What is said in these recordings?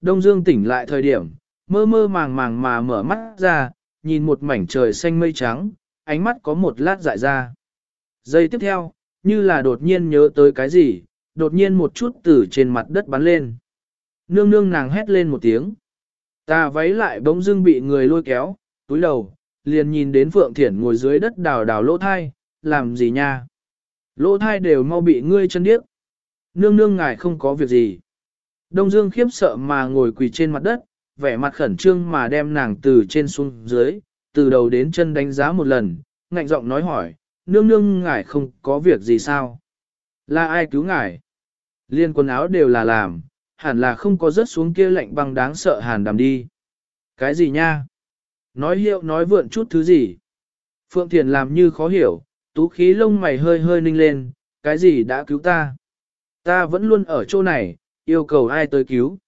Đông Dương tỉnh lại thời điểm, mơ mơ màng màng mà mở mắt ra, nhìn một mảnh trời xanh mây trắng, ánh mắt có một lát dại ra. Giây tiếp theo, như là đột nhiên nhớ tới cái gì, đột nhiên một chút từ trên mặt đất bắn lên. Nương nương nàng hét lên một tiếng. Ta váy lại bỗng dưng bị người lôi kéo, túi đầu, liền nhìn đến Phượng Thiển ngồi dưới đất đào đào lỗ thai, làm gì nha? Lỗ thai đều mau bị ngươi chân điếc. Nương nương ngài không có việc gì. Đông Dương khiếp sợ mà ngồi quỳ trên mặt đất, vẻ mặt khẩn trương mà đem nàng từ trên xuống dưới, từ đầu đến chân đánh giá một lần, ngạnh giọng nói hỏi, nương nương ngài không có việc gì sao? Là ai cứu ngài? Liên quần áo đều là làm, hẳn là không có rớt xuống kia lạnh băng đáng sợ hàn đàm đi. Cái gì nha? Nói hiệu nói vượn chút thứ gì? Phượng Thiền làm như khó hiểu, tú khí lông mày hơi hơi ninh lên, cái gì đã cứu ta? Ta vẫn luôn ở chỗ này, yêu cầu ai tới cứu?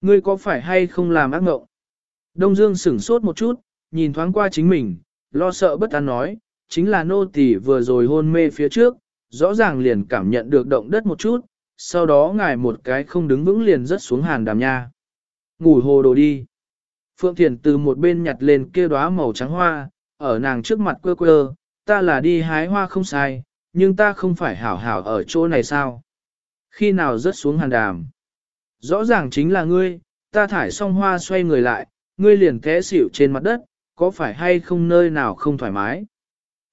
Ngươi có phải hay không làm ác mộng? Đông Dương sửng sốt một chút, nhìn thoáng qua chính mình, lo sợ bất an nói, chính là nô tỳ vừa rồi hôn mê phía trước, rõ ràng liền cảm nhận được động đất một chút, sau đó ngài một cái không đứng vững liền rớt xuống hàn đàm nha. Ngủ hồ đồ đi. Phượng Thiền từ một bên nhặt lên kia đóa màu trắng hoa, ở nàng trước mặt quơ quơ, ta là đi hái hoa không sai, nhưng ta không phải hảo hảo ở chỗ này sao? Khi nào rớt xuống hàn đàm? Rõ ràng chính là ngươi, ta thải xong hoa xoay người lại, ngươi liền té xỉu trên mặt đất, có phải hay không nơi nào không thoải mái?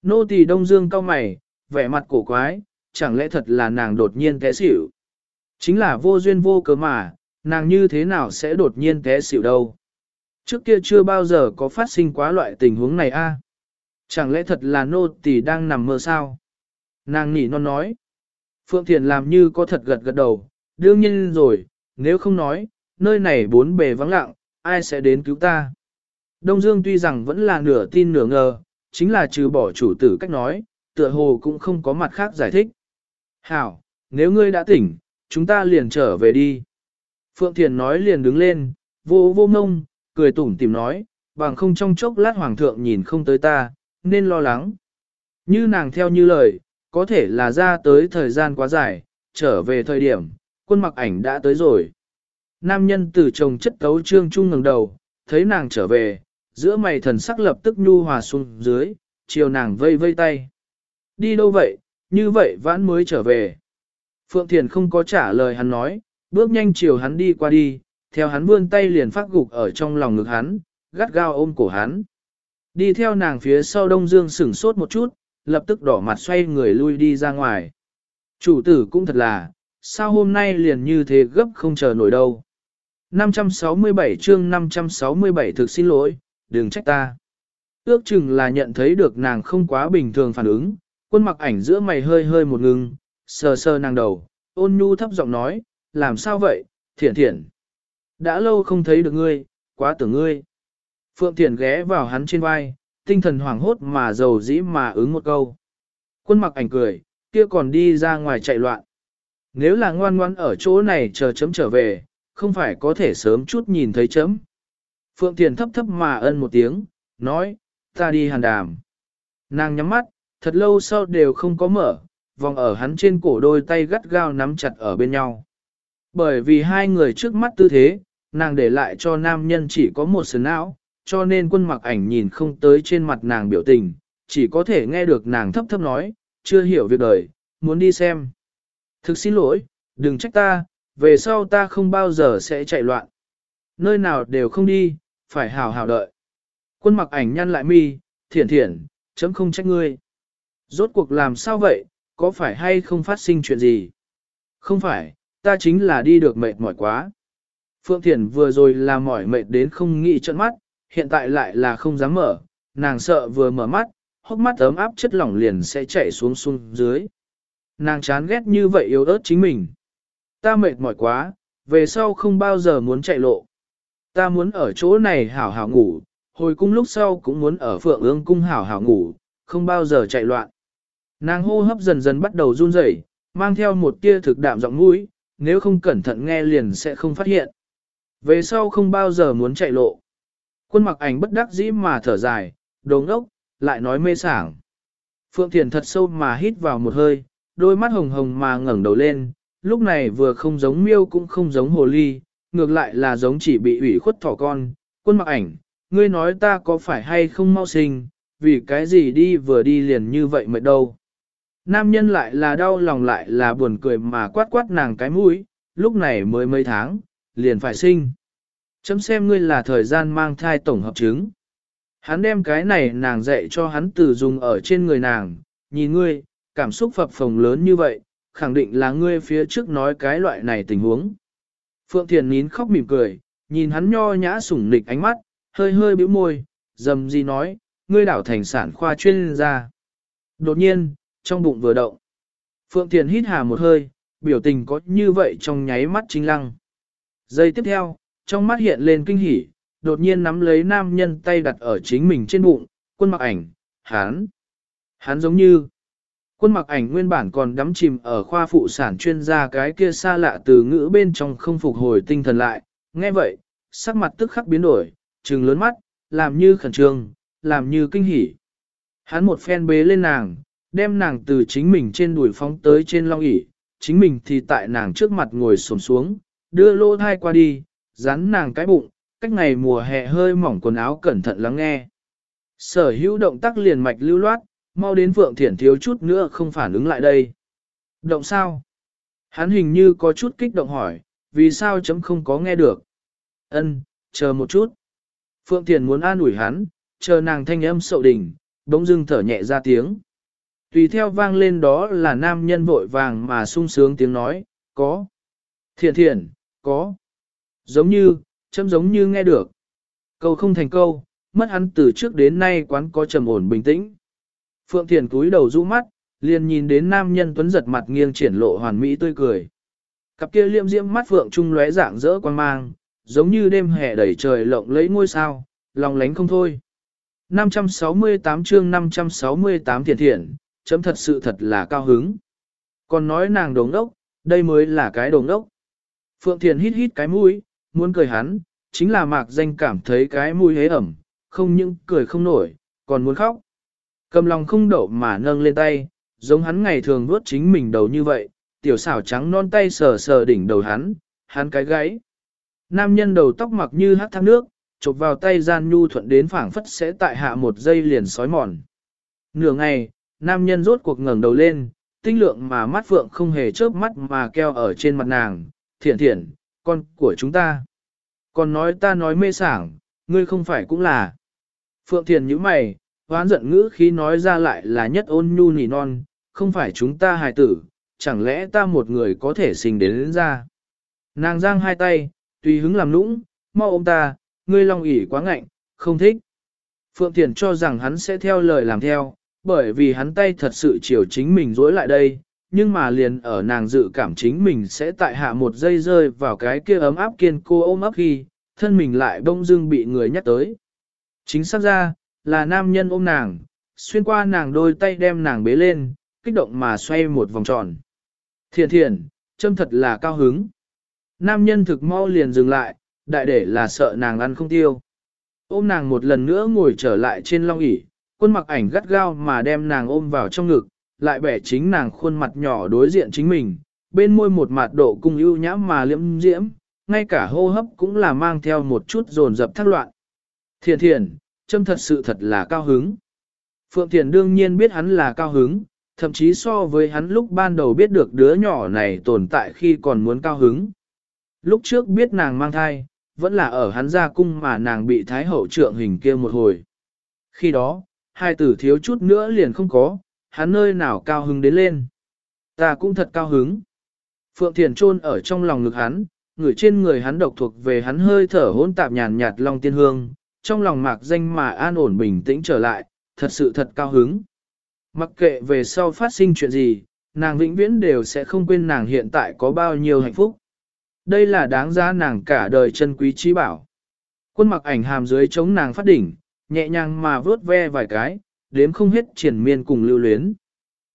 Nô tỳ Đông Dương cao mày, vẻ mặt cổ quái, chẳng lẽ thật là nàng đột nhiên té xỉu? Chính là vô duyên vô cớ mà, nàng như thế nào sẽ đột nhiên té xỉu đâu? Trước kia chưa bao giờ có phát sinh quá loại tình huống này a. Chẳng lẽ thật là nô tỳ đang nằm mơ sao? Nàng nỉ non nói. Phượng Thiền làm như có thật gật gật đầu, đương nhiên rồi, nếu không nói, nơi này bốn bề vắng lặng, ai sẽ đến cứu ta? Đông Dương tuy rằng vẫn là nửa tin nửa ngờ, chính là trừ bỏ chủ tử cách nói, tựa hồ cũng không có mặt khác giải thích. Hảo, nếu ngươi đã tỉnh, chúng ta liền trở về đi. Phượng Thiền nói liền đứng lên, vô vô mông, cười tủm tìm nói, bằng không trong chốc lát hoàng thượng nhìn không tới ta, nên lo lắng. Như nàng theo như lời, có thể là ra tới thời gian quá dài, trở về thời điểm, quân mặc ảnh đã tới rồi. Nam nhân từ chồng chất cấu trương trung ngẩng đầu, thấy nàng trở về, giữa mày thần sắc lập tức nhu hòa xuống dưới, chiều nàng vây vây tay. Đi đâu vậy, như vậy vãn mới trở về. Phượng Thiền không có trả lời hắn nói, bước nhanh chiều hắn đi qua đi, theo hắn vươn tay liền phát gục ở trong lòng ngực hắn, gắt gao ôm cổ hắn. Đi theo nàng phía sau Đông Dương sửng sốt một chút, lập tức đỏ mặt xoay người lui đi ra ngoài. Chủ tử cũng thật là, sao hôm nay liền như thế gấp không chờ nổi đâu. 567 chương 567 thực xin lỗi, đừng trách ta. Ước chừng là nhận thấy được nàng không quá bình thường phản ứng, quân mặc ảnh giữa mày hơi hơi một ngừng, sờ sờ nàng đầu, ôn nhu thấp giọng nói, làm sao vậy, thiện thiện. Đã lâu không thấy được ngươi, quá tưởng ngươi. Phượng Thiển ghé vào hắn trên vai, tinh thần hoảng hốt mà giàu dĩ mà ứng một câu. Quân mặc ảnh cười, kia còn đi ra ngoài chạy loạn. Nếu là ngoan ngoan ở chỗ này chờ chấm trở về, không phải có thể sớm chút nhìn thấy chấm. Phượng Thiền thấp thấp mà ân một tiếng, nói, ta đi hàn đàm. Nàng nhắm mắt, thật lâu sau đều không có mở, vòng ở hắn trên cổ đôi tay gắt gao nắm chặt ở bên nhau. Bởi vì hai người trước mắt tư thế, nàng để lại cho nam nhân chỉ có một sườn não, cho nên quân mặc ảnh nhìn không tới trên mặt nàng biểu tình, chỉ có thể nghe được nàng thấp thấp nói, chưa hiểu việc đời, muốn đi xem. Thực xin lỗi, đừng trách ta, về sau ta không bao giờ sẽ chạy loạn. Nơi nào đều không đi, phải hào hào đợi. Quân mặc ảnh nhăn lại mi, thiển thiển, chấm không trách ngươi. Rốt cuộc làm sao vậy, có phải hay không phát sinh chuyện gì? Không phải, ta chính là đi được mệt mỏi quá. Phượng Thiển vừa rồi là mỏi mệt đến không nghĩ trận mắt, hiện tại lại là không dám mở, nàng sợ vừa mở mắt, hốc mắt ấm áp chất lỏng liền sẽ chảy xuống xuống dưới. Nàng chán ghét như vậy yếu ớt chính mình. Ta mệt mỏi quá, về sau không bao giờ muốn chạy lộ. Ta muốn ở chỗ này hảo hảo ngủ, hồi cung lúc sau cũng muốn ở phượng ương cung hảo hảo ngủ, không bao giờ chạy loạn. Nàng hô hấp dần dần bắt đầu run rẩy, mang theo một tia thực đạm giọng mũi, nếu không cẩn thận nghe liền sẽ không phát hiện. Về sau không bao giờ muốn chạy lộ. Quân mặc ảnh bất đắc dĩ mà thở dài, đồ ngốc, lại nói mê sảng. Phượng Thiền thật sâu mà hít vào một hơi, đôi mắt hồng hồng mà ngẩng đầu lên, lúc này vừa không giống miêu cũng không giống hồ ly, ngược lại là giống chỉ bị ủy khuất thỏ con, quân mặc ảnh, ngươi nói ta có phải hay không mau sinh, vì cái gì đi vừa đi liền như vậy mệt đâu. Nam nhân lại là đau lòng lại là buồn cười mà quát quát nàng cái mũi, lúc này mới mấy tháng, liền phải sinh. Chấm xem ngươi là thời gian mang thai tổng hợp chứng. Hắn đem cái này nàng dạy cho hắn từ dùng ở trên người nàng, nhìn ngươi, cảm xúc phập phồng lớn như vậy, khẳng định là ngươi phía trước nói cái loại này tình huống. Phượng Thiền nín khóc mỉm cười, nhìn hắn nho nhã sủng nịch ánh mắt, hơi hơi bĩu môi, dầm gì nói, ngươi đảo thành sản khoa chuyên gia. Đột nhiên, trong bụng vừa động. Phượng Thiền hít hà một hơi, biểu tình có như vậy trong nháy mắt chính lăng. Giây tiếp theo, trong mắt hiện lên kinh hỉ, đột nhiên nắm lấy nam nhân tay đặt ở chính mình trên bụng, quân mặc ảnh, hán. Hán giống như, quân mặc ảnh nguyên bản còn đắm chìm ở khoa phụ sản chuyên gia cái kia xa lạ từ ngữ bên trong không phục hồi tinh thần lại, nghe vậy, sắc mặt tức khắc biến đổi, trừng lớn mắt, làm như khẩn trương, làm như kinh hỉ. Hắn một phen bế lên nàng, đem nàng từ chính mình trên đùi phóng tới trên long ỷ chính mình thì tại nàng trước mặt ngồi xổm xuống, đưa lô thai qua đi, dán nàng cái bụng, cách ngày mùa hè hơi mỏng quần áo cẩn thận lắng nghe. Sở hữu động tác liền mạch lưu loát, mau đến Phượng Thiển thiếu chút nữa không phản ứng lại đây. Động sao? Hắn hình như có chút kích động hỏi, vì sao chấm không có nghe được? Ân, chờ một chút. Phượng Thiển muốn an ủi hắn, chờ nàng thanh âm sậu đỉnh, bỗng dưng thở nhẹ ra tiếng. Tùy theo vang lên đó là nam nhân vội vàng mà sung sướng tiếng nói, có. Thiện thiện, có. Giống như, chấm giống như nghe được. Câu không thành câu, mất hắn từ trước đến nay quán có trầm ổn bình tĩnh. Phượng Thiền cúi đầu rũ mắt, liền nhìn đến nam nhân tuấn giật mặt nghiêng triển lộ hoàn mỹ tươi cười. Cặp kia liêm diễm mắt Phượng trung lóe dạng dỡ quan mang, giống như đêm hè đầy trời lộng lấy ngôi sao, lòng lánh không thôi. 568 chương 568 thiền thiện, chấm thật sự thật là cao hứng. Còn nói nàng đồng đốc, đây mới là cái đồng đốc. Phượng Thiền hít hít cái mũi, muốn cười hắn, chính là mạc danh cảm thấy cái mũi hế ẩm, không những cười không nổi, còn muốn khóc. Cầm lòng không đậu mà nâng lên tay, giống hắn ngày thường vuốt chính mình đầu như vậy, tiểu xảo trắng non tay sờ sờ đỉnh đầu hắn, hắn cái gáy. Nam nhân đầu tóc mặc như hát thác nước, chụp vào tay gian nhu thuận đến phảng phất sẽ tại hạ một giây liền sói mòn. Nửa ngày, nam nhân rốt cuộc ngẩng đầu lên, tinh lượng mà mắt phượng không hề chớp mắt mà keo ở trên mặt nàng, thiện thiện, con của chúng ta. Còn nói ta nói mê sảng, ngươi không phải cũng là. Phượng thiền như mày, hoán giận ngữ khi nói ra lại là nhất ôn nhu nỉ non, không phải chúng ta hài tử, chẳng lẽ ta một người có thể sinh đến, đến ra. Nàng giang hai tay, tùy hứng làm nũng, mau ôm ta, ngươi lòng ỉ quá ngạnh, không thích. Phượng Thiền cho rằng hắn sẽ theo lời làm theo, bởi vì hắn tay thật sự chiều chính mình dối lại đây, nhưng mà liền ở nàng dự cảm chính mình sẽ tại hạ một giây rơi vào cái kia ấm áp kiên cô ôm ấp khi, thân mình lại bông dưng bị người nhắc tới. Chính xác ra, là nam nhân ôm nàng, xuyên qua nàng đôi tay đem nàng bế lên, kích động mà xoay một vòng tròn. Thiền thiền, châm thật là cao hứng. Nam nhân thực mau liền dừng lại, đại để là sợ nàng ăn không tiêu. Ôm nàng một lần nữa ngồi trở lại trên long ỷ quân mặc ảnh gắt gao mà đem nàng ôm vào trong ngực, lại bẻ chính nàng khuôn mặt nhỏ đối diện chính mình, bên môi một mặt độ cung ưu nhã mà liễm diễm, ngay cả hô hấp cũng là mang theo một chút dồn dập thác loạn. Thiền thiền, châm thật sự thật là cao hứng. Phượng Thiền đương nhiên biết hắn là cao hứng, thậm chí so với hắn lúc ban đầu biết được đứa nhỏ này tồn tại khi còn muốn cao hứng. Lúc trước biết nàng mang thai, vẫn là ở hắn gia cung mà nàng bị thái hậu trượng hình kia một hồi. Khi đó, hai tử thiếu chút nữa liền không có, hắn nơi nào cao hứng đến lên. Ta cũng thật cao hứng. Phượng Thiền trôn ở trong lòng ngực hắn, người trên người hắn độc thuộc về hắn hơi thở hỗn tạp nhàn nhạt long tiên hương, trong lòng mạc danh mà an ổn bình tĩnh trở lại, thật sự thật cao hứng. Mặc kệ về sau phát sinh chuyện gì, nàng vĩnh viễn đều sẽ không quên nàng hiện tại có bao nhiêu hạnh phúc. Đây là đáng giá nàng cả đời chân quý trí bảo. Quân mặc ảnh hàm dưới chống nàng phát đỉnh, nhẹ nhàng mà vớt ve vài cái, đếm không hết triển miên cùng lưu luyến.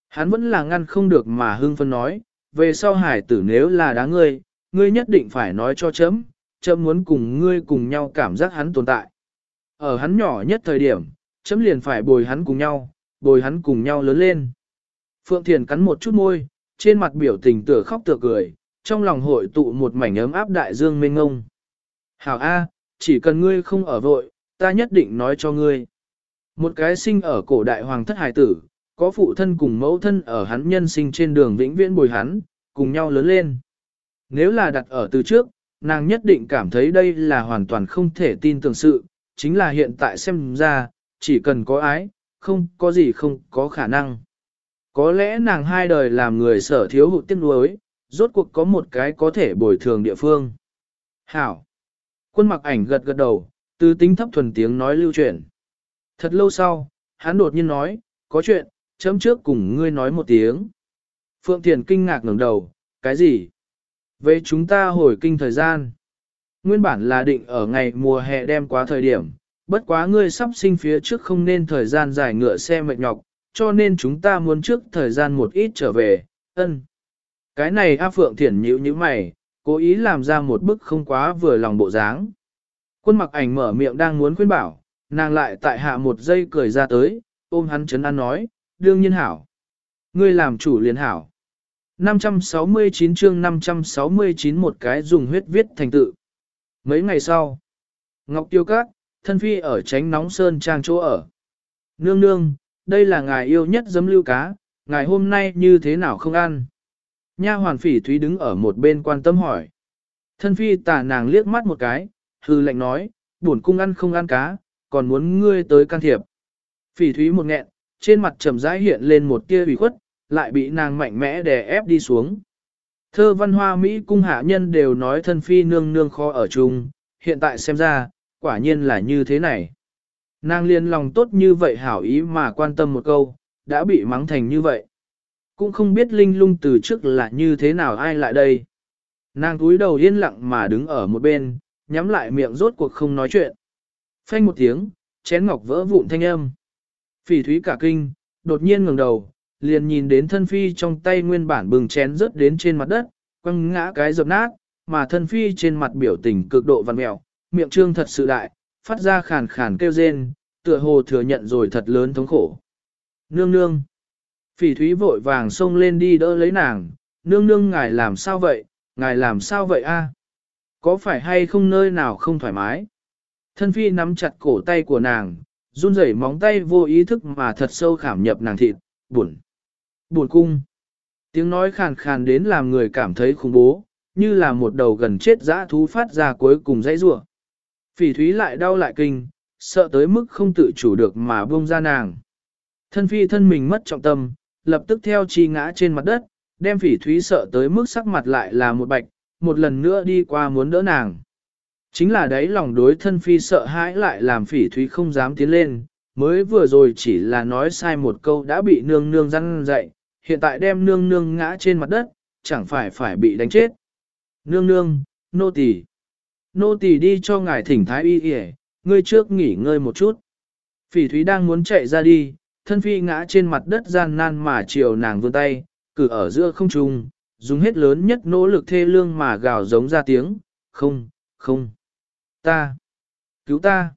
Hắn vẫn là ngăn không được mà hưng phân nói, về sau hải tử nếu là đáng ngươi, ngươi nhất định phải nói cho chấm, chấm muốn cùng ngươi cùng nhau cảm giác hắn tồn tại. Ở hắn nhỏ nhất thời điểm, chấm liền phải bồi hắn cùng nhau, bồi hắn cùng nhau lớn lên. Phượng Thiền cắn một chút môi, trên mặt biểu tình tựa khóc tựa cười, trong lòng hội tụ một mảnh ấm áp đại dương mênh ngông. Hảo A, chỉ cần ngươi không ở vội, ta nhất định nói cho ngươi. Một cái sinh ở cổ đại hoàng thất hải tử, có phụ thân cùng mẫu thân ở hắn nhân sinh trên đường vĩnh viễn bồi hắn, cùng nhau lớn lên. Nếu là đặt ở từ trước, nàng nhất định cảm thấy đây là hoàn toàn không thể tin tưởng sự, chính là hiện tại xem ra, chỉ cần có ái, không có gì không có khả năng. Có lẽ nàng hai đời làm người sở thiếu hụt tiếc nuối, rốt cuộc có một cái có thể bồi thường địa phương. Hảo! Quân mặc ảnh gật gật đầu, từ tính thấp thuần tiếng nói lưu truyền. Thật lâu sau, hắn đột nhiên nói, có chuyện, chấm trước cùng ngươi nói một tiếng. Phượng Thiền kinh ngạc ngẩng đầu, cái gì? Về chúng ta hồi kinh thời gian. Nguyên bản là định ở ngày mùa hè đem quá thời điểm, bất quá ngươi sắp sinh phía trước không nên thời gian dài ngựa xe mệt nhọc, cho nên chúng ta muốn trước thời gian một ít trở về, ân. Cái này A Phượng Thiển nhữ như mày, cố ý làm ra một bức không quá vừa lòng bộ dáng. Quân mặc ảnh mở miệng đang muốn khuyên bảo, nàng lại tại hạ một giây cười ra tới, ôm hắn chấn an nói, đương nhiên hảo. Ngươi làm chủ liền hảo. 569 chương 569 một cái dùng huyết viết thành tự. Mấy ngày sau, Ngọc Tiêu Cát, thân phi ở tránh nóng sơn trang chỗ ở. Nương nương, đây là ngài yêu nhất giấm lưu cá, ngài hôm nay như thế nào không ăn? Nha hoàn phỉ thúy đứng ở một bên quan tâm hỏi. Thân phi tả nàng liếc mắt một cái, hư lệnh nói, buồn cung ăn không ăn cá, còn muốn ngươi tới can thiệp. Phỉ thúy một nghẹn, trên mặt trầm rãi hiện lên một tia ủy khuất, lại bị nàng mạnh mẽ đè ép đi xuống. Thơ văn hoa Mỹ cung hạ nhân đều nói thân phi nương nương khó ở chung, hiện tại xem ra, quả nhiên là như thế này. Nàng liên lòng tốt như vậy hảo ý mà quan tâm một câu, đã bị mắng thành như vậy. Cũng không biết linh lung từ trước là như thế nào ai lại đây. Nàng túi đầu yên lặng mà đứng ở một bên, nhắm lại miệng rốt cuộc không nói chuyện. Phanh một tiếng, chén ngọc vỡ vụn thanh âm. Phỉ thúy cả kinh, đột nhiên ngẩng đầu, liền nhìn đến thân phi trong tay nguyên bản bừng chén rớt đến trên mặt đất, quăng ngã cái dập nát, mà thân phi trên mặt biểu tình cực độ văn mẹo, miệng trương thật sự đại, phát ra khàn khàn kêu rên, tựa hồ thừa nhận rồi thật lớn thống khổ. Nương nương. Phỉ thúy vội vàng xông lên đi đỡ lấy nàng, nương nương ngài làm sao vậy, ngài làm sao vậy a? Có phải hay không nơi nào không thoải mái? Thân phi nắm chặt cổ tay của nàng, run rẩy móng tay vô ý thức mà thật sâu khảm nhập nàng thịt, buồn. Buồn cung. Tiếng nói khàn khàn đến làm người cảm thấy khủng bố, như là một đầu gần chết dã thú phát ra cuối cùng dãy rủa. Phỉ thúy lại đau lại kinh, sợ tới mức không tự chủ được mà buông ra nàng. Thân phi thân mình mất trọng tâm, lập tức theo chi ngã trên mặt đất, đem phỉ thúy sợ tới mức sắc mặt lại là một bạch, một lần nữa đi qua muốn đỡ nàng. Chính là đấy lòng đối thân phi sợ hãi lại làm phỉ thúy không dám tiến lên, mới vừa rồi chỉ là nói sai một câu đã bị nương nương răn dậy, hiện tại đem nương nương ngã trên mặt đất, chẳng phải phải bị đánh chết. Nương nương, nô tỳ, Nô tỳ đi cho ngài thỉnh thái y y, ngươi trước nghỉ ngơi một chút. Phỉ thúy đang muốn chạy ra đi, thân phi ngã trên mặt đất gian nan mà chiều nàng vươn tay, cử ở giữa không trung, dùng hết lớn nhất nỗ lực thê lương mà gào giống ra tiếng, không, không, ta, cứu ta.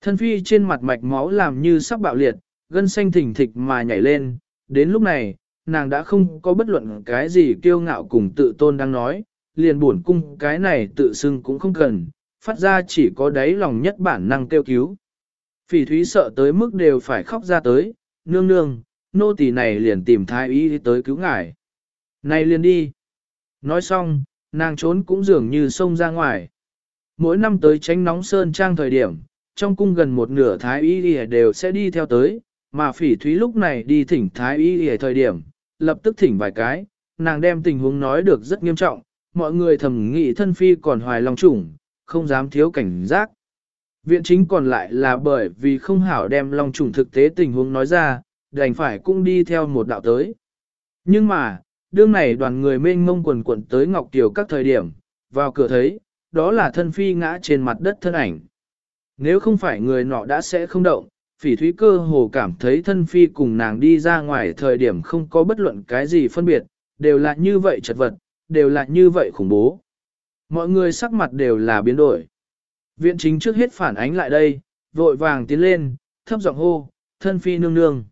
Thân phi trên mặt mạch máu làm như sắp bạo liệt, gân xanh thỉnh thịch mà nhảy lên, đến lúc này, nàng đã không có bất luận cái gì kiêu ngạo cùng tự tôn đang nói, liền buồn cung cái này tự xưng cũng không cần, phát ra chỉ có đáy lòng nhất bản năng kêu cứu. Phỉ thúy sợ tới mức đều phải khóc ra tới, nương nương, nô tỳ này liền tìm thái y tới cứu ngài. Này liền đi. Nói xong, nàng trốn cũng dường như sông ra ngoài. Mỗi năm tới tránh nóng sơn trang thời điểm, trong cung gần một nửa thái y y đều sẽ đi theo tới, mà phỉ thúy lúc này đi thỉnh thái y y thời điểm, lập tức thỉnh vài cái, nàng đem tình huống nói được rất nghiêm trọng, mọi người thầm nghĩ thân phi còn hoài lòng chủng, không dám thiếu cảnh giác. Viện chính còn lại là bởi vì không hảo đem lòng trùng thực tế tình huống nói ra, đành phải cũng đi theo một đạo tới. Nhưng mà, đương này đoàn người mênh mông quần quần tới Ngọc Kiều các thời điểm, vào cửa thấy, đó là thân phi ngã trên mặt đất thân ảnh. Nếu không phải người nọ đã sẽ không động, phỉ thúy cơ hồ cảm thấy thân phi cùng nàng đi ra ngoài thời điểm không có bất luận cái gì phân biệt, đều là như vậy chật vật, đều là như vậy khủng bố. Mọi người sắc mặt đều là biến đổi. Viện chính trước hết phản ánh lại đây, vội vàng tiến lên, thấp giọng hô, thân phi nương nương.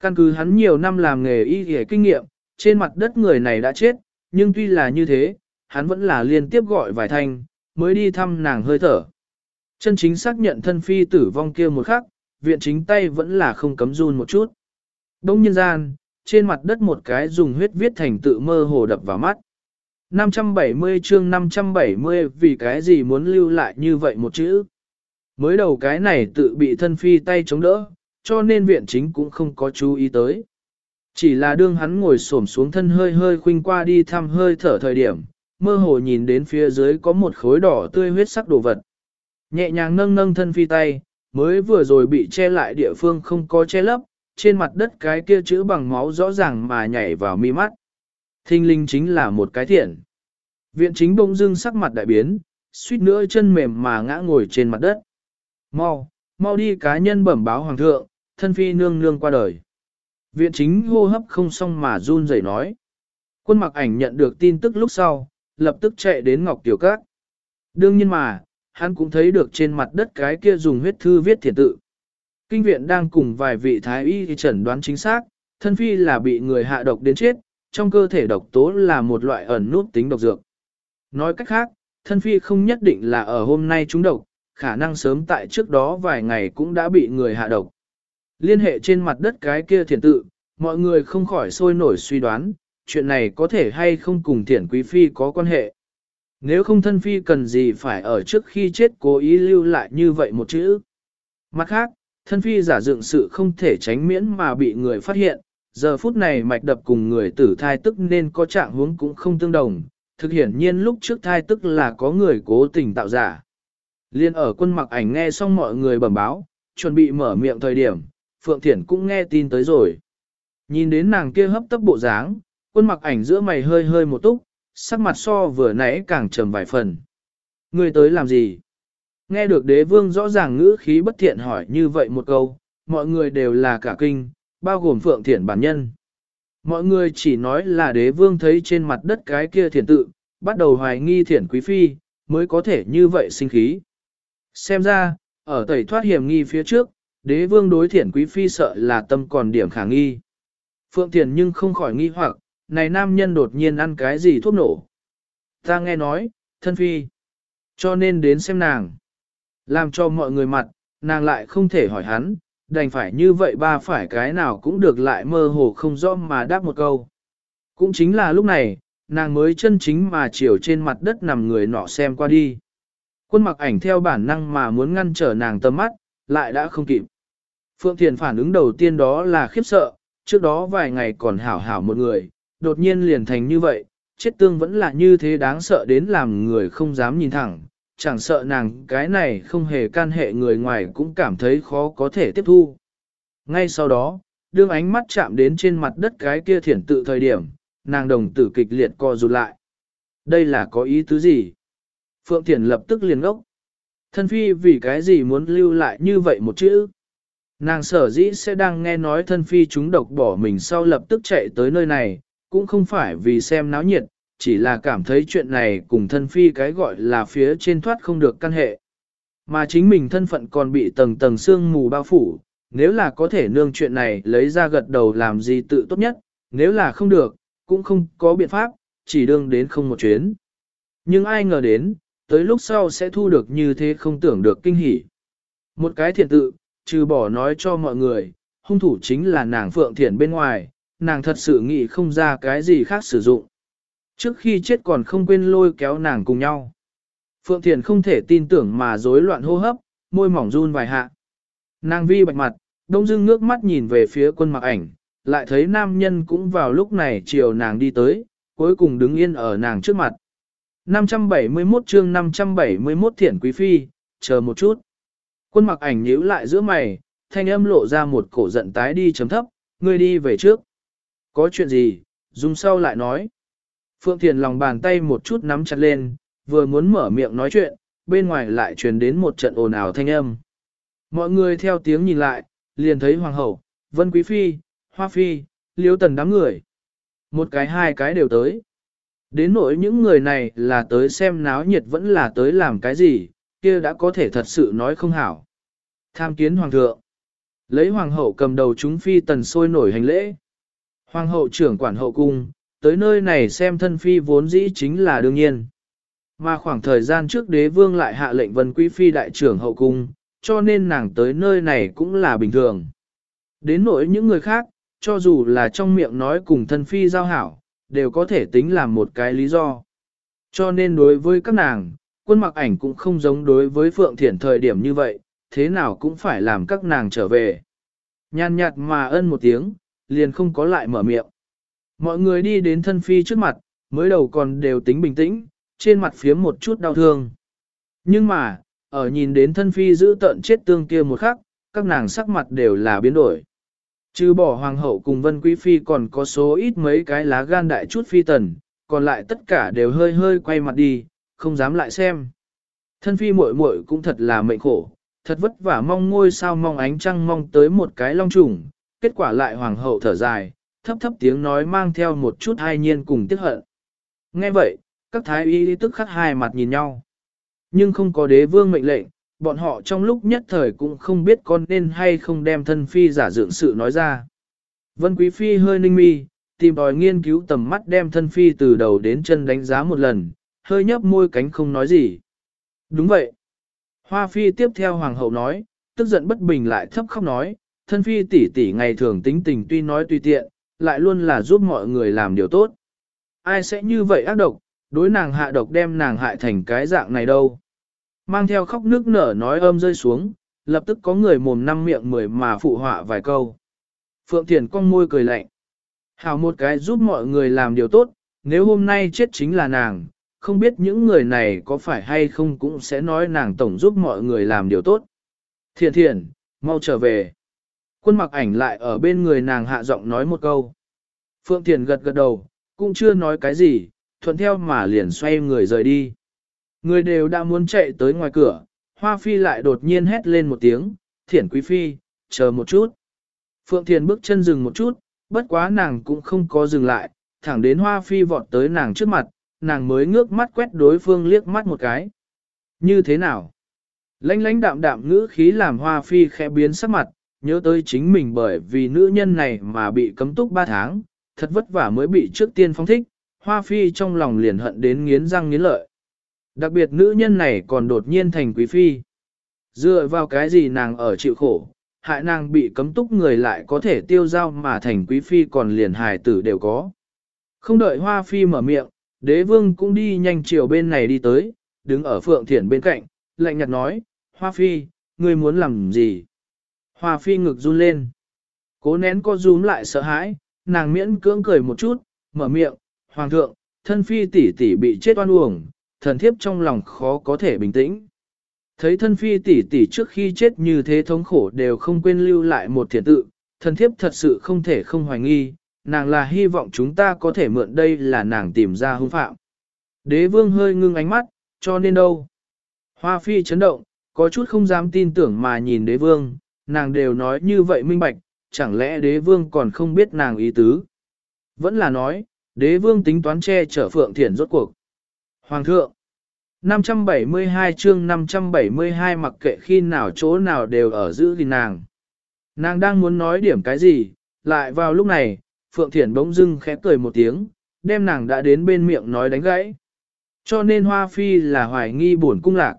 Căn cứ hắn nhiều năm làm nghề y y kinh nghiệm, trên mặt đất người này đã chết, nhưng tuy là như thế, hắn vẫn là liên tiếp gọi vài thanh, mới đi thăm nàng hơi thở. Chân chính xác nhận thân phi tử vong kia một khắc, viện chính tay vẫn là không cấm run một chút. Đông nhân gian, trên mặt đất một cái dùng huyết viết thành tự mơ hồ đập vào mắt. 570 chương 570 vì cái gì muốn lưu lại như vậy một chữ. Mới đầu cái này tự bị thân phi tay chống đỡ, cho nên viện chính cũng không có chú ý tới. Chỉ là đương hắn ngồi xổm xuống thân hơi hơi khuynh qua đi thăm hơi thở thời điểm, mơ hồ nhìn đến phía dưới có một khối đỏ tươi huyết sắc đồ vật. Nhẹ nhàng nâng nâng thân phi tay, mới vừa rồi bị che lại địa phương không có che lấp, trên mặt đất cái kia chữ bằng máu rõ ràng mà nhảy vào mi mắt. Thinh linh chính là một cái thiện. Viện chính bông dưng sắc mặt đại biến, suýt nữa chân mềm mà ngã ngồi trên mặt đất. Mau, mau đi cá nhân bẩm báo hoàng thượng, thân phi nương nương qua đời. Viện chính hô hấp không xong mà run rẩy nói. Quân mặc ảnh nhận được tin tức lúc sau, lập tức chạy đến Ngọc Tiểu Các. Đương nhiên mà, hắn cũng thấy được trên mặt đất cái kia dùng huyết thư viết thiệt tự. Kinh viện đang cùng vài vị thái y chẩn đoán chính xác, thân phi là bị người hạ độc đến chết, trong cơ thể độc tố là một loại ẩn nút tính độc dược. Nói cách khác, thân phi không nhất định là ở hôm nay trúng độc, khả năng sớm tại trước đó vài ngày cũng đã bị người hạ độc. Liên hệ trên mặt đất cái kia thiền tự, mọi người không khỏi sôi nổi suy đoán, chuyện này có thể hay không cùng thiển quý phi có quan hệ. Nếu không thân phi cần gì phải ở trước khi chết cố ý lưu lại như vậy một chữ. Mặt khác, thân phi giả dựng sự không thể tránh miễn mà bị người phát hiện, giờ phút này mạch đập cùng người tử thai tức nên có trạng huống cũng không tương đồng, thực hiển nhiên lúc trước thai tức là có người cố tình tạo giả. Liên ở quân mặc ảnh nghe xong mọi người bẩm báo, chuẩn bị mở miệng thời điểm, Phượng Thiển cũng nghe tin tới rồi. Nhìn đến nàng kia hấp tấp bộ dáng, quân mặc ảnh giữa mày hơi hơi một túc, sắc mặt so vừa nãy càng trầm vài phần. Người tới làm gì? Nghe được đế vương rõ ràng ngữ khí bất thiện hỏi như vậy một câu, mọi người đều là cả kinh, bao gồm Phượng thiện bản nhân. Mọi người chỉ nói là đế vương thấy trên mặt đất cái kia thiền tự, bắt đầu hoài nghi thiển quý phi, mới có thể như vậy sinh khí. Xem ra, ở tẩy thoát hiểm nghi phía trước, đế vương đối thiển quý phi sợ là tâm còn điểm khả nghi. Phượng Thiền nhưng không khỏi nghi hoặc, này nam nhân đột nhiên ăn cái gì thuốc nổ. Ta nghe nói, thân phi, cho nên đến xem nàng. Làm cho mọi người mặt, nàng lại không thể hỏi hắn, đành phải như vậy ba phải cái nào cũng được lại mơ hồ không rõ mà đáp một câu. Cũng chính là lúc này, nàng mới chân chính mà chiều trên mặt đất nằm người nọ xem qua đi. Quân mặc ảnh theo bản năng mà muốn ngăn trở nàng tầm mắt, lại đã không kịp. Phượng Thiền phản ứng đầu tiên đó là khiếp sợ, trước đó vài ngày còn hảo hảo một người, đột nhiên liền thành như vậy, chết tương vẫn là như thế đáng sợ đến làm người không dám nhìn thẳng, chẳng sợ nàng cái này không hề can hệ người ngoài cũng cảm thấy khó có thể tiếp thu. Ngay sau đó, đương ánh mắt chạm đến trên mặt đất cái kia thiển tự thời điểm, nàng đồng tử kịch liệt co rụt lại. Đây là có ý tứ gì? Phượng Thiển lập tức liền ngốc. Thân phi vì cái gì muốn lưu lại như vậy một chữ? Nàng sở dĩ sẽ đang nghe nói thân phi chúng độc bỏ mình sau lập tức chạy tới nơi này, cũng không phải vì xem náo nhiệt, chỉ là cảm thấy chuyện này cùng thân phi cái gọi là phía trên thoát không được căn hệ. Mà chính mình thân phận còn bị tầng tầng sương mù bao phủ, nếu là có thể nương chuyện này lấy ra gật đầu làm gì tự tốt nhất, nếu là không được, cũng không có biện pháp, chỉ đương đến không một chuyến. Nhưng ai ngờ đến, tới lúc sau sẽ thu được như thế không tưởng được kinh hỉ. Một cái thiện tự, trừ bỏ nói cho mọi người, hung thủ chính là nàng Phượng Thiển bên ngoài, nàng thật sự nghĩ không ra cái gì khác sử dụng. Trước khi chết còn không quên lôi kéo nàng cùng nhau. Phượng thiền không thể tin tưởng mà rối loạn hô hấp, môi mỏng run vài hạ. Nàng vi bạch mặt, đông dưng ngước mắt nhìn về phía quân mặc ảnh, lại thấy nam nhân cũng vào lúc này chiều nàng đi tới, cuối cùng đứng yên ở nàng trước mặt. 571 chương 571 thiển quý phi, chờ một chút. Quân mặc ảnh nhíu lại giữa mày, thanh âm lộ ra một cổ giận tái đi chấm thấp, ngươi đi về trước. Có chuyện gì, dùng sau lại nói. Phượng Thiền lòng bàn tay một chút nắm chặt lên, vừa muốn mở miệng nói chuyện, bên ngoài lại truyền đến một trận ồn ào thanh âm. Mọi người theo tiếng nhìn lại, liền thấy Hoàng hậu, Vân Quý Phi, Hoa Phi, Liêu Tần đám người. Một cái hai cái đều tới. Đến nỗi những người này là tới xem náo nhiệt vẫn là tới làm cái gì, kia đã có thể thật sự nói không hảo. Tham kiến Hoàng thượng. Lấy Hoàng hậu cầm đầu chúng Phi Tần sôi nổi hành lễ. Hoàng hậu trưởng quản hậu cung, tới nơi này xem thân phi vốn dĩ chính là đương nhiên. Mà khoảng thời gian trước đế vương lại hạ lệnh vân quý phi đại trưởng hậu cung, cho nên nàng tới nơi này cũng là bình thường. Đến nỗi những người khác, cho dù là trong miệng nói cùng thân phi giao hảo, đều có thể tính làm một cái lý do. Cho nên đối với các nàng, quân mặc ảnh cũng không giống đối với Phượng Thiển thời điểm như vậy, thế nào cũng phải làm các nàng trở về. Nhàn nhạt mà ân một tiếng, liền không có lại mở miệng. Mọi người đi đến thân phi trước mặt, mới đầu còn đều tính bình tĩnh, trên mặt phía một chút đau thương. Nhưng mà, ở nhìn đến thân phi giữ tận chết tương kia một khắc, các nàng sắc mặt đều là biến đổi. Trừ bỏ hoàng hậu cùng vân quý phi còn có số ít mấy cái lá gan đại chút phi tần, còn lại tất cả đều hơi hơi quay mặt đi, không dám lại xem. Thân phi muội muội cũng thật là mệnh khổ, thật vất vả mong ngôi sao mong ánh trăng mong tới một cái long trùng, kết quả lại hoàng hậu thở dài, thấp thấp tiếng nói mang theo một chút hai nhiên cùng tiếc hận. Nghe vậy, các thái y tức khắc hai mặt nhìn nhau. Nhưng không có đế vương mệnh lệnh, bọn họ trong lúc nhất thời cũng không biết con nên hay không đem thân phi giả dựng sự nói ra. Vân Quý Phi hơi ninh mi, tìm tòi nghiên cứu tầm mắt đem thân phi từ đầu đến chân đánh giá một lần, hơi nhấp môi cánh không nói gì. Đúng vậy. Hoa Phi tiếp theo Hoàng hậu nói, tức giận bất bình lại thấp khóc nói, thân phi tỷ tỷ ngày thường tính tình tuy nói tùy tiện, lại luôn là giúp mọi người làm điều tốt. Ai sẽ như vậy ác độc, đối nàng hạ độc đem nàng hại thành cái dạng này đâu. Mang theo khóc nước nở nói ôm rơi xuống, lập tức có người mồm năm miệng mười mà phụ họa vài câu. Phượng Thiền cong môi cười lạnh. Hào một cái giúp mọi người làm điều tốt, nếu hôm nay chết chính là nàng, không biết những người này có phải hay không cũng sẽ nói nàng tổng giúp mọi người làm điều tốt. Thiền thiền, mau trở về. Quân mặc ảnh lại ở bên người nàng hạ giọng nói một câu. Phượng Thiền gật gật đầu, cũng chưa nói cái gì, thuận theo mà liền xoay người rời đi. Người đều đã muốn chạy tới ngoài cửa, Hoa Phi lại đột nhiên hét lên một tiếng, thiển quý phi, chờ một chút. Phượng Thiền bước chân dừng một chút, bất quá nàng cũng không có dừng lại, thẳng đến Hoa Phi vọt tới nàng trước mặt, nàng mới ngước mắt quét đối phương liếc mắt một cái. Như thế nào? Lánh lánh đạm đạm ngữ khí làm Hoa Phi khẽ biến sắc mặt, nhớ tới chính mình bởi vì nữ nhân này mà bị cấm túc 3 tháng, thật vất vả mới bị trước tiên phong thích, Hoa Phi trong lòng liền hận đến nghiến răng nghiến lợi. Đặc biệt nữ nhân này còn đột nhiên thành quý phi. Dựa vào cái gì nàng ở chịu khổ, hại nàng bị cấm túc người lại có thể tiêu giao mà thành quý phi còn liền hài tử đều có. Không đợi hoa phi mở miệng, đế vương cũng đi nhanh chiều bên này đi tới, đứng ở phượng thiển bên cạnh, lạnh nhạt nói, hoa phi, ngươi muốn làm gì? Hoa phi ngực run lên. Cố nén co rúm lại sợ hãi, nàng miễn cưỡng cười một chút, mở miệng, hoàng thượng, thân phi tỷ tỷ bị chết oan uổng, thần thiếp trong lòng khó có thể bình tĩnh. Thấy thân phi tỷ tỷ trước khi chết như thế thống khổ đều không quên lưu lại một thiền tự, thần thiếp thật sự không thể không hoài nghi, nàng là hy vọng chúng ta có thể mượn đây là nàng tìm ra hung phạm. Đế vương hơi ngưng ánh mắt, cho nên đâu. Hoa phi chấn động, có chút không dám tin tưởng mà nhìn đế vương, nàng đều nói như vậy minh bạch, chẳng lẽ đế vương còn không biết nàng ý tứ. Vẫn là nói, đế vương tính toán che chở phượng thiển rốt cuộc. Hoàng thượng, 572 chương 572 mặc kệ khi nào chỗ nào đều ở giữ thì nàng. Nàng đang muốn nói điểm cái gì, lại vào lúc này, Phượng Thiển bỗng dưng khẽ cười một tiếng, đem nàng đã đến bên miệng nói đánh gãy. Cho nên Hoa Phi là hoài nghi buồn cung lạc.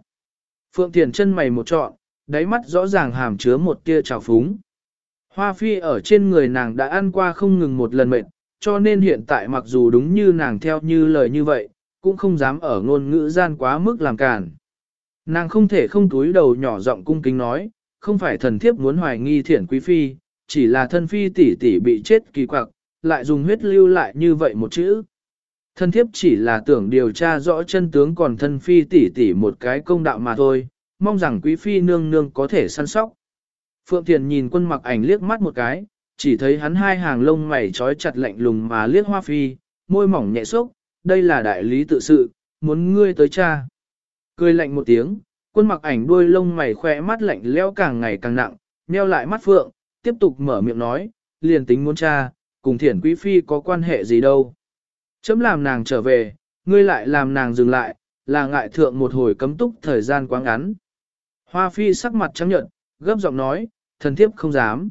Phượng Thiển chân mày một trọn, đáy mắt rõ ràng hàm chứa một tia trào phúng. Hoa Phi ở trên người nàng đã ăn qua không ngừng một lần mệt, cho nên hiện tại mặc dù đúng như nàng theo như lời như vậy, cũng không dám ở ngôn ngữ gian quá mức làm cản. Nàng không thể không túi đầu nhỏ giọng cung kính nói, không phải thần thiếp muốn hoài nghi thiển quý phi, chỉ là thân phi tỷ tỷ bị chết kỳ quặc, lại dùng huyết lưu lại như vậy một chữ. Thân thiếp chỉ là tưởng điều tra rõ chân tướng còn thân phi tỷ tỷ một cái công đạo mà thôi, mong rằng quý phi nương nương có thể săn sóc. Phượng Thiền nhìn quân mặc ảnh liếc mắt một cái, chỉ thấy hắn hai hàng lông mày trói chặt lạnh lùng mà liếc hoa phi, môi mỏng nhẹ xúc, đây là đại lý tự sự, muốn ngươi tới cha. Cười lạnh một tiếng, quân mặc ảnh đuôi lông mày khỏe mắt lạnh leo càng ngày càng nặng, nheo lại mắt phượng, tiếp tục mở miệng nói, liền tính muốn cha, cùng thiển quý phi có quan hệ gì đâu. Chấm làm nàng trở về, ngươi lại làm nàng dừng lại, là ngại thượng một hồi cấm túc thời gian quá ngắn. Hoa phi sắc mặt trắng nhợt, gấp giọng nói, thần thiếp không dám.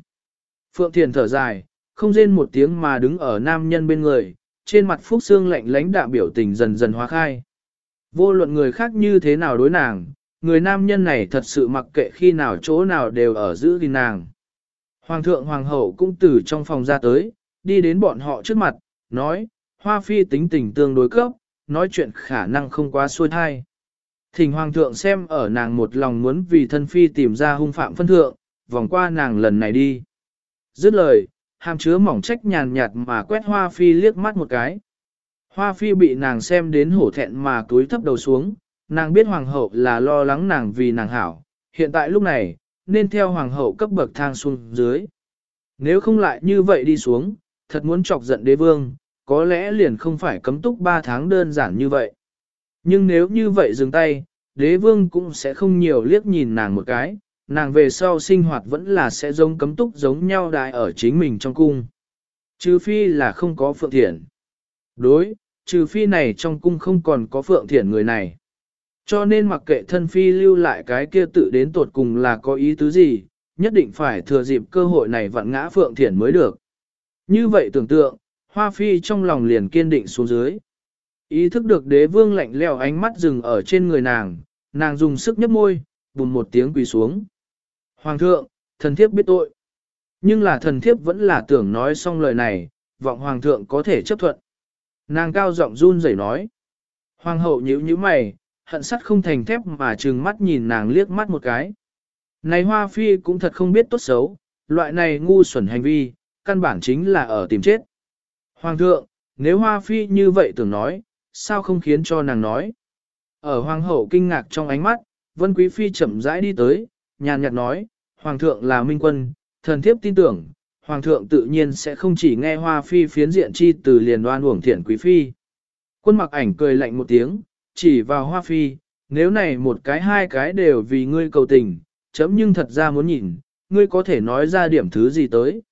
Phượng thiền thở dài, không rên một tiếng mà đứng ở nam nhân bên người, trên mặt Phúc Sương lạnh lãnh đạm biểu tình dần dần hóa khai. Vô luận người khác như thế nào đối nàng, người nam nhân này thật sự mặc kệ khi nào chỗ nào đều ở giữ gìn nàng. Hoàng thượng hoàng hậu cũng từ trong phòng ra tới, đi đến bọn họ trước mặt, nói, hoa phi tính tình tương đối cấp, nói chuyện khả năng không quá xuôi thai. Thỉnh hoàng thượng xem ở nàng một lòng muốn vì thân phi tìm ra hung phạm phân thượng, vòng qua nàng lần này đi. Dứt lời, hàm chứa mỏng trách nhàn nhạt mà quét hoa phi liếc mắt một cái. Hoa phi bị nàng xem đến hổ thẹn mà túi thấp đầu xuống, nàng biết hoàng hậu là lo lắng nàng vì nàng hảo, hiện tại lúc này, nên theo hoàng hậu cấp bậc thang xuống dưới. Nếu không lại như vậy đi xuống, thật muốn chọc giận đế vương, có lẽ liền không phải cấm túc 3 tháng đơn giản như vậy. Nhưng nếu như vậy dừng tay, đế vương cũng sẽ không nhiều liếc nhìn nàng một cái, nàng về sau sinh hoạt vẫn là sẽ giống cấm túc giống nhau đại ở chính mình trong cung. Trừ phi là không có phượng thiện. Đối, trừ phi này trong cung không còn có phượng thiện người này. Cho nên mặc kệ thân phi lưu lại cái kia tự đến tột cùng là có ý tứ gì, nhất định phải thừa dịp cơ hội này vặn ngã phượng thiện mới được. Như vậy tưởng tượng, hoa phi trong lòng liền kiên định xuống dưới. Ý thức được đế vương lạnh lẽo ánh mắt dừng ở trên người nàng, nàng dùng sức nhấp môi, bùn một tiếng quỳ xuống. Hoàng thượng, thần thiếp biết tội. Nhưng là thần thiếp vẫn là tưởng nói xong lời này, vọng hoàng thượng có thể chấp thuận. Nàng cao giọng run rẩy nói. Hoàng hậu nhíu nhíu mày, hận sắt không thành thép mà trừng mắt nhìn nàng liếc mắt một cái. Này hoa phi cũng thật không biết tốt xấu, loại này ngu xuẩn hành vi, căn bản chính là ở tìm chết. Hoàng thượng, nếu hoa phi như vậy tưởng nói, sao không khiến cho nàng nói? Ở hoàng hậu kinh ngạc trong ánh mắt, vân quý phi chậm rãi đi tới, nhàn nhạt nói, hoàng thượng là minh quân, thần thiếp tin tưởng, hoàng thượng tự nhiên sẽ không chỉ nghe hoa phi phiến diện chi từ liền đoan uổng thiện quý phi. Quân mặc ảnh cười lạnh một tiếng, chỉ vào hoa phi, nếu này một cái hai cái đều vì ngươi cầu tình, chấm nhưng thật ra muốn nhìn, ngươi có thể nói ra điểm thứ gì tới.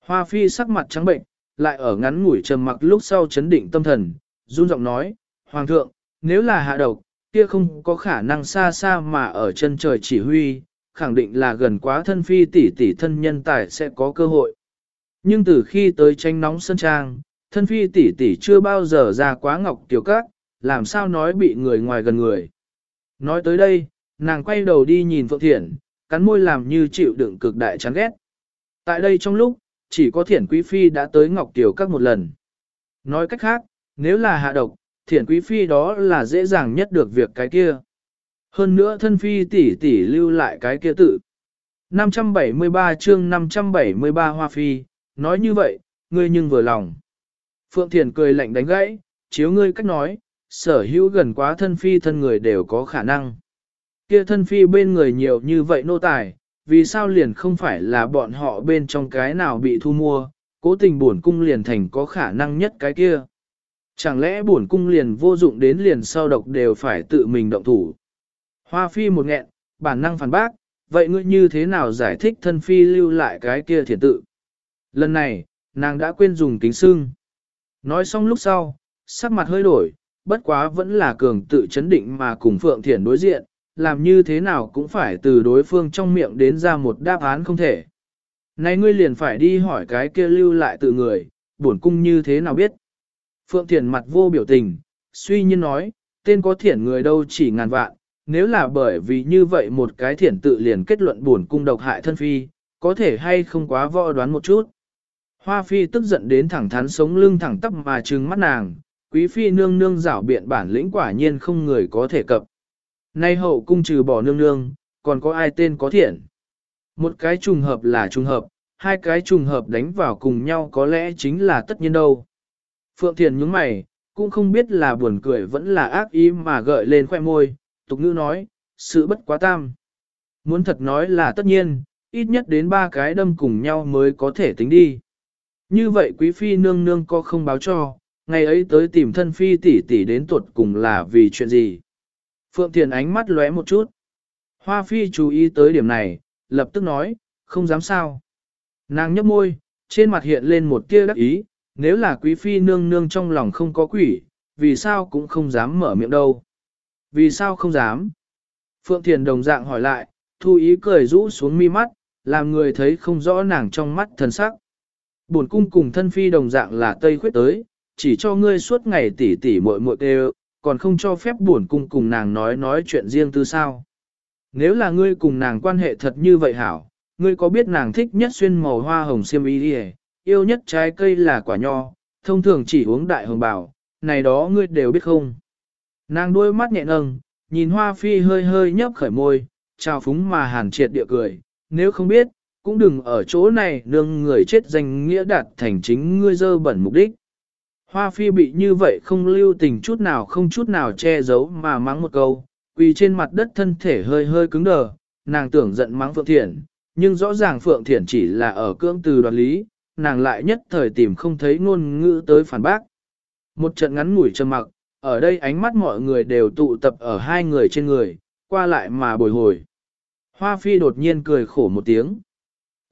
Hoa phi sắc mặt trắng bệnh, lại ở ngắn ngủi trầm mặc lúc sau chấn định tâm thần, run giọng nói, Hoàng thượng, nếu là hạ độc, kia không có khả năng xa xa mà ở chân trời chỉ huy, khẳng định là gần quá thân phi tỷ tỷ thân nhân tài sẽ có cơ hội. Nhưng từ khi tới tranh nóng sân trang, thân phi tỷ tỷ chưa bao giờ ra quá ngọc tiểu các, làm sao nói bị người ngoài gần người. Nói tới đây, nàng quay đầu đi nhìn Phượng Thiển, cắn môi làm như chịu đựng cực đại chán ghét. Tại đây trong lúc, chỉ có Thiển Quý Phi đã tới Ngọc Tiểu các một lần. Nói cách khác, nếu là hạ độc, Thiển Quý Phi đó là dễ dàng nhất được việc cái kia. Hơn nữa thân Phi tỷ tỷ lưu lại cái kia tự. 573 chương 573 Hoa Phi, nói như vậy, ngươi nhưng vừa lòng. Phượng thiền cười lạnh đánh gãy, chiếu ngươi cách nói, sở hữu gần quá thân phi thân người đều có khả năng. Kia thân phi bên người nhiều như vậy nô tài, vì sao liền không phải là bọn họ bên trong cái nào bị thu mua, cố tình buồn cung liền thành có khả năng nhất cái kia. Chẳng lẽ buồn cung liền vô dụng đến liền sau độc đều phải tự mình động thủ. Hoa phi một nghẹn, bản năng phản bác, vậy ngươi như thế nào giải thích thân phi lưu lại cái kia thiền tự? Lần này, nàng đã quên dùng kính sưng. Nói xong lúc sau, sắc mặt hơi đổi, bất quá vẫn là cường tự chấn định mà cùng Phượng Thiển đối diện, làm như thế nào cũng phải từ đối phương trong miệng đến ra một đáp án không thể. Này ngươi liền phải đi hỏi cái kia lưu lại từ người, bổn cung như thế nào biết. Phượng Thiển mặt vô biểu tình, suy nhiên nói, tên có thiển người đâu chỉ ngàn vạn, nếu là bởi vì như vậy một cái thiển tự liền kết luận bổn cung độc hại thân phi, có thể hay không quá võ đoán một chút. Hoa phi tức giận đến thẳng thắn sống lưng thẳng tắp mà trừng mắt nàng, quý phi nương nương rảo biện bản lĩnh quả nhiên không người có thể cập. Nay hậu cung trừ bỏ nương nương, còn có ai tên có thiện. Một cái trùng hợp là trùng hợp, hai cái trùng hợp đánh vào cùng nhau có lẽ chính là tất nhiên đâu. Phượng Thiền nhướng mày, cũng không biết là buồn cười vẫn là ác ý mà gợi lên khoẻ môi, tục ngữ nói, sự bất quá tam. Muốn thật nói là tất nhiên, ít nhất đến ba cái đâm cùng nhau mới có thể tính đi. Như vậy quý phi nương nương có không báo cho, ngày ấy tới tìm thân phi tỷ tỷ đến tuột cùng là vì chuyện gì. Phượng Thiền ánh mắt lóe một chút. Hoa phi chú ý tới điểm này, lập tức nói, không dám sao. Nàng nhấp môi, trên mặt hiện lên một tia đắc ý, nếu là quý phi nương nương trong lòng không có quỷ, vì sao cũng không dám mở miệng đâu. Vì sao không dám? Phượng Thiền đồng dạng hỏi lại, thu ý cười rũ xuống mi mắt, làm người thấy không rõ nàng trong mắt thần sắc. Bổn cung cùng thân phi đồng dạng là Tây khuyết tới, chỉ cho ngươi suốt ngày tỉ tỉ muội muội đều, còn không cho phép buồn cung cùng nàng nói nói chuyện riêng tư sao. Nếu là ngươi cùng nàng quan hệ thật như vậy hảo, ngươi có biết nàng thích nhất xuyên màu hoa hồng xiêm y đi yêu nhất trái cây là quả nho, thông thường chỉ uống đại hồng bảo, này đó ngươi đều biết không. Nàng đôi mắt nhẹ nâng, nhìn hoa phi hơi hơi nhấp khởi môi, trao phúng mà hàn triệt địa cười, nếu không biết, cũng đừng ở chỗ này nương người chết danh nghĩa đạt thành chính ngươi dơ bẩn mục đích. Hoa phi bị như vậy không lưu tình chút nào không chút nào che giấu mà mắng một câu, quỳ trên mặt đất thân thể hơi hơi cứng đờ, nàng tưởng giận mắng Phượng Thiển, nhưng rõ ràng Phượng Thiển chỉ là ở cưỡng từ đoạt lý, nàng lại nhất thời tìm không thấy ngôn ngữ tới phản bác. Một trận ngắn ngủi trầm mặc, ở đây ánh mắt mọi người đều tụ tập ở hai người trên người, qua lại mà bồi hồi. Hoa phi đột nhiên cười khổ một tiếng.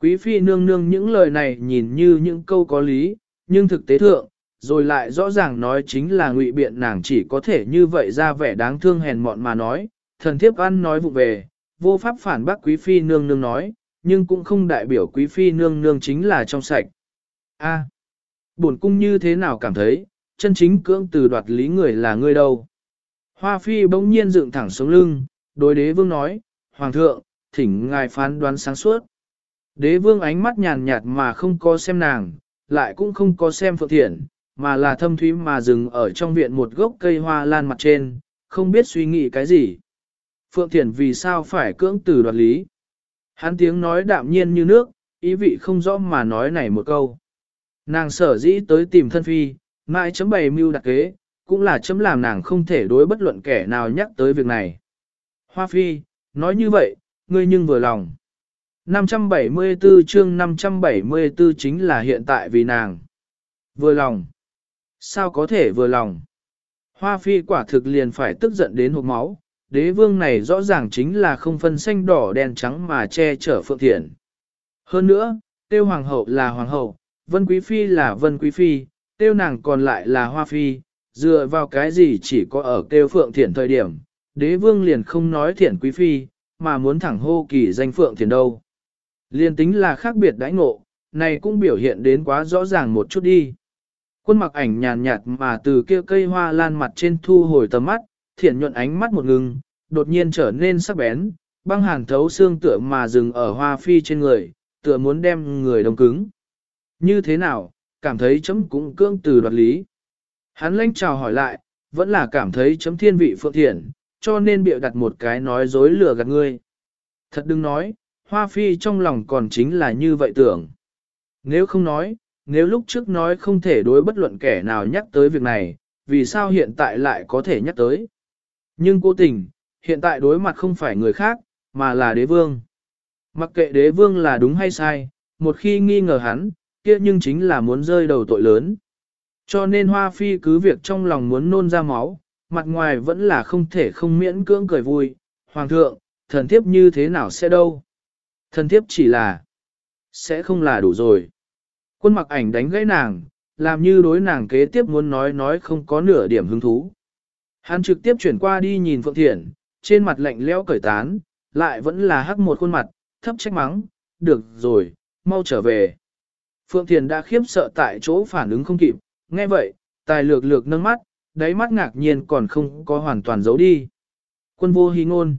Quý phi nương nương những lời này nhìn như những câu có lý, nhưng thực tế thượng, rồi lại rõ ràng nói chính là ngụy biện nàng chỉ có thể như vậy ra vẻ đáng thương hèn mọn mà nói, thần thiếp ăn nói vụ về, vô pháp phản bác quý phi nương nương nói, nhưng cũng không đại biểu quý phi nương nương chính là trong sạch. A, à, bổn cung như thế nào cảm thấy, chân chính cưỡng từ đoạt lý người là ngươi đâu. Hoa phi bỗng nhiên dựng thẳng sống lưng, đối đế vương nói, Hoàng thượng, thỉnh ngài phán đoán sáng suốt. Đế vương ánh mắt nhàn nhạt mà không có xem nàng, lại cũng không có xem phượng thiện, mà là thâm thúy mà dừng ở trong viện một gốc cây hoa lan mặt trên, không biết suy nghĩ cái gì. Phượng Thiển vì sao phải cưỡng từ đoạt lý? Hắn tiếng nói đạm nhiên như nước, ý vị không rõ mà nói này một câu. Nàng sở dĩ tới tìm thân phi, mãi chấm bày mưu đặc kế, cũng là chấm làm nàng không thể đối bất luận kẻ nào nhắc tới việc này. Hoa phi, nói như vậy, ngươi nhưng vừa lòng. 574 chương 574 chính là hiện tại vì nàng. Vừa lòng. Sao có thể vừa lòng? Hoa phi quả thực liền phải tức giận đến hộp máu, đế vương này rõ ràng chính là không phân xanh đỏ đen trắng mà che chở phượng thiện. Hơn nữa, tiêu hoàng hậu là hoàng hậu, vân quý phi là vân quý phi, tiêu nàng còn lại là hoa phi, dựa vào cái gì chỉ có ở tiêu phượng thiện thời điểm, đế vương liền không nói thiện quý phi, mà muốn thẳng hô kỳ danh phượng thiện đâu. Liên tính là khác biệt đãi ngộ, này cũng biểu hiện đến quá rõ ràng một chút đi. Quân mặc ảnh nhàn nhạt mà từ kia cây hoa lan mặt trên thu hồi tầm mắt, thiện nhuận ánh mắt một ngừng, đột nhiên trở nên sắc bén, băng hàn thấu xương tựa mà dừng ở hoa phi trên người, tựa muốn đem người đông cứng. Như thế nào, cảm thấy chấm cũng cương từ đoạt lý. Hắn lãnh chào hỏi lại, vẫn là cảm thấy chấm thiên vị phượng thiện, cho nên bịa đặt một cái nói dối lừa gạt ngươi. Thật đừng nói, hoa phi trong lòng còn chính là như vậy tưởng. Nếu không nói, nếu lúc trước nói không thể đối bất luận kẻ nào nhắc tới việc này, vì sao hiện tại lại có thể nhắc tới. Nhưng cố tình, hiện tại đối mặt không phải người khác, mà là đế vương. Mặc kệ đế vương là đúng hay sai, một khi nghi ngờ hắn, kia nhưng chính là muốn rơi đầu tội lớn. Cho nên Hoa Phi cứ việc trong lòng muốn nôn ra máu, mặt ngoài vẫn là không thể không miễn cưỡng cười vui. Hoàng thượng, thần thiếp như thế nào sẽ đâu? Thần thiếp chỉ là, sẽ không là đủ rồi. Quân mặc ảnh đánh gãy nàng, làm như đối nàng kế tiếp muốn nói nói không có nửa điểm hứng thú. Hắn trực tiếp chuyển qua đi nhìn Phượng Thiển, trên mặt lạnh lẽo cởi tán, lại vẫn là hắc một khuôn mặt, thấp trách mắng, được rồi, mau trở về. Phượng Thiền đã khiếp sợ tại chỗ phản ứng không kịp, nghe vậy, tài lược lược nâng mắt, đáy mắt ngạc nhiên còn không có hoàn toàn giấu đi. Quân vô hí ngôn.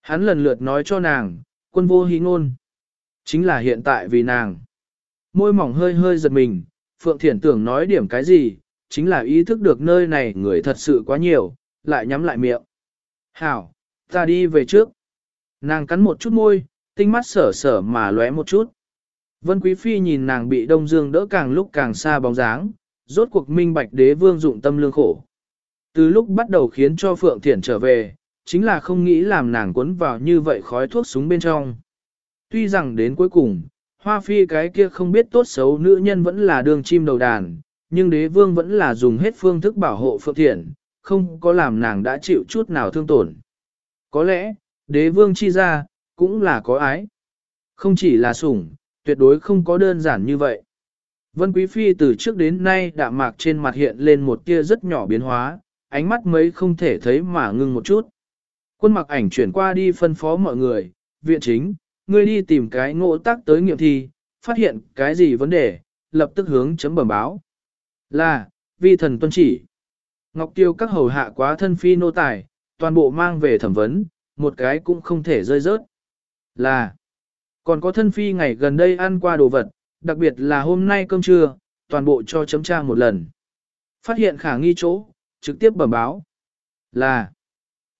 Hắn lần lượt nói cho nàng, quân vô hí ngôn. Chính là hiện tại vì nàng. Môi mỏng hơi hơi giật mình, Phượng Thiển tưởng nói điểm cái gì, chính là ý thức được nơi này người thật sự quá nhiều, lại nhắm lại miệng. Hảo, ta đi về trước. Nàng cắn một chút môi, tinh mắt sở sở mà lóe một chút. Vân Quý Phi nhìn nàng bị Đông Dương đỡ càng lúc càng xa bóng dáng, rốt cuộc minh bạch đế vương dụng tâm lương khổ. Từ lúc bắt đầu khiến cho Phượng Thiển trở về, chính là không nghĩ làm nàng cuốn vào như vậy khói thuốc súng bên trong. Tuy rằng đến cuối cùng, Hoa Phi cái kia không biết tốt xấu nữ nhân vẫn là đường chim đầu đàn, nhưng đế vương vẫn là dùng hết phương thức bảo hộ Phượng Thiển, không có làm nàng đã chịu chút nào thương tổn. Có lẽ, đế vương chi ra, cũng là có ái. Không chỉ là sủng, tuyệt đối không có đơn giản như vậy. Vân Quý Phi từ trước đến nay đạm mạc trên mặt hiện lên một tia rất nhỏ biến hóa, ánh mắt mấy không thể thấy mà ngưng một chút. Quân mặc ảnh chuyển qua đi phân phó mọi người, viện chính, ngươi đi tìm cái ngộ tác tới nghiệm thi, phát hiện cái gì vấn đề, lập tức hướng chấm bẩm báo. Là, vi thần tuân chỉ. Ngọc Tiêu các hầu hạ quá thân phi nô tài, toàn bộ mang về thẩm vấn, một cái cũng không thể rơi rớt. Là, còn có thân phi ngày gần đây ăn qua đồ vật, đặc biệt là hôm nay cơm trưa, toàn bộ cho chấm tra một lần. Phát hiện khả nghi chỗ, trực tiếp bẩm báo. Là,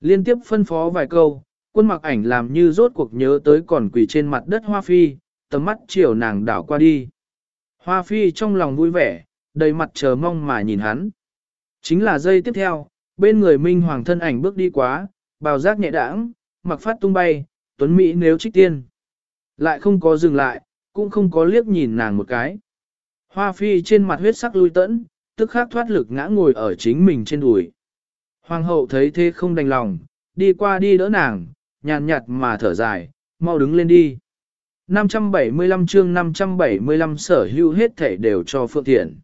liên tiếp phân phó vài câu, quân mặc ảnh làm như rốt cuộc nhớ tới còn quỷ trên mặt đất hoa phi, tầm mắt chiều nàng đảo qua đi. Hoa phi trong lòng vui vẻ, đầy mặt chờ mong mà nhìn hắn. Chính là giây tiếp theo, bên người minh hoàng thân ảnh bước đi quá, bào giác nhẹ đãng, mặc phát tung bay, tuấn Mỹ nếu trích tiên. Lại không có dừng lại, cũng không có liếc nhìn nàng một cái. Hoa phi trên mặt huyết sắc lui tẫn, tức khắc thoát lực ngã ngồi ở chính mình trên đùi. Hoàng hậu thấy thế không đành lòng, đi qua đi đỡ nàng, nhàn nhạt mà thở dài, mau đứng lên đi. 575 chương 575 sở hữu hết thể đều cho Phượng Thiện.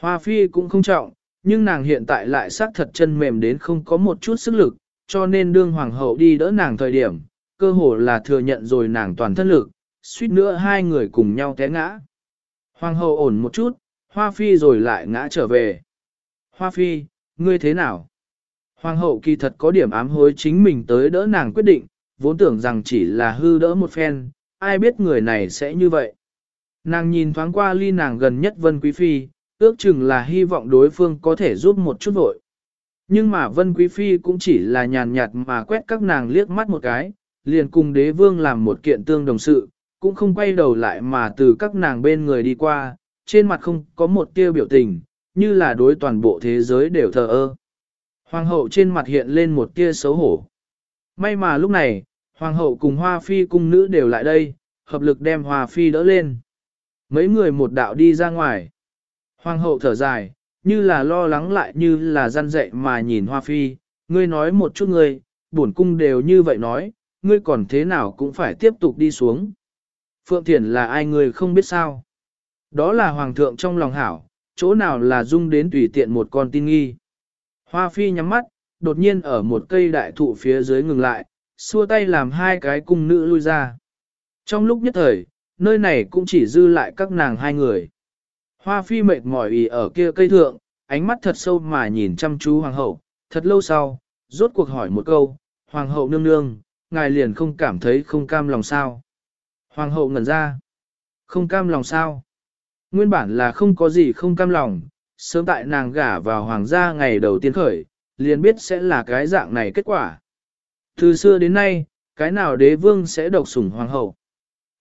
Hoa phi cũng không trọng, nhưng nàng hiện tại lại xác thật chân mềm đến không có một chút sức lực, cho nên đương hoàng hậu đi đỡ nàng thời điểm, cơ hồ là thừa nhận rồi nàng toàn thân lực, suýt nữa hai người cùng nhau té ngã. Hoàng hậu ổn một chút, hoa phi rồi lại ngã trở về. Hoa phi, ngươi thế nào? Hoàng hậu kỳ thật có điểm ám hối chính mình tới đỡ nàng quyết định, vốn tưởng rằng chỉ là hư đỡ một phen, ai biết người này sẽ như vậy. Nàng nhìn thoáng qua ly nàng gần nhất Vân Quý Phi, ước chừng là hy vọng đối phương có thể giúp một chút vội. Nhưng mà Vân Quý Phi cũng chỉ là nhàn nhạt mà quét các nàng liếc mắt một cái, liền cùng đế vương làm một kiện tương đồng sự, cũng không quay đầu lại mà từ các nàng bên người đi qua, trên mặt không có một tia biểu tình, như là đối toàn bộ thế giới đều thờ ơ. Hoàng hậu trên mặt hiện lên một tia xấu hổ. May mà lúc này, hoàng hậu cùng hoa phi cung nữ đều lại đây, hợp lực đem hoa phi đỡ lên. Mấy người một đạo đi ra ngoài. Hoàng hậu thở dài, như là lo lắng lại như là gian dạy mà nhìn hoa phi, ngươi nói một chút ngươi, bổn cung đều như vậy nói, ngươi còn thế nào cũng phải tiếp tục đi xuống. Phượng Thiển là ai ngươi không biết sao. Đó là hoàng thượng trong lòng hảo, chỗ nào là dung đến tùy tiện một con tin nghi. Hoa phi nhắm mắt, đột nhiên ở một cây đại thụ phía dưới ngừng lại, xua tay làm hai cái cung nữ lui ra. Trong lúc nhất thời, nơi này cũng chỉ dư lại các nàng hai người. Hoa phi mệt mỏi ý ở kia cây thượng, ánh mắt thật sâu mà nhìn chăm chú hoàng hậu, thật lâu sau, rốt cuộc hỏi một câu, hoàng hậu nương nương, ngài liền không cảm thấy không cam lòng sao. Hoàng hậu ngẩn ra, không cam lòng sao. Nguyên bản là không có gì không cam lòng, sớm tại nàng gả vào hoàng gia ngày đầu tiên khởi, liền biết sẽ là cái dạng này kết quả. Từ xưa đến nay, cái nào đế vương sẽ độc sủng hoàng hậu.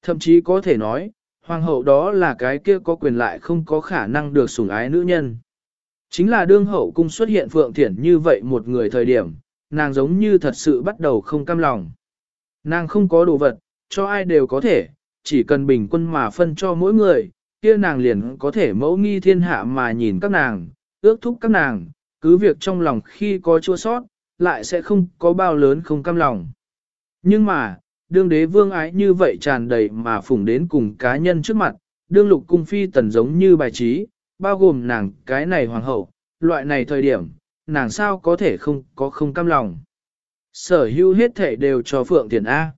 Thậm chí có thể nói, hoàng hậu đó là cái kia có quyền lại không có khả năng được sủng ái nữ nhân. Chính là đương hậu cung xuất hiện Phượng Thiển như vậy một người thời điểm, nàng giống như thật sự bắt đầu không cam lòng. Nàng không có đồ vật, cho ai đều có thể, chỉ cần bình quân mà phân cho mỗi người, kia nàng liền có thể mẫu nghi thiên hạ mà nhìn các nàng, ước thúc các nàng, cứ việc trong lòng khi có chua sót, lại sẽ không có bao lớn không cam lòng. Nhưng mà, đương đế vương ái như vậy tràn đầy mà phủng đến cùng cá nhân trước mặt, đương lục cung phi tần giống như bài trí, bao gồm nàng cái này hoàng hậu, loại này thời điểm, nàng sao có thể không có không cam lòng. Sở hữu hết thể đều cho Phượng Tiền A.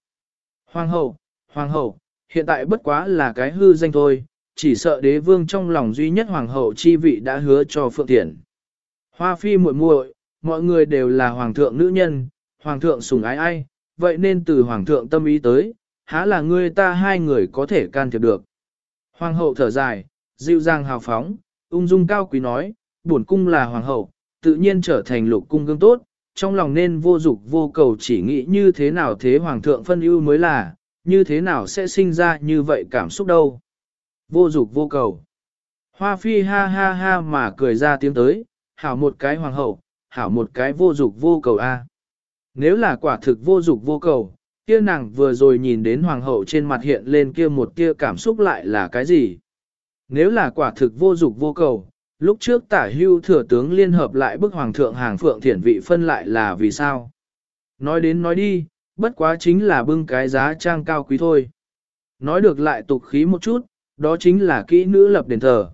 Hoàng hậu, hoàng hậu, hiện tại bất quá là cái hư danh thôi, chỉ sợ đế vương trong lòng duy nhất hoàng hậu chi vị đã hứa cho Phượng Tiền. Hoa phi muội muội, mọi người đều là hoàng thượng nữ nhân, hoàng thượng sủng ái ai, vậy nên từ hoàng thượng tâm ý tới, há là ngươi ta hai người có thể can thiệp được. Hoàng hậu thở dài, dịu dàng hào phóng, ung dung cao quý nói, bổn cung là hoàng hậu, tự nhiên trở thành lục cung gương tốt, trong lòng nên vô dục vô cầu chỉ nghĩ như thế nào thế hoàng thượng phân ưu mới là, như thế nào sẽ sinh ra như vậy cảm xúc đâu. Vô dục vô cầu. Hoa phi ha ha ha mà cười ra tiếng tới, hảo một cái hoàng hậu, hảo một cái vô dục vô cầu a. Nếu là quả thực vô dục vô cầu, kia nàng vừa rồi nhìn đến hoàng hậu trên mặt hiện lên kia một kia cảm xúc lại là cái gì? Nếu là quả thực vô dục vô cầu, lúc trước tả hưu thừa tướng liên hợp lại bức hoàng thượng hàng phượng thiển vị phân lại là vì sao? Nói đến nói đi, bất quá chính là bưng cái giá trang cao quý thôi. Nói được lại tục khí một chút, đó chính là kỹ nữ lập đền thờ.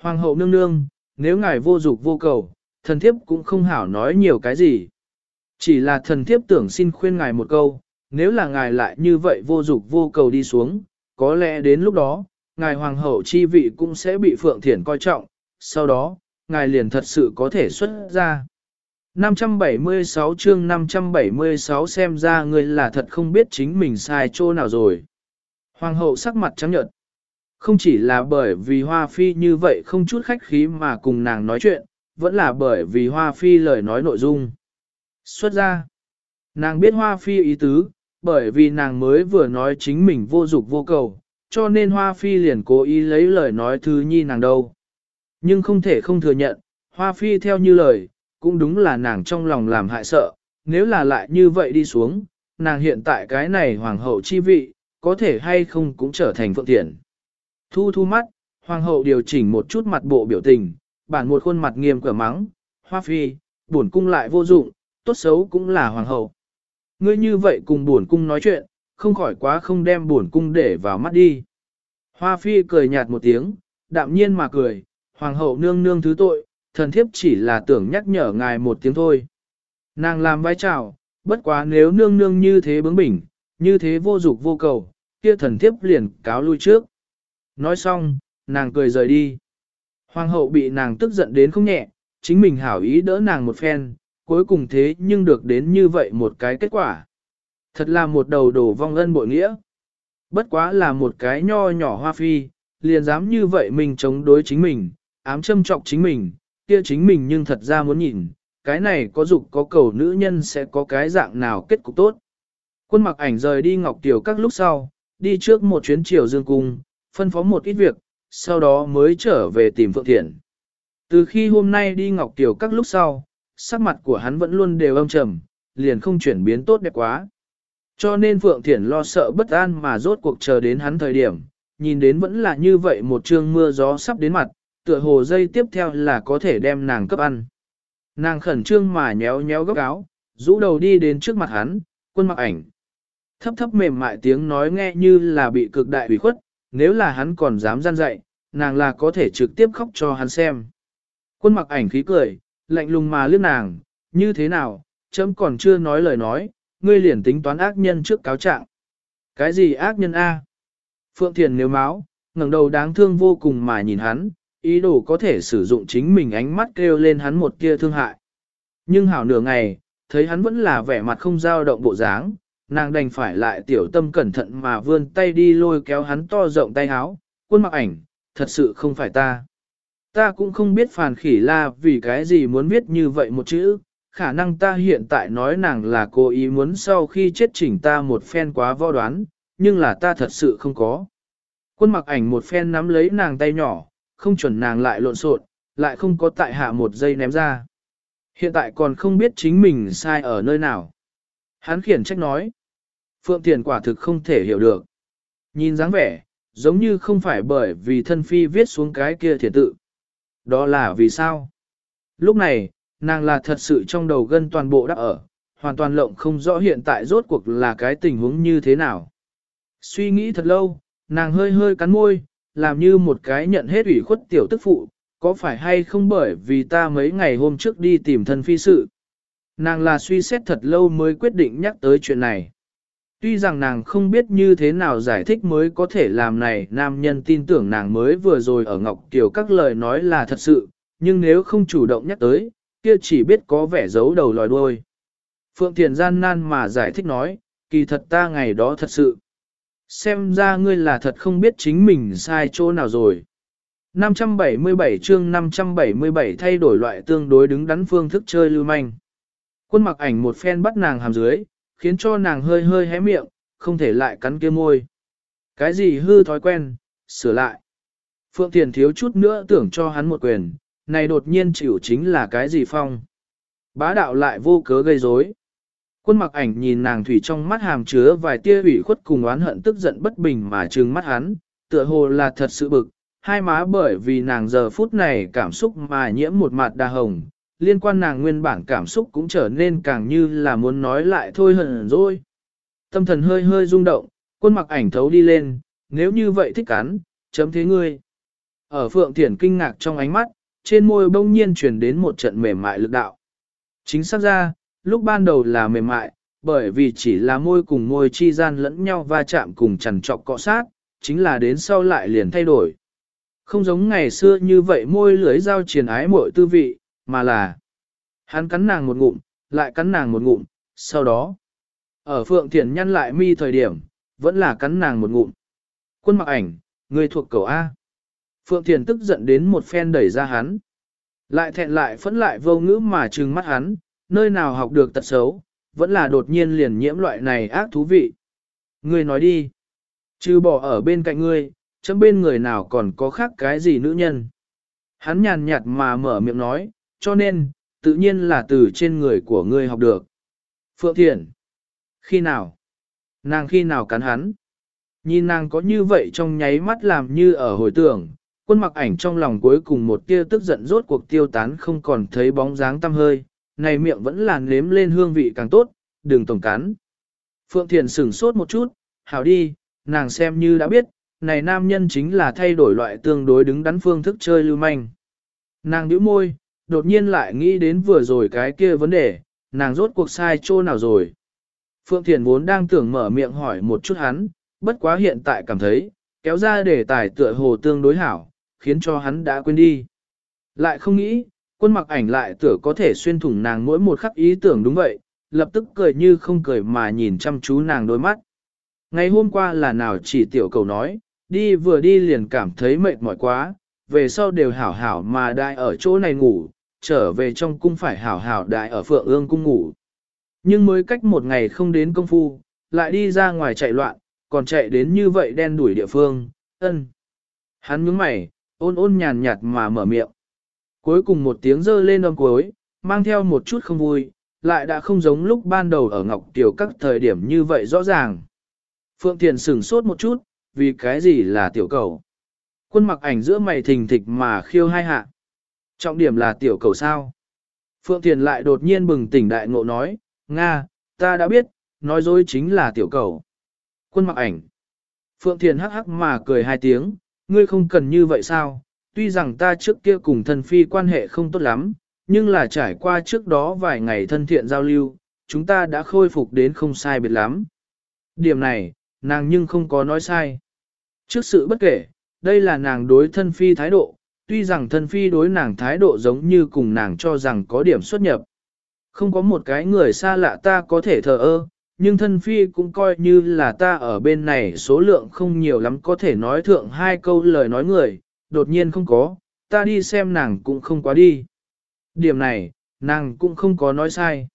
Hoàng hậu nương nương, nếu ngài vô dục vô cầu, thần thiếp cũng không hảo nói nhiều cái gì. Chỉ là thần thiếp tưởng xin khuyên ngài một câu, nếu là ngài lại như vậy vô dục vô cầu đi xuống, có lẽ đến lúc đó, ngài hoàng hậu chi vị cũng sẽ bị Phượng Thiển coi trọng, sau đó, ngài liền thật sự có thể xuất ra. 576 chương 576 xem ra ngươi là thật không biết chính mình sai chỗ nào rồi. Hoàng hậu sắc mặt trắng nhợt. Không chỉ là bởi vì Hoa Phi như vậy không chút khách khí mà cùng nàng nói chuyện, vẫn là bởi vì Hoa Phi lời nói nội dung. Xuất ra, nàng biết Hoa Phi ý tứ, bởi vì nàng mới vừa nói chính mình vô dục vô cầu, cho nên Hoa Phi liền cố ý lấy lời nói thứ nhi nàng đâu. Nhưng không thể không thừa nhận, Hoa Phi theo như lời, cũng đúng là nàng trong lòng làm hại sợ, nếu là lại như vậy đi xuống, nàng hiện tại cái này hoàng hậu chi vị, có thể hay không cũng trở thành phượng tiện. Thu thu mắt, hoàng hậu điều chỉnh một chút mặt bộ biểu tình, bản một khuôn mặt nghiêm cửa mắng, Hoa Phi, bổn cung lại vô dụng, tốt xấu cũng là hoàng hậu. Ngươi như vậy cùng buồn cung nói chuyện, không khỏi quá không đem buồn cung để vào mắt đi. Hoa phi cười nhạt một tiếng, đạm nhiên mà cười, hoàng hậu nương nương thứ tội, thần thiếp chỉ là tưởng nhắc nhở ngài một tiếng thôi. Nàng làm vai trào, bất quá nếu nương nương như thế bướng bỉnh, như thế vô dục vô cầu, kia thần thiếp liền cáo lui trước. Nói xong, nàng cười rời đi. Hoàng hậu bị nàng tức giận đến không nhẹ, chính mình hảo ý đỡ nàng một phen, cuối cùng thế nhưng được đến như vậy một cái kết quả. Thật là một đầu đổ vong ân bội nghĩa. Bất quá là một cái nho nhỏ hoa phi, liền dám như vậy mình chống đối chính mình, ám châm trọng chính mình, kia chính mình nhưng thật ra muốn nhìn, cái này có dục có cầu nữ nhân sẽ có cái dạng nào kết cục tốt. Quân mặc ảnh rời đi Ngọc Tiểu các lúc sau, đi trước một chuyến chiều dương cung, phân phó một ít việc, sau đó mới trở về tìm Phượng Thiện. Từ khi hôm nay đi Ngọc Tiểu các lúc sau, sắc mặt của hắn vẫn luôn đều âm trầm, liền không chuyển biến tốt đẹp quá. Cho nên Phượng Thiển lo sợ bất an mà rốt cuộc chờ đến hắn thời điểm, nhìn đến vẫn là như vậy một trương mưa gió sắp đến mặt, tựa hồ dây tiếp theo là có thể đem nàng cấp ăn. Nàng khẩn trương mà nhéo nhéo góc áo, rũ đầu đi đến trước mặt hắn, quân mặc ảnh. Thấp thấp mềm mại tiếng nói nghe như là bị cực đại ủy khuất, nếu là hắn còn dám gian dạy, nàng là có thể trực tiếp khóc cho hắn xem. Quân mặc ảnh khí cười, lạnh lùng mà liếc nàng, như thế nào, chấm còn chưa nói lời nói, ngươi liền tính toán ác nhân trước cáo trạng. Cái gì ác nhân A? Phượng Thiền nếu máu, ngẩng đầu đáng thương vô cùng mà nhìn hắn, ý đồ có thể sử dụng chính mình ánh mắt kêu lên hắn một kia thương hại. Nhưng hảo nửa ngày, thấy hắn vẫn là vẻ mặt không dao động bộ dáng, nàng đành phải lại tiểu tâm cẩn thận mà vươn tay đi lôi kéo hắn to rộng tay háo, quân mặc ảnh, thật sự không phải ta. Ta cũng không biết phàn khỉ la vì cái gì muốn viết như vậy một chữ, khả năng ta hiện tại nói nàng là cố ý muốn sau khi chết chỉnh ta một phen quá võ đoán, nhưng là ta thật sự không có. Quân mặc ảnh một phen nắm lấy nàng tay nhỏ, không chuẩn nàng lại lộn xộn, lại không có tại hạ một giây ném ra. Hiện tại còn không biết chính mình sai ở nơi nào. Hắn khiển trách nói. Phượng Thiền quả thực không thể hiểu được. Nhìn dáng vẻ, giống như không phải bởi vì thân phi viết xuống cái kia thiệt tự. Đó là vì sao? Lúc này, nàng là thật sự trong đầu gân toàn bộ đã ở, hoàn toàn lộng không rõ hiện tại rốt cuộc là cái tình huống như thế nào. Suy nghĩ thật lâu, nàng hơi hơi cắn môi, làm như một cái nhận hết ủy khuất tiểu tức phụ, có phải hay không bởi vì ta mấy ngày hôm trước đi tìm thân phi sự. Nàng là suy xét thật lâu mới quyết định nhắc tới chuyện này. Tuy rằng nàng không biết như thế nào giải thích mới có thể làm này nam nhân tin tưởng nàng mới vừa rồi ở Ngọc Kiều các lời nói là thật sự, nhưng nếu không chủ động nhắc tới, kia chỉ biết có vẻ giấu đầu lòi đuôi. Phượng Thiền gian nan mà giải thích nói, kỳ thật ta ngày đó thật sự. Xem ra ngươi là thật không biết chính mình sai chỗ nào rồi. 577 chương 577 thay đổi loại tương đối đứng đắn phương thức chơi lưu manh. Quân mặc ảnh một phen bắt nàng hàm dưới, khiến cho nàng hơi hơi hé miệng, không thể lại cắn kia môi. Cái gì hư thói quen, sửa lại. Phượng Thiền thiếu chút nữa tưởng cho hắn một quyền, này đột nhiên chịu chính là cái gì phong. Bá đạo lại vô cớ gây rối. Quân mặc ảnh nhìn nàng thủy trong mắt hàm chứa vài tia ủy khuất cùng oán hận tức giận bất bình mà trừng mắt hắn, tựa hồ là thật sự bực, hai má bởi vì nàng giờ phút này cảm xúc mà nhiễm một mặt đa hồng, liên quan nàng nguyên bản cảm xúc cũng trở nên càng như là muốn nói lại thôi hận rồi. Tâm thần hơi hơi rung động, quân mặc ảnh thấu đi lên, nếu như vậy thích cắn, chấm thế ngươi. Ở Phượng Thiển kinh ngạc trong ánh mắt, trên môi bỗng nhiên truyền đến một trận mềm mại lực đạo. Chính xác ra, lúc ban đầu là mềm mại, bởi vì chỉ là môi cùng môi chi gian lẫn nhau va chạm cùng chằn trọc cọ sát, chính là đến sau lại liền thay đổi. Không giống ngày xưa như vậy môi lưới giao triền ái mỗi tư vị, mà là hắn cắn nàng một ngụm, lại cắn nàng một ngụm, sau đó ở Phượng Thiển nhăn lại mi thời điểm, vẫn là cắn nàng một ngụm. Quân mặc ảnh, người thuộc cầu A. Phượng Thiển tức giận đến một phen đẩy ra hắn. Lại thẹn lại phẫn lại vô ngữ mà trừng mắt hắn, nơi nào học được tật xấu, vẫn là đột nhiên liền nhiễm loại này ác thú vị. Ngươi nói đi. Chứ bỏ ở bên cạnh ngươi, chấm bên người nào còn có khác cái gì nữ nhân. Hắn nhàn nhạt mà mở miệng nói, cho nên, tự nhiên là từ trên người của ngươi học được. Phượng Thiện. Khi nào? Nàng khi nào cắn hắn? Nhìn nàng có như vậy trong nháy mắt làm như ở hồi tưởng, quân mặc ảnh trong lòng cuối cùng một tia tức giận rốt cuộc tiêu tán không còn thấy bóng dáng tăm hơi, này miệng vẫn làn nếm lên hương vị càng tốt, đừng tổng cắn. Phượng Thiền sửng sốt một chút, hảo đi, nàng xem như đã biết, này nam nhân chính là thay đổi loại tương đối đứng đắn phương thức chơi lưu manh. Nàng nhíu môi, đột nhiên lại nghĩ đến vừa rồi cái kia vấn đề, nàng rốt cuộc sai chỗ nào rồi. Phượng Thiền vốn đang tưởng mở miệng hỏi một chút hắn, bất quá hiện tại cảm thấy, kéo ra để tài tựa hồ tương đối hảo, khiến cho hắn đã quên đi. Lại không nghĩ, quân mặc ảnh lại tựa có thể xuyên thủng nàng mỗi một khắc ý tưởng đúng vậy, lập tức cười như không cười mà nhìn chăm chú nàng đôi mắt. Ngày hôm qua là nào chỉ tiểu cầu nói, đi vừa đi liền cảm thấy mệt mỏi quá, về sau đều hảo hảo mà đai ở chỗ này ngủ, trở về trong cung phải hảo hảo đại ở phượng ương cung ngủ. Nhưng mới cách một ngày không đến công phu, lại đi ra ngoài chạy loạn, còn chạy đến như vậy đen đuổi địa phương, ân. Hắn nhướng mày, ôn ôn nhàn nhạt mà mở miệng. Cuối cùng một tiếng rơ lên âm cuối, mang theo một chút không vui, lại đã không giống lúc ban đầu ở Ngọc Tiểu các thời điểm như vậy rõ ràng. Phượng Thiền sửng sốt một chút, vì cái gì là tiểu cầu. Quân mặc ảnh giữa mày thình thịch mà khiêu hai hạ. Trọng điểm là tiểu cầu sao. Phượng Thiền lại đột nhiên bừng tỉnh đại ngộ nói, Nga, ta đã biết, nói dối chính là tiểu cầu. Quân mặc ảnh. Phượng Thiền hắc hắc mà cười hai tiếng, ngươi không cần như vậy sao, tuy rằng ta trước kia cùng thân phi quan hệ không tốt lắm, nhưng là trải qua trước đó vài ngày thân thiện giao lưu, chúng ta đã khôi phục đến không sai biệt lắm. Điểm này, nàng nhưng không có nói sai. Trước sự bất kể, đây là nàng đối thân phi thái độ, tuy rằng thân phi đối nàng thái độ giống như cùng nàng cho rằng có điểm xuất nhập. Không có một cái người xa lạ ta có thể thờ ơ, nhưng thân phi cũng coi như là ta ở bên này số lượng không nhiều lắm có thể nói thượng hai câu lời nói người, đột nhiên không có, ta đi xem nàng cũng không quá đi. Điểm này, nàng cũng không có nói sai.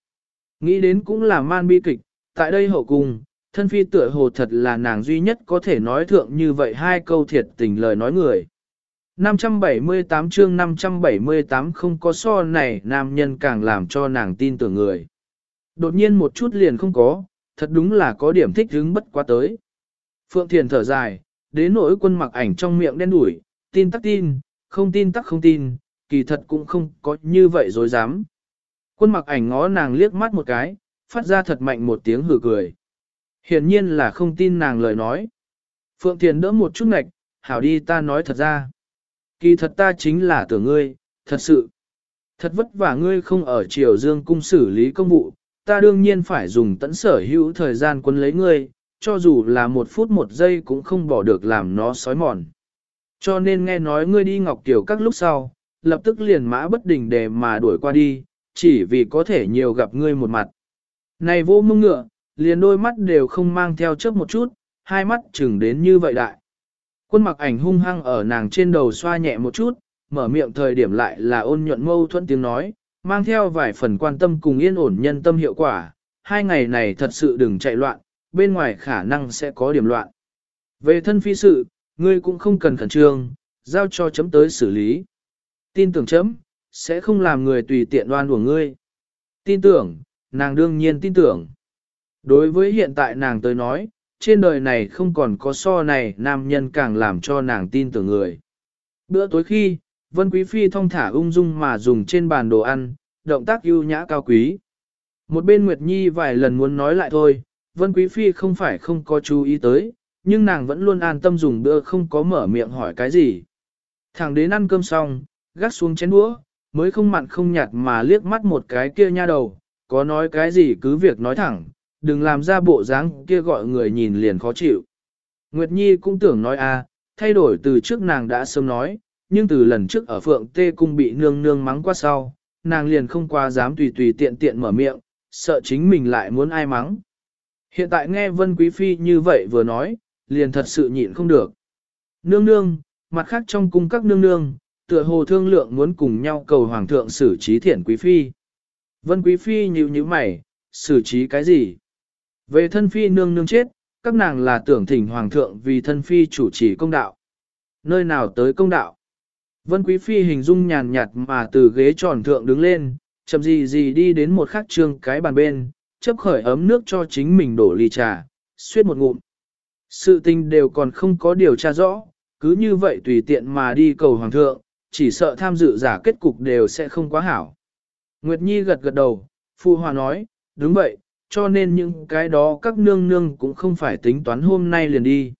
Nghĩ đến cũng là man bi kịch, tại đây hậu cung, thân phi tựa hồ thật là nàng duy nhất có thể nói thượng như vậy hai câu thiệt tình lời nói người. 578 chương 578 không có so này nam nhân càng làm cho nàng tin tưởng người. Đột nhiên một chút liền không có, thật đúng là có điểm thích hứng bất quá tới. Phượng Thiền thở dài, đến nỗi quân mặc ảnh trong miệng đen đủi, tin tắc tin, không tin tắc không tin, kỳ thật cũng không có như vậy dối dám. Quân mặc ảnh ngó nàng liếc mắt một cái, phát ra thật mạnh một tiếng hử cười. Hiển nhiên là không tin nàng lời nói. Phượng Thiền đỡ một chút ngạch, hảo đi ta nói thật ra. Kỳ thật ta chính là tưởng ngươi, thật sự. Thật vất vả ngươi không ở triều dương cung xử lý công vụ, ta đương nhiên phải dùng tận sở hữu thời gian quân lấy ngươi, cho dù là một phút một giây cũng không bỏ được làm nó sói mòn. Cho nên nghe nói ngươi đi ngọc Kiều các lúc sau, lập tức liền mã bất đình để mà đuổi qua đi, chỉ vì có thể nhiều gặp ngươi một mặt. Này vô mông ngựa, liền đôi mắt đều không mang theo chớp một chút, hai mắt chừng đến như vậy đại. Quân mặc ảnh hung hăng ở nàng trên đầu xoa nhẹ một chút, mở miệng thời điểm lại là ôn nhuận mâu thuẫn tiếng nói, mang theo vài phần quan tâm cùng yên ổn nhân tâm hiệu quả, hai ngày này thật sự đừng chạy loạn, bên ngoài khả năng sẽ có điểm loạn. Về thân phi sự, ngươi cũng không cần khẩn trương, giao cho chấm tới xử lý. Tin tưởng chấm, sẽ không làm người tùy tiện đoan của ngươi. Tin tưởng, nàng đương nhiên tin tưởng. Đối với hiện tại nàng tới nói, trên đời này không còn có so này nam nhân càng làm cho nàng tin tưởng người. Bữa tối khi, Vân Quý Phi thong thả ung dung mà dùng trên bàn đồ ăn, động tác ưu nhã cao quý. Một bên Nguyệt Nhi vài lần muốn nói lại thôi, Vân Quý Phi không phải không có chú ý tới, nhưng nàng vẫn luôn an tâm dùng bữa không có mở miệng hỏi cái gì. Thẳng đến ăn cơm xong, gác xuống chén đũa, mới không mặn không nhạt mà liếc mắt một cái kia nha đầu, có nói cái gì cứ việc nói thẳng, đừng làm ra bộ dáng kia gọi người nhìn liền khó chịu. Nguyệt Nhi cũng tưởng nói a, thay đổi từ trước nàng đã sớm nói, nhưng từ lần trước ở phượng tê cung bị nương nương mắng qua sau, nàng liền không qua dám tùy tùy tiện tiện mở miệng, sợ chính mình lại muốn ai mắng. Hiện tại nghe Vân Quý Phi như vậy vừa nói, liền thật sự nhịn không được. Nương nương, mặt khác trong cung các nương nương, tựa hồ thương lượng muốn cùng nhau cầu Hoàng thượng xử trí thiện Quý Phi. Vân Quý Phi nhíu nhíu mày, xử trí cái gì? Về thân Phi nương nương chết, các nàng là tưởng thỉnh Hoàng thượng vì thân Phi chủ trì công đạo. Nơi nào tới công đạo? Vân Quý Phi hình dung nhàn nhạt mà từ ghế tròn thượng đứng lên, chậm gì gì đi đến một khắc trương cái bàn bên, chấp khởi ấm nước cho chính mình đổ ly trà, suyết một ngụm. Sự tình đều còn không có điều tra rõ, cứ như vậy tùy tiện mà đi cầu hoàng thượng, chỉ sợ tham dự giả kết cục đều sẽ không quá hảo. Nguyệt Nhi gật gật đầu, Phu Hòa nói, đúng vậy, cho nên những cái đó các nương nương cũng không phải tính toán hôm nay liền đi.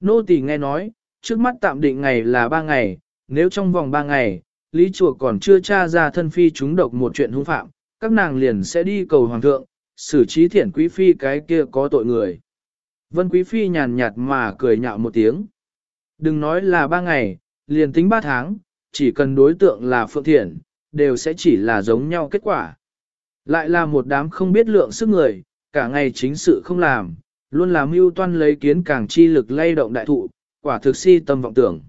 Nô tỳ nghe nói, trước mắt tạm định ngày là ba ngày, nếu trong vòng ba ngày, Lý Chùa còn chưa tra ra thân phi chúng độc một chuyện hung phạm, các nàng liền sẽ đi cầu hoàng thượng, xử trí thiển quý phi cái kia có tội người. Vân quý phi nhàn nhạt mà cười nhạo một tiếng. Đừng nói là ba ngày, liền tính ba tháng, chỉ cần đối tượng là phượng thiện, đều sẽ chỉ là giống nhau kết quả. Lại là một đám không biết lượng sức người, cả ngày chính sự không làm, luôn làm mưu toan lấy kiến càng chi lực lay động đại thụ, quả thực si tâm vọng tưởng.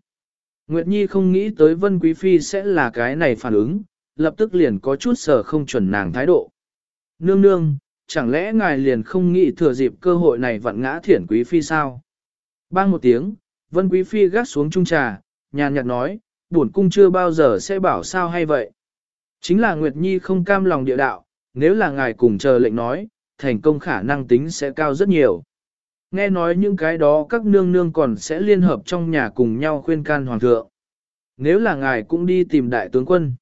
Nguyệt Nhi không nghĩ tới Vân Quý Phi sẽ là cái này phản ứng, lập tức liền có chút sở không chuẩn nàng thái độ. Nương nương, chẳng lẽ ngài liền không nghĩ thừa dịp cơ hội này vặn ngã thiển Quý Phi sao? Bang một tiếng, Vân Quý Phi gác xuống trung trà, nhàn nhạt nói, buồn cung chưa bao giờ sẽ bảo sao hay vậy. Chính là Nguyệt Nhi không cam lòng địa đạo, nếu là ngài cùng chờ lệnh nói, thành công khả năng tính sẽ cao rất nhiều. Nghe nói những cái đó các nương nương còn sẽ liên hợp trong nhà cùng nhau khuyên can hoàng thượng. Nếu là ngài cũng đi tìm đại tướng quân.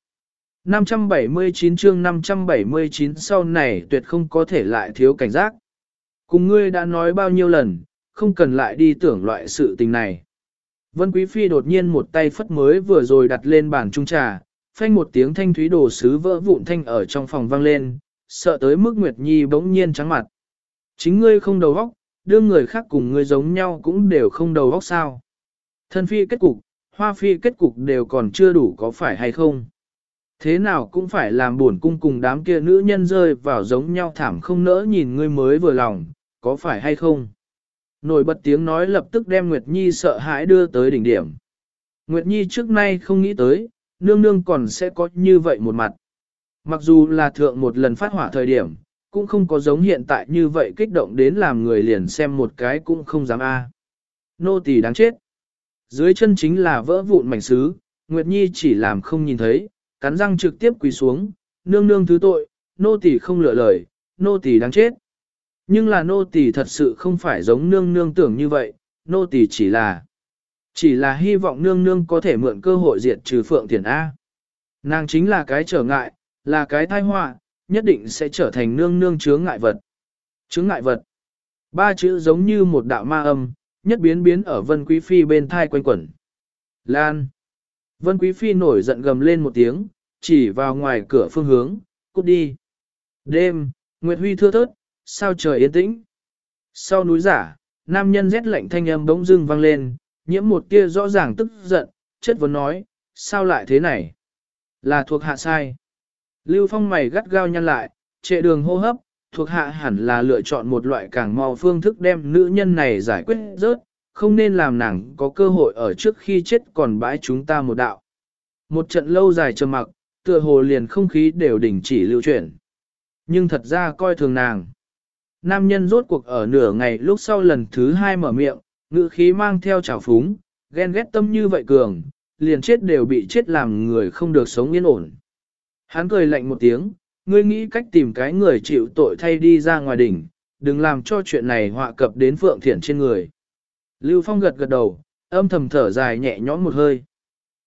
579 chương 579 sau này tuyệt không có thể lại thiếu cảnh giác. Cùng ngươi đã nói bao nhiêu lần, không cần lại đi tưởng loại sự tình này. Vân Quý Phi đột nhiên một tay phất mới vừa rồi đặt lên bàn trung trà, phanh một tiếng thanh thúy đồ sứ vỡ vụn thanh ở trong phòng vang lên, sợ tới mức Nguyệt Nhi bỗng nhiên trắng mặt. Chính ngươi không đầu óc, đưa người khác cùng ngươi giống nhau cũng đều không đầu óc sao. Thân phi kết cục, hoa phi kết cục đều còn chưa đủ có phải hay không. Thế nào cũng phải làm buồn cung cùng đám kia nữ nhân rơi vào giống nhau thảm không nỡ nhìn ngươi mới vừa lòng, có phải hay không. Nổi bật tiếng nói lập tức đem Nguyệt Nhi sợ hãi đưa tới đỉnh điểm. Nguyệt Nhi trước nay không nghĩ tới, nương nương còn sẽ có như vậy một mặt. Mặc dù là thượng một lần phát hỏa thời điểm, cũng không có giống hiện tại như vậy kích động đến làm người liền xem một cái cũng không dám a. À. Nô tỳ đáng chết. Dưới chân chính là vỡ vụn mảnh sứ, Nguyệt Nhi chỉ làm không nhìn thấy, cắn răng trực tiếp quỳ xuống, nương nương thứ tội, nô tỳ không lựa lời, nô tỳ đáng chết. Nhưng là nô tỳ thật sự không phải giống nương nương tưởng như vậy, nô tỳ chỉ là chỉ là hy vọng nương nương có thể mượn cơ hội diệt trừ phượng tiền A. Nàng chính là cái trở ngại, là cái tai họa, nhất định sẽ trở thành nương nương chướng ngại vật. Chướng ngại vật. Ba chữ giống như một đạo ma âm, nhất biến biến ở Vân Quý Phi bên thai quanh quẩn. Lan. Vân Quý Phi nổi giận gầm lên một tiếng, chỉ vào ngoài cửa phương hướng, cút đi. Đêm, Nguyệt Huy thưa thớt, sao trời yên tĩnh. Sau núi giả, nam nhân rét lạnh thanh âm bỗng dưng vang lên, nhiễm một tia rõ ràng tức giận, chất vấn nói, sao lại thế này? Là thuộc hạ sai. Lưu Phong mày gắt gao nhăn lại, trệ đường hô hấp, thuộc hạ hẳn là lựa chọn một loại càng mau phương thức đem nữ nhân này giải quyết rớt, không nên làm nàng có cơ hội ở trước khi chết còn bãi chúng ta một đạo. Một trận lâu dài trầm mặc, tựa hồ liền không khí đều đình chỉ lưu chuyển. Nhưng thật ra coi thường nàng. Nam nhân rốt cuộc ở nửa ngày lúc sau lần thứ hai mở miệng, ngữ khí mang theo trào phúng, ghen ghét tâm như vậy cường, liền chết đều bị chết làm người không được sống yên ổn. Hắn cười lạnh một tiếng, ngươi nghĩ cách tìm cái người chịu tội thay đi ra ngoài đỉnh, đừng làm cho chuyện này họa cập đến Phượng Thiển trên người. Lưu Phong gật gật đầu, âm thầm thở dài nhẹ nhõm một hơi.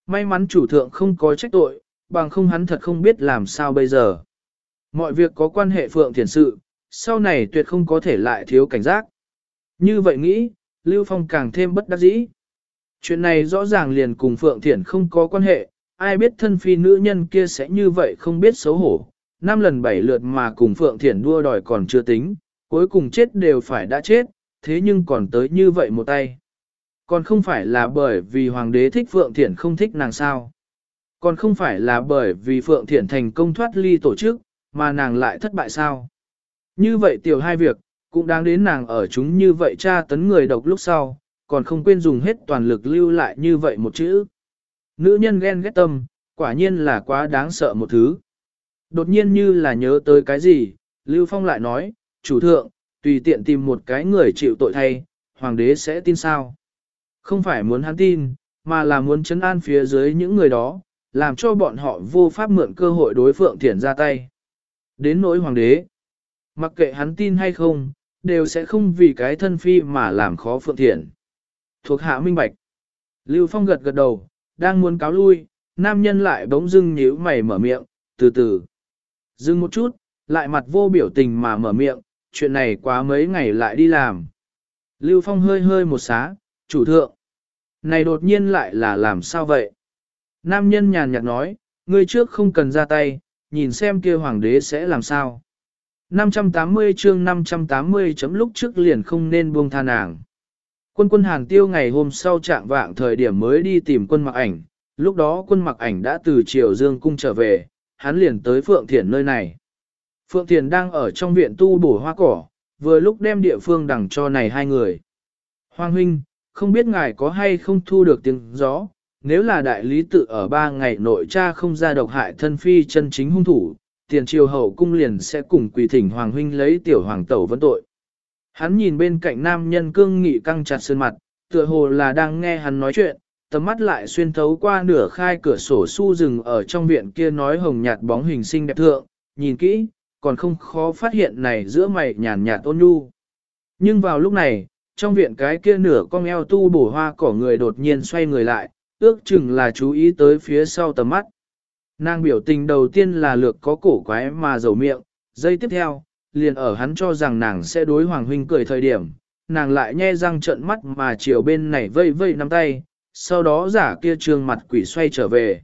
May mắn chủ thượng không có trách tội, bằng không hắn thật không biết làm sao bây giờ. Mọi việc có quan hệ Phượng Thiển sự, sau này tuyệt không có thể lại thiếu cảnh giác. Như vậy nghĩ, Lưu Phong càng thêm bất đắc dĩ. Chuyện này rõ ràng liền cùng Phượng Thiển không có quan hệ, ai biết thân phi nữ nhân kia sẽ như vậy không biết xấu hổ, năm lần bảy lượt mà cùng Phượng Thiển đua đòi còn chưa tính, cuối cùng chết đều phải đã chết, thế nhưng còn tới như vậy một tay. Còn không phải là bởi vì hoàng đế thích Phượng Thiển không thích nàng sao. Còn không phải là bởi vì Phượng Thiển thành công thoát ly tổ chức, mà nàng lại thất bại sao. Như vậy tiểu hai việc, cũng đáng đến nàng ở chúng như vậy tra tấn người độc lúc sau, còn không quên dùng hết toàn lực lưu lại như vậy một chữ. Nữ nhân ghen ghét tâm, quả nhiên là quá đáng sợ một thứ. Đột nhiên như là nhớ tới cái gì, Lưu Phong lại nói, chủ thượng, tùy tiện tìm một cái người chịu tội thay, hoàng đế sẽ tin sao. Không phải muốn hắn tin, mà là muốn chấn an phía dưới những người đó, làm cho bọn họ vô pháp mượn cơ hội đối phượng thiển ra tay. Đến nỗi hoàng đế, mặc kệ hắn tin hay không, đều sẽ không vì cái thân phi mà làm khó phượng Thiện. Thuộc hạ minh bạch. Lưu Phong gật gật đầu, đang muốn cáo lui, nam nhân lại bỗng dưng nhíu mày mở miệng, từ từ. Dừng một chút, lại mặt vô biểu tình mà mở miệng, chuyện này quá mấy ngày lại đi làm. Lưu Phong hơi hơi một xá, chủ thượng. Này đột nhiên lại là làm sao vậy? Nam nhân nhàn nhạt nói, ngươi trước không cần ra tay, nhìn xem kia hoàng đế sẽ làm sao. 580 chương 580 chấm lúc trước liền không nên buông tha nàng. Quân quân hàng tiêu ngày hôm sau trạng vạng thời điểm mới đi tìm quân mặc ảnh, lúc đó quân mặc ảnh đã từ triều dương cung trở về, hắn liền tới Phượng Thiển nơi này. Phượng Thiển đang ở trong viện tu bổ hoa cỏ, vừa lúc đem địa phương đằng cho này hai người. Hoàng huynh, không biết ngài có hay không thu được tiếng gió, nếu là đại lý tự ở ba ngày nội cha không ra độc hại thân phi chân chính hung thủ, tiền triều hậu cung liền sẽ cùng quỳ thỉnh Hoàng huynh lấy tiểu hoàng tẩu vấn tội. Hắn nhìn bên cạnh nam nhân cương nghị căng chặt sơn mặt, tựa hồ là đang nghe hắn nói chuyện, tầm mắt lại xuyên thấu qua nửa khai cửa sổ su rừng ở trong viện kia nói hồng nhạt bóng hình xinh đẹp thượng, nhìn kỹ, còn không khó phát hiện này giữa mày nhàn nhạt ôn nhu. Nhưng vào lúc này, trong viện cái kia nửa con eo tu bổ hoa cỏ người đột nhiên xoay người lại, ước chừng là chú ý tới phía sau tầm mắt. Nàng biểu tình đầu tiên là lược có cổ quái mà dầu miệng, giây tiếp theo, liền ở hắn cho rằng nàng sẽ đối Hoàng Huynh cười thời điểm, nàng lại nhe răng trợn mắt mà chiều bên này vây vây nắm tay, sau đó giả kia trường mặt quỷ xoay trở về.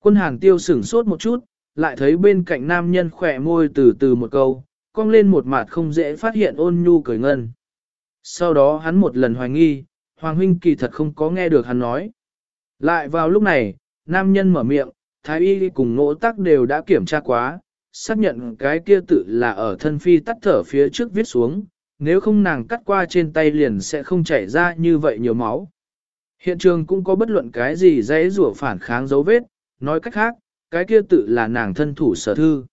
Quân hàng tiêu sửng sốt một chút, lại thấy bên cạnh nam nhân khỏe môi từ từ một câu, cong lên một mặt không dễ phát hiện ôn nhu cười ngân. Sau đó hắn một lần hoài nghi, Hoàng huynh kỳ thật không có nghe được hắn nói. Lại vào lúc này, nam nhân mở miệng, thái y cùng ngỗ tắc đều đã kiểm tra quá, xác nhận cái kia tự là ở thân phi tắt thở phía trước viết xuống, nếu không nàng cắt qua trên tay liền sẽ không chảy ra như vậy nhiều máu. Hiện trường cũng có bất luận cái gì dễ rủa phản kháng dấu vết, nói cách khác, cái kia tự là nàng thân thủ sở thư.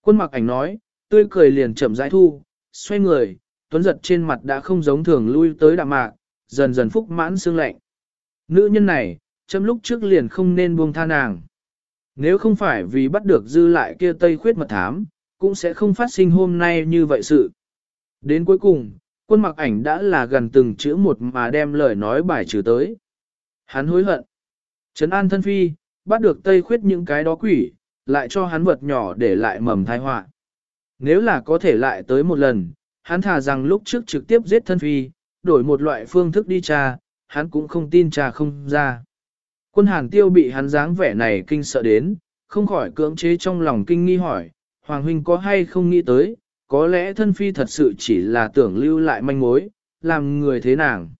Quân mặc ảnh nói, tươi cười liền chậm rãi thu, xoay người, tuấn giật trên mặt đã không giống thường lui tới đạm mạc, dần dần phúc mãn xương lạnh. Nữ nhân này, chấm lúc trước liền không nên buông tha nàng. Nếu không phải vì bắt được dư lại kia tây khuyết mật thám, cũng sẽ không phát sinh hôm nay như vậy sự. Đến cuối cùng, quân mặc ảnh đã là gần từng chữ một mà đem lời nói bài trừ tới. Hắn hối hận. Trấn an thân phi, bắt được tây khuyết những cái đó quỷ, lại cho hắn vật nhỏ để lại mầm thai họa. Nếu là có thể lại tới một lần, hắn thà rằng lúc trước trực tiếp giết thân phi, đổi một loại phương thức đi trà hắn cũng không tin trà không ra. Quân hàn tiêu bị hắn dáng vẻ này kinh sợ đến, không khỏi cưỡng chế trong lòng kinh nghi hỏi, Hoàng huynh có hay không nghĩ tới, có lẽ thân phi thật sự chỉ là tưởng lưu lại manh mối, làm người thế nàng.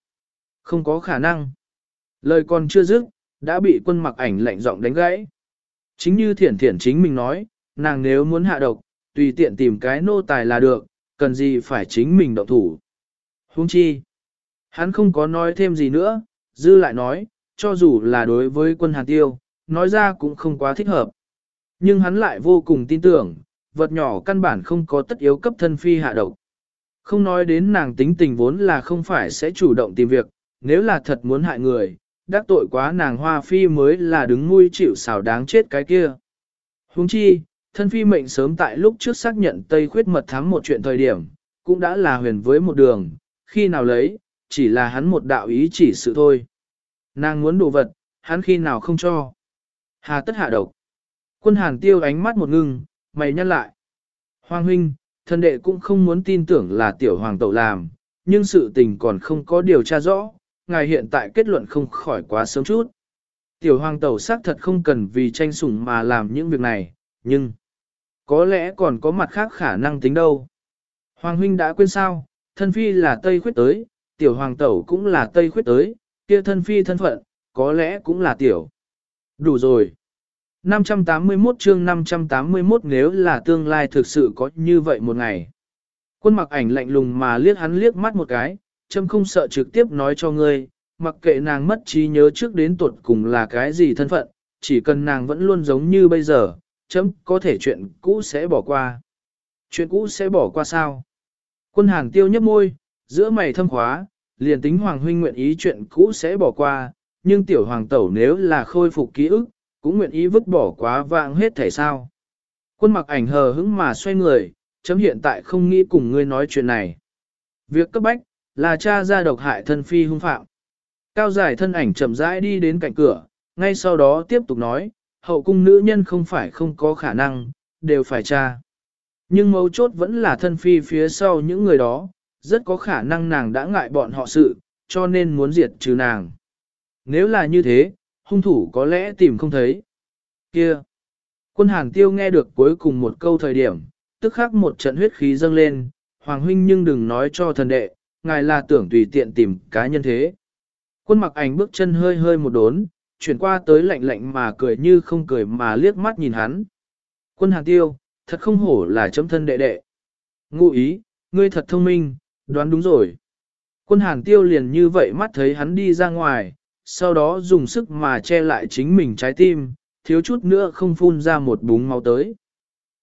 Không có khả năng. Lời còn chưa dứt, đã bị quân mặc ảnh lạnh giọng đánh gãy. Chính như thiển thiển chính mình nói, nàng nếu muốn hạ độc, tùy tiện tìm cái nô tài là được, cần gì phải chính mình động thủ. Huống chi, hắn không có nói thêm gì nữa, dư lại nói, cho dù là đối với quân hàn tiêu, nói ra cũng không quá thích hợp. Nhưng hắn lại vô cùng tin tưởng, vật nhỏ căn bản không có tất yếu cấp thân phi hạ độc. Không nói đến nàng tính tình vốn là không phải sẽ chủ động tìm việc, nếu là thật muốn hại người, đắc tội quá nàng hoa phi mới là đứng nuôi chịu xảo đáng chết cái kia. Huống chi, thân phi mệnh sớm tại lúc trước xác nhận Tây khuyết mật thắng một chuyện thời điểm, cũng đã là huyền với một đường, khi nào lấy, chỉ là hắn một đạo ý chỉ sự thôi. Nàng muốn đồ vật, hắn khi nào không cho. Hà tất hạ độc. Quân hàn tiêu ánh mắt một ngưng, mày nhăn lại. Hoàng huynh, thân đệ cũng không muốn tin tưởng là tiểu hoàng tẩu làm, nhưng sự tình còn không có điều tra rõ, ngài hiện tại kết luận không khỏi quá sớm chút. Tiểu hoàng tẩu xác thật không cần vì tranh sủng mà làm những việc này, nhưng có lẽ còn có mặt khác khả năng tính đâu. Hoàng huynh đã quên sao, thân phi là Tây khuyết tới, tiểu hoàng tẩu cũng là Tây khuyết tới, kia thân phi thân phận, có lẽ cũng là tiểu. Đủ rồi. 581 chương 581 nếu là tương lai thực sự có như vậy một ngày. Quân mặc ảnh lạnh lùng mà liếc hắn liếc mắt một cái, châm không sợ trực tiếp nói cho ngươi, mặc kệ nàng mất trí nhớ trước đến tuột cùng là cái gì thân phận, chỉ cần nàng vẫn luôn giống như bây giờ, chấm có thể chuyện cũ sẽ bỏ qua. Chuyện cũ sẽ bỏ qua sao? Quân hàng tiêu nhấp môi, giữa mày thâm khóa, liền tính hoàng huynh nguyện ý chuyện cũ sẽ bỏ qua, nhưng tiểu hoàng tẩu nếu là khôi phục ký ức, cũng nguyện ý vứt bỏ quá vãng hết thể sao. Quân mặc ảnh hờ hững mà xoay người, chấm hiện tại không nghĩ cùng ngươi nói chuyện này. Việc cấp bách, là cha ra độc hại thân phi hung phạm. Cao giải thân ảnh chậm rãi đi đến cạnh cửa, ngay sau đó tiếp tục nói, hậu cung nữ nhân không phải không có khả năng, đều phải cha. Nhưng mấu chốt vẫn là thân phi phía sau những người đó, rất có khả năng nàng đã ngại bọn họ sự, cho nên muốn diệt trừ nàng. Nếu là như thế, hung thủ có lẽ tìm không thấy. Kia! Quân hàng tiêu nghe được cuối cùng một câu thời điểm, tức khắc một trận huyết khí dâng lên, Hoàng huynh nhưng đừng nói cho thần đệ, ngài là tưởng tùy tiện tìm cá nhân thế. Quân mặc ảnh bước chân hơi hơi một đốn, chuyển qua tới lạnh lạnh mà cười như không cười mà liếc mắt nhìn hắn. Quân hàng tiêu, thật không hổ là chấm thân đệ đệ. Ngụ ý, ngươi thật thông minh, đoán đúng rồi. Quân hàn tiêu liền như vậy mắt thấy hắn đi ra ngoài, sau đó dùng sức mà che lại chính mình trái tim, thiếu chút nữa không phun ra một búng máu tới.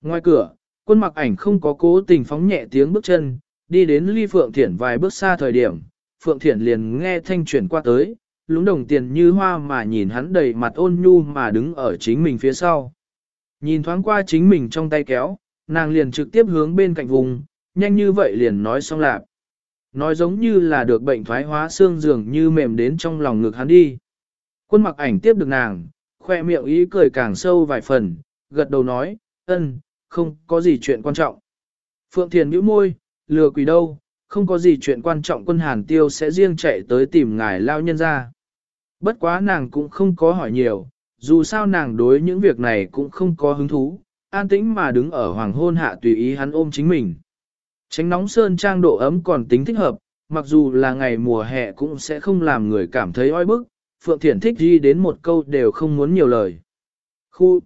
Ngoài cửa, quân mặc ảnh không có cố tình phóng nhẹ tiếng bước chân, đi đến ly Phượng Thiển vài bước xa thời điểm, Phượng Thiển liền nghe thanh chuyển qua tới, lúng đồng tiền như hoa mà nhìn hắn đầy mặt ôn nhu mà đứng ở chính mình phía sau. Nhìn thoáng qua chính mình trong tay kéo, nàng liền trực tiếp hướng bên cạnh vùng, nhanh như vậy liền nói xong lạc. Nói giống như là được bệnh thoái hóa xương dường như mềm đến trong lòng ngực hắn đi. Quân mặc ảnh tiếp được nàng, khoe miệng ý cười càng sâu vài phần, gật đầu nói, ân, không có gì chuyện quan trọng. Phượng Thiền nhíu môi, lừa quỷ đâu, không có gì chuyện quan trọng quân hàn tiêu sẽ riêng chạy tới tìm ngài lao nhân ra. Bất quá nàng cũng không có hỏi nhiều, dù sao nàng đối những việc này cũng không có hứng thú, an tĩnh mà đứng ở hoàng hôn hạ tùy ý hắn ôm chính mình. Tránh nóng sơn trang độ ấm còn tính thích hợp, mặc dù là ngày mùa hè cũng sẽ không làm người cảm thấy oi bức, Phượng Thiển thích đi đến một câu đều không muốn nhiều lời. Khu!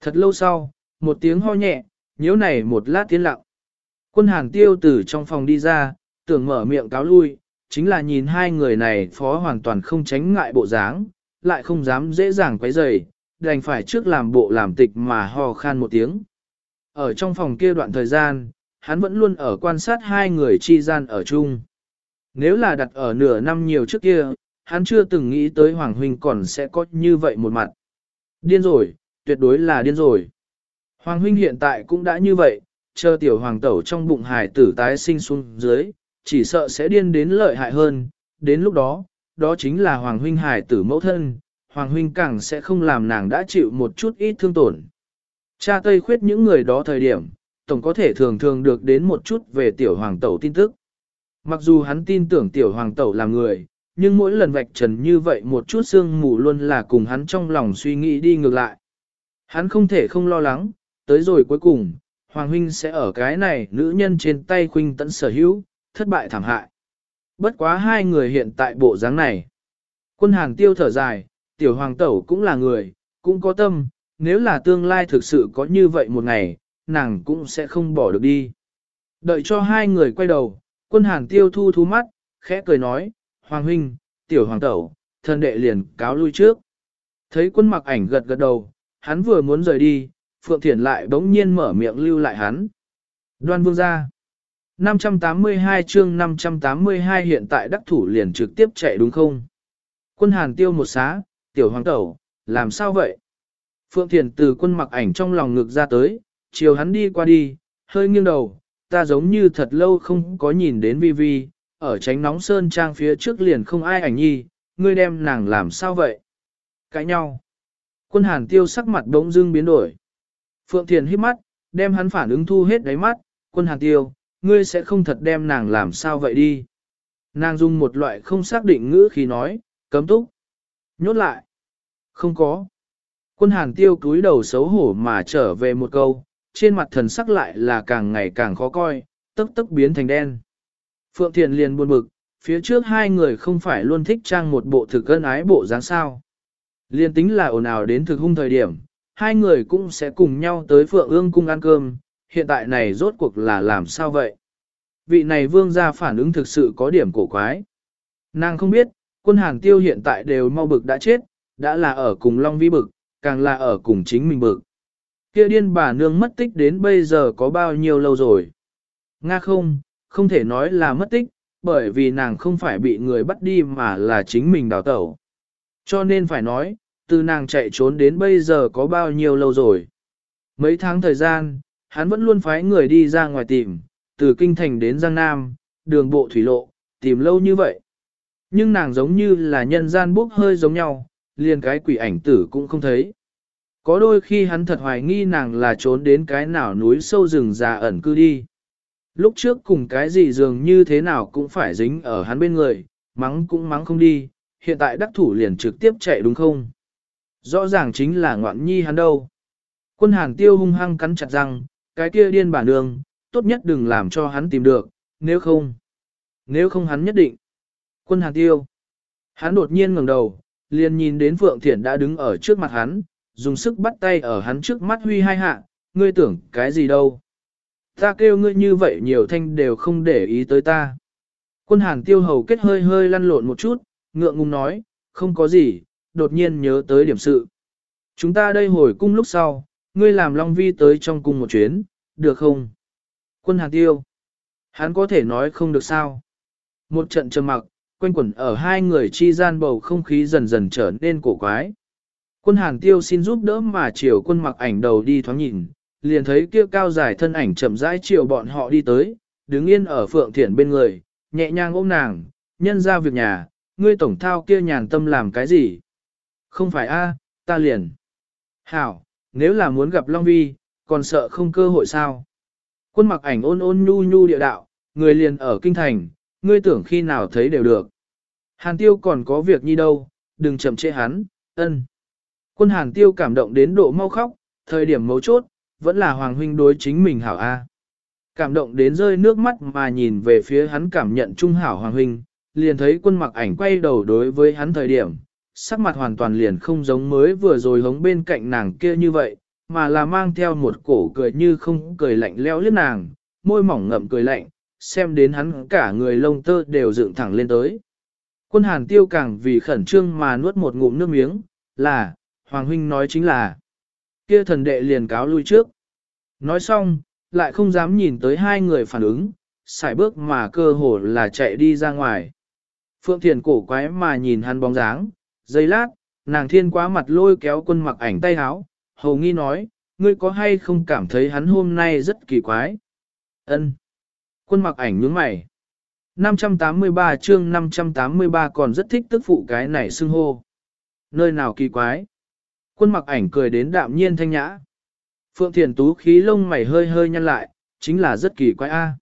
Thật lâu sau, một tiếng ho nhẹ, nhếu này một lát tiến lặng. Quân hàng tiêu từ trong phòng đi ra, tưởng mở miệng cáo lui, chính là nhìn hai người này phó hoàn toàn không tránh ngại bộ dáng, lại không dám dễ dàng quấy rầy, đành phải trước làm bộ làm tịch mà ho khan một tiếng. Ở trong phòng kia đoạn thời gian, hắn vẫn luôn ở quan sát hai người chi gian ở chung. Nếu là đặt ở nửa năm nhiều trước kia, hắn chưa từng nghĩ tới Hoàng Huynh còn sẽ có như vậy một mặt. Điên rồi, tuyệt đối là điên rồi. Hoàng Huynh hiện tại cũng đã như vậy, chờ tiểu hoàng tẩu trong bụng hải tử tái sinh xuống dưới, chỉ sợ sẽ điên đến lợi hại hơn, đến lúc đó, đó chính là Hoàng Huynh hải tử mẫu thân, Hoàng Huynh càng sẽ không làm nàng đã chịu một chút ít thương tổn. Cha Tây khuyết những người đó thời điểm, tổng có thể thường thường được đến một chút về tiểu hoàng tẩu tin tức. Mặc dù hắn tin tưởng tiểu hoàng tẩu là người, nhưng mỗi lần vạch trần như vậy một chút sương mù luôn là cùng hắn trong lòng suy nghĩ đi ngược lại. Hắn không thể không lo lắng, tới rồi cuối cùng, Hoàng huynh sẽ ở cái này nữ nhân trên tay khuynh tận sở hữu, thất bại thảm hại. Bất quá hai người hiện tại bộ dáng này. Quân hàng tiêu thở dài, tiểu hoàng tẩu cũng là người, cũng có tâm, nếu là tương lai thực sự có như vậy một ngày, nàng cũng sẽ không bỏ được đi. Đợi cho hai người quay đầu, quân hàn tiêu thu thu mắt, khẽ cười nói, Hoàng huynh, tiểu hoàng tẩu, thân đệ liền cáo lui trước. Thấy quân mặc ảnh gật gật đầu, hắn vừa muốn rời đi, Phượng Thiển lại bỗng nhiên mở miệng lưu lại hắn. Đoan vương ra. 582 chương 582 hiện tại đắc thủ liền trực tiếp chạy đúng không? Quân hàn tiêu một xá, tiểu hoàng tẩu, làm sao vậy? Phượng Thiền từ quân mặc ảnh trong lòng ngực ra tới, chiều hắn đi qua đi, hơi nghiêng đầu, ta giống như thật lâu không có nhìn đến vi vi, ở tránh nóng sơn trang phía trước liền không ai ảnh nhi, ngươi đem nàng làm sao vậy? Cãi nhau. Quân hàn tiêu sắc mặt bỗng dưng biến đổi. Phượng Thiền hít mắt, đem hắn phản ứng thu hết đáy mắt, quân hàn tiêu, ngươi sẽ không thật đem nàng làm sao vậy đi. Nàng dùng một loại không xác định ngữ khi nói, cấm túc. Nhốt lại. Không có. Quân hàn tiêu cúi đầu xấu hổ mà trở về một câu, trên mặt thần sắc lại là càng ngày càng khó coi, tức tức biến thành đen. Phượng Thiền liền buồn bực, phía trước hai người không phải luôn thích trang một bộ thực cân ái bộ dáng sao. Liên tính là ồn ào đến thực hung thời điểm, hai người cũng sẽ cùng nhau tới Phượng ương cung ăn cơm, hiện tại này rốt cuộc là làm sao vậy? Vị này vương gia phản ứng thực sự có điểm cổ quái. Nàng không biết, quân hàng tiêu hiện tại đều mau bực đã chết, đã là ở cùng Long Vi bực, càng là ở cùng chính mình bực. Kia điên bà nương mất tích đến bây giờ có bao nhiêu lâu rồi? Nga không, không thể nói là mất tích, bởi vì nàng không phải bị người bắt đi mà là chính mình đào tẩu. Cho nên phải nói, từ nàng chạy trốn đến bây giờ có bao nhiêu lâu rồi. Mấy tháng thời gian, hắn vẫn luôn phái người đi ra ngoài tìm, từ Kinh Thành đến Giang Nam, đường bộ thủy lộ, tìm lâu như vậy. Nhưng nàng giống như là nhân gian bốc hơi giống nhau, liền cái quỷ ảnh tử cũng không thấy. Có đôi khi hắn thật hoài nghi nàng là trốn đến cái nào núi sâu rừng già ẩn cư đi. Lúc trước cùng cái gì dường như thế nào cũng phải dính ở hắn bên người, mắng cũng mắng không đi, hiện tại đắc thủ liền trực tiếp chạy đúng không? Rõ ràng chính là ngoạn nhi hắn đâu. Quân hàng tiêu hung hăng cắn chặt răng, cái kia điên bản đường, tốt nhất đừng làm cho hắn tìm được, nếu không. Nếu không hắn nhất định. Quân hàng tiêu. Hắn đột nhiên ngẩng đầu, liền nhìn đến Phượng Thiển đã đứng ở trước mặt hắn, dùng sức bắt tay ở hắn trước mắt huy hai hạ, ngươi tưởng cái gì đâu. Ta kêu ngươi như vậy nhiều thanh đều không để ý tới ta. Quân hàn tiêu hầu kết hơi hơi lăn lộn một chút, ngượng ngùng nói, không có gì, đột nhiên nhớ tới điểm sự. Chúng ta đây hồi cung lúc sau, ngươi làm Long Vi tới trong cung một chuyến, được không? Quân hàn tiêu. Hắn có thể nói không được sao. Một trận trầm mặc, quanh quẩn ở hai người chi gian bầu không khí dần dần trở nên cổ quái. Quân hàn tiêu xin giúp đỡ mà chiều quân mặc ảnh đầu đi thoáng nhìn, liền thấy kia cao dài thân ảnh chậm rãi chiều bọn họ đi tới, đứng yên ở phượng thiển bên người, nhẹ nhàng ôm nàng, nhân ra việc nhà, ngươi tổng thao kia nhàn tâm làm cái gì? Không phải a, ta liền. Hảo, nếu là muốn gặp Long Vi, còn sợ không cơ hội sao? Quân mặc ảnh ôn ôn nhu nhu địa đạo, người liền ở kinh thành, ngươi tưởng khi nào thấy đều được. Hàn tiêu còn có việc như đâu, đừng chậm trễ hắn, ân. Quân hàn tiêu cảm động đến độ mau khóc, thời điểm mấu chốt, vẫn là Hoàng huynh đối chính mình hảo A. Cảm động đến rơi nước mắt mà nhìn về phía hắn cảm nhận trung hảo Hoàng huynh, liền thấy quân mặc ảnh quay đầu đối với hắn thời điểm, sắc mặt hoàn toàn liền không giống mới vừa rồi hống bên cạnh nàng kia như vậy, mà là mang theo một cổ cười như không cười lạnh leo liếc nàng, môi mỏng ngậm cười lạnh, xem đến hắn cả người lông tơ đều dựng thẳng lên tới. Quân hàn tiêu càng vì khẩn trương mà nuốt một ngụm nước miếng, là, Hoàng huynh nói chính là, kia thần đệ liền cáo lui trước. Nói xong, lại không dám nhìn tới hai người phản ứng, xài bước mà cơ hồ là chạy đi ra ngoài. Phượng Thiền cổ quái mà nhìn hắn bóng dáng, giây lát, nàng thiên quá mặt lôi kéo quân mặc ảnh tay háo, hầu nghi nói, ngươi có hay không cảm thấy hắn hôm nay rất kỳ quái? ân Quân mặc ảnh nhướng mày. 583 chương 583 còn rất thích tức phụ cái này xưng hô. Nơi nào kỳ quái? Quân mặc ảnh cười đến đạm nhiên thanh nhã. Phượng Thiền Tú khí lông mày hơi hơi nhăn lại, chính là rất kỳ quái a.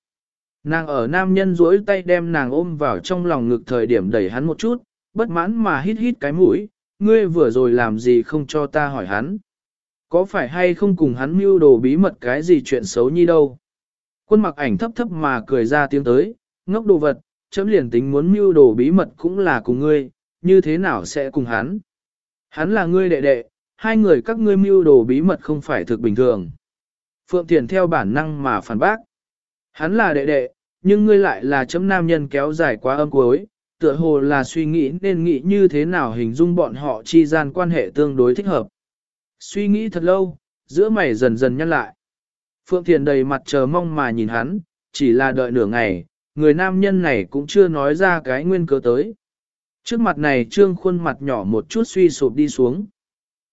Nàng ở nam nhân duỗi tay đem nàng ôm vào trong lòng ngực thời điểm đẩy hắn một chút, bất mãn mà hít hít cái mũi, ngươi vừa rồi làm gì không cho ta hỏi hắn. Có phải hay không cùng hắn mưu đồ bí mật cái gì chuyện xấu như đâu. Quân mặc ảnh thấp thấp mà cười ra tiếng tới, ngốc đồ vật, chấm liền tính muốn mưu đồ bí mật cũng là cùng ngươi, như thế nào sẽ cùng hắn. Hắn là ngươi đệ đệ, hai người các ngươi mưu đồ bí mật không phải thực bình thường. Phượng Thiền theo bản năng mà phản bác. Hắn là đệ đệ, nhưng ngươi lại là chấm nam nhân kéo dài quá âm cuối, tựa hồ là suy nghĩ nên nghĩ như thế nào hình dung bọn họ chi gian quan hệ tương đối thích hợp. Suy nghĩ thật lâu, giữa mày dần dần nhăn lại. Phượng Thiền đầy mặt chờ mong mà nhìn hắn, chỉ là đợi nửa ngày, người nam nhân này cũng chưa nói ra cái nguyên cớ tới. Trước mặt này trương khuôn mặt nhỏ một chút suy sụp đi xuống.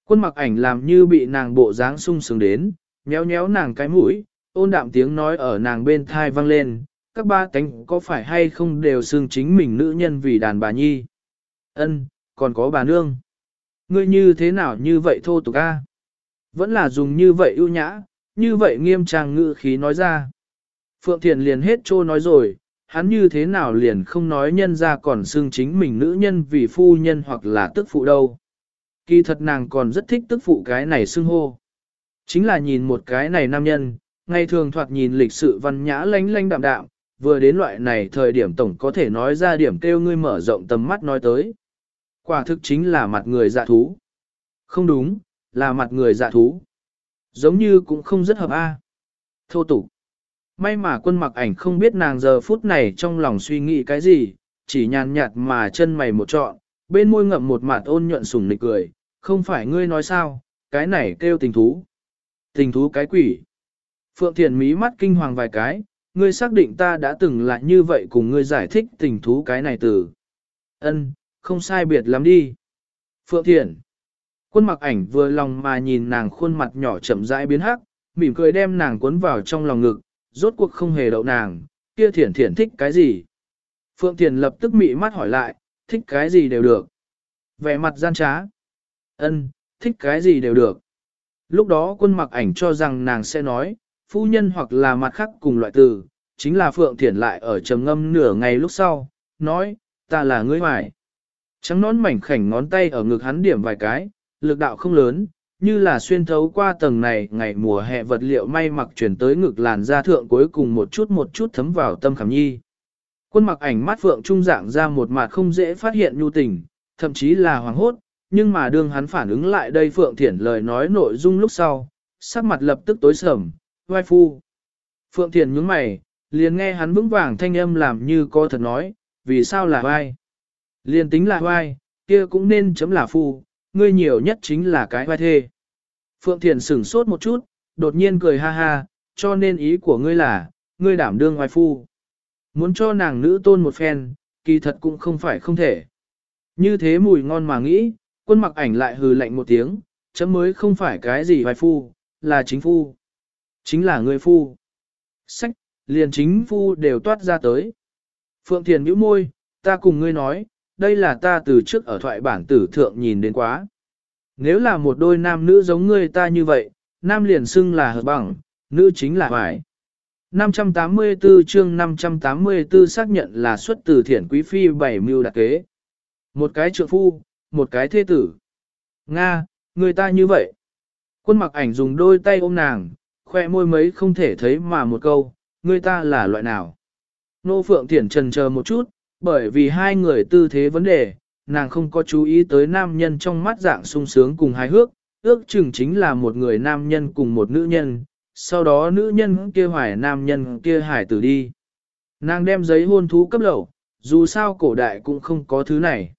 Quân mặc ảnh làm như bị nàng bộ dáng sung sướng đến, nhéo nhéo nàng cái mũi, ôn đạm tiếng nói ở nàng bên thai vang lên, các ba cánh có phải hay không đều xương chính mình nữ nhân vì đàn bà nhi. Ân, còn có bà nương. Ngươi như thế nào như vậy thô tục a? Vẫn là dùng như vậy ưu nhã, như vậy nghiêm trang ngữ khí nói ra. Phượng Thiền liền hết trô nói rồi, hắn như thế nào liền không nói nhân ra còn xương chính mình nữ nhân vì phu nhân hoặc là tức phụ đâu. Kỳ thật nàng còn rất thích tức phụ cái này xưng hô. Chính là nhìn một cái này nam nhân, ngày thường thoạt nhìn lịch sự văn nhã lánh lánh đạm đạm, vừa đến loại này thời điểm tổng có thể nói ra điểm kêu ngươi mở rộng tầm mắt nói tới. Quả thực chính là mặt người dạ thú. Không đúng, là mặt người dạ thú. Giống như cũng không rất hợp a. Thô tục. May mà quân mặc ảnh không biết nàng giờ phút này trong lòng suy nghĩ cái gì, chỉ nhàn nhạt mà chân mày một trọn, bên môi ngậm một mặt ôn nhuận sủng nịch cười, không phải ngươi nói sao, cái này kêu tình thú. Tình thú cái quỷ. Phượng Thiền mí mắt kinh hoàng vài cái, ngươi xác định ta đã từng là như vậy cùng ngươi giải thích tình thú cái này từ. ân không sai biệt lắm đi. Phượng Thiền. Quân mặc ảnh vừa lòng mà nhìn nàng khuôn mặt nhỏ chậm rãi biến hắc, mỉm cười đem nàng cuốn vào trong lòng ngực, rốt cuộc không hề đậu nàng, kia thiển thiển thích cái gì. Phượng Thiền lập tức mị mắt hỏi lại, thích cái gì đều được. Vẻ mặt gian trá ân thích cái gì đều được. Lúc đó quân mặc ảnh cho rằng nàng sẽ nói, phu nhân hoặc là mặt khác cùng loại từ, chính là Phượng Thiển lại ở trầm ngâm nửa ngày lúc sau, nói, ta là ngươi hoài. Trắng nón mảnh khảnh ngón tay ở ngực hắn điểm vài cái, lực đạo không lớn, như là xuyên thấu qua tầng này ngày mùa hè vật liệu may mặc chuyển tới ngực làn da thượng cuối cùng một chút một chút thấm vào tâm khảm nhi. Quân mặc ảnh mắt phượng trung dạng ra một mặt không dễ phát hiện nhu tình, thậm chí là hoàng hốt, nhưng mà đương hắn phản ứng lại đây phượng thiển lời nói nội dung lúc sau, sắc mặt lập tức tối sầm, vai phu. Phượng thiển nhướng mày, liền nghe hắn vững vàng thanh âm làm như có thật nói, vì sao là vai. Liền tính là vai, kia cũng nên chấm là phu, ngươi nhiều nhất chính là cái vai thê. Phượng Thiền sửng sốt một chút, đột nhiên cười ha ha, cho nên ý của ngươi là, ngươi đảm đương vai phu. Muốn cho nàng nữ tôn một phen, kỳ thật cũng không phải không thể. Như thế mùi ngon mà nghĩ, quân mặc ảnh lại hừ lạnh một tiếng, chấm mới không phải cái gì vai phu, là chính phu. Chính là người phu. Sách, liền chính phu đều toát ra tới. Phượng Thiền nhíu môi, ta cùng ngươi nói, đây là ta từ trước ở thoại bản tử thượng nhìn đến quá. Nếu là một đôi nam nữ giống ngươi ta như vậy, nam liền xưng là hợp bằng, nữ chính là vải. 584 chương 584 xác nhận là xuất từ thiển quý phi bảy mưu đặc kế. Một cái trượng phu, một cái thê tử. Nga, người ta như vậy. Quân mặc ảnh dùng đôi tay ôm nàng, khoe môi mấy không thể thấy mà một câu, người ta là loại nào. Nô Phượng Thiển trần chờ một chút, bởi vì hai người tư thế vấn đề, nàng không có chú ý tới nam nhân trong mắt dạng sung sướng cùng hài hước, ước chừng chính là một người nam nhân cùng một nữ nhân, sau đó nữ nhân kia hoài nam nhân kia hải tử đi. Nàng đem giấy hôn thú cấp lẩu, dù sao cổ đại cũng không có thứ này.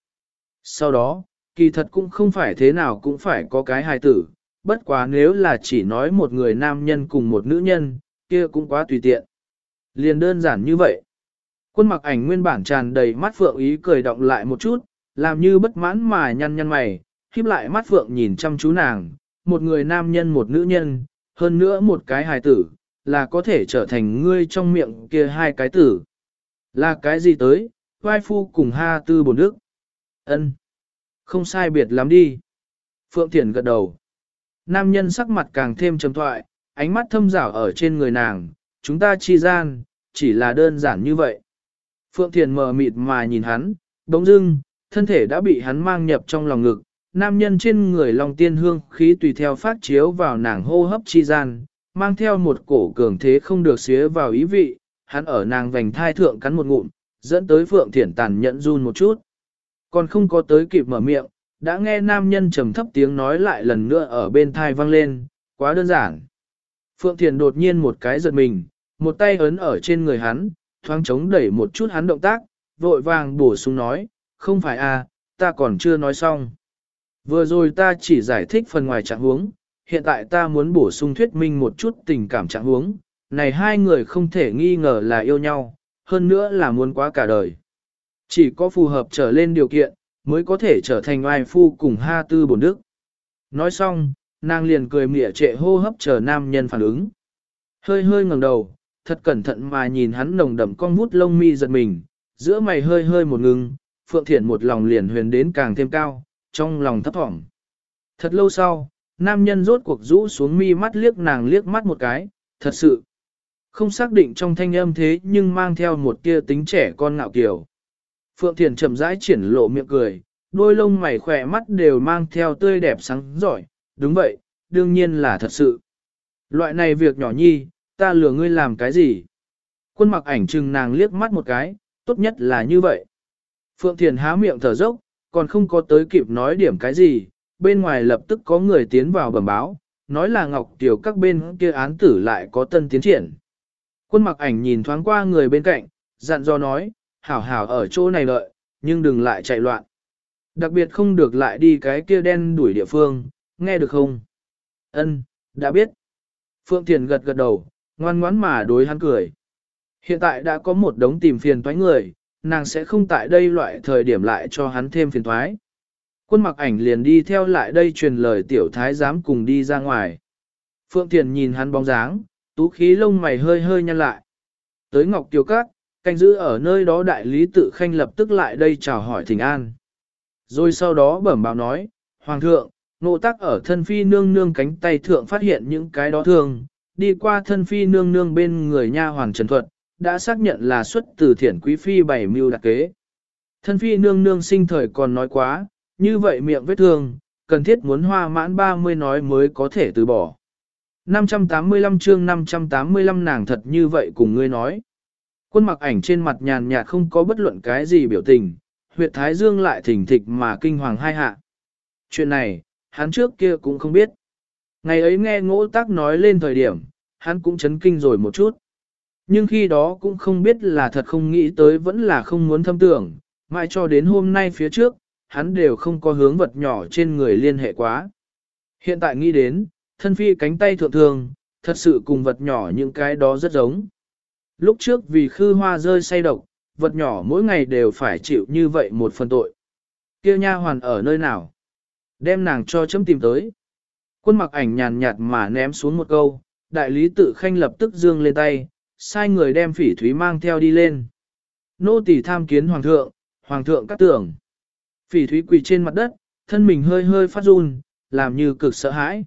Sau đó, kỳ thật cũng không phải thế nào cũng phải có cái hài tử, bất quá nếu là chỉ nói một người nam nhân cùng một nữ nhân, kia cũng quá tùy tiện. Liền đơn giản như vậy. Quân mặc ảnh nguyên bản tràn đầy mắt phượng ý cười động lại một chút, làm như bất mãn mà nhăn nhăn mày, khiếp lại mắt phượng nhìn chăm chú nàng, một người nam nhân một nữ nhân, hơn nữa một cái hài tử, là có thể trở thành ngươi trong miệng kia hai cái tử. Là cái gì tới, vai phu cùng ha tư bổn đức ân Không sai biệt lắm đi. Phượng Thiển gật đầu. Nam nhân sắc mặt càng thêm trầm thoại, ánh mắt thâm rảo ở trên người nàng, chúng ta chi gian, chỉ là đơn giản như vậy. Phượng Thiền mờ mịt mà nhìn hắn, bỗng dưng, thân thể đã bị hắn mang nhập trong lòng ngực, nam nhân trên người lòng tiên hương khí tùy theo phát chiếu vào nàng hô hấp chi gian, mang theo một cổ cường thế không được xía vào ý vị, hắn ở nàng vành thai thượng cắn một ngụm, dẫn tới Phượng Thiển tàn nhẫn run một chút. Còn không có tới kịp mở miệng, đã nghe nam nhân trầm thấp tiếng nói lại lần nữa ở bên thai vang lên, quá đơn giản. Phượng Thiền đột nhiên một cái giật mình, một tay ấn ở trên người hắn, thoáng chống đẩy một chút hắn động tác, vội vàng bổ sung nói, không phải à, ta còn chưa nói xong. Vừa rồi ta chỉ giải thích phần ngoài trạng huống, hiện tại ta muốn bổ sung thuyết minh một chút tình cảm trạng huống, này hai người không thể nghi ngờ là yêu nhau, hơn nữa là muốn quá cả đời. Chỉ có phù hợp trở lên điều kiện, mới có thể trở thành oai phu cùng ha tư bổn đức. Nói xong, nàng liền cười mỉa trệ hô hấp chờ nam nhân phản ứng. Hơi hơi ngẩng đầu, thật cẩn thận mà nhìn hắn nồng đậm con vút lông mi giật mình, giữa mày hơi hơi một ngừng, Phượng Thiển một lòng liền huyền đến càng thêm cao, trong lòng thấp thỏm. Thật lâu sau, nam nhân rốt cuộc rũ xuống mi mắt liếc nàng liếc mắt một cái, thật sự. Không xác định trong thanh âm thế nhưng mang theo một tia tính trẻ con ngạo kiều. Phượng Thiền chậm rãi triển lộ miệng cười, đôi lông mày khỏe mắt đều mang theo tươi đẹp sáng giỏi, đúng vậy, đương nhiên là thật sự. Loại này việc nhỏ nhi, ta lừa ngươi làm cái gì? Quân mặc ảnh chừng nàng liếc mắt một cái, tốt nhất là như vậy. Phượng Thiền há miệng thở dốc, còn không có tới kịp nói điểm cái gì, bên ngoài lập tức có người tiến vào bẩm báo, nói là Ngọc Tiểu các bên kia án tử lại có tân tiến triển. Quân mặc ảnh nhìn thoáng qua người bên cạnh, dặn dò nói, hảo hảo ở chỗ này lợi, nhưng đừng lại chạy loạn. Đặc biệt không được lại đi cái kia đen đuổi địa phương, nghe được không? Ân, đã biết. Phượng Thiền gật gật đầu, ngoan ngoãn mà đối hắn cười. Hiện tại đã có một đống tìm phiền toái người, nàng sẽ không tại đây loại thời điểm lại cho hắn thêm phiền toái. Quân mặc ảnh liền đi theo lại đây truyền lời tiểu thái giám cùng đi ra ngoài. Phượng Thiền nhìn hắn bóng dáng, tú khí lông mày hơi hơi nhăn lại. Tới Ngọc Tiểu Cát, canh giữ ở nơi đó đại lý tự khanh lập tức lại đây chào hỏi thỉnh an. Rồi sau đó bẩm báo nói, Hoàng thượng, nộ tắc ở thân phi nương nương cánh tay thượng phát hiện những cái đó thường, đi qua thân phi nương nương bên người nha hoàng trần thuật, đã xác nhận là xuất từ thiển quý phi bảy mưu đặc kế. Thân phi nương nương sinh thời còn nói quá, như vậy miệng vết thương, cần thiết muốn hoa mãn 30 nói mới có thể từ bỏ. 585 chương 585 nàng thật như vậy cùng ngươi nói. Quân mặc ảnh trên mặt nhàn nhạt không có bất luận cái gì biểu tình, huyệt thái dương lại thỉnh thịch mà kinh hoàng hai hạ. Chuyện này, hắn trước kia cũng không biết. Ngày ấy nghe ngỗ tác nói lên thời điểm, hắn cũng chấn kinh rồi một chút. Nhưng khi đó cũng không biết là thật không nghĩ tới vẫn là không muốn thâm tưởng, mãi cho đến hôm nay phía trước, hắn đều không có hướng vật nhỏ trên người liên hệ quá. Hiện tại nghĩ đến, thân phi cánh tay thượng thường, thật sự cùng vật nhỏ những cái đó rất giống. Lúc trước vì khư hoa rơi say độc, vật nhỏ mỗi ngày đều phải chịu như vậy một phần tội. Kia nha hoàn ở nơi nào? Đem nàng cho chấm tìm tới. Quân mặc ảnh nhàn nhạt mà ném xuống một câu, đại lý tự khanh lập tức dương lên tay, sai người đem phỉ thúy mang theo đi lên. Nô tỳ tham kiến hoàng thượng, hoàng thượng cắt tưởng. Phỉ thúy quỳ trên mặt đất, thân mình hơi hơi phát run, làm như cực sợ hãi.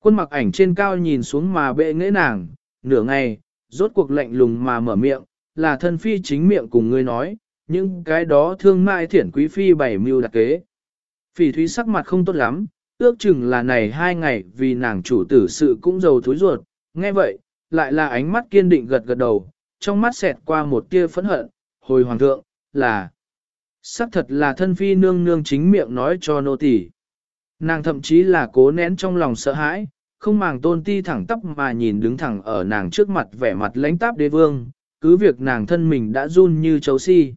Quân mặc ảnh trên cao nhìn xuống mà bệ nghễ nàng, nửa ngày, rốt cuộc lạnh lùng mà mở miệng, là thân phi chính miệng cùng ngươi nói, những cái đó thương mại thiển quý phi bảy mưu đặc kế. Phỉ thúy sắc mặt không tốt lắm, ước chừng là này hai ngày vì nàng chủ tử sự cũng giàu thối ruột, nghe vậy, lại là ánh mắt kiên định gật gật đầu, trong mắt xẹt qua một tia phẫn hận, hồi hoàng thượng, là Sắc thật là thân phi nương nương chính miệng nói cho nô tỳ. Nàng thậm chí là cố nén trong lòng sợ hãi, không màng tôn ti thẳng tắp mà nhìn đứng thẳng ở nàng trước mặt vẻ mặt lãnh táp đế vương, cứ việc nàng thân mình đã run như chấu si.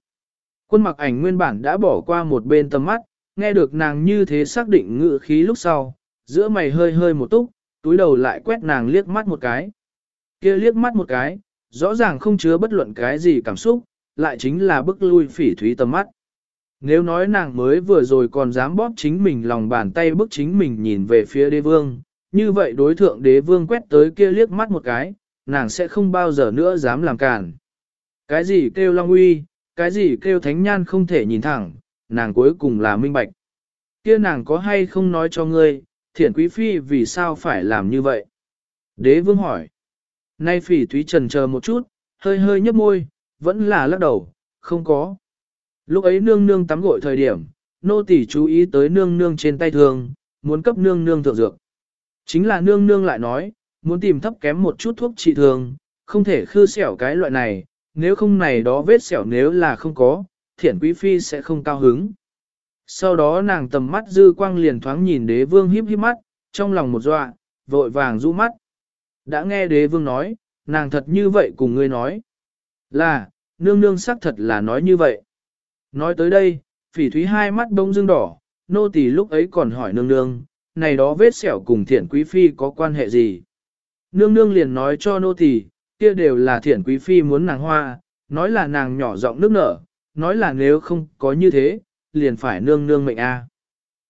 Quân mặc ảnh nguyên bản đã bỏ qua một bên tầm mắt, nghe được nàng như thế xác định ngự khí lúc sau, giữa mày hơi hơi một túc, túi đầu lại quét nàng liếc mắt một cái. kia liếc mắt một cái, rõ ràng không chứa bất luận cái gì cảm xúc, lại chính là bức lui phỉ thúy tầm mắt. Nếu nói nàng mới vừa rồi còn dám bóp chính mình lòng bàn tay bức chính mình nhìn về phía đế vương, như vậy đối thượng đế vương quét tới kia liếc mắt một cái, nàng sẽ không bao giờ nữa dám làm cản. Cái gì kêu long uy, cái gì kêu thánh nhan không thể nhìn thẳng, nàng cuối cùng là minh bạch. Kia nàng có hay không nói cho ngươi, thiển quý phi vì sao phải làm như vậy? Đế vương hỏi. Nay phỉ thúy trần chờ một chút, hơi hơi nhấp môi, vẫn là lắc đầu, không có. Lúc ấy nương nương tắm gội thời điểm, nô tỳ chú ý tới nương nương trên tay thường, muốn cấp nương nương thượng dược. Chính là nương nương lại nói, muốn tìm thấp kém một chút thuốc trị thường, không thể khư xẻo cái loại này, nếu không này đó vết xẻo nếu là không có, thiển quý phi sẽ không cao hứng. Sau đó nàng tầm mắt dư quang liền thoáng nhìn đế vương híp híp mắt, trong lòng một dọa, vội vàng rũ mắt. Đã nghe đế vương nói, nàng thật như vậy cùng ngươi nói. Là, nương nương xác thật là nói như vậy. Nói tới đây, phỉ thúy hai mắt bông dương đỏ, nô tỳ lúc ấy còn hỏi nương nương, này đó vết sẹo cùng thiển quý phi có quan hệ gì? Nương nương liền nói cho nô tỳ, kia đều là thiển quý phi muốn nàng hoa, nói là nàng nhỏ giọng nước nở, nói là nếu không có như thế, liền phải nương nương mệnh a.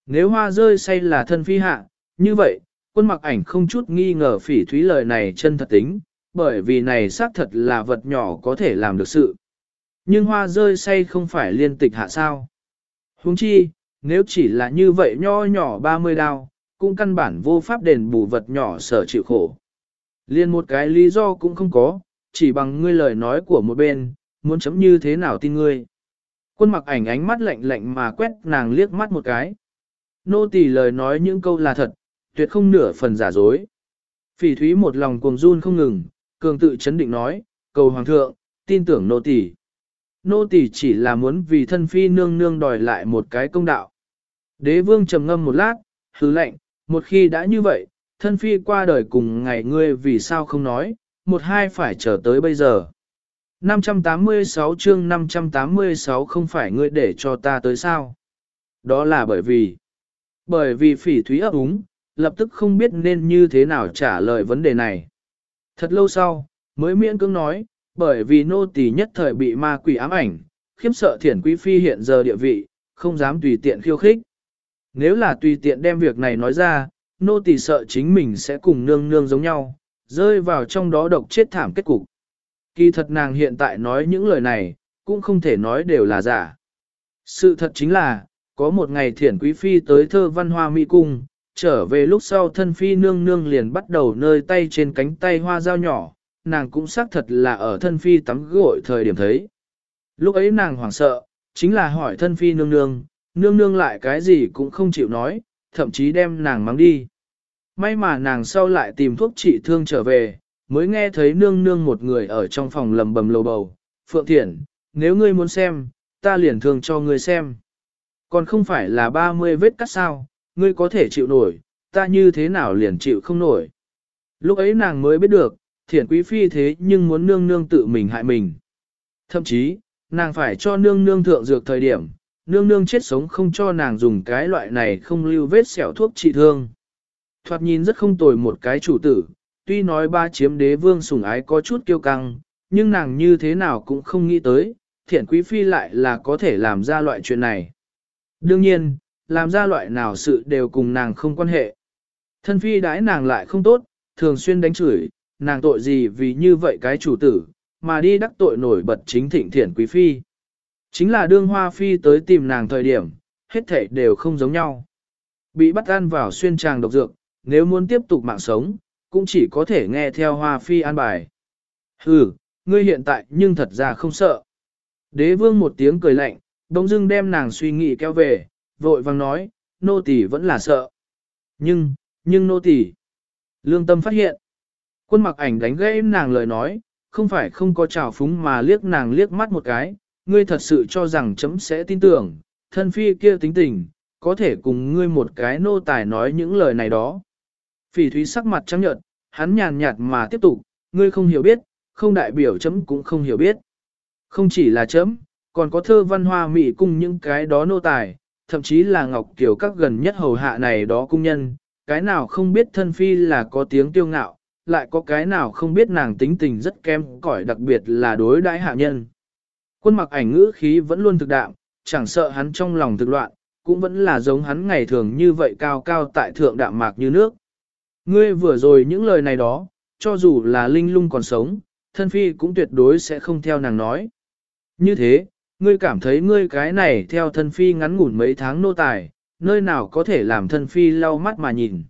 Nếu hoa rơi say là thân phi hạ, như vậy, quân mặc ảnh không chút nghi ngờ phỉ thúy lời này chân thật tính, bởi vì này xác thật là vật nhỏ có thể làm được sự. Nhưng hoa rơi say không phải liên tịch hạ sao. Huống chi, nếu chỉ là như vậy nho nhỏ 30 đao, cũng căn bản vô pháp đền bù vật nhỏ sở chịu khổ. Liên một cái lý do cũng không có, chỉ bằng ngươi lời nói của một bên, muốn chấm như thế nào tin ngươi. Quân mặc ảnh ánh mắt lạnh lạnh mà quét nàng liếc mắt một cái. Nô tỳ lời nói những câu là thật, tuyệt không nửa phần giả dối. Phỉ thúy một lòng cuồng run không ngừng, cường tự chấn định nói, cầu hoàng thượng, tin tưởng nô tỳ. Nô tỳ chỉ là muốn vì thân phi nương nương đòi lại một cái công đạo. Đế vương trầm ngâm một lát, hứ lệnh, một khi đã như vậy, thân phi qua đời cùng ngày ngươi vì sao không nói, một hai phải chờ tới bây giờ. 586 chương 586 không phải ngươi để cho ta tới sao. Đó là bởi vì, bởi vì phỉ thúy ấp úng, lập tức không biết nên như thế nào trả lời vấn đề này. Thật lâu sau, mới miễn cưỡng nói, bởi vì nô tỳ nhất thời bị ma quỷ ám ảnh, khiếp sợ thiển quý phi hiện giờ địa vị, không dám tùy tiện khiêu khích. Nếu là tùy tiện đem việc này nói ra, nô tỳ sợ chính mình sẽ cùng nương nương giống nhau, rơi vào trong đó độc chết thảm kết cục. Kỳ thật nàng hiện tại nói những lời này, cũng không thể nói đều là giả. Sự thật chính là, có một ngày thiển quý phi tới thơ văn hoa mỹ cung, trở về lúc sau thân phi nương nương liền bắt đầu nơi tay trên cánh tay hoa dao nhỏ, nàng cũng xác thật là ở thân phi tắm gội thời điểm thấy. Lúc ấy nàng hoảng sợ, chính là hỏi thân phi nương nương, nương nương lại cái gì cũng không chịu nói, thậm chí đem nàng mắng đi. May mà nàng sau lại tìm thuốc trị thương trở về, mới nghe thấy nương nương một người ở trong phòng lầm bầm lầu bầu. Phượng Thiển, nếu ngươi muốn xem, ta liền thường cho ngươi xem. Còn không phải là 30 vết cắt sao, ngươi có thể chịu nổi, ta như thế nào liền chịu không nổi. Lúc ấy nàng mới biết được, thiển quý phi thế nhưng muốn nương nương tự mình hại mình. Thậm chí, nàng phải cho nương nương thượng dược thời điểm, nương nương chết sống không cho nàng dùng cái loại này không lưu vết xẻo thuốc trị thương. Thoạt nhìn rất không tồi một cái chủ tử, tuy nói ba chiếm đế vương sủng ái có chút kiêu căng, nhưng nàng như thế nào cũng không nghĩ tới, thiện quý phi lại là có thể làm ra loại chuyện này. Đương nhiên, làm ra loại nào sự đều cùng nàng không quan hệ. Thân phi đãi nàng lại không tốt, thường xuyên đánh chửi, nàng tội gì vì như vậy cái chủ tử, mà đi đắc tội nổi bật chính thịnh thiện quý phi. Chính là đương hoa phi tới tìm nàng thời điểm, hết thể đều không giống nhau. Bị bắt ăn vào xuyên tràng độc dược, nếu muốn tiếp tục mạng sống, cũng chỉ có thể nghe theo hoa phi an bài. Hừ, ngươi hiện tại nhưng thật ra không sợ. Đế vương một tiếng cười lạnh, đông dưng đem nàng suy nghĩ kéo về, vội vang nói, nô tỳ vẫn là sợ. Nhưng, nhưng nô tỳ Lương tâm phát hiện. Quân mặc ảnh đánh gãy nàng lời nói, không phải không có trào phúng mà liếc nàng liếc mắt một cái, ngươi thật sự cho rằng chấm sẽ tin tưởng, thân phi kia tính tình, có thể cùng ngươi một cái nô tài nói những lời này đó. Phỉ thúy sắc mặt trắng nhợt, hắn nhàn nhạt mà tiếp tục, ngươi không hiểu biết, không đại biểu chấm cũng không hiểu biết. Không chỉ là chấm, còn có thơ văn hoa mỹ cùng những cái đó nô tài, thậm chí là ngọc kiểu các gần nhất hầu hạ này đó cung nhân, cái nào không biết thân phi là có tiếng tiêu ngạo, lại có cái nào không biết nàng tính tình rất kém cỏi đặc biệt là đối đãi hạ nhân. Quân mặc ảnh ngữ khí vẫn luôn thực đạm, chẳng sợ hắn trong lòng thực loạn, cũng vẫn là giống hắn ngày thường như vậy cao cao tại thượng đạm mạc như nước. Ngươi vừa rồi những lời này đó, cho dù là linh lung còn sống, thân phi cũng tuyệt đối sẽ không theo nàng nói. Như thế, ngươi cảm thấy ngươi cái này theo thân phi ngắn ngủn mấy tháng nô tài, nơi nào có thể làm thân phi lau mắt mà nhìn.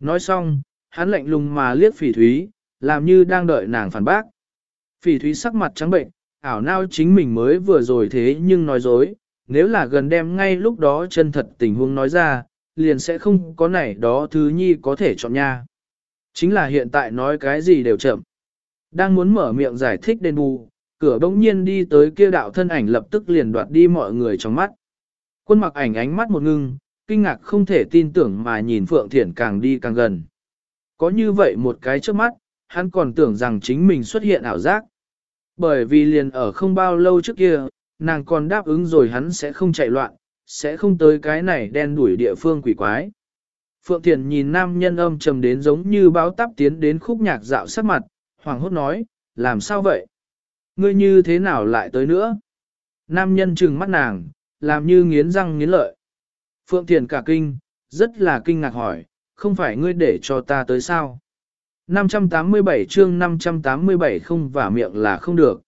Nói xong, hắn lạnh lùng mà liếc phỉ thúy, làm như đang đợi nàng phản bác. Phỉ thúy sắc mặt trắng bệnh, ảo nao chính mình mới vừa rồi thế nhưng nói dối, nếu là gần đem ngay lúc đó chân thật tình huống nói ra, liền sẽ không có này đó thứ nhi có thể chọn nha. Chính là hiện tại nói cái gì đều chậm. Đang muốn mở miệng giải thích đền bù, cửa bỗng nhiên đi tới kia đạo thân ảnh lập tức liền đoạt đi mọi người trong mắt. Quân mặc ảnh ánh mắt một ngưng, kinh ngạc không thể tin tưởng mà nhìn Phượng Thiển càng đi càng gần. Có như vậy một cái trước mắt, hắn còn tưởng rằng chính mình xuất hiện ảo giác. Bởi vì liền ở không bao lâu trước kia, nàng còn đáp ứng rồi hắn sẽ không chạy loạn, sẽ không tới cái này đen đuổi địa phương quỷ quái. Phượng Thiền nhìn nam nhân âm trầm đến giống như báo táp tiến đến khúc nhạc dạo sắc mặt, hoàng hốt nói, làm sao vậy? Ngươi như thế nào lại tới nữa? Nam nhân trừng mắt nàng, làm như nghiến răng nghiến lợi. Phượng Thiền cả kinh, rất là kinh ngạc hỏi, không phải ngươi để cho ta tới sao? 587 chương 587 không vả miệng là không được.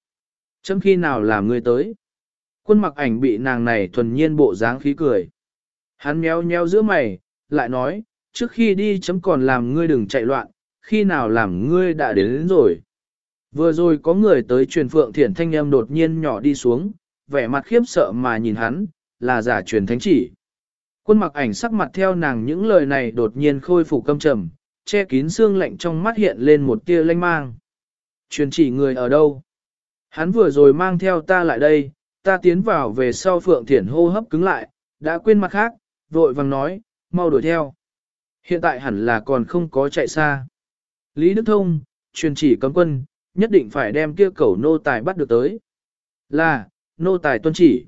Chấm khi nào làm ngươi tới? Quân mặc ảnh bị nàng này thuần nhiên bộ dáng khí cười. Hắn méo méo giữa mày, lại nói, trước khi đi chấm còn làm ngươi đừng chạy loạn, khi nào làm ngươi đã đến, đến rồi. Vừa rồi có người tới truyền phượng thiển thanh âm đột nhiên nhỏ đi xuống, vẻ mặt khiếp sợ mà nhìn hắn, là giả truyền thánh chỉ. Quân mặc ảnh sắc mặt theo nàng những lời này đột nhiên khôi phục căm trầm, che kín xương lạnh trong mắt hiện lên một tia lanh mang. Truyền chỉ người ở đâu? Hắn vừa rồi mang theo ta lại đây, ta tiến vào về sau Phượng Thiển hô hấp cứng lại, đã quên mặt khác, vội vàng nói, mau đuổi theo. Hiện tại hẳn là còn không có chạy xa. Lý Đức Thông, truyền chỉ cấm quân, nhất định phải đem kia cẩu nô tài bắt được tới. Là, nô tài tuân chỉ.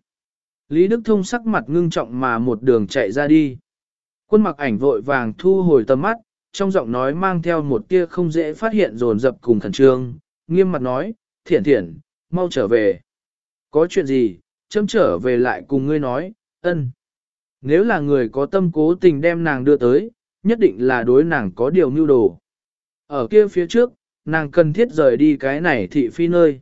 Lý Đức Thông sắc mặt ngưng trọng mà một đường chạy ra đi. Quân mặc ảnh vội vàng thu hồi tầm mắt, trong giọng nói mang theo một tia không dễ phát hiện dồn dập cùng khẩn trương, nghiêm mặt nói, thiện thiện, mau trở về. Có chuyện gì, chấm trở về lại cùng ngươi nói, ân. Nếu là người có tâm cố tình đem nàng đưa tới, nhất định là đối nàng có điều mưu đồ. Ở kia phía trước, nàng cần thiết rời đi cái này thị phi nơi.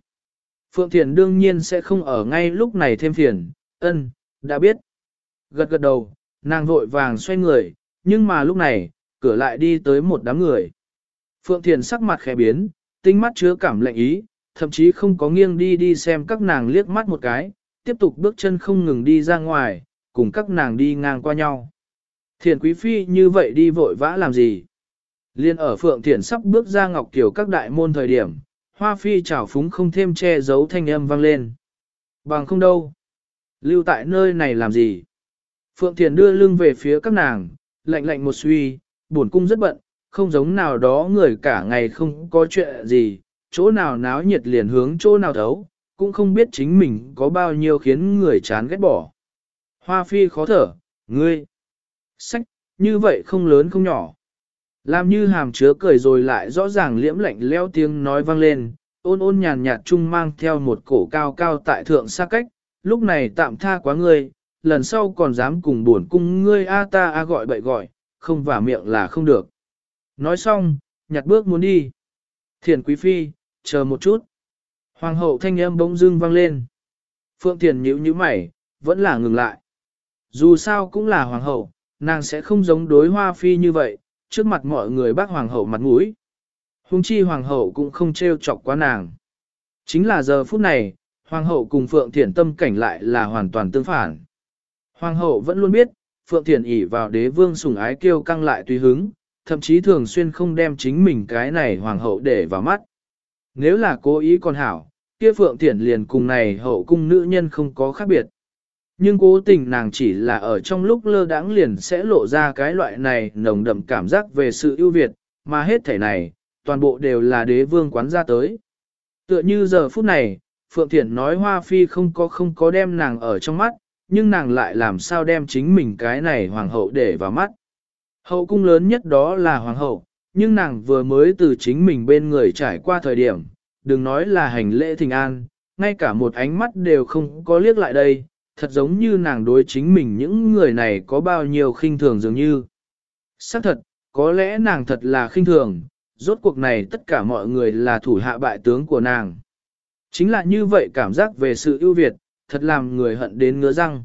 Phượng Thiền đương nhiên sẽ không ở ngay lúc này thêm phiền, ân, đã biết. Gật gật đầu, nàng vội vàng xoay người, nhưng mà lúc này, cửa lại đi tới một đám người. Phượng Thiền sắc mặt khẽ biến, tinh mắt chứa cảm lệnh ý, thậm chí không có nghiêng đi đi xem các nàng liếc mắt một cái, tiếp tục bước chân không ngừng đi ra ngoài, cùng các nàng đi ngang qua nhau. Thiền quý phi như vậy đi vội vã làm gì? Liên ở Phượng thiền sắp bước ra Ngọc Kiều các đại môn thời điểm, hoa phi chảo phúng không thêm che giấu thanh âm vang lên. Bằng không đâu. Lưu tại nơi này làm gì? Phượng thiền đưa lưng về phía các nàng, lạnh lạnh một suy, buồn cung rất bận, không giống nào đó người cả ngày không có chuyện gì, chỗ nào náo nhiệt liền hướng chỗ nào thấu, cũng không biết chính mình có bao nhiêu khiến người chán ghét bỏ. Hoa phi khó thở, ngươi, sách, như vậy không lớn không nhỏ. Làm như hàm chứa cười rồi lại rõ ràng liễm lạnh leo tiếng nói vang lên, ôn ôn nhàn nhạt chung mang theo một cổ cao cao tại thượng xa cách, lúc này tạm tha quá ngươi, lần sau còn dám cùng buồn cung ngươi a ta a gọi bậy gọi, không vả miệng là không được. Nói xong, nhặt bước muốn đi. Thiền quý phi, chờ một chút. Hoàng hậu thanh âm bỗng dưng vang lên. Phượng Thiền nhíu nhíu mày, vẫn là ngừng lại. Dù sao cũng là hoàng hậu, nàng sẽ không giống đối hoa phi như vậy, trước mặt mọi người bác hoàng hậu mặt mũi. Hùng chi hoàng hậu cũng không trêu chọc quá nàng. Chính là giờ phút này, hoàng hậu cùng Phượng Thiển tâm cảnh lại là hoàn toàn tương phản. Hoàng hậu vẫn luôn biết, Phượng Thiền ỉ vào đế vương sủng ái kêu căng lại tùy hứng, thậm chí thường xuyên không đem chính mình cái này hoàng hậu để vào mắt. Nếu là cố ý còn hảo, kia Phượng Thiển liền cùng này hậu cung nữ nhân không có khác biệt. Nhưng cố tình nàng chỉ là ở trong lúc lơ đãng liền sẽ lộ ra cái loại này nồng đậm cảm giác về sự ưu việt, mà hết thể này, toàn bộ đều là đế vương quán ra tới. Tựa như giờ phút này, Phượng Thiển nói Hoa Phi không có không có đem nàng ở trong mắt, nhưng nàng lại làm sao đem chính mình cái này hoàng hậu để vào mắt. Hậu cung lớn nhất đó là hoàng hậu, nhưng nàng vừa mới từ chính mình bên người trải qua thời điểm, đừng nói là hành lễ thình an, ngay cả một ánh mắt đều không có liếc lại đây, thật giống như nàng đối chính mình những người này có bao nhiêu khinh thường dường như. Xác thật, có lẽ nàng thật là khinh thường, rốt cuộc này tất cả mọi người là thủ hạ bại tướng của nàng. Chính là như vậy cảm giác về sự ưu việt, thật làm người hận đến ngứa răng.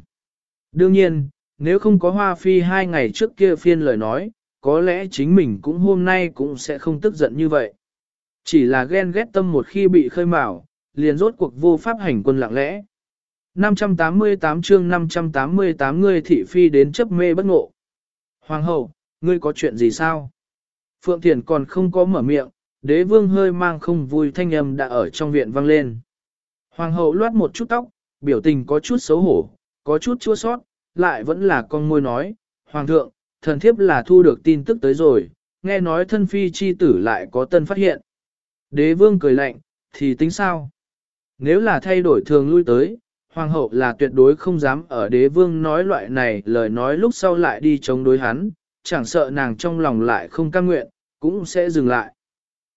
Đương nhiên, nếu không có hoa phi hai ngày trước kia phiên lời nói, có lẽ chính mình cũng hôm nay cũng sẽ không tức giận như vậy. Chỉ là ghen ghét tâm một khi bị khơi mào, liền rốt cuộc vô pháp hành quân lặng lẽ. 588 chương 588 ngươi thị phi đến chấp mê bất ngộ. Hoàng hậu, ngươi có chuyện gì sao? Phượng Thiền còn không có mở miệng, đế vương hơi mang không vui thanh âm đã ở trong viện vang lên. Hoàng hậu loát một chút tóc, biểu tình có chút xấu hổ, có chút chua sót, lại vẫn là con môi nói, Hoàng thượng, thần thiếp là thu được tin tức tới rồi, nghe nói thân phi chi tử lại có tân phát hiện. Đế vương cười lạnh, thì tính sao? Nếu là thay đổi thường lui tới, hoàng hậu là tuyệt đối không dám ở đế vương nói loại này lời nói lúc sau lại đi chống đối hắn, chẳng sợ nàng trong lòng lại không cam nguyện, cũng sẽ dừng lại.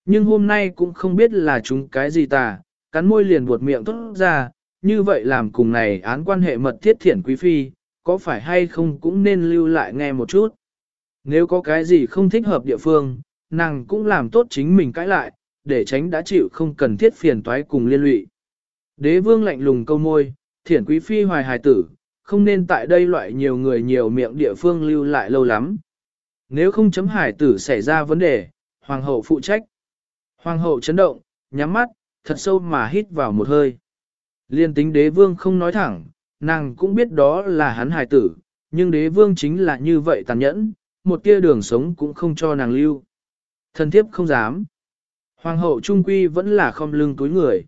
Nhưng hôm nay cũng không biết là chúng cái gì tà, cắn môi liền buột miệng tốt ra, như vậy làm cùng này án quan hệ mật thiết Thiển quý phi, có phải hay không cũng nên lưu lại nghe một chút. Nếu có cái gì không thích hợp địa phương, nàng cũng làm tốt chính mình cãi lại, để tránh đã chịu không cần thiết phiền toái cùng liên lụy. Đế vương lạnh lùng câu môi, thiển quý phi hoài hài tử, không nên tại đây loại nhiều người nhiều miệng địa phương lưu lại lâu lắm. Nếu không chấm hải tử xảy ra vấn đề, hoàng hậu phụ trách. Hoàng hậu chấn động, nhắm mắt, thật sâu mà hít vào một hơi. Liên tính đế vương không nói thẳng, nàng cũng biết đó là hắn hài tử, nhưng đế vương chính là như vậy tàn nhẫn, một tia đường sống cũng không cho nàng lưu. Thần thiếp không dám. Hoàng hậu trung quy vẫn là không lưng túi người.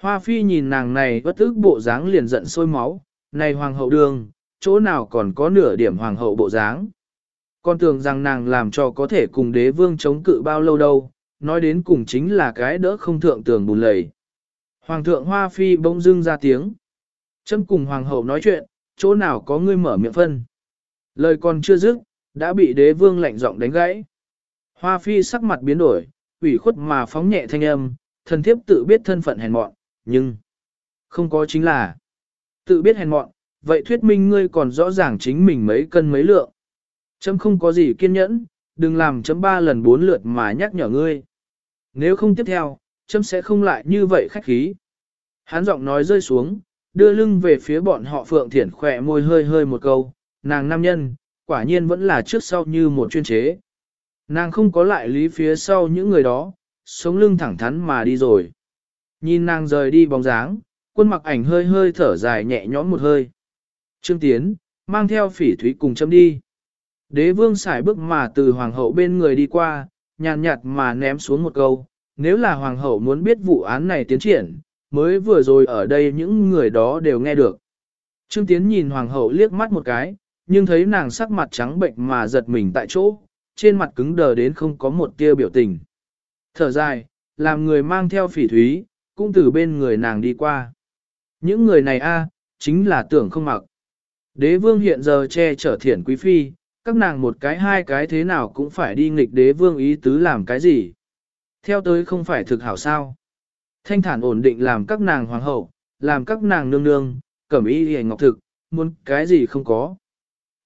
Hoa phi nhìn nàng này bất ức bộ dáng liền giận sôi máu, này hoàng hậu đường, chỗ nào còn có nửa điểm hoàng hậu bộ dáng. Con tưởng rằng nàng làm cho có thể cùng đế vương chống cự bao lâu đâu, nói đến cùng chính là cái đỡ không thượng tường bùn lầy. Hoàng thượng Hoa Phi bỗng dưng ra tiếng. Châm cùng hoàng hậu nói chuyện, chỗ nào có ngươi mở miệng phân. Lời còn chưa dứt, đã bị đế vương lạnh giọng đánh gãy. Hoa Phi sắc mặt biến đổi, ủy khuất mà phóng nhẹ thanh âm, thần thiếp tự biết thân phận hèn mọn, nhưng không có chính là tự biết hèn mọn, vậy thuyết minh ngươi còn rõ ràng chính mình mấy cân mấy lượng. Chấm không có gì kiên nhẫn, đừng làm chấm ba lần bốn lượt mà nhắc nhở ngươi. Nếu không tiếp theo, chấm sẽ không lại như vậy khách khí. Hán giọng nói rơi xuống, đưa lưng về phía bọn họ Phượng Thiển khỏe môi hơi hơi một câu, nàng nam nhân, quả nhiên vẫn là trước sau như một chuyên chế. Nàng không có lại lý phía sau những người đó, sống lưng thẳng thắn mà đi rồi. Nhìn nàng rời đi bóng dáng, quân mặc ảnh hơi hơi thở dài nhẹ nhõm một hơi. Trương Tiến, mang theo phỉ thúy cùng châm đi. Đế vương xài bước mà từ hoàng hậu bên người đi qua, nhàn nhạt mà ném xuống một câu, nếu là hoàng hậu muốn biết vụ án này tiến triển, mới vừa rồi ở đây những người đó đều nghe được. Trương Tiến nhìn hoàng hậu liếc mắt một cái, nhưng thấy nàng sắc mặt trắng bệnh mà giật mình tại chỗ, trên mặt cứng đờ đến không có một tia biểu tình. Thở dài, làm người mang theo phỉ thúy, cũng từ bên người nàng đi qua. Những người này a, chính là tưởng không mặc. Đế vương hiện giờ che chở thiển quý phi, các nàng một cái hai cái thế nào cũng phải đi nghịch đế vương ý tứ làm cái gì. Theo tới không phải thực hảo sao. Thanh thản ổn định làm các nàng hoàng hậu, làm các nàng nương nương, cẩm y hề ngọc thực, muốn cái gì không có.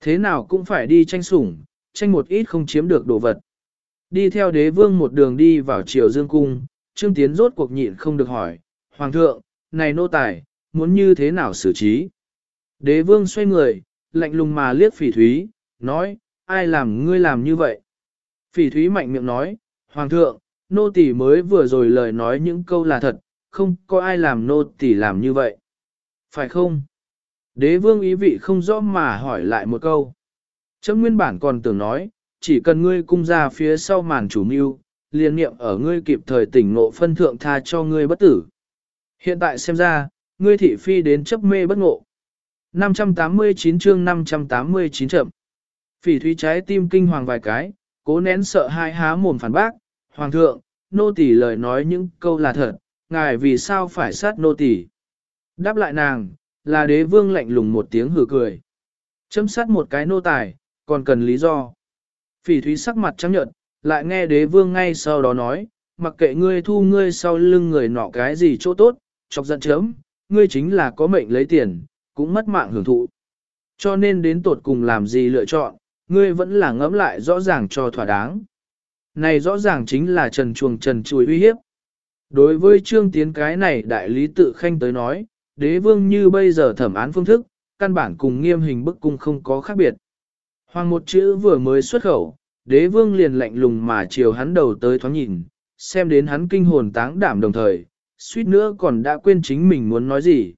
Thế nào cũng phải đi tranh sủng, tranh một ít không chiếm được đồ vật. Đi theo đế vương một đường đi vào triều dương cung, Trương Tiến rốt cuộc nhịn không được hỏi, Hoàng thượng, này nô tài, muốn như thế nào xử trí? Đế vương xoay người, lạnh lùng mà liếc phỉ thúy, nói, ai làm ngươi làm như vậy? Phỉ thúy mạnh miệng nói, Hoàng thượng, nô tỳ mới vừa rồi lời nói những câu là thật, không có ai làm nô tỳ làm như vậy. Phải không? Đế vương ý vị không rõ mà hỏi lại một câu. Chấm nguyên bản còn tưởng nói, chỉ cần ngươi cung ra phía sau màn chủ mưu, liền niệm ở ngươi kịp thời tỉnh ngộ phân thượng tha cho ngươi bất tử. Hiện tại xem ra, ngươi thị phi đến chấp mê bất ngộ. 589 chương 589 chậm. Phỉ thúy trái tim kinh hoàng vài cái, cố nén sợ hai há mồm phản bác. Hoàng thượng, nô tỳ lời nói những câu là thật, ngài vì sao phải sát nô tỳ? Đáp lại nàng, là đế vương lạnh lùng một tiếng hừ cười. Chấm sát một cái nô tài, còn cần lý do. Phỉ thúy sắc mặt trắng nhợt, lại nghe đế vương ngay sau đó nói, mặc kệ ngươi thu ngươi sau lưng người nọ cái gì chỗ tốt, chọc giận chấm, ngươi chính là có mệnh lấy tiền, cũng mất mạng hưởng thụ. Cho nên đến tột cùng làm gì lựa chọn, ngươi vẫn là ngẫm lại rõ ràng cho thỏa đáng. Này rõ ràng chính là trần chuồng trần chùi uy hiếp. Đối với trương tiến cái này đại lý tự khanh tới nói, đế vương như bây giờ thẩm án phương thức, căn bản cùng nghiêm hình bức cung không có khác biệt. Hoàng một chữ vừa mới xuất khẩu, đế vương liền lạnh lùng mà chiều hắn đầu tới thoáng nhìn, xem đến hắn kinh hồn táng đảm đồng thời, suýt nữa còn đã quên chính mình muốn nói gì.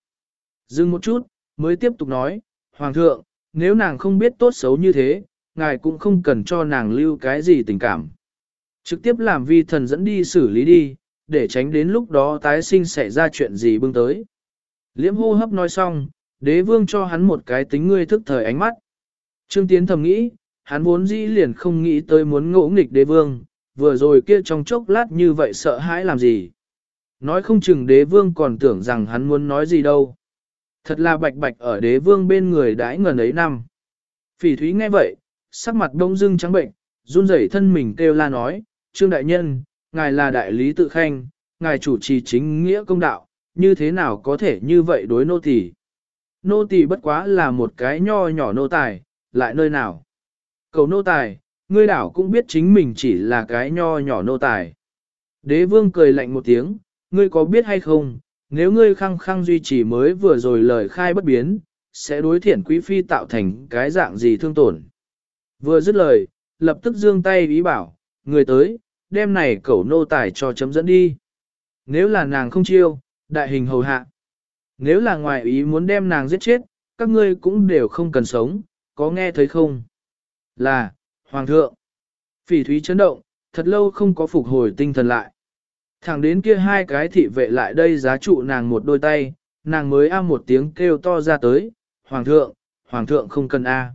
Dừng một chút, mới tiếp tục nói, Hoàng thượng, nếu nàng không biết tốt xấu như thế, ngài cũng không cần cho nàng lưu cái gì tình cảm. Trực tiếp làm vi thần dẫn đi xử lý đi, để tránh đến lúc đó tái sinh xảy ra chuyện gì bưng tới. Liễm hô hấp nói xong, đế vương cho hắn một cái tính ngươi thức thời ánh mắt. Trương Tiến thầm nghĩ, hắn vốn dĩ liền không nghĩ tới muốn ngỗ nghịch đế vương, vừa rồi kia trong chốc lát như vậy sợ hãi làm gì. Nói không chừng đế vương còn tưởng rằng hắn muốn nói gì đâu. Thật là bạch bạch ở đế vương bên người đãi ngần ấy năm. Phỉ thúy nghe vậy, sắc mặt đông dưng trắng bệnh, run rẩy thân mình kêu la nói, Trương Đại Nhân, ngài là đại lý tự khanh, ngài chủ trì chính nghĩa công đạo, như thế nào có thể như vậy đối nô tỳ? Nô tỳ bất quá là một cái nho nhỏ nô tài, lại nơi nào? Cầu nô tài, ngươi đảo cũng biết chính mình chỉ là cái nho nhỏ nô tài. Đế vương cười lạnh một tiếng, ngươi có biết hay không, nếu ngươi khăng khăng duy trì mới vừa rồi lời khai bất biến, sẽ đối thiển quý phi tạo thành cái dạng gì thương tổn. Vừa dứt lời, lập tức dương tay ý bảo, người tới, đem này cẩu nô tài cho chấm dẫn đi. Nếu là nàng không chiêu, đại hình hầu hạ. Nếu là ngoài ý muốn đem nàng giết chết, các ngươi cũng đều không cần sống, có nghe thấy không? Là, Hoàng thượng. Phỉ thúy chấn động, thật lâu không có phục hồi tinh thần lại. Thẳng đến kia hai cái thị vệ lại đây giá trụ nàng một đôi tay, nàng mới a một tiếng kêu to ra tới, Hoàng thượng, Hoàng thượng không cần a.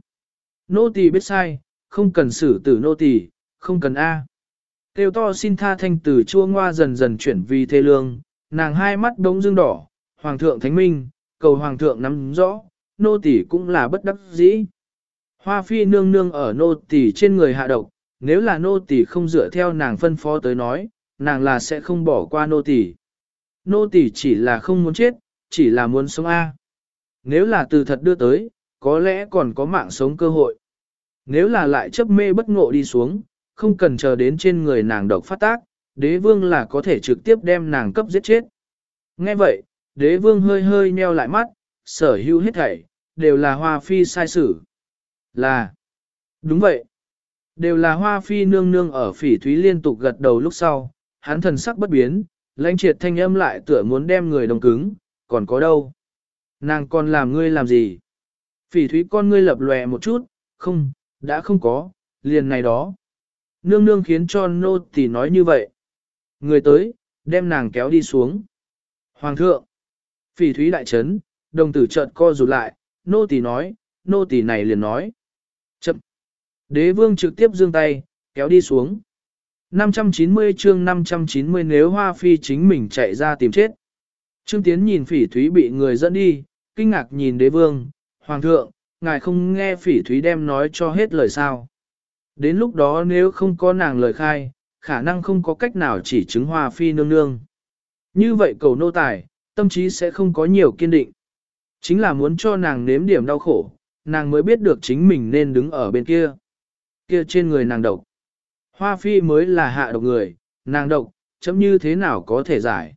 Nô tỳ biết sai, không cần xử tử nô tỳ, không cần a. Tiêu to xin tha thanh từ chua ngoa dần dần chuyển vì thê lương, nàng hai mắt đống dương đỏ, Hoàng thượng thánh minh, cầu Hoàng thượng nắm rõ, nô tỳ cũng là bất đắc dĩ. Hoa phi nương nương ở nô tỳ trên người hạ độc, nếu là nô tỳ không dựa theo nàng phân phó tới nói, nàng là sẽ không bỏ qua nô tỳ. Nô tỳ chỉ là không muốn chết, chỉ là muốn sống A. Nếu là từ thật đưa tới, có lẽ còn có mạng sống cơ hội. Nếu là lại chấp mê bất ngộ đi xuống, không cần chờ đến trên người nàng độc phát tác, đế vương là có thể trực tiếp đem nàng cấp giết chết. Nghe vậy, đế vương hơi hơi nheo lại mắt, sở hữu hết thảy, đều là hoa phi sai sử. Là, đúng vậy, đều là hoa phi nương nương ở phỉ thúy liên tục gật đầu lúc sau, hắn thần sắc bất biến, lãnh triệt thanh âm lại tựa muốn đem người đồng cứng, còn có đâu? Nàng còn làm ngươi làm gì? Phỉ thúy con ngươi lập lòe một chút, không, đã không có, liền này đó. Nương nương khiến cho nô tỳ nói như vậy. Người tới, đem nàng kéo đi xuống. Hoàng thượng, phỉ thúy đại trấn, đồng tử chợt co rụt lại, nô tỳ nói, nô tỳ này liền nói. Chậm. Đế vương trực tiếp giương tay, kéo đi xuống. 590 chương 590 nếu Hoa Phi chính mình chạy ra tìm chết. Trương Tiến nhìn phỉ thúy bị người dẫn đi, kinh ngạc nhìn đế vương, Hoàng thượng, ngài không nghe phỉ thúy đem nói cho hết lời sao. Đến lúc đó nếu không có nàng lời khai, khả năng không có cách nào chỉ chứng Hoa Phi nương nương. Như vậy cầu nô tài, tâm trí sẽ không có nhiều kiên định. Chính là muốn cho nàng nếm điểm đau khổ, nàng mới biết được chính mình nên đứng ở bên kia. Kia trên người nàng độc. Hoa phi mới là hạ độc người, nàng độc, chấm như thế nào có thể giải.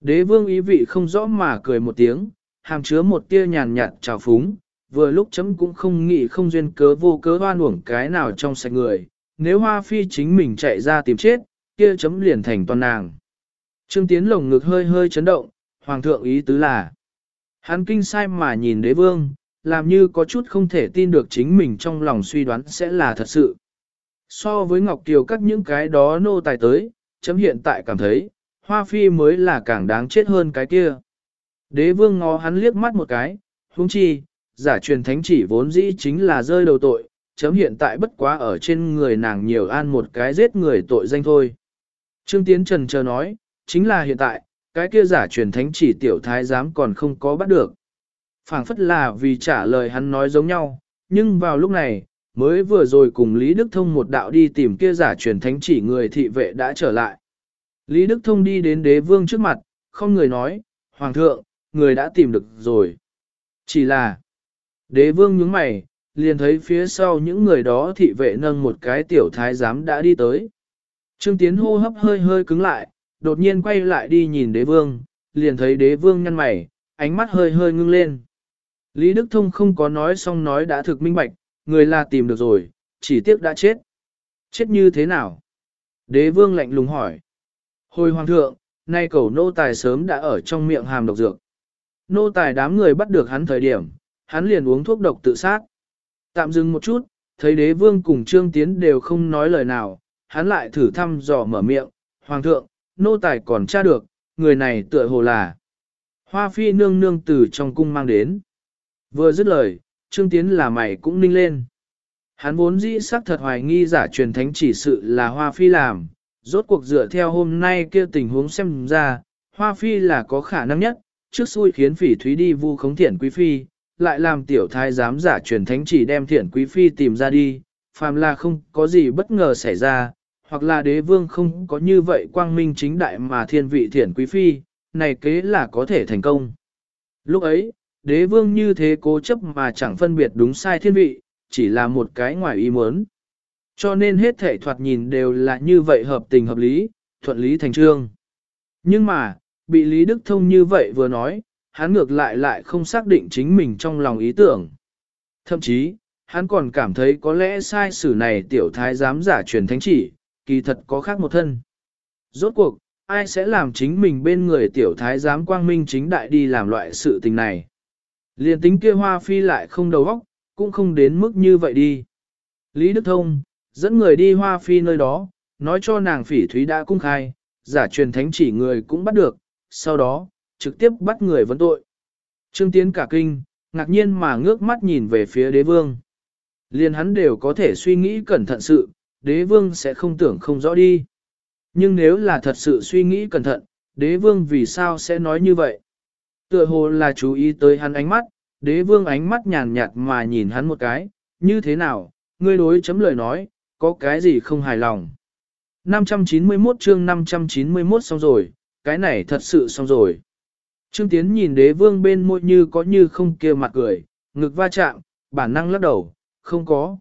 Đế vương ý vị không rõ mà cười một tiếng, hàm chứa một tia nhàn nhạt trào phúng, vừa lúc chấm cũng không nghĩ không duyên cớ vô cớ hoan uổng cái nào trong sạch người, nếu hoa phi chính mình chạy ra tìm chết, kia chấm liền thành toàn nàng. Trương Tiến lồng ngực hơi hơi chấn động, hoàng thượng ý tứ là, hắn kinh sai mà nhìn đế vương, làm như có chút không thể tin được chính mình trong lòng suy đoán sẽ là thật sự. So với Ngọc Kiều các những cái đó nô tài tới, chấm hiện tại cảm thấy, Hoa Phi mới là càng đáng chết hơn cái kia. Đế vương ngó hắn liếc mắt một cái, huống chi, giả truyền thánh chỉ vốn dĩ chính là rơi đầu tội, chấm hiện tại bất quá ở trên người nàng nhiều an một cái giết người tội danh thôi. Trương Tiến Trần chờ nói, chính là hiện tại, cái kia giả truyền thánh chỉ tiểu thái giám còn không có bắt được. phảng phất là vì trả lời hắn nói giống nhau, nhưng vào lúc này, mới vừa rồi cùng Lý Đức Thông một đạo đi tìm kia giả truyền thánh chỉ người thị vệ đã trở lại. Lý Đức Thông đi đến đế vương trước mặt, không người nói, Hoàng thượng, người đã tìm được rồi. Chỉ là, đế vương nhướng mày, liền thấy phía sau những người đó thị vệ nâng một cái tiểu thái giám đã đi tới. Trương Tiến hô hấp hơi hơi cứng lại, đột nhiên quay lại đi nhìn đế vương, liền thấy đế vương nhăn mày, ánh mắt hơi hơi ngưng lên. Lý Đức Thông không có nói xong nói đã thực minh bạch, người là tìm được rồi, chỉ tiếc đã chết. Chết như thế nào? Đế vương lạnh lùng hỏi. Hồi hoàng thượng, nay cầu nô tài sớm đã ở trong miệng hàm độc dược. Nô tài đám người bắt được hắn thời điểm, hắn liền uống thuốc độc tự sát. Tạm dừng một chút, thấy đế vương cùng trương tiến đều không nói lời nào, hắn lại thử thăm dò mở miệng, hoàng thượng, nô tài còn tra được, người này tựa hồ là. Hoa phi nương nương từ trong cung mang đến. Vừa dứt lời, Trương Tiến là mày cũng ninh lên. Hắn vốn dĩ xác thật hoài nghi giả truyền thánh chỉ sự là Hoa Phi làm, rốt cuộc dựa theo hôm nay kia tình huống xem ra, Hoa Phi là có khả năng nhất, trước xui khiến phỉ thúy đi vu khống thiện quý phi, lại làm tiểu thái giám giả truyền thánh chỉ đem thiển quý phi tìm ra đi, phàm là không có gì bất ngờ xảy ra, hoặc là đế vương không có như vậy quang minh chính đại mà thiên vị thiển quý phi, này kế là có thể thành công. Lúc ấy, đế vương như thế cố chấp mà chẳng phân biệt đúng sai thiên vị, chỉ là một cái ngoài ý muốn. Cho nên hết thể thoạt nhìn đều là như vậy hợp tình hợp lý, thuận lý thành trương. Nhưng mà, bị Lý Đức Thông như vậy vừa nói, hắn ngược lại lại không xác định chính mình trong lòng ý tưởng. Thậm chí, hắn còn cảm thấy có lẽ sai sử này tiểu thái giám giả truyền thánh chỉ, kỳ thật có khác một thân. Rốt cuộc, ai sẽ làm chính mình bên người tiểu thái giám quang minh chính đại đi làm loại sự tình này. Liên tính kia hoa phi lại không đầu óc, cũng không đến mức như vậy đi. Lý Đức Thông, dẫn người đi hoa phi nơi đó, nói cho nàng phỉ thúy đã cung khai, giả truyền thánh chỉ người cũng bắt được, sau đó, trực tiếp bắt người vấn tội. Trương Tiến cả kinh, ngạc nhiên mà ngước mắt nhìn về phía đế vương. liền hắn đều có thể suy nghĩ cẩn thận sự, đế vương sẽ không tưởng không rõ đi. Nhưng nếu là thật sự suy nghĩ cẩn thận, đế vương vì sao sẽ nói như vậy? Tựa hồ là chú ý tới hắn ánh mắt, đế vương ánh mắt nhàn nhạt mà nhìn hắn một cái, như thế nào, ngươi đối chấm lời nói, có cái gì không hài lòng. 591 chương 591 xong rồi, cái này thật sự xong rồi. Trương Tiến nhìn đế vương bên môi như có như không kia mặt cười, ngực va chạm, bản năng lắc đầu, không có.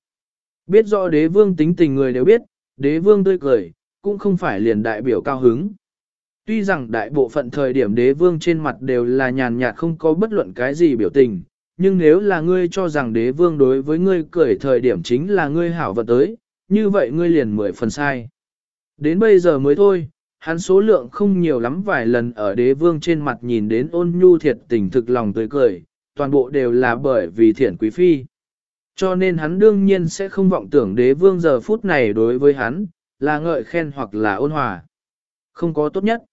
Biết rõ đế vương tính tình người đều biết, đế vương tươi cười, cũng không phải liền đại biểu cao hứng. Tuy rằng đại bộ phận thời điểm đế vương trên mặt đều là nhàn nhạt không có bất luận cái gì biểu tình, nhưng nếu là ngươi cho rằng đế vương đối với ngươi cười thời điểm chính là ngươi hảo vật tới, như vậy ngươi liền mười phần sai. Đến bây giờ mới thôi, hắn số lượng không nhiều lắm vài lần ở đế vương trên mặt nhìn đến ôn nhu thiệt tình thực lòng tươi cười, toàn bộ đều là bởi vì thiện quý phi. Cho nên hắn đương nhiên sẽ không vọng tưởng đế vương giờ phút này đối với hắn, là ngợi khen hoặc là ôn hòa. Không có tốt nhất.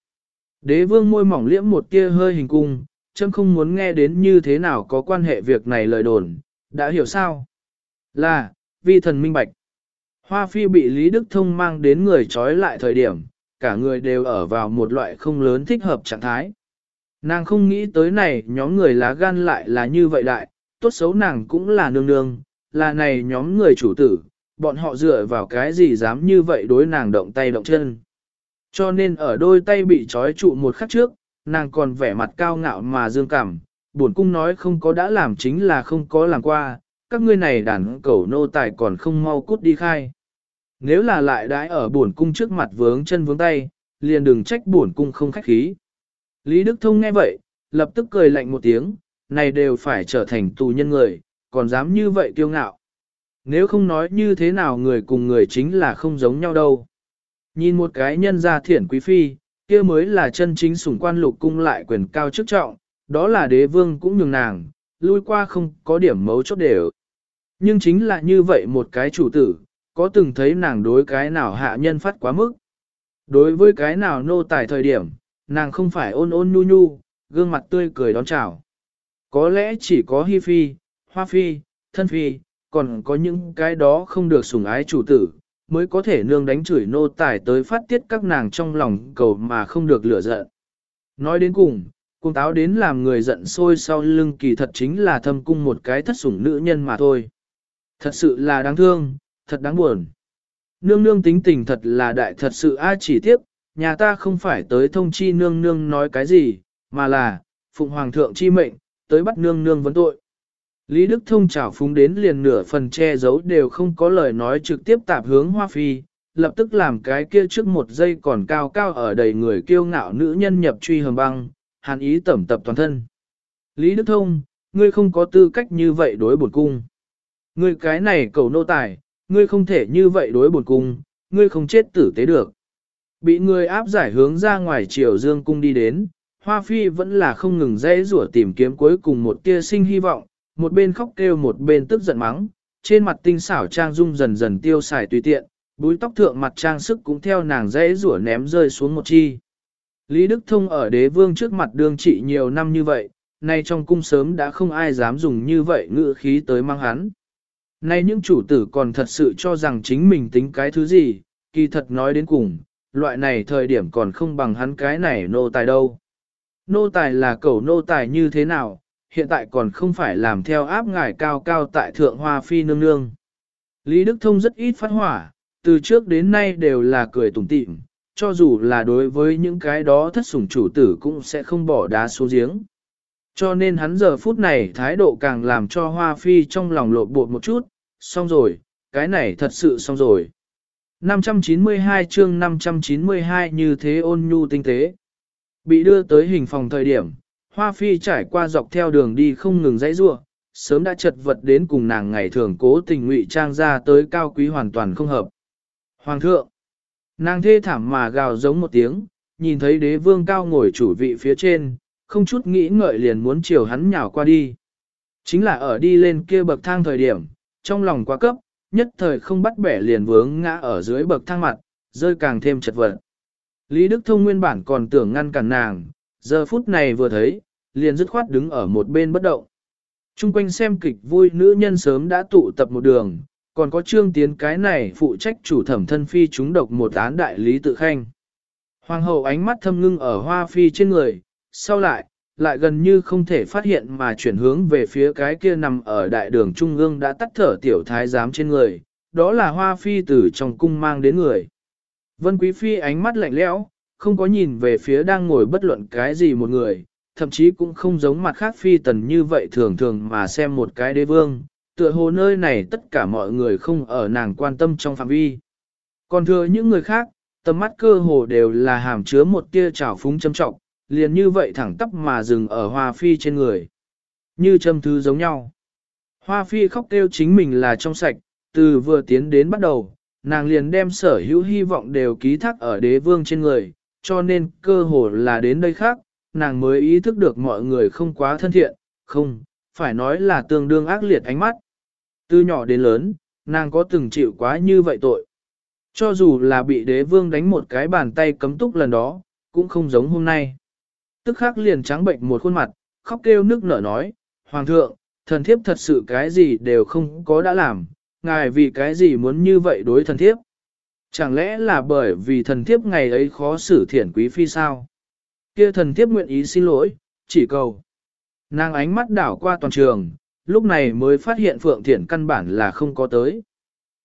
Đế vương môi mỏng liễm một tia hơi hình cung, châm không muốn nghe đến như thế nào có quan hệ việc này lời đồn, đã hiểu sao? Là, vi thần minh bạch. Hoa phi bị Lý Đức Thông mang đến người trói lại thời điểm, cả người đều ở vào một loại không lớn thích hợp trạng thái. Nàng không nghĩ tới này nhóm người lá gan lại là như vậy đại, tốt xấu nàng cũng là nương nương, là này nhóm người chủ tử, bọn họ dựa vào cái gì dám như vậy đối nàng động tay động chân. Cho nên ở đôi tay bị trói trụ một khắc trước, nàng còn vẻ mặt cao ngạo mà dương cảm, buồn cung nói không có đã làm chính là không có làm qua, các ngươi này đàn cẩu nô tài còn không mau cút đi khai. Nếu là lại đãi ở buồn cung trước mặt vướng chân vướng tay, liền đừng trách buồn cung không khách khí. Lý Đức Thông nghe vậy, lập tức cười lạnh một tiếng, này đều phải trở thành tù nhân người, còn dám như vậy kiêu ngạo. Nếu không nói như thế nào người cùng người chính là không giống nhau đâu. Nhìn một cái nhân gia thiển quý phi, kia mới là chân chính sủng quan lục cung lại quyền cao chức trọng, đó là đế vương cũng nhường nàng, lui qua không có điểm mấu chốt đều. Nhưng chính là như vậy một cái chủ tử, có từng thấy nàng đối cái nào hạ nhân phát quá mức. Đối với cái nào nô tài thời điểm, nàng không phải ôn ôn nhu nhu, gương mặt tươi cười đón chào. Có lẽ chỉ có hi phi, hoa phi, thân phi, còn có những cái đó không được sủng ái chủ tử, mới có thể nương đánh chửi nô tài tới phát tiết các nàng trong lòng cầu mà không được lửa giận. Nói đến cùng, cung táo đến làm người giận sôi sau lưng kỳ thật chính là thâm cung một cái thất sủng nữ nhân mà thôi. Thật sự là đáng thương, thật đáng buồn. Nương nương tính tình thật là đại thật sự a chỉ tiếc, nhà ta không phải tới thông chi nương nương nói cái gì, mà là, phụng hoàng thượng chi mệnh, tới bắt nương nương vấn tội. Lý Đức Thông trào phúng đến liền nửa phần che giấu đều không có lời nói trực tiếp tạp hướng Hoa Phi, lập tức làm cái kia trước một giây còn cao cao ở đầy người kiêu ngạo nữ nhân nhập truy hầm băng, hàn ý tẩm tập toàn thân. Lý Đức Thông, ngươi không có tư cách như vậy đối bổn cung. Ngươi cái này cầu nô tài, ngươi không thể như vậy đối bổn cung, ngươi không chết tử tế được. Bị người áp giải hướng ra ngoài triều dương cung đi đến, Hoa Phi vẫn là không ngừng dãy rủa tìm kiếm cuối cùng một tia sinh hy vọng, một bên khóc kêu một bên tức giận mắng, trên mặt tinh xảo trang dung dần dần tiêu xài tùy tiện, búi tóc thượng mặt trang sức cũng theo nàng dãy rủa ném rơi xuống một chi. Lý Đức Thông ở đế vương trước mặt đương trị nhiều năm như vậy, nay trong cung sớm đã không ai dám dùng như vậy ngữ khí tới mang hắn. Nay những chủ tử còn thật sự cho rằng chính mình tính cái thứ gì, kỳ thật nói đến cùng, loại này thời điểm còn không bằng hắn cái này nô tài đâu. Nô tài là cẩu nô tài như thế nào, hiện tại còn không phải làm theo áp ngài cao cao tại thượng hoa phi nương nương. Lý Đức Thông rất ít phát hỏa, từ trước đến nay đều là cười tủm tỉm, cho dù là đối với những cái đó thất sủng chủ tử cũng sẽ không bỏ đá xuống giếng. Cho nên hắn giờ phút này thái độ càng làm cho Hoa Phi trong lòng lộn bột một chút, xong rồi, cái này thật sự xong rồi. 592 chương 592 như thế ôn nhu tinh tế. Bị đưa tới hình phòng thời điểm, Hoa Phi trải qua dọc theo đường đi không ngừng dãy rua, sớm đã chật vật đến cùng nàng ngày thường cố tình ngụy trang ra tới cao quý hoàn toàn không hợp. Hoàng thượng, nàng thê thảm mà gào giống một tiếng, nhìn thấy đế vương cao ngồi chủ vị phía trên, không chút nghĩ ngợi liền muốn chiều hắn nhào qua đi. Chính là ở đi lên kia bậc thang thời điểm, trong lòng quá cấp, nhất thời không bắt bẻ liền vướng ngã ở dưới bậc thang mặt, rơi càng thêm chật vật. Lý Đức Thông nguyên bản còn tưởng ngăn cản nàng, giờ phút này vừa thấy, liền dứt khoát đứng ở một bên bất động. Trung quanh xem kịch vui nữ nhân sớm đã tụ tập một đường, còn có trương tiến cái này phụ trách chủ thẩm thân phi chúng độc một án đại lý tự khanh. Hoàng hậu ánh mắt thâm ngưng ở hoa phi trên người, sau lại, lại gần như không thể phát hiện mà chuyển hướng về phía cái kia nằm ở đại đường trung ương đã tắt thở tiểu thái giám trên người, đó là hoa phi từ trong cung mang đến người. Vân Quý Phi ánh mắt lạnh lẽo, không có nhìn về phía đang ngồi bất luận cái gì một người, thậm chí cũng không giống mặt khác Phi tần như vậy thường thường mà xem một cái đế vương, tựa hồ nơi này tất cả mọi người không ở nàng quan tâm trong phạm vi. Còn thừa những người khác, tầm mắt cơ hồ đều là hàm chứa một tia trào phúng châm trọng, liền như vậy thẳng tắp mà dừng ở hoa phi trên người. Như châm thứ giống nhau. Hoa phi khóc kêu chính mình là trong sạch, từ vừa tiến đến bắt đầu, nàng liền đem sở hữu hy vọng đều ký thác ở đế vương trên người, cho nên cơ hồ là đến đây khác, nàng mới ý thức được mọi người không quá thân thiện, không, phải nói là tương đương ác liệt ánh mắt. Từ nhỏ đến lớn, nàng có từng chịu quá như vậy tội. Cho dù là bị đế vương đánh một cái bàn tay cấm túc lần đó, cũng không giống hôm nay. Tức khắc liền trắng bệnh một khuôn mặt, khóc kêu nước nở nói, Hoàng thượng, thần thiếp thật sự cái gì đều không có đã làm, ngài vì cái gì muốn như vậy đối thần thiếp. Chẳng lẽ là bởi vì thần thiếp ngày ấy khó xử thiển quý phi sao? Kia thần thiếp nguyện ý xin lỗi, chỉ cầu. Nàng ánh mắt đảo qua toàn trường, lúc này mới phát hiện Phượng Thiển căn bản là không có tới.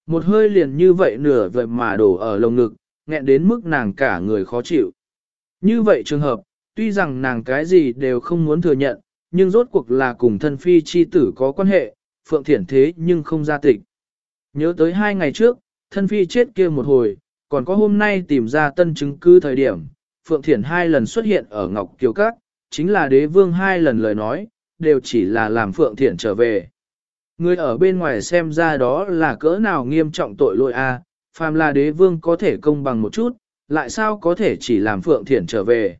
Một hơi liền như vậy nửa vậy mà đổ ở lồng ngực, nghẹn đến mức nàng cả người khó chịu. Như vậy trường hợp, tuy rằng nàng cái gì đều không muốn thừa nhận, nhưng rốt cuộc là cùng thân phi chi tử có quan hệ, Phượng Thiển thế nhưng không ra tịch. Nhớ tới hai ngày trước, thân phi chết kia một hồi, còn có hôm nay tìm ra tân chứng cứ thời điểm, Phượng Thiển hai lần xuất hiện ở Ngọc Kiều Các, chính là đế vương hai lần lời nói, đều chỉ là làm Phượng Thiển trở về. Người ở bên ngoài xem ra đó là cỡ nào nghiêm trọng tội lỗi a phàm là đế vương có thể công bằng một chút, lại sao có thể chỉ làm Phượng Thiển trở về.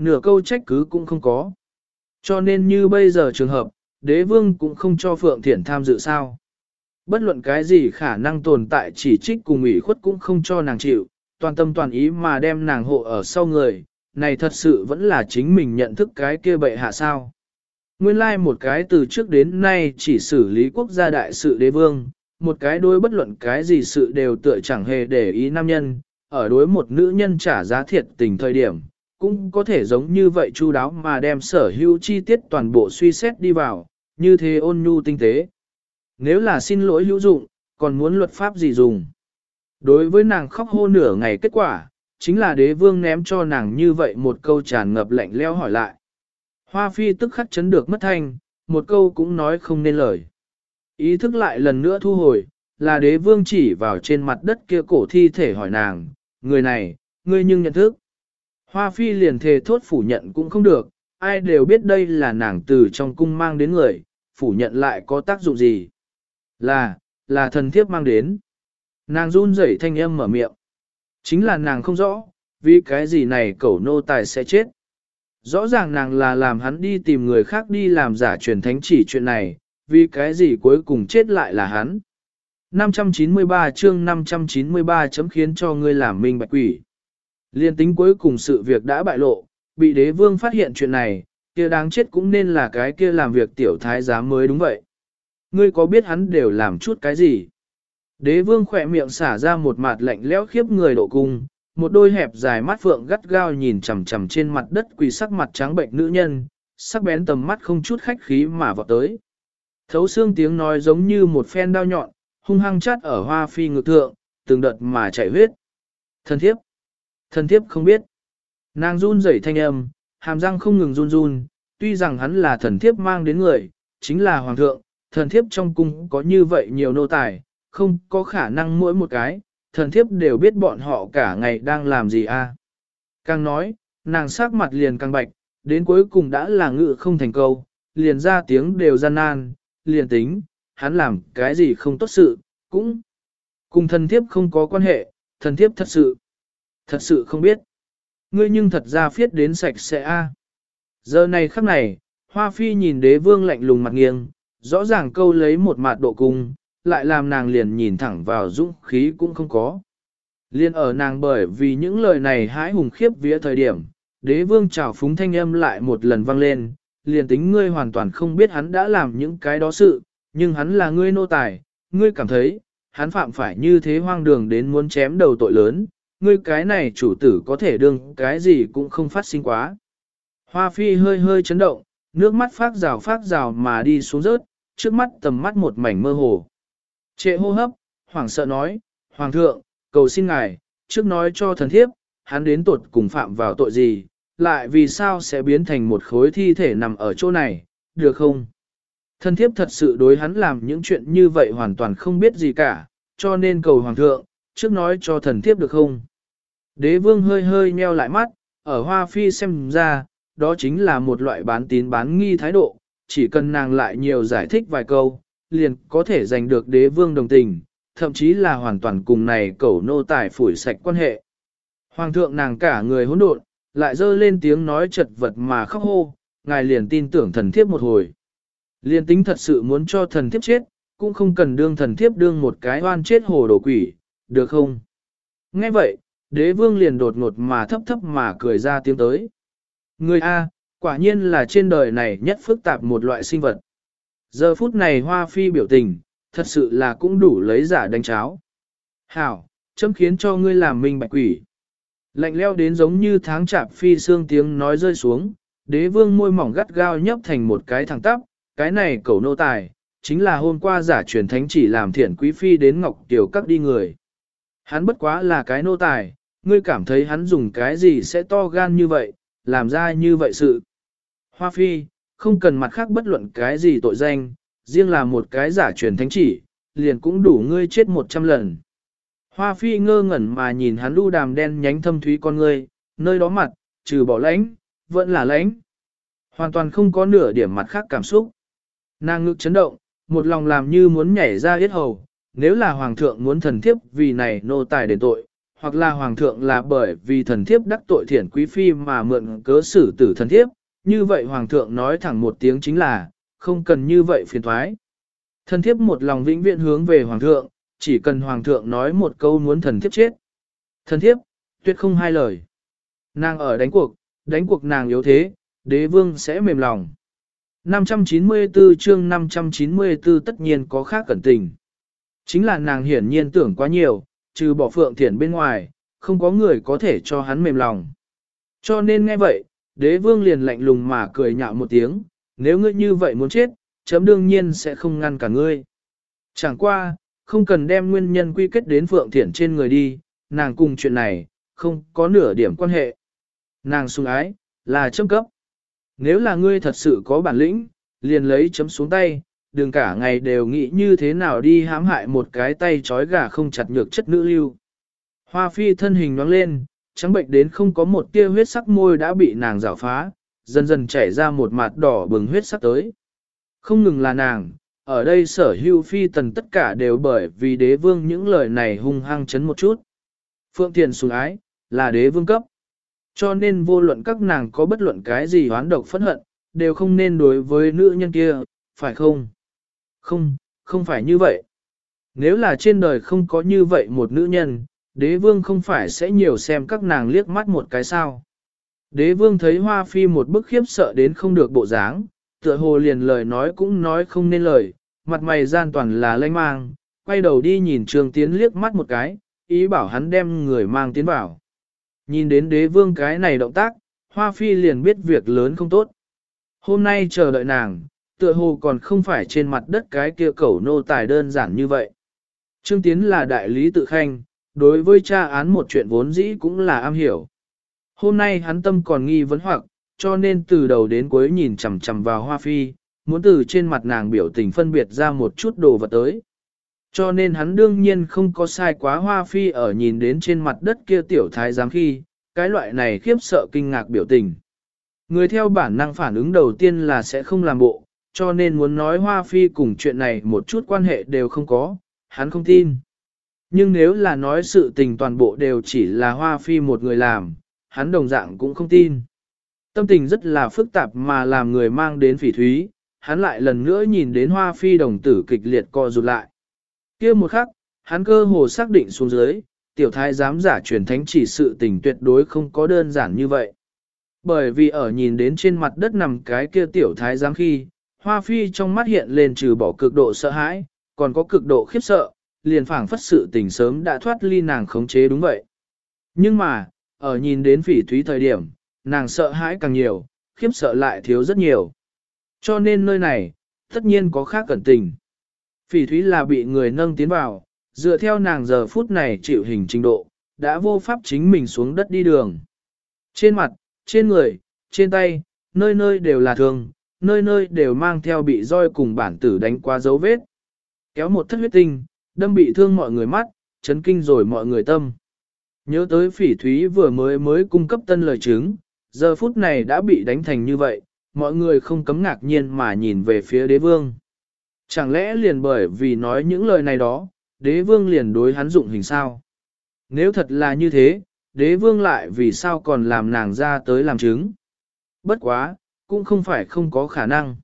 Nửa câu trách cứ cũng không có. Cho nên như bây giờ trường hợp, đế vương cũng không cho Phượng Thiển tham dự sao. Bất luận cái gì khả năng tồn tại chỉ trích cùng ủy khuất cũng không cho nàng chịu, toàn tâm toàn ý mà đem nàng hộ ở sau người, này thật sự vẫn là chính mình nhận thức cái kia bệ hạ sao. Nguyên lai like một cái từ trước đến nay chỉ xử lý quốc gia đại sự đế vương, một cái đối bất luận cái gì sự đều tựa chẳng hề để ý nam nhân, ở đối một nữ nhân trả giá thiệt tình thời điểm, cũng có thể giống như vậy chu đáo mà đem sở hữu chi tiết toàn bộ suy xét đi vào, như thế ôn nhu tinh tế. Nếu là xin lỗi hữu dụng, còn muốn luật pháp gì dùng? Đối với nàng khóc hô nửa ngày kết quả, chính là đế vương ném cho nàng như vậy một câu tràn ngập lạnh leo hỏi lại. Hoa phi tức khắc chấn được mất thanh, một câu cũng nói không nên lời. Ý thức lại lần nữa thu hồi, là đế vương chỉ vào trên mặt đất kia cổ thi thể hỏi nàng, người này, ngươi nhưng nhận thức. Hoa phi liền thề thốt phủ nhận cũng không được, ai đều biết đây là nàng từ trong cung mang đến người, phủ nhận lại có tác dụng gì. Là, là thần thiếp mang đến. Nàng run rẩy thanh âm mở miệng. Chính là nàng không rõ, vì cái gì này cẩu nô tài sẽ chết. Rõ ràng nàng là làm hắn đi tìm người khác đi làm giả truyền thánh chỉ chuyện này, vì cái gì cuối cùng chết lại là hắn. 593 chương 593 chấm khiến cho ngươi làm minh bạch quỷ. Liên tính cuối cùng sự việc đã bại lộ, bị đế vương phát hiện chuyện này, kia đáng chết cũng nên là cái kia làm việc tiểu thái giám mới đúng vậy. Ngươi có biết hắn đều làm chút cái gì? Đế vương khỏe miệng xả ra một mặt lạnh lẽo khiếp người độ cung, một đôi hẹp dài mắt phượng gắt gao nhìn chằm chằm trên mặt đất quỳ sắc mặt trắng bệnh nữ nhân, sắc bén tầm mắt không chút khách khí mà vọt tới. Thấu xương tiếng nói giống như một phen đao nhọn, hung hăng chát ở hoa phi ngực thượng, từng đợt mà chảy huyết. thân thiếp, thần thiếp không biết. Nàng run rẩy thanh âm, hàm răng không ngừng run run, tuy rằng hắn là thần thiếp mang đến người, chính là hoàng thượng, thần thiếp trong cung có như vậy nhiều nô tài, không có khả năng mỗi một cái, thần thiếp đều biết bọn họ cả ngày đang làm gì a. À. Càng nói, nàng sắc mặt liền càng bạch, đến cuối cùng đã là ngự không thành câu, liền ra tiếng đều gian nan, liền tính, hắn làm cái gì không tốt sự, cũng cùng thần thiếp không có quan hệ, thần thiếp thật sự, thật sự không biết. Ngươi nhưng thật ra phiết đến sạch sẽ a. Giờ này khắc này, Hoa Phi nhìn đế vương lạnh lùng mặt nghiêng, rõ ràng câu lấy một mạt độ cung, lại làm nàng liền nhìn thẳng vào dũng khí cũng không có. Liên ở nàng bởi vì những lời này hãi hùng khiếp vía thời điểm, đế vương trào phúng thanh âm lại một lần vang lên, liền tính ngươi hoàn toàn không biết hắn đã làm những cái đó sự, nhưng hắn là ngươi nô tài, ngươi cảm thấy, hắn phạm phải như thế hoang đường đến muốn chém đầu tội lớn, ngươi cái này chủ tử có thể đương cái gì cũng không phát sinh quá. Hoa phi hơi hơi chấn động, nước mắt phát rào phát rào mà đi xuống rớt, trước mắt tầm mắt một mảnh mơ hồ. Trệ hô hấp, hoảng sợ nói, Hoàng thượng, cầu xin ngài, trước nói cho thần thiếp, hắn đến tuột cùng phạm vào tội gì, lại vì sao sẽ biến thành một khối thi thể nằm ở chỗ này, được không? Thần thiếp thật sự đối hắn làm những chuyện như vậy hoàn toàn không biết gì cả, cho nên cầu Hoàng thượng, trước nói cho thần thiếp được không? Đế vương hơi hơi nheo lại mắt, ở hoa phi xem ra, đó chính là một loại bán tín bán nghi thái độ, chỉ cần nàng lại nhiều giải thích vài câu, liền có thể giành được đế vương đồng tình, thậm chí là hoàn toàn cùng này cẩu nô tài phủi sạch quan hệ. Hoàng thượng nàng cả người hỗn độn, lại dơ lên tiếng nói chật vật mà khóc hô, ngài liền tin tưởng thần thiếp một hồi. liền tính thật sự muốn cho thần thiếp chết, cũng không cần đương thần thiếp đương một cái oan chết hồ đồ quỷ, được không? Nghe vậy, đế vương liền đột ngột mà thấp thấp mà cười ra tiếng tới. Người A, quả nhiên là trên đời này nhất phức tạp một loại sinh vật. Giờ phút này hoa phi biểu tình, thật sự là cũng đủ lấy giả đánh cháo. Hảo, chấm khiến cho ngươi làm minh bạch quỷ. Lạnh leo đến giống như tháng chạp phi xương tiếng nói rơi xuống, đế vương môi mỏng gắt gao nhấp thành một cái thẳng tắp, cái này cầu nô tài, chính là hôm qua giả truyền thánh chỉ làm thiện quý phi đến ngọc tiểu các đi người. Hắn bất quá là cái nô tài, ngươi cảm thấy hắn dùng cái gì sẽ to gan như vậy, làm ra như vậy sự. Hoa phi, không cần mặt khác bất luận cái gì tội danh, riêng là một cái giả truyền thánh chỉ, liền cũng đủ ngươi chết một trăm lần. Hoa phi ngơ ngẩn mà nhìn hắn lưu đàm đen nhánh thâm thúy con ngươi, nơi đó mặt, trừ bỏ lãnh, vẫn là lãnh. Hoàn toàn không có nửa điểm mặt khác cảm xúc. Nàng ngực chấn động, một lòng làm như muốn nhảy ra yết hầu, nếu là hoàng thượng muốn thần thiếp vì này nô tài đền tội, hoặc là hoàng thượng là bởi vì thần thiếp đắc tội thiển quý phi mà mượn cớ xử tử thần thiếp, như vậy hoàng thượng nói thẳng một tiếng chính là, không cần như vậy phiền thoái. Thần thiếp một lòng vĩnh viễn hướng về hoàng thượng, chỉ cần hoàng thượng nói một câu muốn thần thiếp chết. Thần thiếp, tuyệt không hai lời. Nàng ở đánh cuộc, đánh cuộc nàng yếu thế, đế vương sẽ mềm lòng. 594 chương 594 tất nhiên có khác cẩn tình. Chính là nàng hiển nhiên tưởng quá nhiều, trừ bỏ phượng thiển bên ngoài, không có người có thể cho hắn mềm lòng. Cho nên nghe vậy, đế vương liền lạnh lùng mà cười nhạo một tiếng, nếu ngươi như vậy muốn chết, chấm đương nhiên sẽ không ngăn cả ngươi. Chẳng qua, không cần đem nguyên nhân quy kết đến Phượng Thiển trên người đi, nàng cùng chuyện này, không có nửa điểm quan hệ. Nàng sung ái, là chấm cấp. Nếu là ngươi thật sự có bản lĩnh, liền lấy chấm xuống tay, đừng cả ngày đều nghĩ như thế nào đi hãm hại một cái tay trói gà không chặt nhược chất nữ lưu. Hoa phi thân hình nóng lên, trắng bệnh đến không có một tia huyết sắc môi đã bị nàng rào phá, dần dần chảy ra một mặt đỏ bừng huyết sắc tới. Không ngừng là nàng, ở đây sở hưu phi tần tất cả đều bởi vì đế vương những lời này hung hăng chấn một chút. Phượng Thiền sùng ái, là đế vương cấp. Cho nên vô luận các nàng có bất luận cái gì hoán độc phẫn hận, đều không nên đối với nữ nhân kia, phải không? Không, không phải như vậy. Nếu là trên đời không có như vậy một nữ nhân, đế vương không phải sẽ nhiều xem các nàng liếc mắt một cái sao. Đế vương thấy hoa phi một bức khiếp sợ đến không được bộ dáng, tựa hồ liền lời nói cũng nói không nên lời, mặt mày gian toàn là lanh mang, quay đầu đi nhìn trường tiến liếc mắt một cái, ý bảo hắn đem người mang tiến vào. Nhìn đến đế vương cái này động tác, hoa phi liền biết việc lớn không tốt. Hôm nay chờ đợi nàng, tựa hồ còn không phải trên mặt đất cái kia cẩu nô tài đơn giản như vậy. Trương Tiến là đại lý tự khanh, đối với cha án một chuyện vốn dĩ cũng là am hiểu. Hôm nay hắn tâm còn nghi vấn hoặc, cho nên từ đầu đến cuối nhìn chằm chằm vào hoa phi, muốn từ trên mặt nàng biểu tình phân biệt ra một chút đồ vật tới. Cho nên hắn đương nhiên không có sai quá hoa phi ở nhìn đến trên mặt đất kia tiểu thái giám khi, cái loại này khiếp sợ kinh ngạc biểu tình. Người theo bản năng phản ứng đầu tiên là sẽ không làm bộ, cho nên muốn nói hoa phi cùng chuyện này một chút quan hệ đều không có, hắn không tin. Nhưng nếu là nói sự tình toàn bộ đều chỉ là hoa phi một người làm, hắn đồng dạng cũng không tin. Tâm tình rất là phức tạp mà làm người mang đến phỉ thúy, hắn lại lần nữa nhìn đến hoa phi đồng tử kịch liệt co rụt lại. kia một khắc, hắn cơ hồ xác định xuống dưới, tiểu thái giám giả truyền thánh chỉ sự tình tuyệt đối không có đơn giản như vậy. Bởi vì ở nhìn đến trên mặt đất nằm cái kia tiểu thái giám khi, hoa phi trong mắt hiện lên trừ bỏ cực độ sợ hãi, còn có cực độ khiếp sợ, liền phảng phất sự tình sớm đã thoát ly nàng khống chế đúng vậy. Nhưng mà, ở nhìn đến phỉ thúy thời điểm, nàng sợ hãi càng nhiều, khiếp sợ lại thiếu rất nhiều. Cho nên nơi này, tất nhiên có khác cẩn tình. Phỉ thúy là bị người nâng tiến vào, dựa theo nàng giờ phút này chịu hình trình độ, đã vô pháp chính mình xuống đất đi đường. Trên mặt, trên người, trên tay, nơi nơi đều là thương, nơi nơi đều mang theo bị roi cùng bản tử đánh qua dấu vết. Kéo một thất huyết tinh, đâm bị thương mọi người mắt, chấn kinh rồi mọi người tâm. Nhớ tới phỉ thúy vừa mới mới cung cấp tân lời chứng, giờ phút này đã bị đánh thành như vậy, mọi người không cấm ngạc nhiên mà nhìn về phía đế vương. Chẳng lẽ liền bởi vì nói những lời này đó, đế vương liền đối hắn dụng hình sao? Nếu thật là như thế, đế vương lại vì sao còn làm nàng ra tới làm chứng? Bất quá, cũng không phải không có khả năng.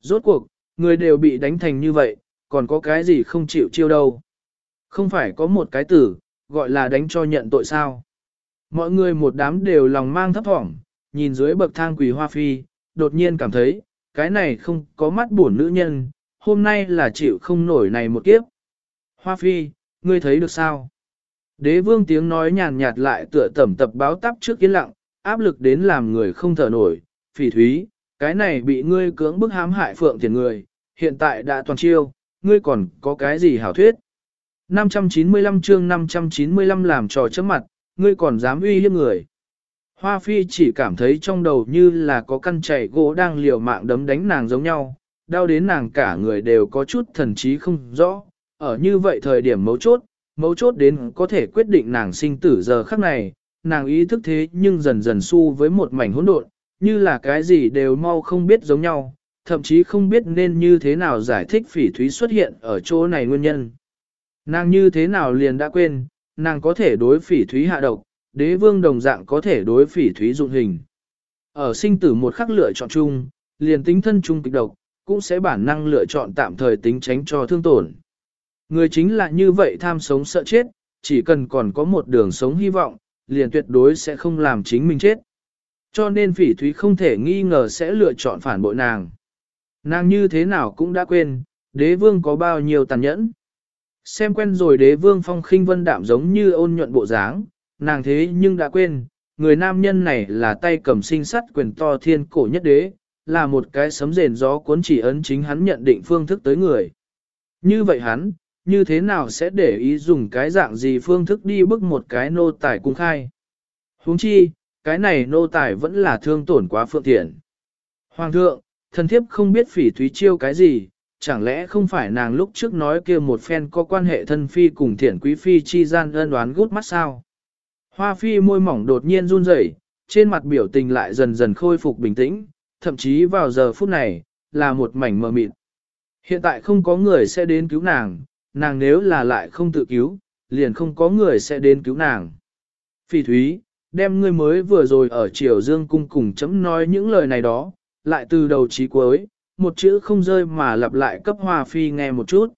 Rốt cuộc, người đều bị đánh thành như vậy, còn có cái gì không chịu chiêu đâu. Không phải có một cái tử, gọi là đánh cho nhận tội sao. Mọi người một đám đều lòng mang thấp thỏm, nhìn dưới bậc thang quỳ hoa phi, đột nhiên cảm thấy, cái này không có mắt buồn nữ nhân, hôm nay là chịu không nổi này một kiếp. Hoa phi, ngươi thấy được sao? Đế vương tiếng nói nhàn nhạt lại tựa tẩm tập báo tắp trước yên lặng, áp lực đến làm người không thở nổi, phỉ thúy, cái này bị ngươi cưỡng bức hãm hại phượng tiền người, hiện tại đã toàn chiêu, ngươi còn có cái gì hảo thuyết? 595 chương 595 làm trò chấm mặt, ngươi còn dám uy hiếp người. Hoa phi chỉ cảm thấy trong đầu như là có căn chảy gỗ đang liều mạng đấm đánh nàng giống nhau, đau đến nàng cả người đều có chút thần trí không rõ. Ở như vậy thời điểm mấu chốt, mấu chốt đến có thể quyết định nàng sinh tử giờ khắc này, nàng ý thức thế nhưng dần dần xu với một mảnh hỗn độn, như là cái gì đều mau không biết giống nhau, thậm chí không biết nên như thế nào giải thích phỉ thúy xuất hiện ở chỗ này nguyên nhân. Nàng như thế nào liền đã quên, nàng có thể đối phỉ thúy hạ độc, đế vương đồng dạng có thể đối phỉ thúy dụng hình. Ở sinh tử một khắc lựa chọn chung, liền tính thân chung kịch độc, cũng sẽ bản năng lựa chọn tạm thời tính tránh cho thương tổn. Người chính là như vậy tham sống sợ chết, chỉ cần còn có một đường sống hy vọng, liền tuyệt đối sẽ không làm chính mình chết. Cho nên phỉ thúy không thể nghi ngờ sẽ lựa chọn phản bội nàng. Nàng như thế nào cũng đã quên, đế vương có bao nhiêu tàn nhẫn. Xem quen rồi đế vương phong khinh vân đạm giống như ôn nhuận bộ dáng, nàng thế nhưng đã quên, người nam nhân này là tay cầm sinh sắt quyền to thiên cổ nhất đế, là một cái sấm rền gió cuốn chỉ ấn chính hắn nhận định phương thức tới người. Như vậy hắn, như thế nào sẽ để ý dùng cái dạng gì phương thức đi bức một cái nô tài cung khai. huống chi, cái này nô tài vẫn là thương tổn quá phượng tiện. Hoàng thượng, thần thiếp không biết phỉ thúy chiêu cái gì, chẳng lẽ không phải nàng lúc trước nói kia một phen có quan hệ thân phi cùng thiển quý phi chi gian ân đoán gút mắt sao? Hoa phi môi mỏng đột nhiên run rẩy, trên mặt biểu tình lại dần dần khôi phục bình tĩnh, thậm chí vào giờ phút này, là một mảnh mờ mịt. Hiện tại không có người sẽ đến cứu nàng, nàng nếu là lại không tự cứu, liền không có người sẽ đến cứu nàng. Phi Thúy, đem ngươi mới vừa rồi ở Triều Dương Cung cùng chấm nói những lời này đó, lại từ đầu chí cuối, một chữ không rơi mà lặp lại cấp Hoa Phi nghe một chút.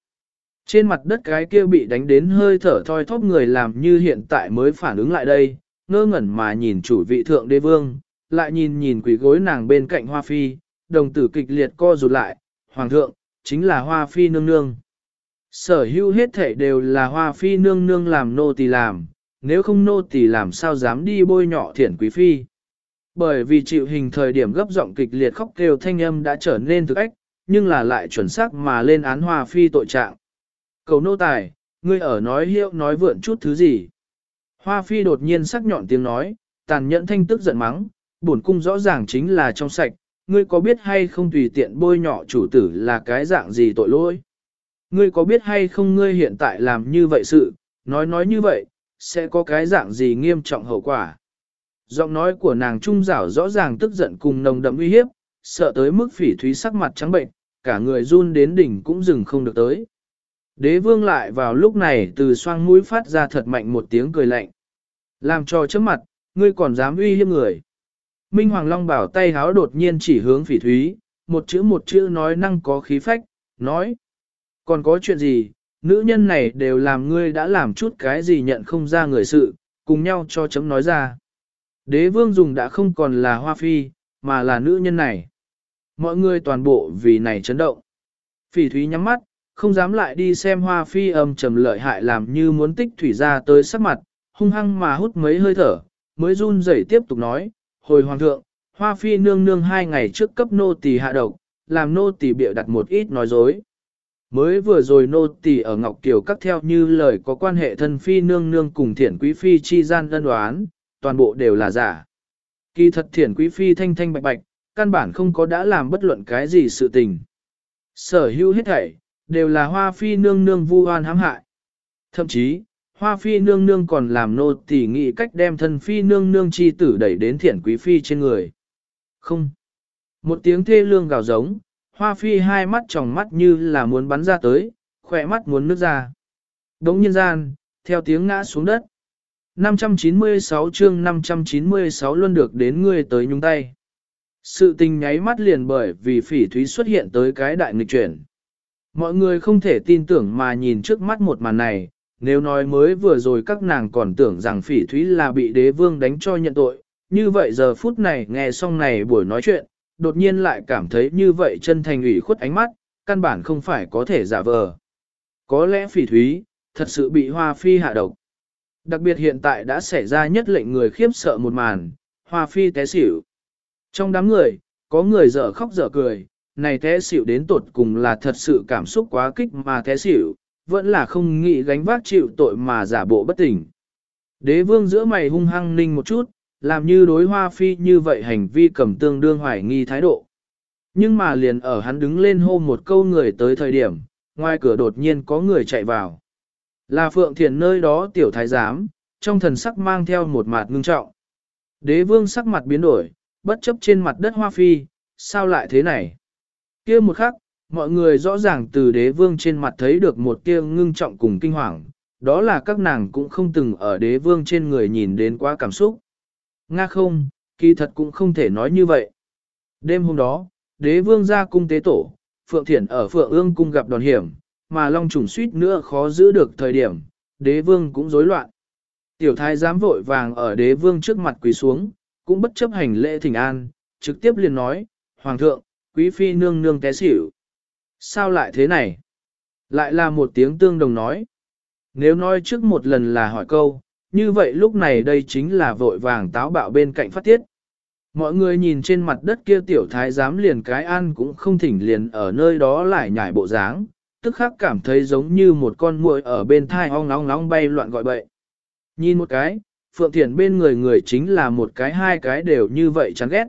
Trên mặt đất cái kia bị đánh đến hơi thở thoi thóp người làm như hiện tại mới phản ứng lại đây, ngơ ngẩn mà nhìn chủ vị thượng đế vương, lại nhìn nhìn quỷ gối nàng bên cạnh Hoa Phi, đồng tử kịch liệt co rụt lại, Hoàng thượng, chính là Hoa Phi nương nương. Sở hữu hết thể đều là Hoa Phi nương nương làm nô tỳ làm, nếu không nô tỳ làm sao dám đi bôi nhọ thiển quý phi. Bởi vì chịu hình thời điểm gấp giọng kịch liệt khóc kêu thanh âm đã trở nên thực ách, nhưng là lại chuẩn xác mà lên án Hoa Phi tội trạng. Cầu nô tài, ngươi ở nói hiệu nói vượn chút thứ gì. Hoa Phi đột nhiên sắc nhọn tiếng nói, tàn nhẫn thanh tức giận mắng, bổn cung rõ ràng chính là trong sạch, ngươi có biết hay không tùy tiện bôi nhọ chủ tử là cái dạng gì tội lỗi? Ngươi có biết hay không ngươi hiện tại làm như vậy sự, nói nói như vậy, sẽ có cái dạng gì nghiêm trọng hậu quả? Giọng nói của nàng trung rảo rõ ràng tức giận cùng nồng đậm uy hiếp, sợ tới mức phỉ thúy sắc mặt trắng bệnh, cả người run đến đỉnh cũng dừng không được tới. Đế vương lại vào lúc này từ xoang mũi phát ra thật mạnh một tiếng cười lạnh. Làm cho trước mặt, ngươi còn dám uy hiếp người. Minh Hoàng Long bảo tay háo đột nhiên chỉ hướng phỉ thúy, một chữ một chữ nói năng có khí phách, nói. Còn có chuyện gì, nữ nhân này đều làm ngươi đã làm chút cái gì nhận không ra người sự, cùng nhau cho chấm nói ra. Đế vương dùng đã không còn là hoa phi, mà là nữ nhân này. Mọi người toàn bộ vì này chấn động. Phỉ thúy nhắm mắt, không dám lại đi xem hoa phi âm trầm lợi hại làm như muốn tích thủy ra tới sắc mặt, hung hăng mà hút mấy hơi thở, mới run rẩy tiếp tục nói, hồi hoàng thượng, hoa phi nương nương hai ngày trước cấp nô tỳ hạ độc, làm nô tỳ bịa đặt một ít nói dối. Mới vừa rồi nô tỳ ở Ngọc Kiều các theo như lời có quan hệ thân phi nương nương cùng thiển quý phi chi gian đơn đoán, toàn bộ đều là giả. Kỳ thật thiển quý phi thanh thanh bạch bạch, căn bản không có đã làm bất luận cái gì sự tình. Sở hữu hết thảy, đều là hoa phi nương nương vu oan hãm hại. Thậm chí, hoa phi nương nương còn làm nô tỳ nghĩ cách đem thân phi nương nương chi tử đẩy đến thiển quý phi trên người. Không. Một tiếng thê lương gào giống, hoa phi hai mắt tròng mắt như là muốn bắn ra tới, khỏe mắt muốn nước ra. Đống nhân gian, theo tiếng ngã xuống đất. 596 chương 596 luôn được đến ngươi tới nhúng tay. Sự tình nháy mắt liền bởi vì phỉ thúy xuất hiện tới cái đại nghịch chuyển. Mọi người không thể tin tưởng mà nhìn trước mắt một màn này, nếu nói mới vừa rồi các nàng còn tưởng rằng phỉ thúy là bị đế vương đánh cho nhận tội, như vậy giờ phút này nghe xong này buổi nói chuyện, đột nhiên lại cảm thấy như vậy chân thành ủy khuất ánh mắt, căn bản không phải có thể giả vờ. Có lẽ phỉ thúy, thật sự bị hoa phi hạ độc. Đặc biệt hiện tại đã xảy ra nhất lệnh người khiếp sợ một màn, hoa phi té xỉu. Trong đám người, có người dở khóc dở cười, này té xỉu đến tột cùng là thật sự cảm xúc quá kích mà té xỉu, vẫn là không nghĩ gánh vác chịu tội mà giả bộ bất tỉnh. Đế vương giữa mày hung hăng ninh một chút, làm như đối hoa phi như vậy hành vi cầm tương đương hoài nghi thái độ. Nhưng mà liền ở hắn đứng lên hô một câu người tới thời điểm, ngoài cửa đột nhiên có người chạy vào. Là Phượng Thiền nơi đó tiểu thái giám, trong thần sắc mang theo một mặt ngưng trọng. Đế vương sắc mặt biến đổi, bất chấp trên mặt đất hoa phi, sao lại thế này? kia một khắc, mọi người rõ ràng từ đế vương trên mặt thấy được một tia ngưng trọng cùng kinh hoàng, đó là các nàng cũng không từng ở đế vương trên người nhìn đến quá cảm xúc. Nga không, kỳ thật cũng không thể nói như vậy. Đêm hôm đó, đế vương ra cung tế tổ, Phượng Thiển ở Phượng ương cung gặp đòn hiểm, mà Long trùng suýt nữa khó giữ được thời điểm, đế vương cũng rối loạn. Tiểu thái giám vội vàng ở đế vương trước mặt quỳ xuống, cũng bất chấp hành lễ thỉnh an, trực tiếp liền nói, Hoàng thượng, quý phi nương nương té xỉu. Sao lại thế này? Lại là một tiếng tương đồng nói. Nếu nói trước một lần là hỏi câu, như vậy lúc này đây chính là vội vàng táo bạo bên cạnh phát tiết. Mọi người nhìn trên mặt đất kia tiểu thái giám liền cái ăn cũng không thỉnh liền ở nơi đó lại nhảy bộ dáng, tức khắc cảm thấy giống như một con muỗi ở bên thai ong nóng nóng bay loạn gọi bậy. Nhìn một cái, Phượng Thiển bên người người chính là một cái hai cái đều như vậy chán ghét.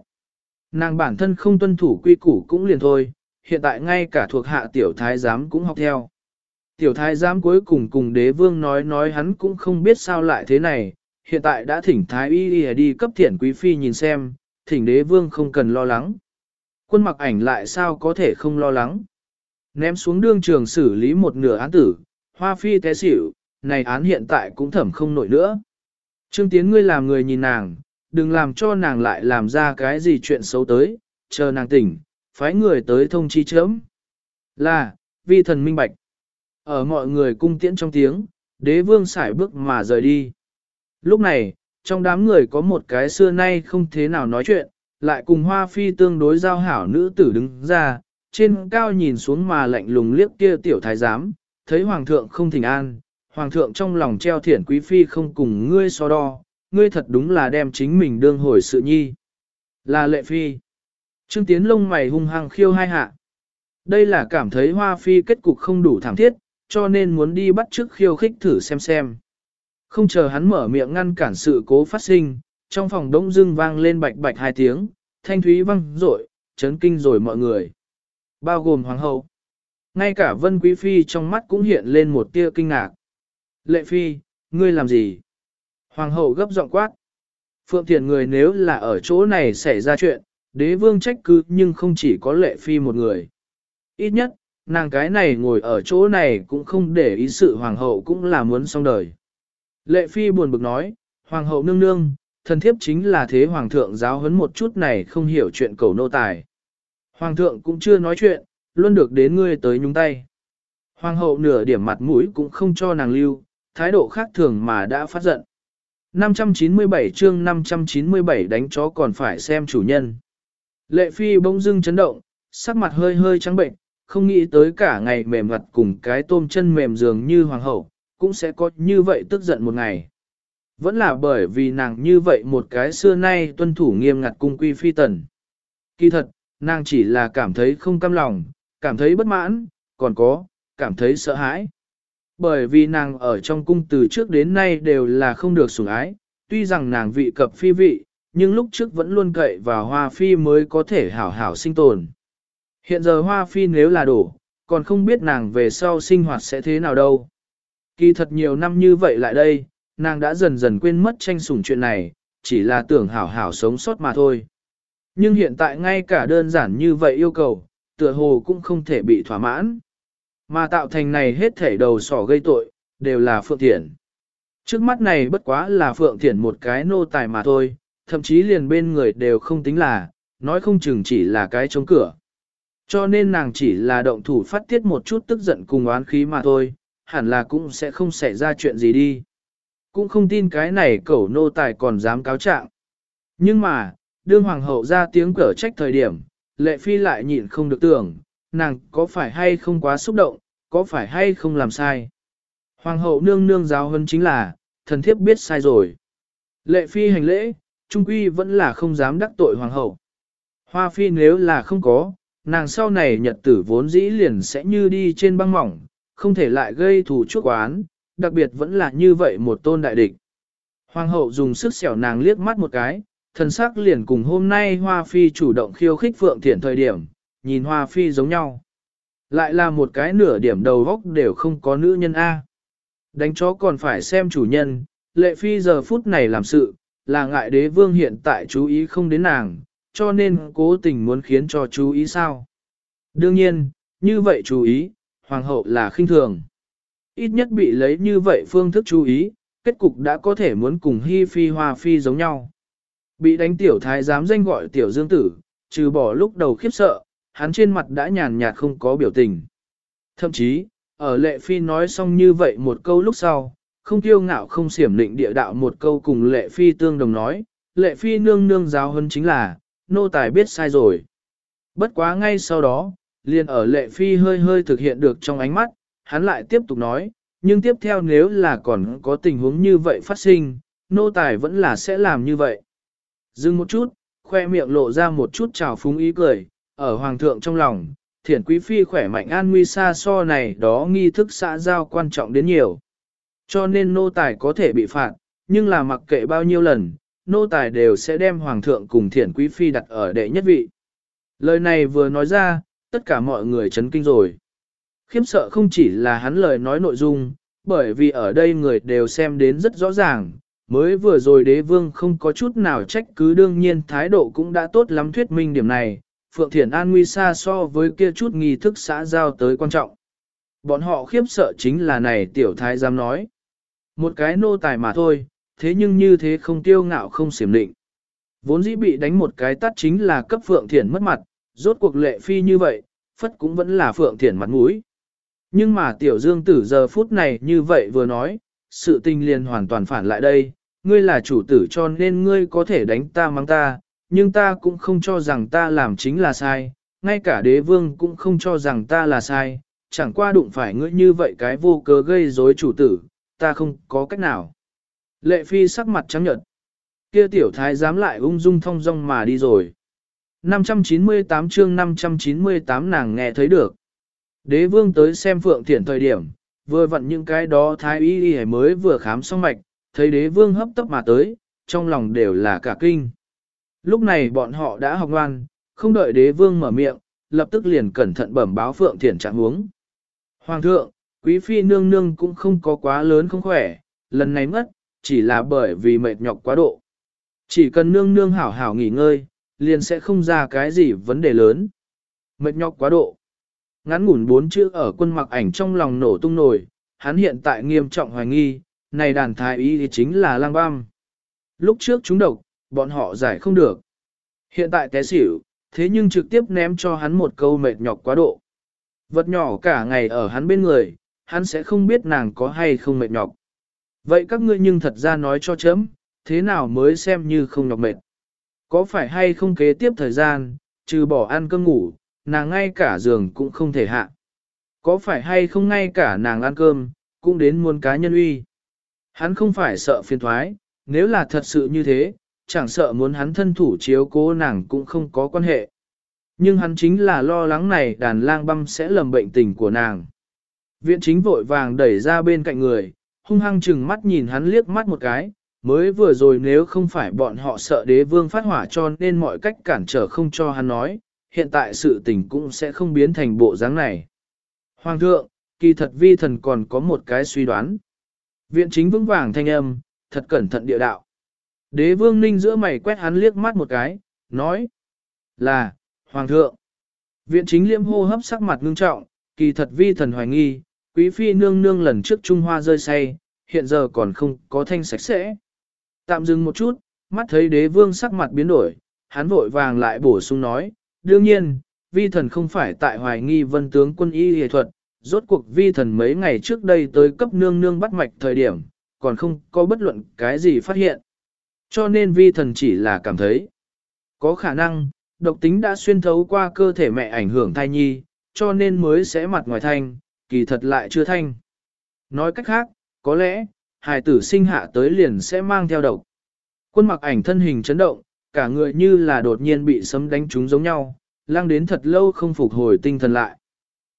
Nàng bản thân không tuân thủ quy củ cũng liền thôi, hiện tại ngay cả thuộc hạ tiểu thái giám cũng học theo. Tiểu thái giám cuối cùng cùng đế vương nói nói hắn cũng không biết sao lại thế này, hiện tại đã thỉnh thái y đi cấp thiển quý phi nhìn xem, thỉnh đế vương không cần lo lắng. Quân mặc ảnh lại sao có thể không lo lắng. Ném xuống đương trường xử lý một nửa án tử, hoa phi té xỉu, này án hiện tại cũng thẩm không nổi nữa. Trương Tiến ngươi làm người nhìn nàng, đừng làm cho nàng lại làm ra cái gì chuyện xấu tới, chờ nàng tỉnh, phái người tới thông chi chớm. Là, vi thần minh bạch. Ở mọi người cung tiễn trong tiếng, đế vương xải bước mà rời đi. Lúc này, trong đám người có một cái xưa nay không thế nào nói chuyện, lại cùng hoa phi tương đối giao hảo nữ tử đứng ra, trên cao nhìn xuống mà lạnh lùng liếc kia tiểu thái giám, thấy hoàng thượng không thỉnh an, hoàng thượng trong lòng treo thiển quý phi không cùng ngươi so đo, ngươi thật đúng là đem chính mình đương hồi sự nhi. Là lệ phi. Trương Tiến lông mày hung hăng khiêu hai hạ. Đây là cảm thấy hoa phi kết cục không đủ thảm thiết, cho nên muốn đi bắt trước khiêu khích thử xem xem. Không chờ hắn mở miệng ngăn cản sự cố phát sinh, trong phòng đông dưng vang lên bạch bạch hai tiếng, thanh thúy vang rội, chấn kinh rồi mọi người. Bao gồm hoàng hậu. Ngay cả vân quý phi trong mắt cũng hiện lên một tia kinh ngạc. Lệ phi, ngươi làm gì? Hoàng hậu gấp giọng quát. Phượng thiền người nếu là ở chỗ này xảy ra chuyện, đế vương trách cứ nhưng không chỉ có lệ phi một người. Ít nhất, nàng cái này ngồi ở chỗ này cũng không để ý sự hoàng hậu cũng là muốn xong đời. Lệ phi buồn bực nói, hoàng hậu nương nương, thần thiếp chính là thế hoàng thượng giáo huấn một chút này không hiểu chuyện cầu nô tài. Hoàng thượng cũng chưa nói chuyện, luôn được đến ngươi tới nhúng tay. Hoàng hậu nửa điểm mặt mũi cũng không cho nàng lưu, thái độ khác thường mà đã phát giận. 597 chương 597 đánh chó còn phải xem chủ nhân. Lệ phi bỗng dưng chấn động, sắc mặt hơi hơi trắng bệnh, không nghĩ tới cả ngày mềm mặt cùng cái tôm chân mềm dường như hoàng hậu, cũng sẽ có như vậy tức giận một ngày. Vẫn là bởi vì nàng như vậy một cái xưa nay tuân thủ nghiêm ngặt cung quy phi tần. Kỳ thật, nàng chỉ là cảm thấy không cam lòng, cảm thấy bất mãn, còn có, cảm thấy sợ hãi. Bởi vì nàng ở trong cung từ trước đến nay đều là không được sủng ái, tuy rằng nàng vị cập phi vị, nhưng lúc trước vẫn luôn cậy vào hoa phi mới có thể hảo hảo sinh tồn. Hiện giờ hoa phi nếu là đổ, còn không biết nàng về sau sinh hoạt sẽ thế nào đâu. Kỳ thật nhiều năm như vậy lại đây, nàng đã dần dần quên mất tranh sủng chuyện này, chỉ là tưởng hảo hảo sống sót mà thôi. Nhưng hiện tại ngay cả đơn giản như vậy yêu cầu, tựa hồ cũng không thể bị thỏa mãn. Mà tạo thành này hết thể đầu sỏ gây tội, đều là Phượng Thiển. Trước mắt này bất quá là Phượng Thiển một cái nô tài mà thôi, thậm chí liền bên người đều không tính là, nói không chừng chỉ là cái chống cửa. Cho nên nàng chỉ là động thủ phát tiết một chút tức giận cùng oán khí mà thôi, hẳn là cũng sẽ không xảy ra chuyện gì đi. Cũng không tin cái này cẩu nô tài còn dám cáo trạng. Nhưng mà, đương hoàng hậu ra tiếng cở trách thời điểm, lệ phi lại nhịn không được tưởng, nàng có phải hay không quá xúc động, có phải hay không làm sai. Hoàng hậu nương nương giáo hơn chính là, thần thiếp biết sai rồi. Lệ phi hành lễ, trung quy vẫn là không dám đắc tội hoàng hậu. Hoa phi nếu là không có, nàng sau này nhật tử vốn dĩ liền sẽ như đi trên băng mỏng, không thể lại gây thù chuốc oán, đặc biệt vẫn là như vậy một tôn đại địch. Hoàng hậu dùng sức xẻo nàng liếc mắt một cái, thần sắc liền cùng hôm nay Hoa Phi chủ động khiêu khích Phượng Thiển thời điểm, nhìn Hoa Phi giống nhau. Lại là một cái nửa điểm đầu góc đều không có nữ nhân A. Đánh chó còn phải xem chủ nhân, lệ phi giờ phút này làm sự, là ngại đế vương hiện tại chú ý không đến nàng, cho nên cố tình muốn khiến cho chú ý sao. Đương nhiên, như vậy chú ý, hoàng hậu là khinh thường. Ít nhất bị lấy như vậy phương thức chú ý, kết cục đã có thể muốn cùng hy phi hoa phi giống nhau. Bị đánh tiểu thái dám danh gọi tiểu dương tử, trừ bỏ lúc đầu khiếp sợ, hắn trên mặt đã nhàn nhạt không có biểu tình. Thậm chí, ở lệ phi nói xong như vậy một câu lúc sau, không kiêu ngạo không xiểm định địa đạo một câu cùng lệ phi tương đồng nói, lệ phi nương nương giáo hơn chính là, nô tài biết sai rồi. Bất quá ngay sau đó, liền ở lệ phi hơi hơi thực hiện được trong ánh mắt, hắn lại tiếp tục nói, nhưng tiếp theo nếu là còn có tình huống như vậy phát sinh, nô tài vẫn là sẽ làm như vậy. Dừng một chút, khoe miệng lộ ra một chút trào phúng ý cười, ở hoàng thượng trong lòng, thiển quý phi khỏe mạnh an nguy xa so này đó nghi thức xã giao quan trọng đến nhiều. Cho nên nô tài có thể bị phạt, nhưng là mặc kệ bao nhiêu lần, nô tài đều sẽ đem hoàng thượng cùng thiển quý phi đặt ở đệ nhất vị. Lời này vừa nói ra, tất cả mọi người chấn kinh rồi. Khiếm sợ không chỉ là hắn lời nói nội dung, bởi vì ở đây người đều xem đến rất rõ ràng, mới vừa rồi đế vương không có chút nào trách cứ đương nhiên thái độ cũng đã tốt lắm thuyết minh điểm này, Phượng Thiển An nguy xa so với kia chút nghi thức xã giao tới quan trọng. Bọn họ khiếp sợ chính là này tiểu thái dám nói. Một cái nô tài mà thôi, thế nhưng như thế không tiêu ngạo không xiểm định. Vốn dĩ bị đánh một cái tắt chính là cấp Phượng Thiển mất mặt, rốt cuộc lệ phi như vậy, phất cũng vẫn là Phượng Thiển mặt mũi. Nhưng mà tiểu dương tử giờ phút này như vậy vừa nói, sự tình liền hoàn toàn phản lại đây, ngươi là chủ tử cho nên ngươi có thể đánh ta mang ta, nhưng ta cũng không cho rằng ta làm chính là sai, ngay cả đế vương cũng không cho rằng ta là sai, chẳng qua đụng phải ngươi như vậy cái vô cớ gây rối chủ tử, ta không có cách nào. Lệ phi sắc mặt trắng nhợt, kia tiểu thái dám lại ung dung thong dong mà đi rồi. 598 chương 598 nàng nghe thấy được. Đế vương tới xem phượng thiện thời điểm, vừa vặn những cái đó thái y y mới vừa khám xong mạch, thấy đế vương hấp tấp mà tới, trong lòng đều là cả kinh. Lúc này bọn họ đã học ngoan, không đợi đế vương mở miệng, lập tức liền cẩn thận bẩm báo Phượng Thiển trạng huống. Hoàng thượng, quý phi nương nương cũng không có quá lớn không khỏe, lần này mất, chỉ là bởi vì mệt nhọc quá độ. Chỉ cần nương nương hảo hảo nghỉ ngơi, liền sẽ không ra cái gì vấn đề lớn. Mệt nhọc quá độ. Ngắn ngủn bốn chữ ở quân mặc ảnh trong lòng nổ tung nổi, hắn hiện tại nghiêm trọng hoài nghi, này đàn thái y thì chính là lang băm. Lúc trước chúng độc, bọn họ giải không được. Hiện tại té xỉu, thế nhưng trực tiếp ném cho hắn một câu mệt nhọc quá độ. Vật nhỏ cả ngày ở hắn bên người, hắn sẽ không biết nàng có hay không mệt nhọc. Vậy các ngươi nhưng thật ra nói cho chấm, thế nào mới xem như không nhọc mệt. Có phải hay không kế tiếp thời gian, trừ bỏ ăn cơm ngủ, nàng ngay cả giường cũng không thể hạ. Có phải hay không ngay cả nàng ăn cơm, cũng đến muôn cá nhân uy. Hắn không phải sợ phiền thoái, nếu là thật sự như thế, chẳng sợ muốn hắn thân thủ chiếu cố nàng cũng không có quan hệ. Nhưng hắn chính là lo lắng này đàn lang băm sẽ lầm bệnh tình của nàng. Viện chính vội vàng đẩy ra bên cạnh người, hung hăng chừng mắt nhìn hắn liếc mắt một cái, mới vừa rồi nếu không phải bọn họ sợ đế vương phát hỏa cho nên mọi cách cản trở không cho hắn nói, hiện tại sự tình cũng sẽ không biến thành bộ dáng này. Hoàng thượng, kỳ thật vi thần còn có một cái suy đoán. Viện chính vững vàng thanh âm, thật cẩn thận địa đạo. Đế vương ninh giữa mày quét hắn liếc mắt một cái, nói là, Hoàng thượng. Viện chính liêm hô hấp sắc mặt ngưng trọng, kỳ thật vi thần hoài nghi, quý phi nương nương lần trước Trung Hoa rơi say, hiện giờ còn không có thanh sạch sẽ. Tạm dừng một chút, mắt thấy đế vương sắc mặt biến đổi, hắn vội vàng lại bổ sung nói, đương nhiên, vi thần không phải tại hoài nghi vân tướng quân y y thuật, rốt cuộc vi thần mấy ngày trước đây tới cấp nương nương bắt mạch thời điểm, còn không có bất luận cái gì phát hiện. Cho nên vi thần chỉ là cảm thấy, có khả năng, độc tính đã xuyên thấu qua cơ thể mẹ ảnh hưởng thai nhi, cho nên mới sẽ mặt ngoài thanh, kỳ thật lại chưa thanh. Nói cách khác, có lẽ, hài tử sinh hạ tới liền sẽ mang theo độc. Quân mặc ảnh thân hình chấn động, cả người như là đột nhiên bị sấm đánh trúng giống nhau, lang đến thật lâu không phục hồi tinh thần lại.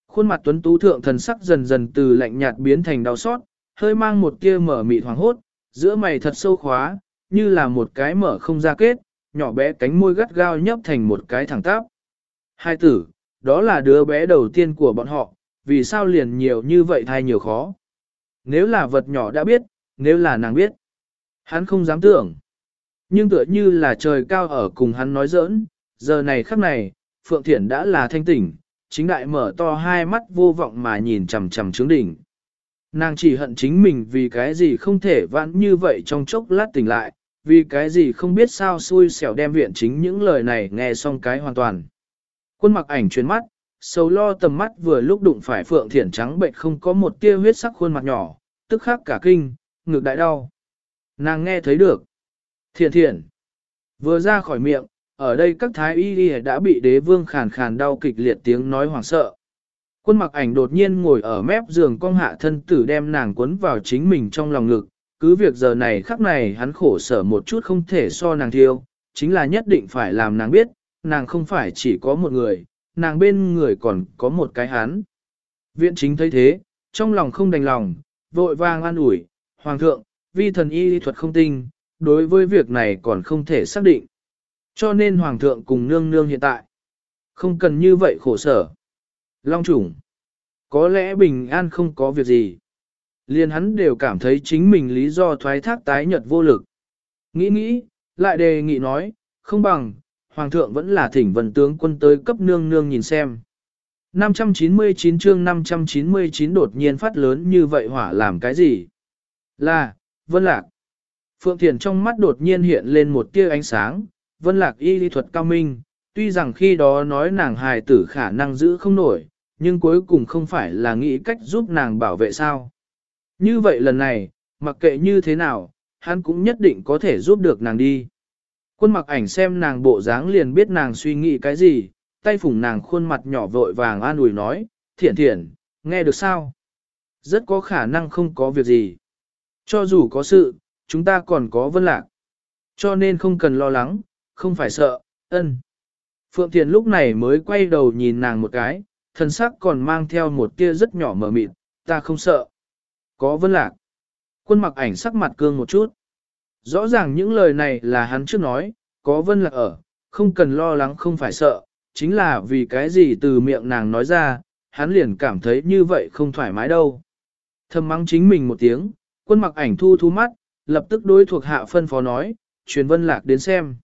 Khuôn mặt tuấn tú thượng thần sắc dần dần từ lạnh nhạt biến thành đau xót, hơi mang một tia mở mịt hoàng hốt, giữa mày thật sâu khóa, như là một cái mở không ra kết, nhỏ bé cánh môi gắt gao nhấp thành một cái thẳng tắp. Hai tử, đó là đứa bé đầu tiên của bọn họ, vì sao liền nhiều như vậy thay nhiều khó. Nếu là vật nhỏ đã biết, nếu là nàng biết, hắn không dám tưởng. Nhưng tựa như là trời cao ở cùng hắn nói giỡn, giờ này khắc này, Phượng Thiển đã là thanh tỉnh, chính đại mở to hai mắt vô vọng mà nhìn chầm chầm trướng đỉnh. Nàng chỉ hận chính mình vì cái gì không thể vãn như vậy trong chốc lát tỉnh lại, vì cái gì không biết sao xui xẻo đem viện chính những lời này nghe xong cái hoàn toàn. Quân mặc ảnh chuyến mắt, sầu lo tầm mắt vừa lúc đụng phải phượng thiển trắng bệnh không có một tia huyết sắc khuôn mặt nhỏ, tức khắc cả kinh, ngực đại đau. Nàng nghe thấy được. Thiển thiển. Vừa ra khỏi miệng, ở đây các thái y y đã bị đế vương khàn khàn đau kịch liệt tiếng nói hoảng sợ. Quân mặc ảnh đột nhiên ngồi ở mép giường cong hạ thân tử đem nàng cuốn vào chính mình trong lòng ngực, cứ việc giờ này khắc này hắn khổ sở một chút không thể so nàng thiêu, chính là nhất định phải làm nàng biết, nàng không phải chỉ có một người, nàng bên người còn có một cái hán Viện chính thấy thế, trong lòng không đành lòng, vội vàng an ủi, Hoàng thượng, vi thần y thuật không tinh, đối với việc này còn không thể xác định. Cho nên Hoàng thượng cùng nương nương hiện tại, không cần như vậy khổ sở. Long chủng, có lẽ bình an không có việc gì. Liền hắn đều cảm thấy chính mình lý do thoái thác tái nhật vô lực. Nghĩ nghĩ, lại đề nghị nói, không bằng, Hoàng thượng vẫn là thỉnh vần tướng quân tới cấp nương nương nhìn xem. 599 chương 599 đột nhiên phát lớn như vậy hỏa làm cái gì? Là, Vân Lạc. Phượng Thiền trong mắt đột nhiên hiện lên một tia ánh sáng, Vân Lạc y lý thuật cao minh, tuy rằng khi đó nói nàng hài tử khả năng giữ không nổi, nhưng cuối cùng không phải là nghĩ cách giúp nàng bảo vệ sao. Như vậy lần này, mặc kệ như thế nào, hắn cũng nhất định có thể giúp được nàng đi. Quân mặc ảnh xem nàng bộ dáng liền biết nàng suy nghĩ cái gì, tay phủng nàng khuôn mặt nhỏ vội vàng an ủi nói, thiện thiện, nghe được sao? Rất có khả năng không có việc gì. Cho dù có sự, chúng ta còn có vân lạc. Cho nên không cần lo lắng, không phải sợ, ân. Phượng Thiền lúc này mới quay đầu nhìn nàng một cái, thần sắc còn mang theo một tia rất nhỏ mờ mịt, ta không sợ. Có vân lạc. Quân mặc ảnh sắc mặt cương một chút. Rõ ràng những lời này là hắn trước nói, có vân lạc ở, không cần lo lắng không phải sợ, chính là vì cái gì từ miệng nàng nói ra, hắn liền cảm thấy như vậy không thoải mái đâu. Thầm mắng chính mình một tiếng, quân mặc ảnh thu thu mắt, lập tức đối thuộc hạ phân phó nói, truyền vân lạc đến xem.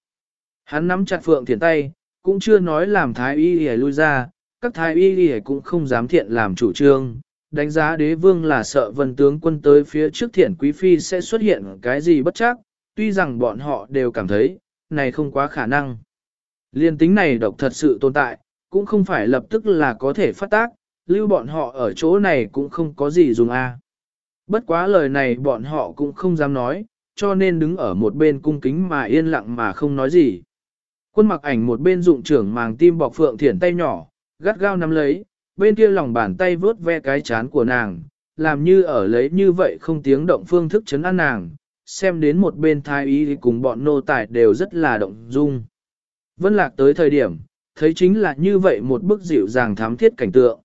Hắn nắm chặt phượng thiền tay, cũng chưa nói làm thái y hề lui ra, các thái y hề cũng không dám thiện làm chủ trương, đánh giá đế vương là sợ vân tướng quân tới phía trước thiện quý phi sẽ xuất hiện cái gì bất chắc, tuy rằng bọn họ đều cảm thấy, này không quá khả năng. Liên tính này độc thật sự tồn tại, cũng không phải lập tức là có thể phát tác, lưu bọn họ ở chỗ này cũng không có gì dùng a. Bất quá lời này bọn họ cũng không dám nói, cho nên đứng ở một bên cung kính mà yên lặng mà không nói gì. Quân mặc ảnh một bên dụng trưởng màng tim bọc phượng thiển tay nhỏ, gắt gao nắm lấy, bên kia lòng bàn tay vớt ve cái chán của nàng, làm như ở lấy như vậy không tiếng động phương thức chấn an nàng, xem đến một bên thái y cùng bọn nô tài đều rất là động dung. Vân lạc tới thời điểm, thấy chính là như vậy một bức dịu dàng thám thiết cảnh tượng.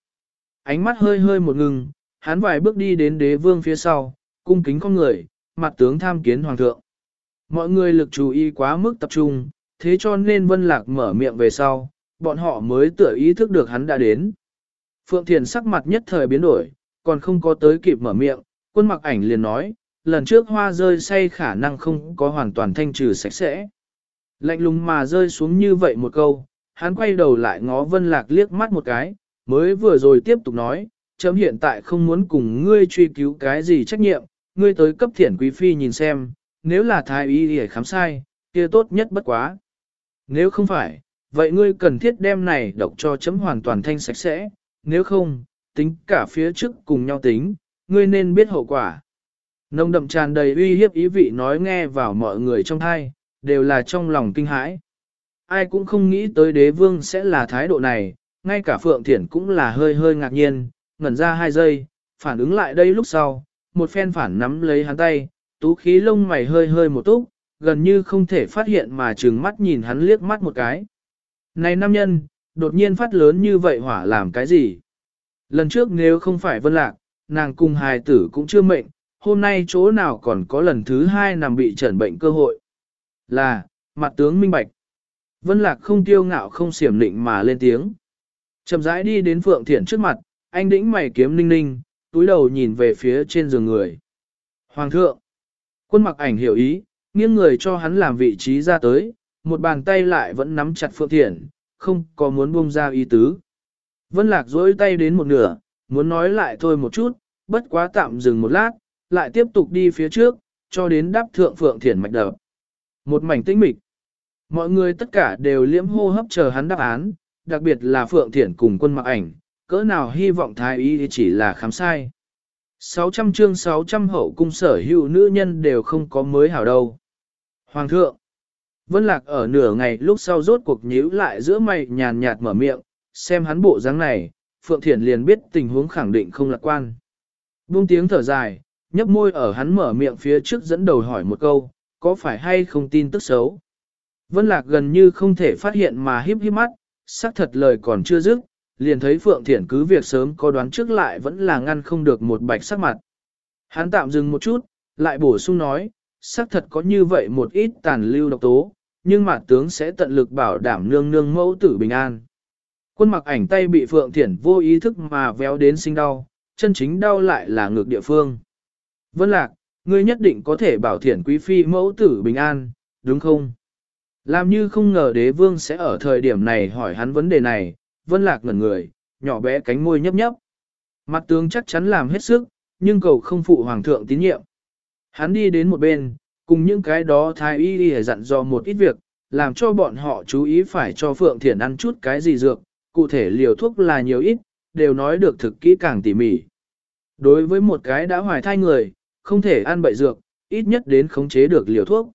Ánh mắt hơi hơi một ngừng, hắn vài bước đi đến đế vương phía sau, cung kính con người, mặt tướng tham kiến hoàng thượng. Mọi người lực chú ý quá mức tập trung, thế cho nên vân lạc mở miệng về sau, bọn họ mới tựa ý thức được hắn đã đến. Phượng Thiền sắc mặt nhất thời biến đổi, còn không có tới kịp mở miệng, quân mặc ảnh liền nói, lần trước hoa rơi say khả năng không có hoàn toàn thanh trừ sạch sẽ. Lạnh lùng mà rơi xuống như vậy một câu, hắn quay đầu lại ngó vân lạc liếc mắt một cái, mới vừa rồi tiếp tục nói, chấm hiện tại không muốn cùng ngươi truy cứu cái gì trách nhiệm, ngươi tới cấp thiển quý phi nhìn xem, nếu là thái y để khám sai, kia tốt nhất bất quá. Nếu không phải, vậy ngươi cần thiết đem này độc cho chấm hoàn toàn thanh sạch sẽ, nếu không, tính cả phía trước cùng nhau tính, ngươi nên biết hậu quả. Nông đậm tràn đầy uy hiếp ý vị nói nghe vào mọi người trong thai, đều là trong lòng kinh hãi. Ai cũng không nghĩ tới đế vương sẽ là thái độ này, ngay cả Phượng Thiển cũng là hơi hơi ngạc nhiên, ngẩn ra hai giây, phản ứng lại đây lúc sau, một phen phản nắm lấy hắn tay, tú khí lông mày hơi hơi một túc, gần như không thể phát hiện mà trừng mắt nhìn hắn liếc mắt một cái. Này nam nhân, đột nhiên phát lớn như vậy hỏa làm cái gì? Lần trước nếu không phải vân lạc, nàng cùng hài tử cũng chưa mệnh, hôm nay chỗ nào còn có lần thứ hai nằm bị trần bệnh cơ hội. Là, mặt tướng minh bạch. Vân lạc không tiêu ngạo không xiểm định mà lên tiếng. Chậm rãi đi đến Phượng Thiện trước mặt, anh đĩnh mày kiếm ninh ninh, túi đầu nhìn về phía trên giường người. Hoàng thượng, quân mặc ảnh hiểu ý, nghiêng người cho hắn làm vị trí ra tới, một bàn tay lại vẫn nắm chặt Phượng Thiện, không có muốn buông ra ý tứ. Vân Lạc dối tay đến một nửa, muốn nói lại thôi một chút, bất quá tạm dừng một lát, lại tiếp tục đi phía trước, cho đến đáp thượng Phượng Thiển mạch đập. Một mảnh tĩnh mịch. Mọi người tất cả đều liễm hô hấp chờ hắn đáp án, đặc biệt là Phượng Thiển cùng quân mặc ảnh, cỡ nào hy vọng thái y chỉ là khám sai. 600 chương 600 hậu cung sở hữu nữ nhân đều không có mới hảo đâu. Hoàng thượng, Vân Lạc ở nửa ngày lúc sau rốt cuộc nhíu lại giữa mày nhàn nhạt mở miệng, xem hắn bộ dáng này, Phượng Thiển liền biết tình huống khẳng định không lạc quan. Buông tiếng thở dài, nhấp môi ở hắn mở miệng phía trước dẫn đầu hỏi một câu, có phải hay không tin tức xấu? Vân Lạc gần như không thể phát hiện mà híp híp mắt, xác thật lời còn chưa dứt, liền thấy Phượng Thiển cứ việc sớm có đoán trước lại vẫn là ngăn không được một bạch sắc mặt. Hắn tạm dừng một chút, lại bổ sung nói, xác thật có như vậy một ít tàn lưu độc tố, nhưng mà tướng sẽ tận lực bảo đảm nương nương mẫu tử bình an. Quân mặc ảnh tay bị Phượng Thiển vô ý thức mà véo đến sinh đau, chân chính đau lại là ngược địa phương. Vân Lạc, ngươi nhất định có thể bảo thiển quý phi mẫu tử bình an, đúng không? Làm như không ngờ đế vương sẽ ở thời điểm này hỏi hắn vấn đề này, Vân Lạc ngẩn người, nhỏ bé cánh môi nhấp nhấp. Mặt tướng chắc chắn làm hết sức, nhưng cầu không phụ hoàng thượng tín nhiệm. Hắn đi đến một bên, cùng những cái đó thái y đi dặn dò một ít việc, làm cho bọn họ chú ý phải cho Phượng Thiển ăn chút cái gì dược, cụ thể liều thuốc là nhiều ít, đều nói được thực kỹ càng tỉ mỉ. Đối với một cái đã hoài thai người, không thể ăn bậy dược, ít nhất đến khống chế được liều thuốc.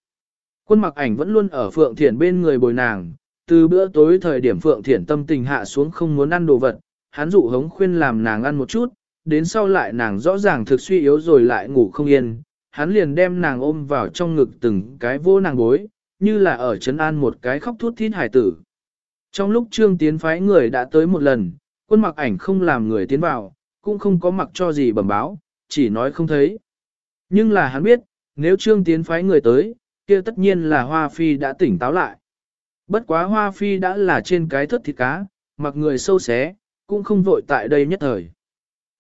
Quân mặc ảnh vẫn luôn ở Phượng Thiển bên người bồi nàng, từ bữa tối thời điểm Phượng Thiển tâm tình hạ xuống không muốn ăn đồ vật, hắn dụ hống khuyên làm nàng ăn một chút, đến sau lại nàng rõ ràng thực suy yếu rồi lại ngủ không yên, hắn liền đem nàng ôm vào trong ngực từng cái vô nàng bối, như là ở trấn an một cái khóc thút thít hải tử. Trong lúc trương tiến phái người đã tới một lần, quân mặc ảnh không làm người tiến vào, cũng không có mặc cho gì bẩm báo, chỉ nói không thấy. Nhưng là hắn biết, nếu trương tiến phái người tới, kia tất nhiên là Hoa Phi đã tỉnh táo lại. Bất quá Hoa Phi đã là trên cái thất thịt cá, mặc người sâu xé, cũng không vội tại đây nhất thời.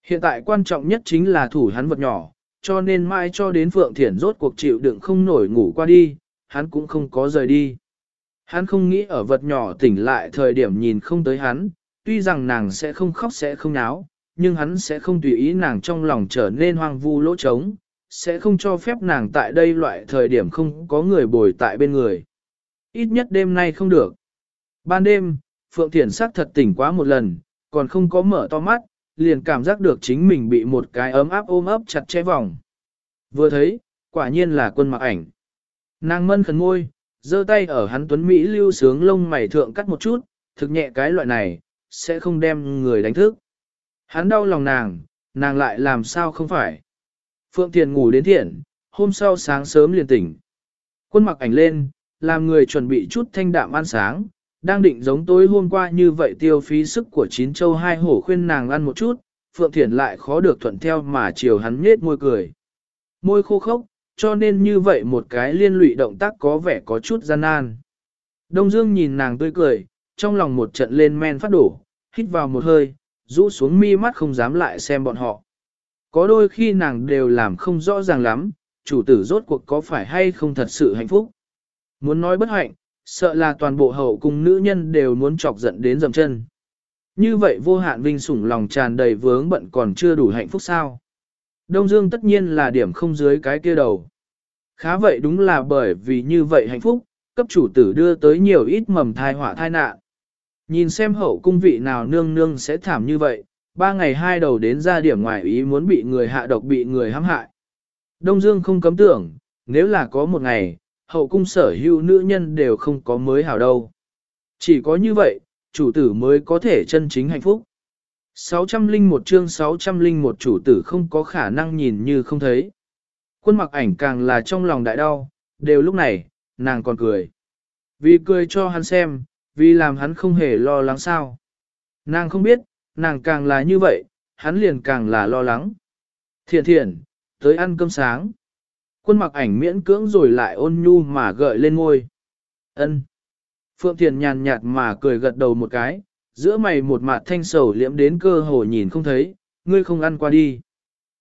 Hiện tại quan trọng nhất chính là thủ hắn vật nhỏ, cho nên mai cho đến Phượng Thiển rốt cuộc chịu đựng không nổi ngủ qua đi, hắn cũng không có rời đi. Hắn không nghĩ ở vật nhỏ tỉnh lại thời điểm nhìn không tới hắn, tuy rằng nàng sẽ không khóc sẽ không náo, nhưng hắn sẽ không tùy ý nàng trong lòng trở nên hoang vu lỗ trống, sẽ không cho phép nàng tại đây loại thời điểm không có người bồi tại bên người. Ít nhất đêm nay không được. Ban đêm, Phượng Thiển sắc thật tỉnh quá một lần, còn không có mở to mắt, liền cảm giác được chính mình bị một cái ấm áp ôm ấp chặt chẽ vòng. Vừa thấy, quả nhiên là quân mặc ảnh. Nàng mân khẩn ngôi, giơ tay ở hắn tuấn Mỹ lưu sướng lông mày thượng cắt một chút, thực nhẹ cái loại này, sẽ không đem người đánh thức. Hắn đau lòng nàng, nàng lại làm sao không phải. Phượng Thiền ngủ đến thiện, hôm sau sáng sớm liền tỉnh. Quân mặc ảnh lên, làm người chuẩn bị chút thanh đạm ăn sáng, đang định giống tối hôm qua như vậy tiêu phí sức của chín châu hai hổ khuyên nàng ăn một chút, Phượng Thiển lại khó được thuận theo mà chiều hắn nhết môi cười. Môi khô khốc, cho nên như vậy một cái liên lụy động tác có vẻ có chút gian nan. Đông Dương nhìn nàng tươi cười, trong lòng một trận lên men phát đổ, hít vào một hơi, rũ xuống mi mắt không dám lại xem bọn họ. Có đôi khi nàng đều làm không rõ ràng lắm, chủ tử rốt cuộc có phải hay không thật sự hạnh phúc. Muốn nói bất hạnh, sợ là toàn bộ hậu cung nữ nhân đều muốn chọc giận đến dầm chân. Như vậy vô hạn vinh sủng lòng tràn đầy vướng bận còn chưa đủ hạnh phúc sao. Đông Dương tất nhiên là điểm không dưới cái kia đầu. Khá vậy đúng là bởi vì như vậy hạnh phúc, cấp chủ tử đưa tới nhiều ít mầm thai họa thai nạn. Nhìn xem hậu cung vị nào nương nương sẽ thảm như vậy, ba ngày hai đầu đến ra điểm ngoài ý muốn bị người hạ độc bị người hãm hại. Đông Dương không cấm tưởng, nếu là có một ngày, hậu cung sở hữu nữ nhân đều không có mới hảo đâu. Chỉ có như vậy, chủ tử mới có thể chân chính hạnh phúc. 601 chương 601 chủ tử không có khả năng nhìn như không thấy. Quân mặc ảnh càng là trong lòng đại đau, đều lúc này, nàng còn cười. Vì cười cho hắn xem, vì làm hắn không hề lo lắng sao. Nàng không biết, nàng càng là như vậy, hắn liền càng là lo lắng. Thiện thiện, tới ăn cơm sáng. Quân mặc ảnh miễn cưỡng rồi lại ôn nhu mà gợi lên ngôi. ân Phượng Thiền nhàn nhạt mà cười gật đầu một cái, giữa mày một mặt thanh sầu liễm đến cơ hồ nhìn không thấy, ngươi không ăn qua đi.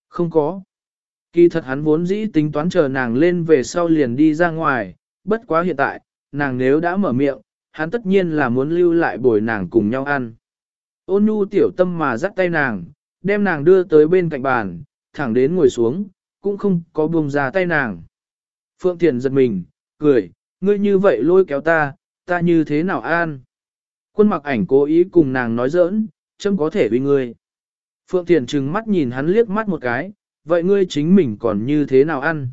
Không có. Kỳ thật hắn vốn dĩ tính toán chờ nàng lên về sau liền đi ra ngoài, bất quá hiện tại, nàng nếu đã mở miệng, hắn tất nhiên là muốn lưu lại bồi nàng cùng nhau ăn. Ôn nhu tiểu tâm mà dắt tay nàng, đem nàng đưa tới bên cạnh bàn, thẳng đến ngồi xuống, cũng không có buông ra tay nàng. Phượng Thiền giật mình, cười, ngươi như vậy lôi kéo ta, ta như thế nào an? Quân mặc ảnh cố ý cùng nàng nói giỡn, chấm có thể vì ngươi. Phượng Thiền trừng mắt nhìn hắn liếc mắt một cái, vậy ngươi chính mình còn như thế nào ăn?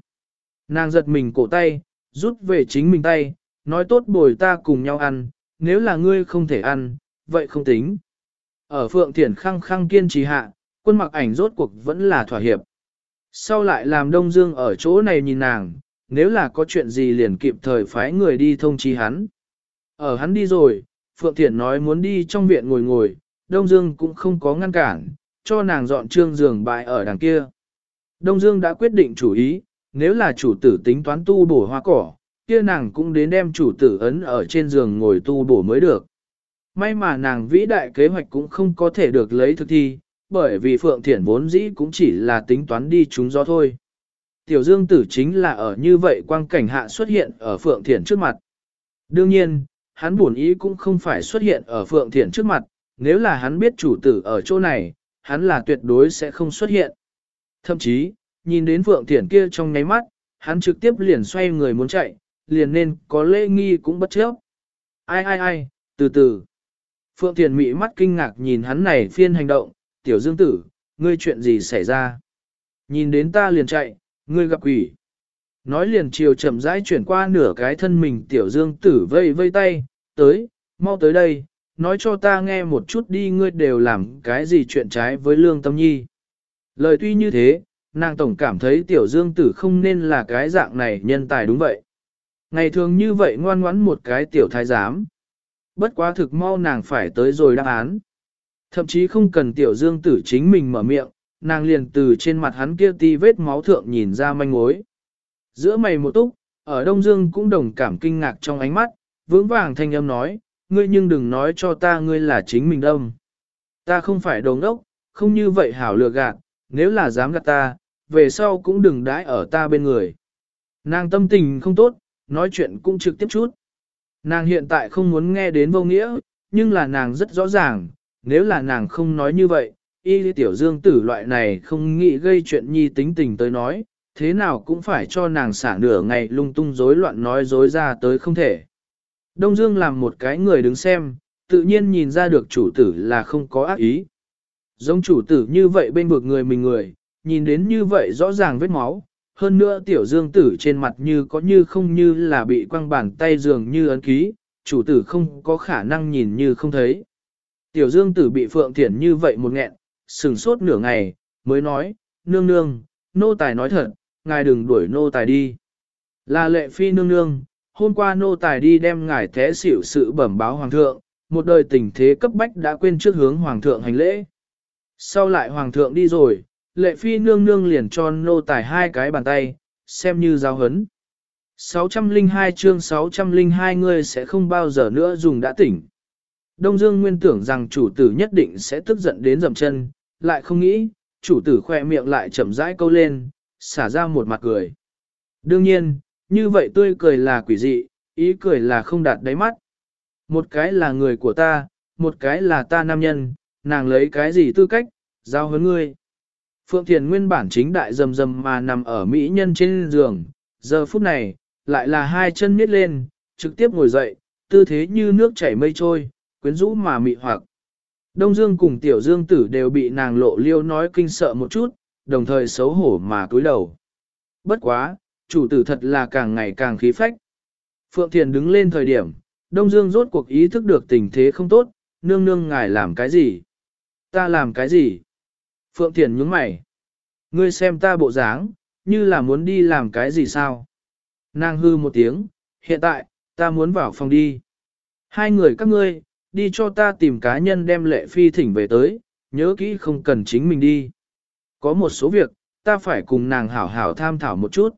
Nàng giật mình cổ tay, rút về chính mình tay, nói tốt bồi ta cùng nhau ăn, nếu là ngươi không thể ăn, vậy không tính. Ở Phượng Thiển khăng khăng kiên trì hạ, quân mặc ảnh rốt cuộc vẫn là thỏa hiệp. Sau lại làm Đông Dương ở chỗ này nhìn nàng, nếu là có chuyện gì liền kịp thời phái người đi thông chi hắn. Ở hắn đi rồi, Phượng Thiển nói muốn đi trong viện ngồi ngồi, Đông Dương cũng không có ngăn cản, cho nàng dọn trương giường bại ở đằng kia. Đông Dương đã quyết định chủ ý, nếu là chủ tử tính toán tu bổ hoa cỏ, kia nàng cũng đến đem chủ tử ấn ở trên giường ngồi tu bổ mới được. May mà nàng vĩ đại kế hoạch cũng không có thể được lấy thực thi, bởi vì Phượng Thiển vốn dĩ cũng chỉ là tính toán đi chúng gió thôi. Tiểu Dương tử chính là ở như vậy quang cảnh hạ xuất hiện ở Phượng Thiển trước mặt. Đương nhiên, hắn buồn ý cũng không phải xuất hiện ở Phượng Thiển trước mặt, nếu là hắn biết chủ tử ở chỗ này, hắn là tuyệt đối sẽ không xuất hiện. Thậm chí, nhìn đến Phượng Thiển kia trong nháy mắt, hắn trực tiếp liền xoay người muốn chạy, liền nên có lễ nghi cũng bất chấp. Ai ai ai, từ từ. Phượng Thiền Mỹ mắt kinh ngạc nhìn hắn này phiên hành động, tiểu dương tử, ngươi chuyện gì xảy ra? Nhìn đến ta liền chạy, ngươi gặp quỷ. Nói liền chiều chậm rãi chuyển qua nửa cái thân mình tiểu dương tử vây vây tay, tới, mau tới đây, nói cho ta nghe một chút đi ngươi đều làm cái gì chuyện trái với lương tâm nhi. Lời tuy như thế, nàng tổng cảm thấy tiểu dương tử không nên là cái dạng này nhân tài đúng vậy. Ngày thường như vậy ngoan ngoãn một cái tiểu thái giám. Bất quá thực mau nàng phải tới rồi đáp án. Thậm chí không cần tiểu dương tử chính mình mở miệng, nàng liền từ trên mặt hắn kia ti vết máu thượng nhìn ra manh mối. Giữa mày một túc, ở Đông Dương cũng đồng cảm kinh ngạc trong ánh mắt, vững vàng thanh âm nói, ngươi nhưng đừng nói cho ta ngươi là chính mình đông. Ta không phải đồ ngốc, không như vậy hảo lừa gạt, nếu là dám gạt ta, về sau cũng đừng đãi ở ta bên người. Nàng tâm tình không tốt, nói chuyện cũng trực tiếp chút. Nàng hiện tại không muốn nghe đến vô nghĩa, nhưng là nàng rất rõ ràng, nếu là nàng không nói như vậy, y tiểu dương tử loại này không nghĩ gây chuyện nhi tính tình tới nói, thế nào cũng phải cho nàng xả nửa ngày lung tung rối loạn nói dối ra tới không thể. Đông Dương làm một cái người đứng xem, tự nhiên nhìn ra được chủ tử là không có ác ý. giống chủ tử như vậy bên vực người mình người, nhìn đến như vậy rõ ràng vết máu, hơn nữa tiểu dương tử trên mặt như có như không như là bị quăng bàn tay dường như ấn ký, chủ tử không có khả năng nhìn như không thấy. Tiểu dương tử bị phượng thiển như vậy một nghẹn, sừng sốt nửa ngày, mới nói, nương nương, nô tài nói thật, ngài đừng đuổi nô tài đi. Là lệ phi nương nương, hôm qua nô tài đi đem ngài thế xỉu sự bẩm báo hoàng thượng, một đời tình thế cấp bách đã quên trước hướng hoàng thượng hành lễ. Sau lại hoàng thượng đi rồi, lệ phi nương nương liền cho nô tài hai cái bàn tay, xem như giáo hấn. 602 chương 602 người sẽ không bao giờ nữa dùng đã tỉnh. Đông Dương nguyên tưởng rằng chủ tử nhất định sẽ tức giận đến dầm chân, lại không nghĩ, chủ tử khoe miệng lại chậm rãi câu lên, xả ra một mặt cười. Đương nhiên, như vậy tươi cười là quỷ dị, ý cười là không đạt đáy mắt. Một cái là người của ta, một cái là ta nam nhân, nàng lấy cái gì tư cách, giao hấn ngươi. Phượng Thiền nguyên bản chính đại rầm rầm mà nằm ở mỹ nhân trên giường, giờ phút này, lại là hai chân miết lên, trực tiếp ngồi dậy, tư thế như nước chảy mây trôi, quyến rũ mà mị hoặc. Đông Dương cùng Tiểu Dương tử đều bị nàng lộ liêu nói kinh sợ một chút, đồng thời xấu hổ mà cúi đầu. Bất quá, chủ tử thật là càng ngày càng khí phách. Phượng Thiền đứng lên thời điểm, Đông Dương rốt cuộc ý thức được tình thế không tốt, nương nương ngài làm cái gì? Ta làm cái gì? Phượng Thiền nhướng mày. Ngươi xem ta bộ dáng, như là muốn đi làm cái gì sao? Nàng hư một tiếng, hiện tại, ta muốn vào phòng đi. Hai người các ngươi, đi cho ta tìm cá nhân đem lệ phi thỉnh về tới, nhớ kỹ không cần chính mình đi. Có một số việc, ta phải cùng nàng hảo hảo tham thảo một chút.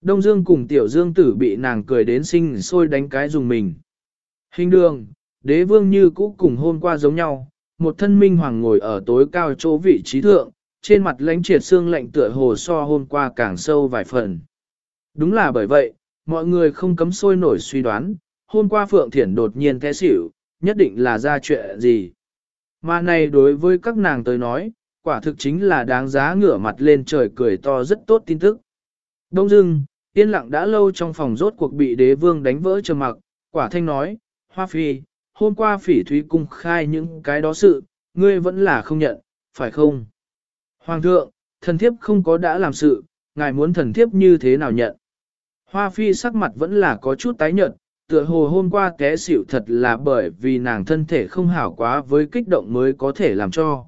Đông Dương cùng Tiểu Dương tử bị nàng cười đến sinh sôi đánh cái dùng mình. Hình đường, đế vương như cũ cùng hôm qua giống nhau, một thân minh hoàng ngồi ở tối cao chỗ vị trí thượng, trên mặt lãnh triệt xương lạnh tựa hồ so hôm qua càng sâu vài phần. Đúng là bởi vậy, mọi người không cấm sôi nổi suy đoán, hôm qua Phượng Thiển đột nhiên té xỉu, nhất định là ra chuyện gì. Mà này đối với các nàng tới nói, quả thực chính là đáng giá ngửa mặt lên trời cười to rất tốt tin tức. Đông dưng, yên lặng đã lâu trong phòng rốt cuộc bị đế vương đánh vỡ trầm mặc, quả thanh nói, Hoa Phi, hôm qua phỉ thúy cung khai những cái đó sự, ngươi vẫn là không nhận, phải không? Hoàng thượng, thần thiếp không có đã làm sự, ngài muốn thần thiếp như thế nào nhận? Hoa Phi sắc mặt vẫn là có chút tái nhợt, tựa hồ hôm qua té xỉu thật là bởi vì nàng thân thể không hảo quá với kích động mới có thể làm cho.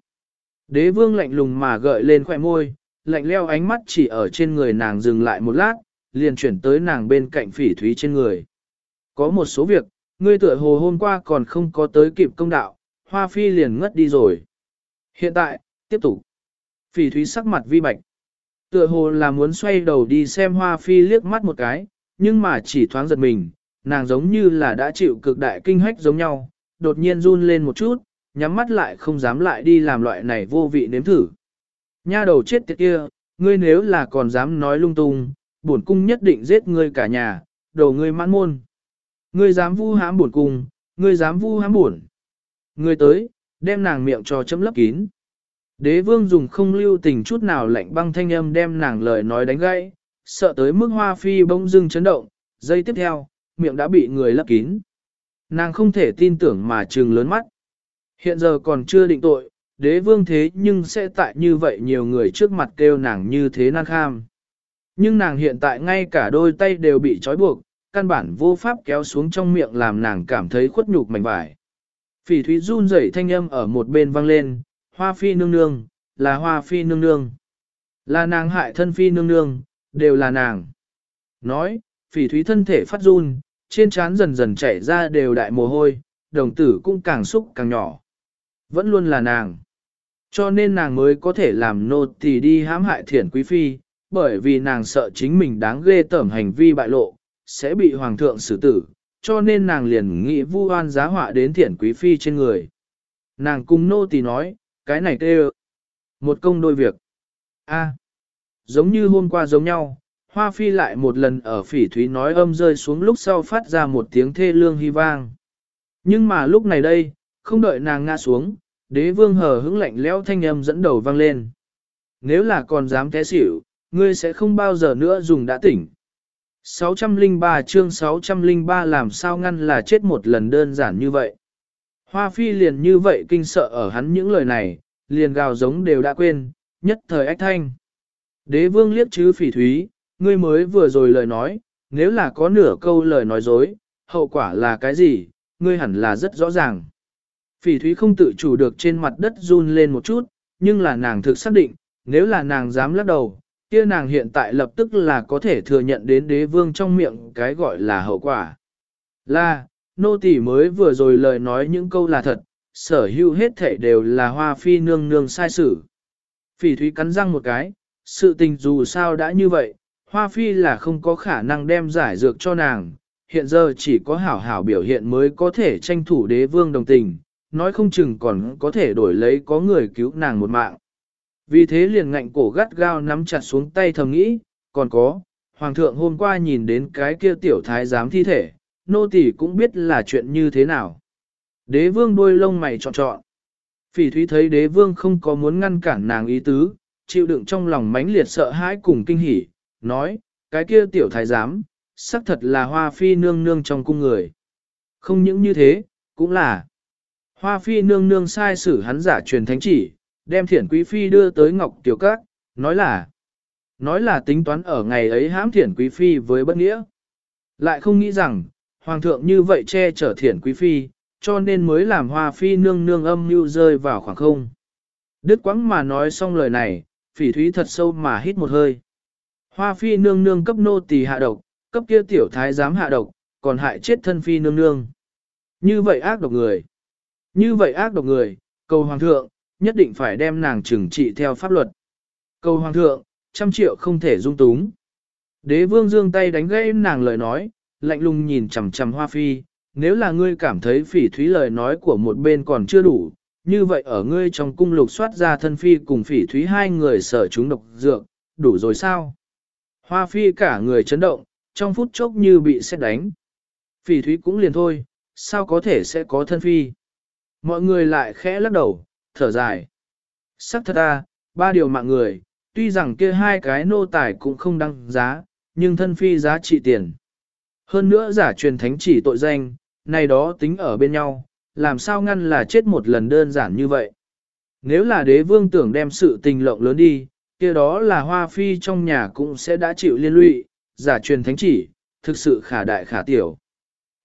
Đế vương lạnh lùng mà gợi lên khỏe môi, lạnh leo ánh mắt chỉ ở trên người nàng dừng lại một lát, liền chuyển tới nàng bên cạnh phỉ thúy trên người. Có một số việc, ngươi tựa hồ hôm qua còn không có tới kịp công đạo, hoa phi liền ngất đi rồi. Hiện tại, tiếp tục. Phỉ thúy sắc mặt vi bạch. Tựa hồ là muốn xoay đầu đi xem hoa phi liếc mắt một cái, nhưng mà chỉ thoáng giật mình, nàng giống như là đã chịu cực đại kinh hách giống nhau, đột nhiên run lên một chút, nhắm mắt lại không dám lại đi làm loại này vô vị nếm thử. Nha đầu chết tiệt kia, ngươi nếu là còn dám nói lung tung, bổn cung nhất định giết ngươi cả nhà, đầu ngươi mãn môn. Ngươi dám vu hãm bổn cung, ngươi dám vu hãm bổn. Ngươi tới, đem nàng miệng cho chấm lấp kín. Đế vương dùng không lưu tình chút nào lạnh băng thanh âm đem nàng lời nói đánh gãy, sợ tới mức hoa phi bỗng dưng chấn động, giây tiếp theo, miệng đã bị người lấp kín. Nàng không thể tin tưởng mà trừng lớn mắt. Hiện giờ còn chưa định tội, đế vương thế nhưng sẽ tại như vậy nhiều người trước mặt kêu nàng như thế nan kham. Nhưng nàng hiện tại ngay cả đôi tay đều bị trói buộc, căn bản vô pháp kéo xuống trong miệng làm nàng cảm thấy khuất nhục mảnh vải. Phỉ thúy run rẩy thanh âm ở một bên vang lên, hoa phi nương nương, là hoa phi nương nương. Là nàng hại thân phi nương nương, đều là nàng. Nói, phỉ thúy thân thể phát run, trên trán dần dần chảy ra đều đại mồ hôi, đồng tử cũng càng xúc càng nhỏ. Vẫn luôn là nàng. Cho nên nàng mới có thể làm nô tỳ đi hãm hại thiển quý phi, bởi vì nàng sợ chính mình đáng ghê tởm hành vi bại lộ, sẽ bị hoàng thượng xử tử, cho nên nàng liền nghĩ vu oan giá họa đến thiển quý phi trên người. Nàng cung nô tỳ nói, cái này kêu một công đôi việc. A, giống như hôm qua giống nhau, hoa phi lại một lần ở phỉ thúy nói âm rơi xuống lúc sau phát ra một tiếng thê lương hy vang. Nhưng mà lúc này đây, không đợi nàng ngã xuống, đế vương hờ hững lạnh lẽo thanh âm dẫn đầu vang lên. Nếu là còn dám té xỉu, ngươi sẽ không bao giờ nữa dùng đã tỉnh. 603 chương 603 làm sao ngăn là chết một lần đơn giản như vậy. Hoa phi liền như vậy kinh sợ ở hắn những lời này, liền gào giống đều đã quên, nhất thời ách thanh. Đế vương liếc chứ phỉ thúy, ngươi mới vừa rồi lời nói, nếu là có nửa câu lời nói dối, hậu quả là cái gì, ngươi hẳn là rất rõ ràng. Phỉ thúy không tự chủ được trên mặt đất run lên một chút, nhưng là nàng thực xác định, nếu là nàng dám lắc đầu, kia nàng hiện tại lập tức là có thể thừa nhận đến đế vương trong miệng cái gọi là hậu quả. Là, nô tỳ mới vừa rồi lời nói những câu là thật, sở hữu hết thể đều là hoa phi nương nương sai sử. Phỉ thúy cắn răng một cái, sự tình dù sao đã như vậy, hoa phi là không có khả năng đem giải dược cho nàng, hiện giờ chỉ có hảo hảo biểu hiện mới có thể tranh thủ đế vương đồng tình, nói không chừng còn có thể đổi lấy có người cứu nàng một mạng. Vì thế liền ngạnh cổ gắt gao nắm chặt xuống tay thầm nghĩ, còn có, hoàng thượng hôm qua nhìn đến cái kia tiểu thái giám thi thể, nô tỳ cũng biết là chuyện như thế nào. Đế vương đôi lông mày trọn trọn. Phỉ thúy thấy đế vương không có muốn ngăn cản nàng ý tứ, chịu đựng trong lòng mãnh liệt sợ hãi cùng kinh hỉ, nói, cái kia tiểu thái giám, xác thật là hoa phi nương nương trong cung người. Không những như thế, cũng là hoa phi nương nương sai sử hắn giả truyền thánh chỉ, đem thiển quý phi đưa tới ngọc tiểu các, nói là, nói là tính toán ở ngày ấy hãm thiển quý phi với bất nghĩa. Lại không nghĩ rằng, hoàng thượng như vậy che chở thiển quý phi, cho nên mới làm hoa phi nương nương âm mưu rơi vào khoảng không. Đức quãng mà nói xong lời này, phỉ thúy thật sâu mà hít một hơi. Hoa phi nương nương cấp nô tỳ hạ độc, cấp kia tiểu thái giám hạ độc, còn hại chết thân phi nương nương. Như vậy ác độc người. Như vậy ác độc người, cầu hoàng thượng, nhất định phải đem nàng trừng trị theo pháp luật. Cầu hoàng thượng, trăm triệu không thể dung túng. Đế vương dương tay đánh gãy nàng lời nói, lạnh lùng nhìn chằm chằm hoa phi, nếu là ngươi cảm thấy phỉ thúy lời nói của một bên còn chưa đủ, như vậy ở ngươi trong cung lục soát ra thân phi cùng phỉ thúy hai người sở chúng độc dược, đủ rồi sao? Hoa phi cả người chấn động, trong phút chốc như bị xét đánh. Phỉ thúy cũng liền thôi, sao có thể sẽ có thân phi? Mọi người lại khẽ lắc đầu, thở dài. Sắc thật ta, ba điều mạng người, tuy rằng kia hai cái nô tài cũng không đăng giá, nhưng thân phi giá trị tiền. Hơn nữa giả truyền thánh chỉ tội danh, này đó tính ở bên nhau, làm sao ngăn là chết một lần đơn giản như vậy. Nếu là đế vương tưởng đem sự tình lộng lớn đi, kia đó là hoa phi trong nhà cũng sẽ đã chịu liên lụy, giả truyền thánh chỉ, thực sự khả đại khả tiểu.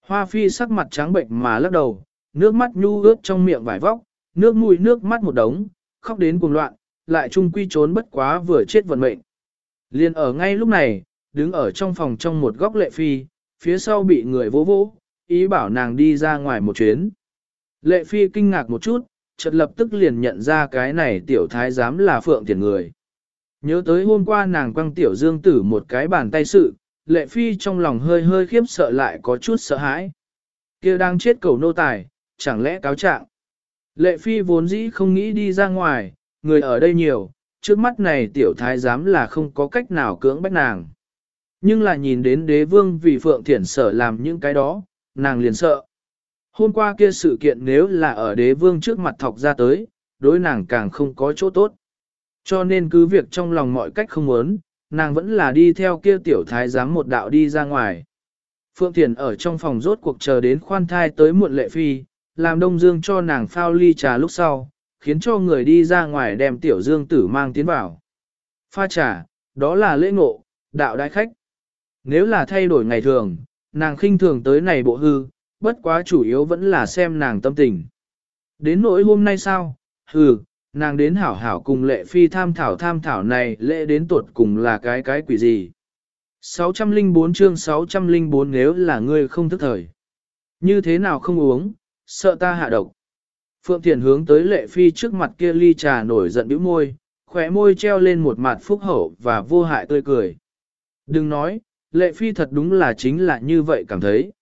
Hoa phi sắc mặt trắng bệnh mà lắc đầu, nước mắt nhu ướt trong miệng vải vóc, nước mũi nước mắt một đống, khóc đến cuồng loạn, lại chung quy trốn bất quá vừa chết vận mệnh. Liên ở ngay lúc này, đứng ở trong phòng trong một góc lệ phi, phía sau bị người vỗ vỗ, ý bảo nàng đi ra ngoài một chuyến. Lệ phi kinh ngạc một chút, chợt lập tức liền nhận ra cái này tiểu thái giám là phượng tiền người. Nhớ tới hôm qua nàng quăng tiểu dương tử một cái bàn tay sự, lệ phi trong lòng hơi hơi khiếp sợ lại có chút sợ hãi. kia đang chết cầu nô tài, chẳng lẽ cáo trạng. Lệ phi vốn dĩ không nghĩ đi ra ngoài, người ở đây nhiều, trước mắt này tiểu thái giám là không có cách nào cưỡng bách nàng. Nhưng là nhìn đến đế vương vì phượng thiển sở làm những cái đó, nàng liền sợ. Hôm qua kia sự kiện nếu là ở đế vương trước mặt thọc ra tới, đối nàng càng không có chỗ tốt. Cho nên cứ việc trong lòng mọi cách không muốn, nàng vẫn là đi theo kia tiểu thái giám một đạo đi ra ngoài. Phượng Thiền ở trong phòng rốt cuộc chờ đến khoan thai tới muộn lệ phi, làm Đông Dương cho nàng phao ly trà lúc sau, khiến cho người đi ra ngoài đem tiểu dương tử mang tiến vào. Pha trà, đó là lễ ngộ, đạo đại khách. Nếu là thay đổi ngày thường, nàng khinh thường tới này bộ hư, bất quá chủ yếu vẫn là xem nàng tâm tình. Đến nỗi hôm nay sao, hừ, nàng đến hảo hảo cùng lệ phi tham thảo tham thảo này lệ đến tuột cùng là cái cái quỷ gì. 604 chương 604 nếu là ngươi không thức thời. Như thế nào không uống, sợ ta hạ độc. Phượng Thiền hướng tới lệ phi trước mặt kia ly trà nổi giận bĩu môi, khỏe môi treo lên một mặt phúc hậu và vô hại tươi cười. Đừng nói, lệ phi thật đúng là chính là như vậy cảm thấy.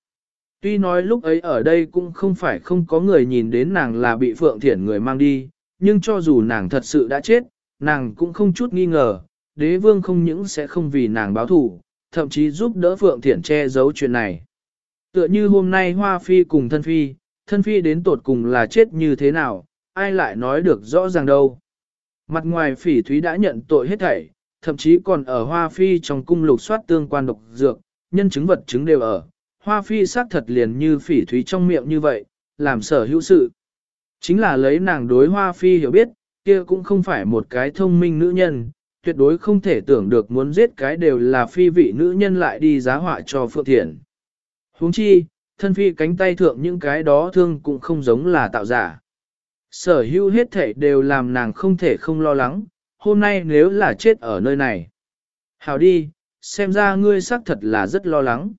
Tuy nói lúc ấy ở đây cũng không phải không có người nhìn đến nàng là bị Phượng Thiển người mang đi, nhưng cho dù nàng thật sự đã chết, nàng cũng không chút nghi ngờ, đế vương không những sẽ không vì nàng báo thù, thậm chí giúp đỡ Phượng Thiển che giấu chuyện này. Tựa như hôm nay Hoa Phi cùng thân Phi, thân Phi đến tột cùng là chết như thế nào, ai lại nói được rõ ràng đâu. Mặt ngoài phỉ thúy đã nhận tội hết thảy, thậm chí còn ở Hoa Phi trong cung lục soát tương quan độc dược, nhân chứng vật chứng đều ở. Hoa Phi xác thật liền như phỉ thúy trong miệng như vậy, làm sở hữu sự. Chính là lấy nàng đối Hoa Phi hiểu biết, kia cũng không phải một cái thông minh nữ nhân, tuyệt đối không thể tưởng được muốn giết cái đều là phi vị nữ nhân lại đi giá họa cho Phượng thiện. huống chi, thân phi cánh tay thượng những cái đó thương cũng không giống là tạo giả. Sở hữu hết thể đều làm nàng không thể không lo lắng, hôm nay nếu là chết ở nơi này. Hào đi, xem ra ngươi xác thật là rất lo lắng.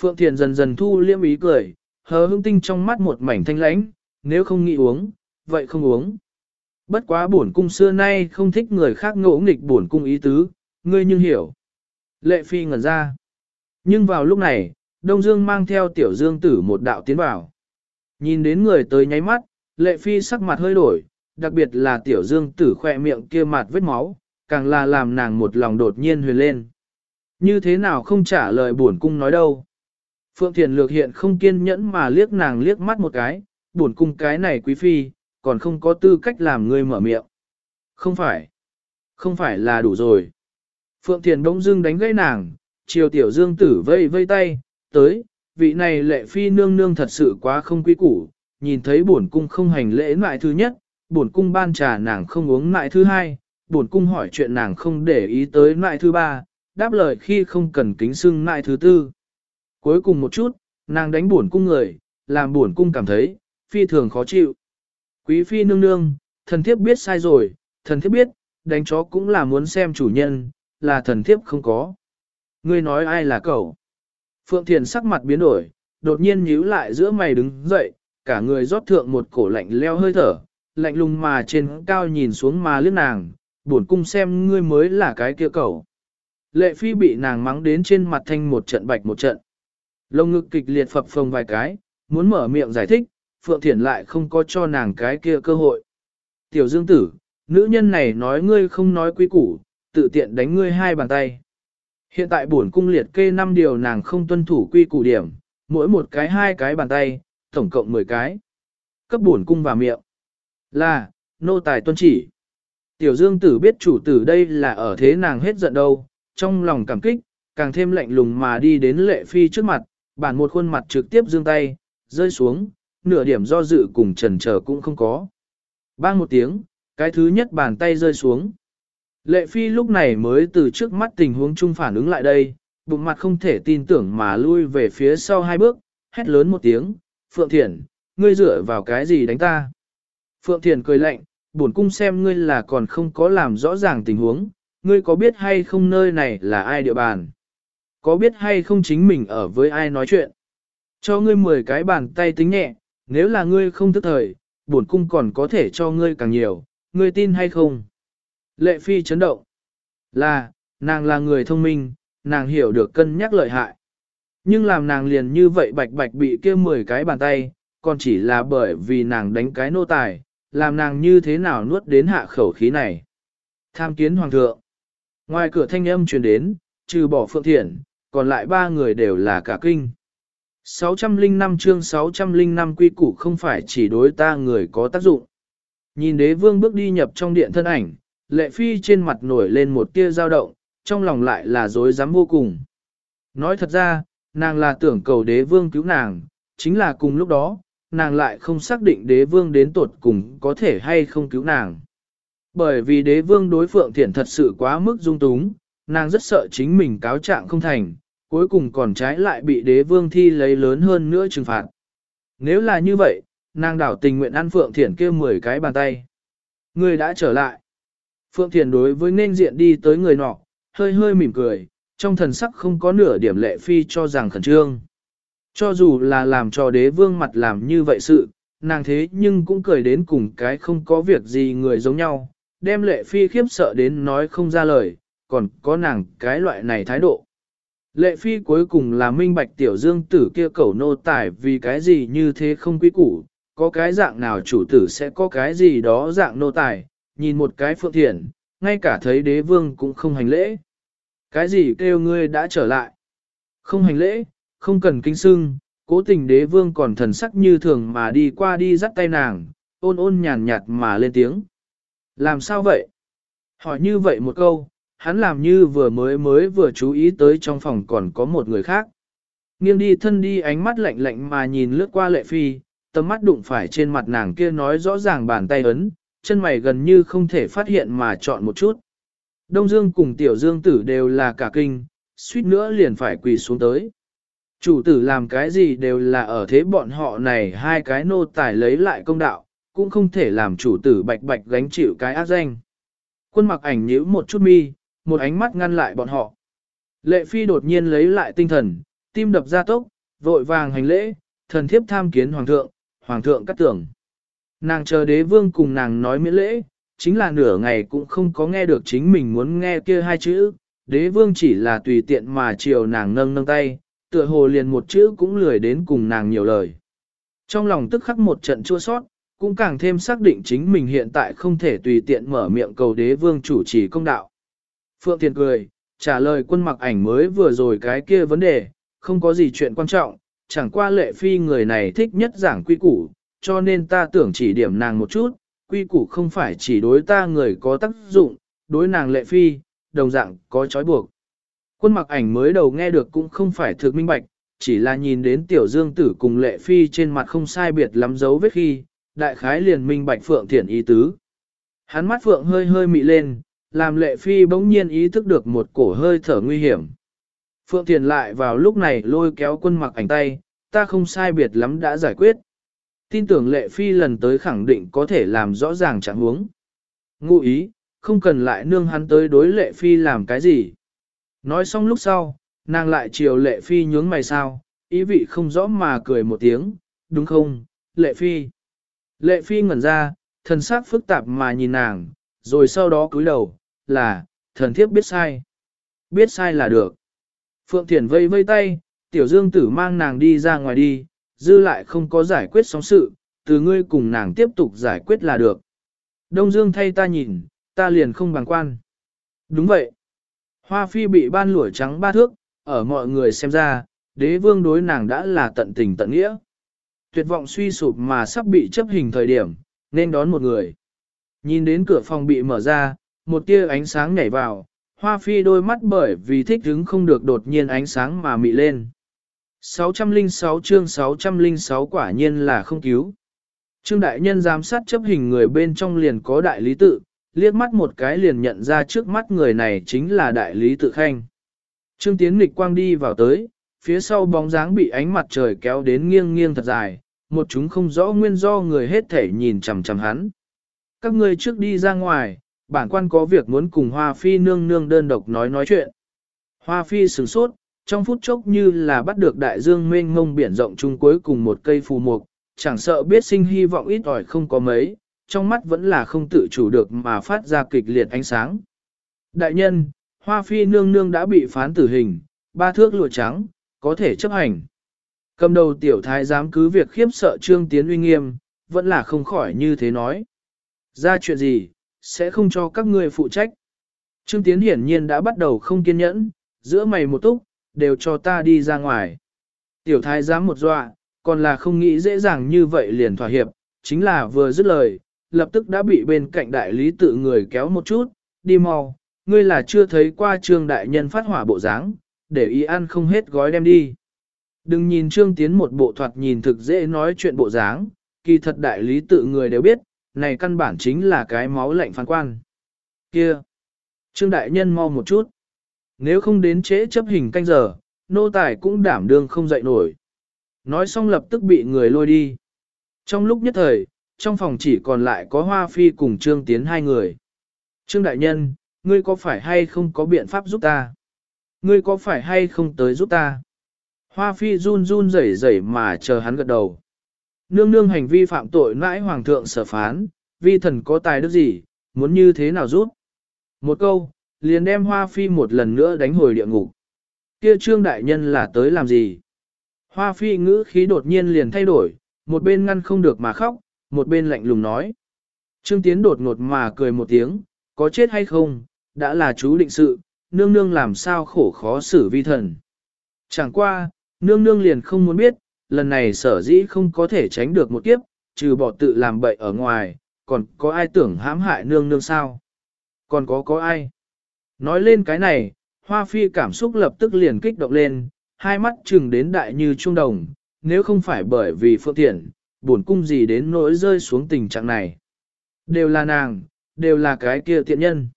Phượng Thiền dần dần thu liêm ý cười, hờ hững tinh trong mắt một mảnh thanh lãnh, nếu không nghĩ uống, vậy không uống. Bất quá bổn cung xưa nay không thích người khác ngỗ nghịch bổn cung ý tứ, ngươi nhưng hiểu. Lệ phi ngẩn ra. Nhưng vào lúc này, Đông Dương mang theo tiểu dương tử một đạo tiến vào. Nhìn đến người tới nháy mắt, lệ phi sắc mặt hơi đổi, đặc biệt là tiểu dương tử khoe miệng kia mặt vết máu, càng là làm nàng một lòng đột nhiên huyền lên. Như thế nào không trả lời buồn cung nói đâu. Phượng Thiền lược hiện không kiên nhẫn mà liếc nàng liếc mắt một cái, buồn cung cái này quý phi, còn không có tư cách làm ngươi mở miệng. Không phải. Không phải là đủ rồi. Phượng Thiền Đông Dương đánh gãy nàng, chiều tiểu dương tử vây vây tay, tới, vị này lệ phi nương nương thật sự quá không quý củ, nhìn thấy bổn cung không hành lễ mại thứ nhất, bổn cung ban trà nàng không uống mại thứ hai, bổn cung hỏi chuyện nàng không để ý tới mại thứ ba, đáp lời khi không cần kính xưng mại thứ tư. Cuối cùng một chút, nàng đánh bổn cung người, làm bổn cung cảm thấy, phi thường khó chịu. Quý phi nương nương, thần thiếp biết sai rồi, thần thiếp biết, đánh chó cũng là muốn xem chủ nhân, là thần thiếp không có. Ngươi nói ai là cậu? Phượng Thiền sắc mặt biến đổi, đột nhiên nhíu lại giữa mày đứng dậy, cả người rót thượng một cổ lạnh leo hơi thở, lạnh lùng mà trên cao nhìn xuống mà liếc nàng, buồn cung xem ngươi mới là cái kia cầu. Lệ phi bị nàng mắng đến trên mặt thanh một trận bạch một trận. Lông ngực kịch liệt phập phồng vài cái, muốn mở miệng giải thích, Phượng Thiển lại không có cho nàng cái kia cơ hội. Tiểu Dương Tử, nữ nhân này nói ngươi không nói quý củ, tự tiện đánh ngươi hai bàn tay. Hiện tại bổn cung liệt kê 5 điều nàng không tuân thủ quy củ điểm, mỗi một cái hai cái bàn tay, tổng cộng 10 cái. Cấp bổn cung và miệng. Là, nô tài tuân chỉ. Tiểu Dương Tử biết chủ tử đây là ở thế nàng hết giận đâu, trong lòng cảm kích, càng thêm lạnh lùng mà đi đến lệ phi trước mặt, bản một khuôn mặt trực tiếp dương tay, rơi xuống, nửa điểm do dự cùng trần chờ cũng không có. Bang một tiếng, cái thứ nhất bàn tay rơi xuống. Lệ phi lúc này mới từ trước mắt tình huống chung phản ứng lại đây, bụng mặt không thể tin tưởng mà lui về phía sau hai bước, hét lớn một tiếng, Phượng Thiển, ngươi dựa vào cái gì đánh ta? Phượng Thiển cười lạnh, buồn cung xem ngươi là còn không có làm rõ ràng tình huống, ngươi có biết hay không nơi này là ai địa bàn? Có biết hay không chính mình ở với ai nói chuyện? Cho ngươi 10 cái bàn tay tính nhẹ, nếu là ngươi không thức thời, bổn cung còn có thể cho ngươi càng nhiều, ngươi tin hay không? Lệ phi chấn động. Là, nàng là người thông minh, nàng hiểu được cân nhắc lợi hại. Nhưng làm nàng liền như vậy bạch bạch bị kia 10 cái bàn tay, còn chỉ là bởi vì nàng đánh cái nô tài, làm nàng như thế nào nuốt đến hạ khẩu khí này. Tham kiến hoàng thượng. Ngoài cửa thanh âm truyền đến, trừ bỏ phượng thiện, còn lại ba người đều là cả kinh. 605 chương 605 quy củ không phải chỉ đối ta người có tác dụng. Nhìn đế vương bước đi nhập trong điện thân ảnh, lệ phi trên mặt nổi lên một tia dao động, trong lòng lại là dối dám vô cùng. Nói thật ra, nàng là tưởng cầu đế vương cứu nàng, chính là cùng lúc đó, nàng lại không xác định đế vương đến tột cùng có thể hay không cứu nàng. Bởi vì đế vương đối phượng thiện thật sự quá mức dung túng, nàng rất sợ chính mình cáo trạng không thành, cuối cùng còn trái lại bị đế vương thi lấy lớn hơn nữa trừng phạt. Nếu là như vậy, nàng đảo tình nguyện ăn phượng thiện kia 10 cái bàn tay. Người đã trở lại. Phượng Thiền đối với nên diện đi tới người nọ, hơi hơi mỉm cười, trong thần sắc không có nửa điểm lệ phi cho rằng khẩn trương. Cho dù là làm cho đế vương mặt làm như vậy sự, nàng thế nhưng cũng cười đến cùng cái không có việc gì người giống nhau, đem lệ phi khiếp sợ đến nói không ra lời, còn có nàng cái loại này thái độ. Lệ phi cuối cùng là minh bạch tiểu dương tử kia cẩu nô tải vì cái gì như thế không quý củ, có cái dạng nào chủ tử sẽ có cái gì đó dạng nô tài, nhìn một cái phượng thiền, ngay cả thấy đế vương cũng không hành lễ. Cái gì kêu ngươi đã trở lại? Không hành lễ, không cần kính sưng, cố tình đế vương còn thần sắc như thường mà đi qua đi dắt tay nàng, ôn ôn nhàn nhạt mà lên tiếng. Làm sao vậy? Hỏi như vậy một câu, hắn làm như vừa mới mới vừa chú ý tới trong phòng còn có một người khác. Nghiêng đi thân đi ánh mắt lạnh lạnh mà nhìn lướt qua lệ phi, tầm mắt đụng phải trên mặt nàng kia nói rõ ràng bàn tay ấn, chân mày gần như không thể phát hiện mà chọn một chút. Đông Dương cùng Tiểu Dương tử đều là cả kinh, suýt nữa liền phải quỳ xuống tới. Chủ tử làm cái gì đều là ở thế bọn họ này hai cái nô tài lấy lại công đạo, cũng không thể làm chủ tử bạch bạch gánh chịu cái ác danh. Quân mặc ảnh nhíu một chút mi, một ánh mắt ngăn lại bọn họ. Lệ phi đột nhiên lấy lại tinh thần, tim đập ra tốc, vội vàng hành lễ, thần thiếp tham kiến hoàng thượng, hoàng thượng cắt tưởng. Nàng chờ đế vương cùng nàng nói miễn lễ, chính là nửa ngày cũng không có nghe được chính mình muốn nghe kia hai chữ, đế vương chỉ là tùy tiện mà chiều nàng nâng nâng tay, tựa hồ liền một chữ cũng lười đến cùng nàng nhiều lời. Trong lòng tức khắc một trận chua sót, cũng càng thêm xác định chính mình hiện tại không thể tùy tiện mở miệng cầu đế vương chủ trì công đạo. Phượng Thiền cười, trả lời quân mặc ảnh mới vừa rồi cái kia vấn đề, không có gì chuyện quan trọng, chẳng qua lệ phi người này thích nhất giảng quy củ, cho nên ta tưởng chỉ điểm nàng một chút, quy củ không phải chỉ đối ta người có tác dụng, đối nàng lệ phi, đồng dạng có trói buộc. Quân mặc ảnh mới đầu nghe được cũng không phải thực minh bạch, chỉ là nhìn đến tiểu dương tử cùng lệ phi trên mặt không sai biệt lắm dấu vết khi, đại khái liền minh bạch phượng thiện ý tứ. Hắn mắt phượng hơi hơi mị lên, làm lệ phi bỗng nhiên ý thức được một cổ hơi thở nguy hiểm. Phượng Thiền lại vào lúc này lôi kéo quân mặc ảnh tay, ta không sai biệt lắm đã giải quyết. Tin tưởng lệ phi lần tới khẳng định có thể làm rõ ràng trạng huống. Ngụ ý, không cần lại nương hắn tới đối lệ phi làm cái gì. Nói xong lúc sau, nàng lại chiều lệ phi nhướng mày sao, ý vị không rõ mà cười một tiếng, đúng không, lệ phi. Lệ phi ngẩn ra, thần sắc phức tạp mà nhìn nàng, rồi sau đó cúi đầu, là, thần thiếp biết sai. Biết sai là được. Phượng Thiển vây vây tay, tiểu dương tử mang nàng đi ra ngoài đi, dư lại không có giải quyết sóng sự, từ ngươi cùng nàng tiếp tục giải quyết là được. Đông Dương thay ta nhìn, ta liền không bằng quan. Đúng vậy. Hoa phi bị ban lũa trắng ba thước, ở mọi người xem ra, đế vương đối nàng đã là tận tình tận nghĩa. Tuyệt vọng suy sụp mà sắp bị chấp hình thời điểm, nên đón một người. Nhìn đến cửa phòng bị mở ra, một tia ánh sáng nhảy vào, hoa phi đôi mắt bởi vì thích hứng không được đột nhiên ánh sáng mà mị lên. 606 chương 606 quả nhiên là không cứu. Trương đại nhân giám sát chấp hình người bên trong liền có đại lý tự, liếc mắt một cái liền nhận ra trước mắt người này chính là đại lý tự khanh. Trương tiến nghịch quang đi vào tới, phía sau bóng dáng bị ánh mặt trời kéo đến nghiêng nghiêng thật dài, một chúng không rõ nguyên do người hết thể nhìn chằm chằm hắn. Các ngươi trước đi ra ngoài, bản quan có việc muốn cùng Hoa Phi nương nương đơn độc nói nói chuyện. Hoa Phi sửng sốt, trong phút chốc như là bắt được đại dương mênh mông biển rộng chung cuối cùng một cây phù mục, chẳng sợ biết sinh hy vọng ít ỏi không có mấy, trong mắt vẫn là không tự chủ được mà phát ra kịch liệt ánh sáng. Đại nhân, Hoa Phi nương nương đã bị phán tử hình, ba thước lụa trắng, có thể chấp hành. Cầm đầu tiểu thái dám cứ việc khiếp sợ trương tiến uy nghiêm, vẫn là không khỏi như thế nói. Ra chuyện gì, sẽ không cho các ngươi phụ trách. Trương Tiến hiển nhiên đã bắt đầu không kiên nhẫn, giữa mày một túc, đều cho ta đi ra ngoài. Tiểu thái dám một dọa, còn là không nghĩ dễ dàng như vậy liền thỏa hiệp, chính là vừa dứt lời, lập tức đã bị bên cạnh đại lý tự người kéo một chút, đi mau, ngươi là chưa thấy qua trương đại nhân phát hỏa bộ dáng, để ý ăn không hết gói đem đi. Đừng nhìn trương tiến một bộ thoạt nhìn thực dễ nói chuyện bộ dáng, kỳ thật đại lý tự người đều biết, này căn bản chính là cái máu lạnh phán quan. Kia! Trương đại nhân mau một chút. Nếu không đến trễ chấp hình canh giờ, nô tài cũng đảm đương không dậy nổi. Nói xong lập tức bị người lôi đi. Trong lúc nhất thời, trong phòng chỉ còn lại có Hoa Phi cùng Trương Tiến hai người. Trương Đại Nhân, ngươi có phải hay không có biện pháp giúp ta? Ngươi có phải hay không tới giúp ta? Hoa Phi run run rẩy rẩy mà chờ hắn gật đầu. Nương nương hành vi phạm tội nãi hoàng thượng sở phán, vi thần có tài đức gì, muốn như thế nào giúp? Một câu, liền đem Hoa Phi một lần nữa đánh hồi địa ngục. Kia trương đại nhân là tới làm gì? Hoa Phi ngữ khí đột nhiên liền thay đổi, một bên ngăn không được mà khóc, một bên lạnh lùng nói. Trương Tiến đột ngột mà cười một tiếng, có chết hay không, đã là chú định sự, nương nương làm sao khổ khó xử vi thần. Chẳng qua, nương nương liền không muốn biết, lần này sở dĩ không có thể tránh được một kiếp, trừ bỏ tự làm bậy ở ngoài, còn có ai tưởng hãm hại nương nương sao? Còn có có ai? Nói lên cái này, Hoa Phi cảm xúc lập tức liền kích động lên, hai mắt trừng đến đại như trung đồng, nếu không phải bởi vì phượng tiện, buồn cung gì đến nỗi rơi xuống tình trạng này. Đều là nàng, đều là cái kia tiện nhân.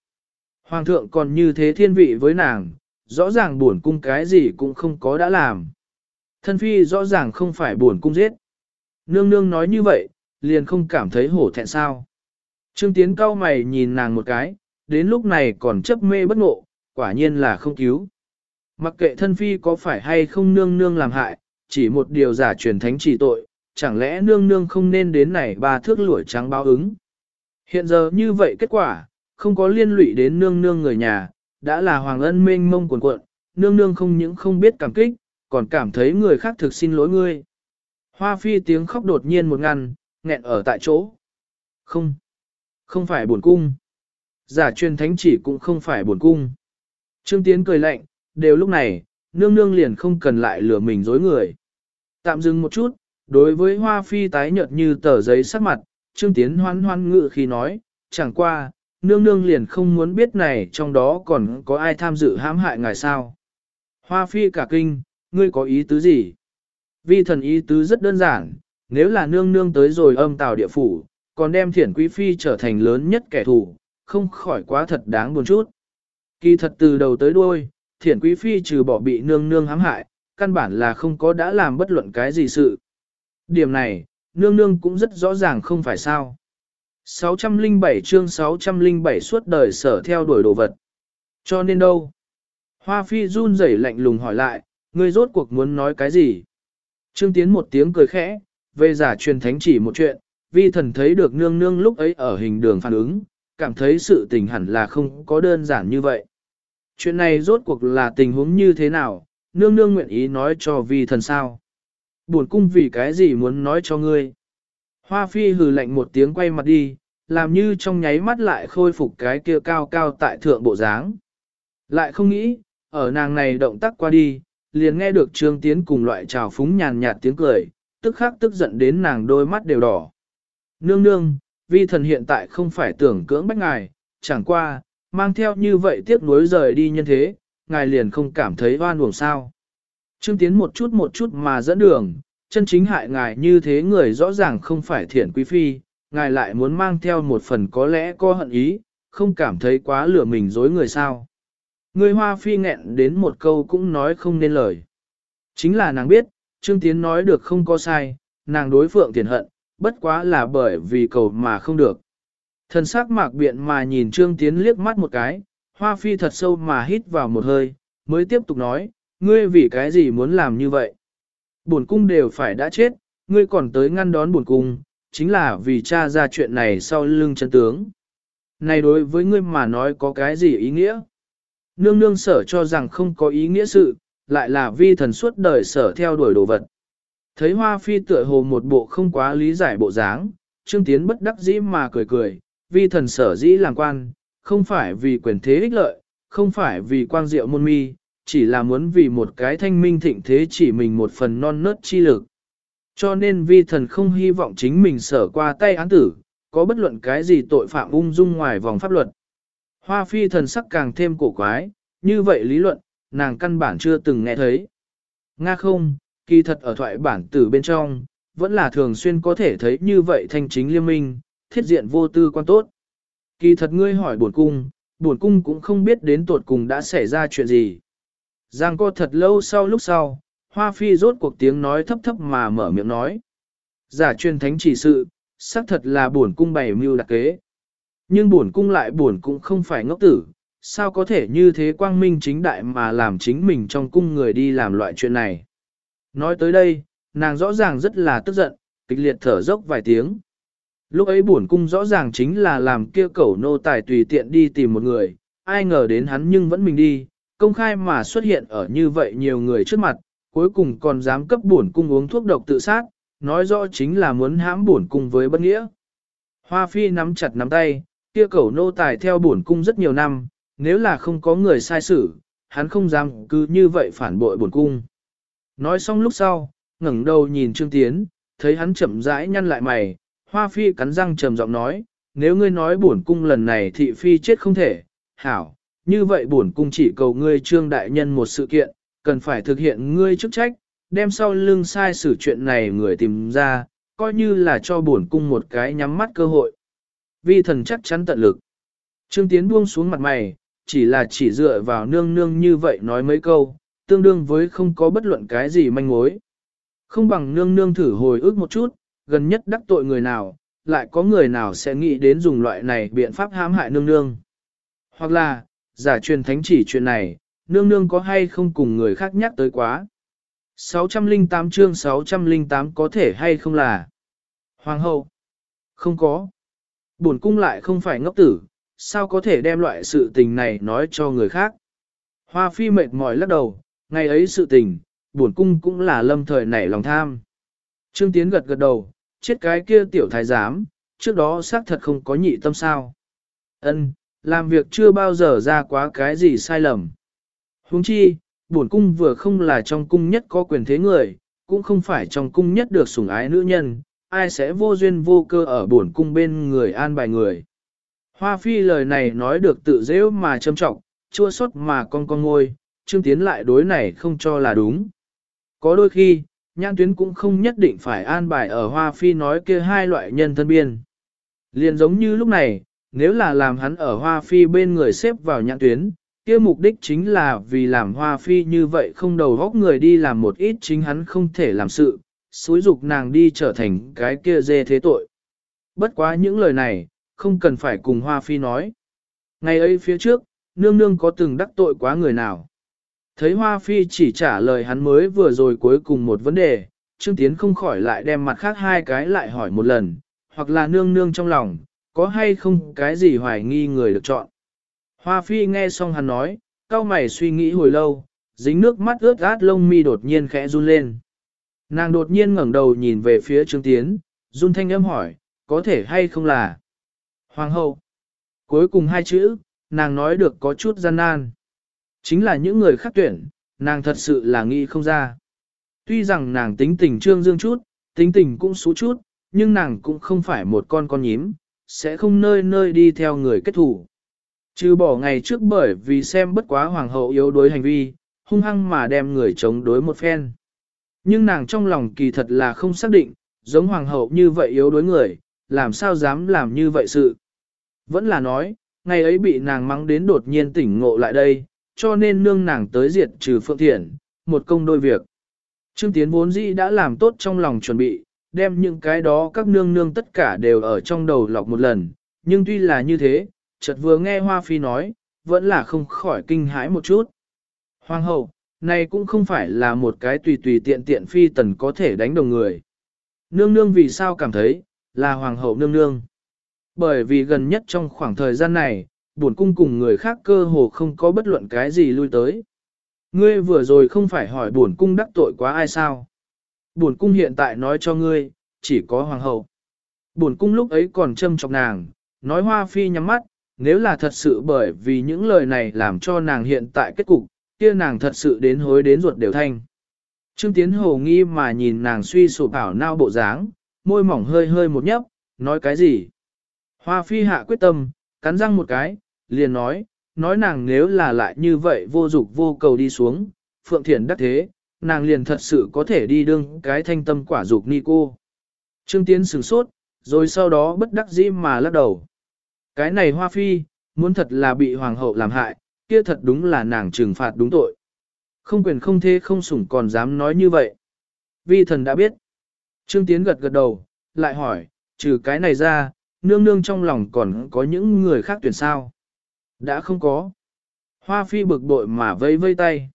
Hoàng thượng còn như thế thiên vị với nàng, rõ ràng buồn cung cái gì cũng không có đã làm. Thân phi rõ ràng không phải buồn cung giết. Nương nương nói như vậy, liền không cảm thấy hổ thẹn sao. Trương Tiến cao mày nhìn nàng một cái, đến lúc này còn chấp mê bất ngộ, quả nhiên là không cứu. Mặc kệ thân phi có phải hay không nương nương làm hại, chỉ một điều giả truyền thánh chỉ tội, chẳng lẽ nương nương không nên đến này ba thước lũi trắng báo ứng. Hiện giờ như vậy kết quả, không có liên lụy đến nương nương người nhà, đã là hoàng ân mênh mông cuồn cuộn, nương nương không những không biết cảm kích, còn cảm thấy người khác thực xin lỗi ngươi. Hoa phi tiếng khóc đột nhiên một ngăn, nghẹn ở tại chỗ. Không, không phải buồn cung. Giả truyền thánh chỉ cũng không phải buồn cung. Trương Tiến cười lạnh, đều lúc này, nương nương liền không cần lại lừa mình dối người. Tạm dừng một chút, đối với hoa phi tái nhợt như tờ giấy sắc mặt, Trương Tiến hoan hoan ngự khi nói, chẳng qua, nương nương liền không muốn biết này trong đó còn có ai tham dự hãm hại ngài sao. Hoa phi cả kinh, ngươi có ý tứ gì? Vi thần ý tứ rất đơn giản, nếu là nương nương tới rồi âm tào địa phủ, còn đem thiển quý phi trở thành lớn nhất kẻ thù, không khỏi quá thật đáng buồn chút. Kỳ thật từ đầu tới đuôi, thiển quý phi trừ bỏ bị nương nương hãm hại, căn bản là không có đã làm bất luận cái gì sự. Điểm này, nương nương cũng rất rõ ràng không phải sao. 607 chương 607 suốt đời sở theo đuổi đồ vật. Cho nên đâu? Hoa phi run rẩy lạnh lùng hỏi lại, ngươi rốt cuộc muốn nói cái gì? Trương Tiến một tiếng cười khẽ, về giả truyền thánh chỉ một chuyện, vi thần thấy được nương nương lúc ấy ở hình đường phản ứng, cảm thấy sự tình hẳn là không có đơn giản như vậy. Chuyện này rốt cuộc là tình huống như thế nào, nương nương nguyện ý nói cho vi thần sao? Buồn cung vì cái gì muốn nói cho ngươi? Hoa phi hừ lạnh một tiếng quay mặt đi, làm như trong nháy mắt lại khôi phục cái kia cao cao tại thượng bộ dáng. Lại không nghĩ, ở nàng này động tác qua đi, liền nghe được Trương Tiến cùng loại trào phúng nhàn nhạt tiếng cười, tức khắc tức giận đến nàng đôi mắt đều đỏ. Nương nương, vi thần hiện tại không phải tưởng cưỡng bách ngài, chẳng qua, mang theo như vậy tiếc nuối rời đi nhân thế, ngài liền không cảm thấy oan uổng sao. Trương Tiến một chút một chút mà dẫn đường, chân chính hại ngài như thế người rõ ràng không phải thiện quý phi, ngài lại muốn mang theo một phần có lẽ có hận ý, không cảm thấy quá lửa mình dối người sao. Người hoa phi nghẹn đến một câu cũng nói không nên lời. Chính là nàng biết, Trương Tiến nói được không có sai, nàng đối phượng tiền hận, bất quá là bởi vì cầu mà không được. Thần sắc mạc biện mà nhìn Trương Tiến liếc mắt một cái, hoa phi thật sâu mà hít vào một hơi, mới tiếp tục nói, ngươi vì cái gì muốn làm như vậy? Bổn cung đều phải đã chết, ngươi còn tới ngăn đón bổn cung, chính là vì cha ra chuyện này sau lưng chân tướng. Này đối với ngươi mà nói có cái gì ý nghĩa? Nương nương sở cho rằng không có ý nghĩa sự, lại là vi thần suốt đời sở theo đuổi đồ vật. Thấy hoa phi tựa hồ một bộ không quá lý giải bộ dáng, Trương Tiến bất đắc dĩ mà cười cười, vi thần sở dĩ làm quan, không phải vì quyền thế ích lợi, không phải vì quang diệu môn mi, chỉ là muốn vì một cái thanh minh thịnh thế chỉ mình một phần non nớt chi lực. Cho nên vi thần không hy vọng chính mình sở qua tay án tử, có bất luận cái gì tội phạm ung dung ngoài vòng pháp luật. Hoa phi thần sắc càng thêm cổ quái, như vậy lý luận, nàng căn bản chưa từng nghe thấy. Nga không, kỳ thật ở thoại bản tử bên trong, vẫn là thường xuyên có thể thấy như vậy thanh chính liên minh, thiết diện vô tư quan tốt. Kỳ thật ngươi hỏi buồn cung, buồn cung cũng không biết đến tột cùng đã xảy ra chuyện gì. Giang co thật lâu sau lúc sau, Hoa Phi rốt cuộc tiếng nói thấp thấp mà mở miệng nói. Giả truyền thánh chỉ sự, xác thật là buồn cung bày mưu đặc kế. Nhưng buồn cung lại buồn cũng không phải ngốc tử, sao có thể như thế quang minh chính đại mà làm chính mình trong cung người đi làm loại chuyện này. Nói tới đây, nàng rõ ràng rất là tức giận, kịch liệt thở dốc vài tiếng. Lúc ấy buồn cung rõ ràng chính là làm kia cẩu nô tài tùy tiện đi tìm một người, ai ngờ đến hắn nhưng vẫn mình đi, công khai mà xuất hiện ở như vậy nhiều người trước mặt, cuối cùng còn dám cấp buồn cung uống thuốc độc tự sát, nói rõ chính là muốn hãm buồn cung với bất nghĩa. Hoa phi nắm chặt nắm tay, kia cẩu nô tài theo buồn cung rất nhiều năm, nếu là không có người sai xử, hắn không dám cứ như vậy phản bội buồn cung. Nói xong lúc sau, ngẩng đầu nhìn Trương Tiến, thấy hắn chậm rãi nhăn lại mày, Hoa Phi cắn răng trầm giọng nói, nếu ngươi nói bổn cung lần này thị phi chết không thể, hảo, như vậy bổn cung chỉ cầu ngươi Trương Đại Nhân một sự kiện, cần phải thực hiện ngươi chức trách, đem sau lưng sai xử chuyện này người tìm ra, coi như là cho bổn cung một cái nhắm mắt cơ hội. vi thần chắc chắn tận lực. Trương Tiến buông xuống mặt mày, chỉ là chỉ dựa vào nương nương như vậy nói mấy câu, tương đương với không có bất luận cái gì manh mối. Không bằng nương nương thử hồi ức một chút, gần nhất đắc tội người nào, lại có người nào sẽ nghĩ đến dùng loại này biện pháp hãm hại nương nương. Hoặc là, giả truyền thánh chỉ chuyện này, nương nương có hay không cùng người khác nhắc tới quá. 608 chương 608 có thể hay không là Hoàng hậu. Không có. Bổn cung lại không phải ngốc tử, sao có thể đem loại sự tình này nói cho người khác. Hoa phi mệt mỏi lắc đầu, ngày ấy sự tình, bổn cung cũng là lâm thời nảy lòng tham. Trương Tiến gật gật đầu, chết cái kia tiểu thái giám, trước đó xác thật không có nhị tâm sao. Ân, làm việc chưa bao giờ ra quá cái gì sai lầm. Huống chi, bổn cung vừa không là trong cung nhất có quyền thế người, cũng không phải trong cung nhất được sủng ái nữ nhân, ai sẽ vô duyên vô cơ ở bổn cung bên người an bài người. Hoa phi lời này nói được tự dễ mà châm trọng, chua xót mà con con ngôi, Trương Tiến lại đối này không cho là đúng. Có đôi khi, nhãn tuyến cũng không nhất định phải an bài ở Hoa Phi nói kia hai loại nhân thân biên. Liền giống như lúc này, nếu là làm hắn ở Hoa Phi bên người xếp vào nhãn tuyến, kia mục đích chính là vì làm Hoa Phi như vậy không đầu góc người đi làm một ít chính hắn không thể làm sự, xúi dục nàng đi trở thành cái kia dê thế tội. Bất quá những lời này, không cần phải cùng Hoa Phi nói. Ngày ấy phía trước, nương nương có từng đắc tội quá người nào. Thấy Hoa Phi chỉ trả lời hắn mới vừa rồi cuối cùng một vấn đề, Trương Tiến không khỏi lại đem mặt khác hai cái lại hỏi một lần, hoặc là nương nương trong lòng, có hay không cái gì hoài nghi người được chọn. Hoa Phi nghe xong hắn nói, cao mày suy nghĩ hồi lâu, dính nước mắt ướt át lông mi đột nhiên khẽ run lên. Nàng đột nhiên ngẩng đầu nhìn về phía Trương Tiến, run thanh âm hỏi, có thể hay không là Hoàng hậu. Cuối cùng hai chữ, nàng nói được có chút gian nan. Chính là những người khác tuyển, nàng thật sự là nghĩ không ra. Tuy rằng nàng tính tình trương dương chút, tính tình cũng xú chút, nhưng nàng cũng không phải một con con nhím, sẽ không nơi nơi đi theo người kết thủ. Trừ bỏ ngày trước bởi vì xem bất quá hoàng hậu yếu đối hành vi, hung hăng mà đem người chống đối một phen. Nhưng nàng trong lòng kỳ thật là không xác định, giống hoàng hậu như vậy yếu đối người, làm sao dám làm như vậy sự. Vẫn là nói, ngày ấy bị nàng mắng đến đột nhiên tỉnh ngộ lại đây, cho nên nương nàng tới diệt trừ phượng thiện, một công đôi việc. Trương Tiến vốn dĩ đã làm tốt trong lòng chuẩn bị, đem những cái đó các nương nương tất cả đều ở trong đầu lọc một lần, nhưng tuy là như thế, chợt vừa nghe Hoa Phi nói, vẫn là không khỏi kinh hãi một chút. Hoàng hậu, này cũng không phải là một cái tùy tùy tiện tiện phi tần có thể đánh đồng người. Nương nương vì sao cảm thấy, là hoàng hậu nương nương. Bởi vì gần nhất trong khoảng thời gian này, buồn cung cùng người khác cơ hồ không có bất luận cái gì lui tới. Ngươi vừa rồi không phải hỏi buồn cung đắc tội quá ai sao? Buồn cung hiện tại nói cho ngươi, chỉ có hoàng hậu. Buồn cung lúc ấy còn châm chọc nàng, nói hoa phi nhắm mắt, nếu là thật sự bởi vì những lời này làm cho nàng hiện tại kết cục, kia nàng thật sự đến hối đến ruột đều thanh. Trương Tiến Hồ nghi mà nhìn nàng suy sụp ảo nao bộ dáng, môi mỏng hơi hơi một nhấp, nói cái gì? Hoa phi hạ quyết tâm, cắn răng một cái, liền nói, nói nàng nếu là lại như vậy vô dục vô cầu đi xuống, phượng Thiển đắc thế, nàng liền thật sự có thể đi đương cái thanh tâm quả dục ni cô. Trương Tiến sửng sốt, rồi sau đó bất đắc dĩ mà lắc đầu. Cái này hoa phi, muốn thật là bị hoàng hậu làm hại, kia thật đúng là nàng trừng phạt đúng tội. Không quyền không thế không sủng còn dám nói như vậy. Vi thần đã biết. Trương Tiến gật gật đầu, lại hỏi, trừ cái này ra, nương nương trong lòng còn có những người khác tuyển sao? Đã không có. Hoa phi bực bội mà vây vây tay.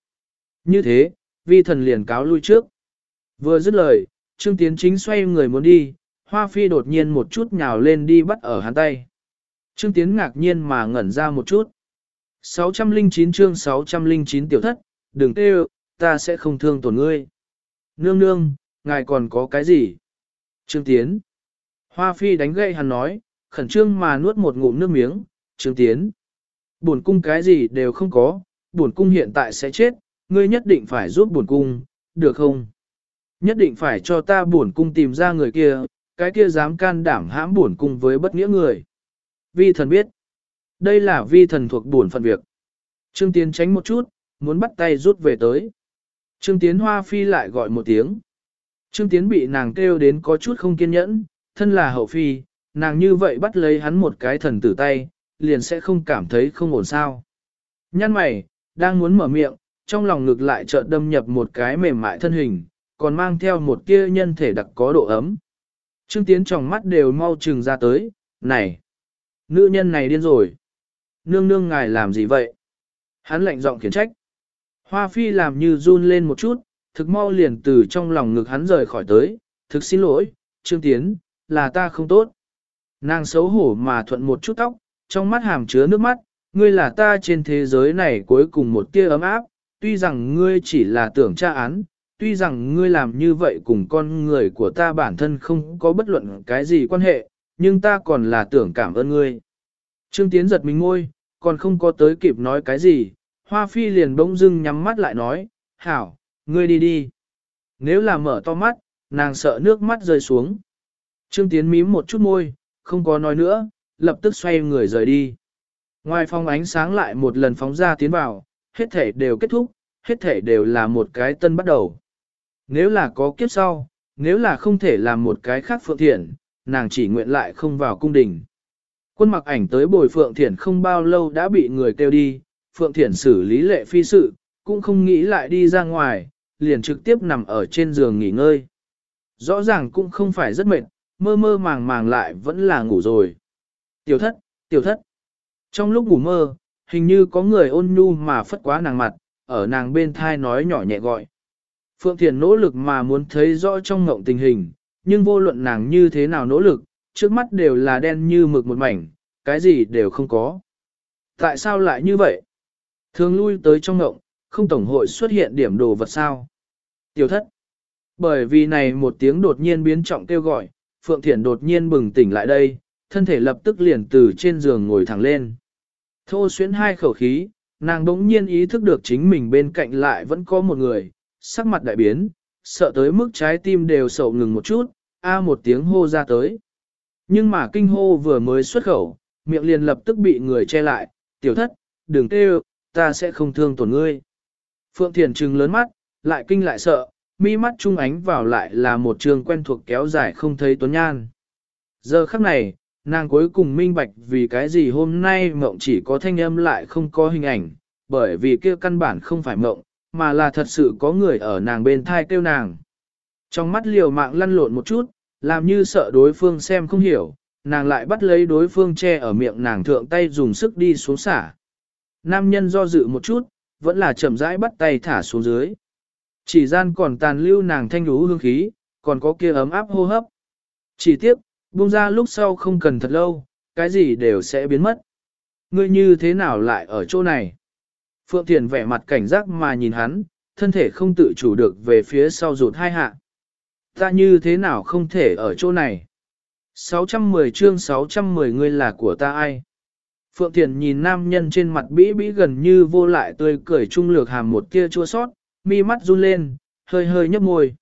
Như thế, vi thần liền cáo lui trước. Vừa dứt lời, Trương Tiến chính xoay người muốn đi, Hoa phi đột nhiên một chút nhào lên đi bắt ở hắn tay. Trương Tiến ngạc nhiên mà ngẩn ra một chút. 609 chương 609 tiểu thất, đừng tê ta sẽ không thương tổn ngươi. Nương nương, ngài còn có cái gì? Trương Tiến. Hoa phi đánh gậy hắn nói, khẩn trương mà nuốt một ngụm nước miếng, Trương Tiến. Buồn cung cái gì đều không có, buồn cung hiện tại sẽ chết, ngươi nhất định phải giúp buồn cung, được không? Nhất định phải cho ta buồn cung tìm ra người kia, cái kia dám can đảm hãm buồn cung với bất nghĩa người. Vi thần biết, đây là vi thần thuộc buồn phận việc. Trương Tiến tránh một chút, muốn bắt tay rút về tới. Trương Tiến Hoa Phi lại gọi một tiếng. Trương Tiến bị nàng kêu đến có chút không kiên nhẫn, thân là hậu phi, nàng như vậy bắt lấy hắn một cái thần tử tay, liền sẽ không cảm thấy không ổn sao. Nhăn mày, đang muốn mở miệng, trong lòng ngực lại chợt đâm nhập một cái mềm mại thân hình, còn mang theo một kia nhân thể đặc có độ ấm. Trương Tiến trong mắt đều mau trừng ra tới, này, nữ nhân này điên rồi. Nương nương ngài làm gì vậy? Hắn lạnh giọng khiển trách. Hoa phi làm như run lên một chút, thực mau liền từ trong lòng ngực hắn rời khỏi tới, thực xin lỗi, Trương Tiến, là ta không tốt. Nàng xấu hổ mà thuận một chút tóc, trong mắt hàm chứa nước mắt, ngươi là ta trên thế giới này cuối cùng một tia ấm áp, tuy rằng ngươi chỉ là tưởng tra án, tuy rằng ngươi làm như vậy cùng con người của ta bản thân không có bất luận cái gì quan hệ, nhưng ta còn là tưởng cảm ơn ngươi. Trương Tiến giật mình ngôi, còn không có tới kịp nói cái gì, Hoa Phi liền bỗng dưng nhắm mắt lại nói, hảo, ngươi đi đi. Nếu là mở to mắt, nàng sợ nước mắt rơi xuống. Trương Tiến mím một chút môi, không có nói nữa, lập tức xoay người rời đi. Ngoài phòng ánh sáng lại một lần phóng ra tiến vào, hết thể đều kết thúc, hết thể đều là một cái tân bắt đầu. Nếu là có kiếp sau, nếu là không thể làm một cái khác phượng thiện, nàng chỉ nguyện lại không vào cung đình. Quân mặc ảnh tới bồi phượng thiện không bao lâu đã bị người kêu đi, phượng thiện xử lý lệ phi sự, cũng không nghĩ lại đi ra ngoài, liền trực tiếp nằm ở trên giường nghỉ ngơi. Rõ ràng cũng không phải rất mệt, mơ mơ màng màng lại vẫn là ngủ rồi. Tiểu thất, tiểu thất. Trong lúc ngủ mơ, hình như có người ôn nhu mà phất quá nàng mặt, ở nàng bên thai nói nhỏ nhẹ gọi. Phượng Thiền nỗ lực mà muốn thấy rõ trong ngộng tình hình, nhưng vô luận nàng như thế nào nỗ lực, trước mắt đều là đen như mực một mảnh, cái gì đều không có. Tại sao lại như vậy? Thường lui tới trong ngộng, không tổng hội xuất hiện điểm đồ vật sao? Tiểu thất. Bởi vì này một tiếng đột nhiên biến trọng kêu gọi, Phượng Thiển đột nhiên bừng tỉnh lại đây, thân thể lập tức liền từ trên giường ngồi thẳng lên. Thô xuyến hai khẩu khí, nàng đống nhiên ý thức được chính mình bên cạnh lại vẫn có một người, sắc mặt đại biến, sợ tới mức trái tim đều sầu ngừng một chút, a một tiếng hô ra tới. Nhưng mà kinh hô vừa mới xuất khẩu, miệng liền lập tức bị người che lại, tiểu thất, đừng kêu, ta sẽ không thương tổn ngươi. Phượng Thiền trừng lớn mắt, lại kinh lại sợ, mi mắt trung ánh vào lại là một trường quen thuộc kéo dài không thấy tuấn nhan. Giờ khắc này, nàng cuối cùng minh bạch vì cái gì hôm nay mộng chỉ có thanh âm lại không có hình ảnh, bởi vì kia căn bản không phải mộng, mà là thật sự có người ở nàng bên thai kêu nàng. Trong mắt liều mạng lăn lộn một chút, làm như sợ đối phương xem không hiểu, nàng lại bắt lấy đối phương che ở miệng nàng thượng tay dùng sức đi xuống xả. Nam nhân do dự một chút, vẫn là chậm rãi bắt tay thả xuống dưới. Chỉ gian còn tàn lưu nàng thanh lú hương khí, còn có kia ấm áp hô hấp. Chỉ tiếp, buông ra lúc sau không cần thật lâu, cái gì đều sẽ biến mất. Ngươi như thế nào lại ở chỗ này? Phượng Thiền vẻ mặt cảnh giác mà nhìn hắn, thân thể không tự chủ được về phía sau rụt hai hạ. Ta như thế nào không thể ở chỗ này? 610 chương 610 ngươi là của ta ai? Phượng Thiền nhìn nam nhân trên mặt bĩ bĩ gần như vô lại tươi cười trung lược hàm một tia chua sót, mi mắt run lên, hơi hơi nhấp môi.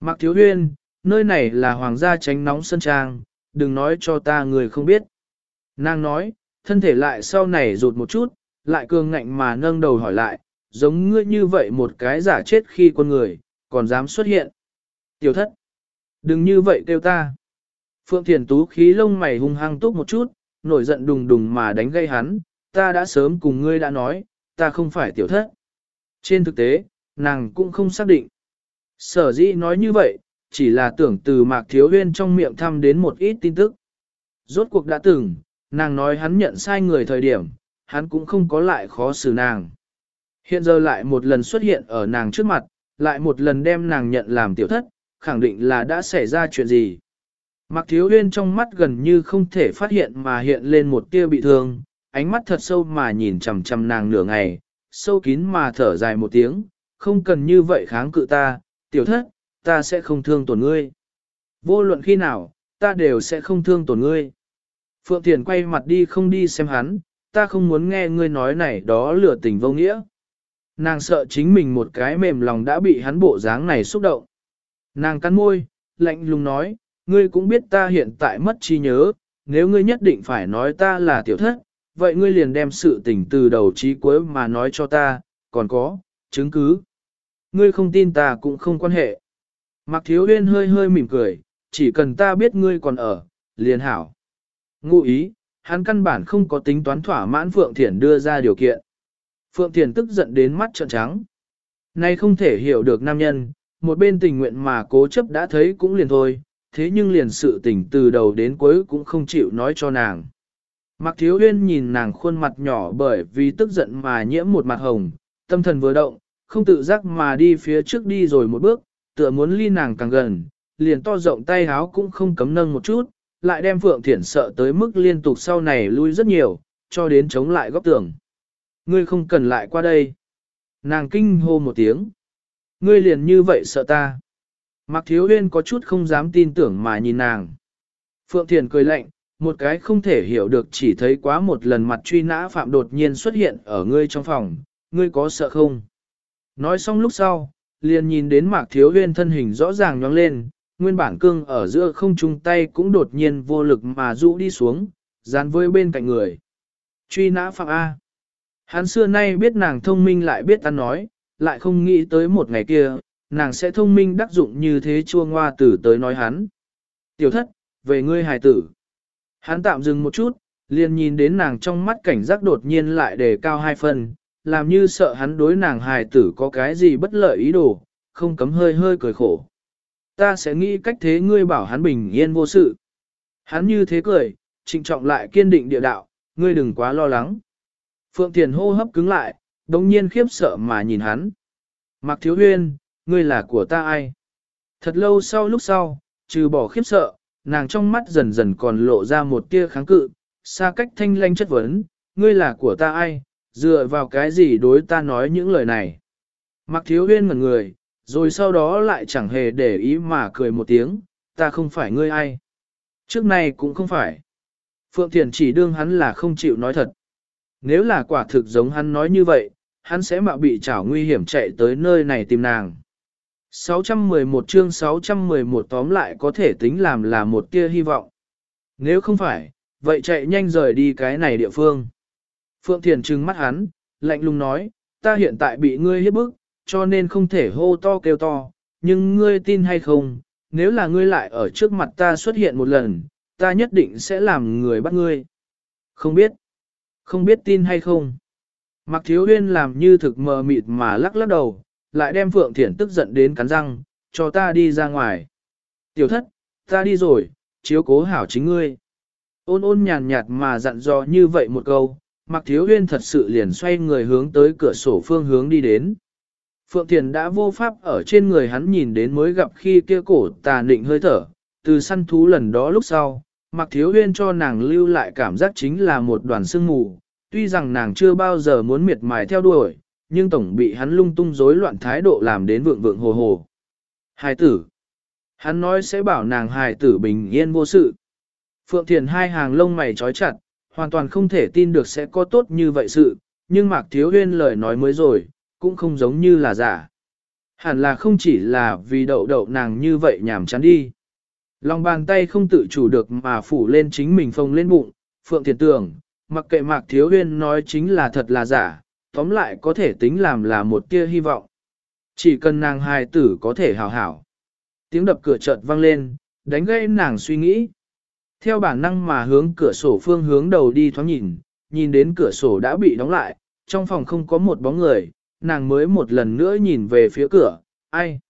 Mạc Thiếu Huyên, nơi này là hoàng gia tránh nóng sân trang, đừng nói cho ta người không biết. Nàng nói, thân thể lại sau này rụt một chút, lại cường ngạnh mà nâng đầu hỏi lại, giống ngươi như vậy một cái giả chết khi con người, còn dám xuất hiện. Tiểu thất, đừng như vậy kêu ta. Phượng Thiền Tú khí lông mày hung hăng túc một chút, nổi giận đùng đùng mà đánh gây hắn, ta đã sớm cùng ngươi đã nói, ta không phải tiểu thất. Trên thực tế, nàng cũng không xác định. Sở dĩ nói như vậy, chỉ là tưởng từ Mạc Thiếu Huyên trong miệng thăm đến một ít tin tức. Rốt cuộc đã từng, nàng nói hắn nhận sai người thời điểm, hắn cũng không có lại khó xử nàng. Hiện giờ lại một lần xuất hiện ở nàng trước mặt, lại một lần đem nàng nhận làm tiểu thất, khẳng định là đã xảy ra chuyện gì. Mạc Thiếu Huyên trong mắt gần như không thể phát hiện mà hiện lên một tia bị thương, ánh mắt thật sâu mà nhìn chằm chằm nàng nửa ngày, sâu kín mà thở dài một tiếng, không cần như vậy kháng cự ta, tiểu thất, ta sẽ không thương tổn ngươi. Vô luận khi nào, ta đều sẽ không thương tổn ngươi. Phượng Thiền quay mặt đi không đi xem hắn, ta không muốn nghe ngươi nói này đó lửa tình vô nghĩa. Nàng sợ chính mình một cái mềm lòng đã bị hắn bộ dáng này xúc động. Nàng cắn môi, lạnh lùng nói, ngươi cũng biết ta hiện tại mất trí nhớ, nếu ngươi nhất định phải nói ta là tiểu thất, vậy ngươi liền đem sự tình từ đầu chí cuối mà nói cho ta, còn có, chứng cứ. Ngươi không tin ta cũng không quan hệ. Mạc Thiếu Uyên hơi hơi mỉm cười, chỉ cần ta biết ngươi còn ở, liền hảo. Ngụ ý, hắn căn bản không có tính toán thỏa mãn Phượng Thiển đưa ra điều kiện. Phượng Thiển tức giận đến mắt trợn trắng. Nay không thể hiểu được nam nhân, một bên tình nguyện mà cố chấp đã thấy cũng liền thôi, thế nhưng liền sự tình từ đầu đến cuối cũng không chịu nói cho nàng. Mạc Thiếu Uyên nhìn nàng khuôn mặt nhỏ bởi vì tức giận mà nhiễm một mặt hồng, tâm thần vừa động, không tự giác mà đi phía trước đi rồi một bước, tựa muốn ly nàng càng gần, liền to rộng tay háo cũng không cấm nâng một chút, lại đem Phượng Thiển sợ tới mức liên tục sau này lui rất nhiều, cho đến chống lại góc tường. Ngươi không cần lại qua đây. Nàng kinh hô một tiếng. Ngươi liền như vậy sợ ta. Mạc Thiếu Huyên có chút không dám tin tưởng mà nhìn nàng. Phượng Thiền cười lạnh, một cái không thể hiểu được chỉ thấy quá một lần mặt truy nã phạm đột nhiên xuất hiện ở ngươi trong phòng, ngươi có sợ không? Nói xong lúc sau, liền nhìn đến Mạc Thiếu Huyên thân hình rõ ràng nhóng lên, nguyên bản cương ở giữa không trung tay cũng đột nhiên vô lực mà rũ đi xuống, dán với bên cạnh người. Truy nã phạm A. Hắn xưa nay biết nàng thông minh lại biết ăn nói, lại không nghĩ tới một ngày kia, nàng sẽ thông minh đắc dụng như thế chua ngoa tử tới nói hắn. Tiểu thất, về ngươi hài tử. Hắn tạm dừng một chút, liền nhìn đến nàng trong mắt cảnh giác đột nhiên lại đề cao hai phần, làm như sợ hắn đối nàng hài tử có cái gì bất lợi ý đồ, không cấm hơi hơi cười khổ. Ta sẽ nghĩ cách thế ngươi bảo hắn bình yên vô sự. Hắn như thế cười, trịnh trọng lại kiên định địa đạo, ngươi đừng quá lo lắng. Phượng Thiền hô hấp cứng lại, đồng nhiên khiếp sợ mà nhìn hắn. Mạc Thiếu Huyên, ngươi là của ta ai? Thật lâu sau lúc sau, trừ bỏ khiếp sợ, nàng trong mắt dần dần còn lộ ra một tia kháng cự, xa cách thanh lanh chất vấn, ngươi là của ta ai, dựa vào cái gì đối ta nói những lời này. Mặc Thiếu Huyên ngẩn người, rồi sau đó lại chẳng hề để ý mà cười một tiếng, ta không phải ngươi ai. Trước này cũng không phải. Phượng Thiền chỉ đương hắn là không chịu nói thật. Nếu là quả thực giống hắn nói như vậy, hắn sẽ mạo bị trảo nguy hiểm chạy tới nơi này tìm nàng. 611 chương 611 tóm lại có thể tính làm là một tia hy vọng. Nếu không phải, vậy chạy nhanh rời đi cái này địa phương. Phượng Thiền trừng mắt hắn, lạnh lùng nói, ta hiện tại bị ngươi hiếp bức, cho nên không thể hô to kêu to, nhưng ngươi tin hay không, nếu là ngươi lại ở trước mặt ta xuất hiện một lần, ta nhất định sẽ làm người bắt ngươi. Không biết, không biết tin hay không. Mặc thiếu huyên làm như thực mờ mịt mà lắc lắc đầu, lại đem Phượng Thiển tức giận đến cắn răng, cho ta đi ra ngoài. Tiểu thất, ta đi rồi, chiếu cố hảo chính ngươi. Ôn ôn nhàn nhạt mà dặn dò như vậy một câu, Mạc thiếu huyên thật sự liền xoay người hướng tới cửa sổ phương hướng đi đến. Phượng Thiền đã vô pháp ở trên người hắn nhìn đến mới gặp khi kia cổ tà nịnh hơi thở, từ săn thú lần đó lúc sau, Mạc Thiếu Huyên cho nàng lưu lại cảm giác chính là một đoàn sương mù, tuy rằng nàng chưa bao giờ muốn miệt mài theo đuổi, nhưng tổng bị hắn lung tung rối loạn thái độ làm đến vượng vượng hồ hồ. Hài tử. Hắn nói sẽ bảo nàng hài tử bình yên vô sự. Phượng Thiền hai hàng lông mày trói chặt, hoàn toàn không thể tin được sẽ có tốt như vậy sự, nhưng Mạc Thiếu Huyên lời nói mới rồi, cũng không giống như là giả. Hẳn là không chỉ là vì đậu đậu nàng như vậy nhảm chán đi. Lòng bàn tay không tự chủ được mà phủ lên chính mình phông lên bụng, Phượng Thiền tưởng, mặc kệ Mạc Thiếu Huyên nói chính là thật là giả, tóm lại có thể tính làm là một tia hy vọng. Chỉ cần nàng hài tử có thể hào hảo. Tiếng đập cửa chợt vang lên, đánh gây nàng suy nghĩ. Theo bản năng mà hướng cửa sổ phương hướng đầu đi thoáng nhìn, nhìn đến cửa sổ đã bị đóng lại, trong phòng không có một bóng người, nàng mới một lần nữa nhìn về phía cửa, ai?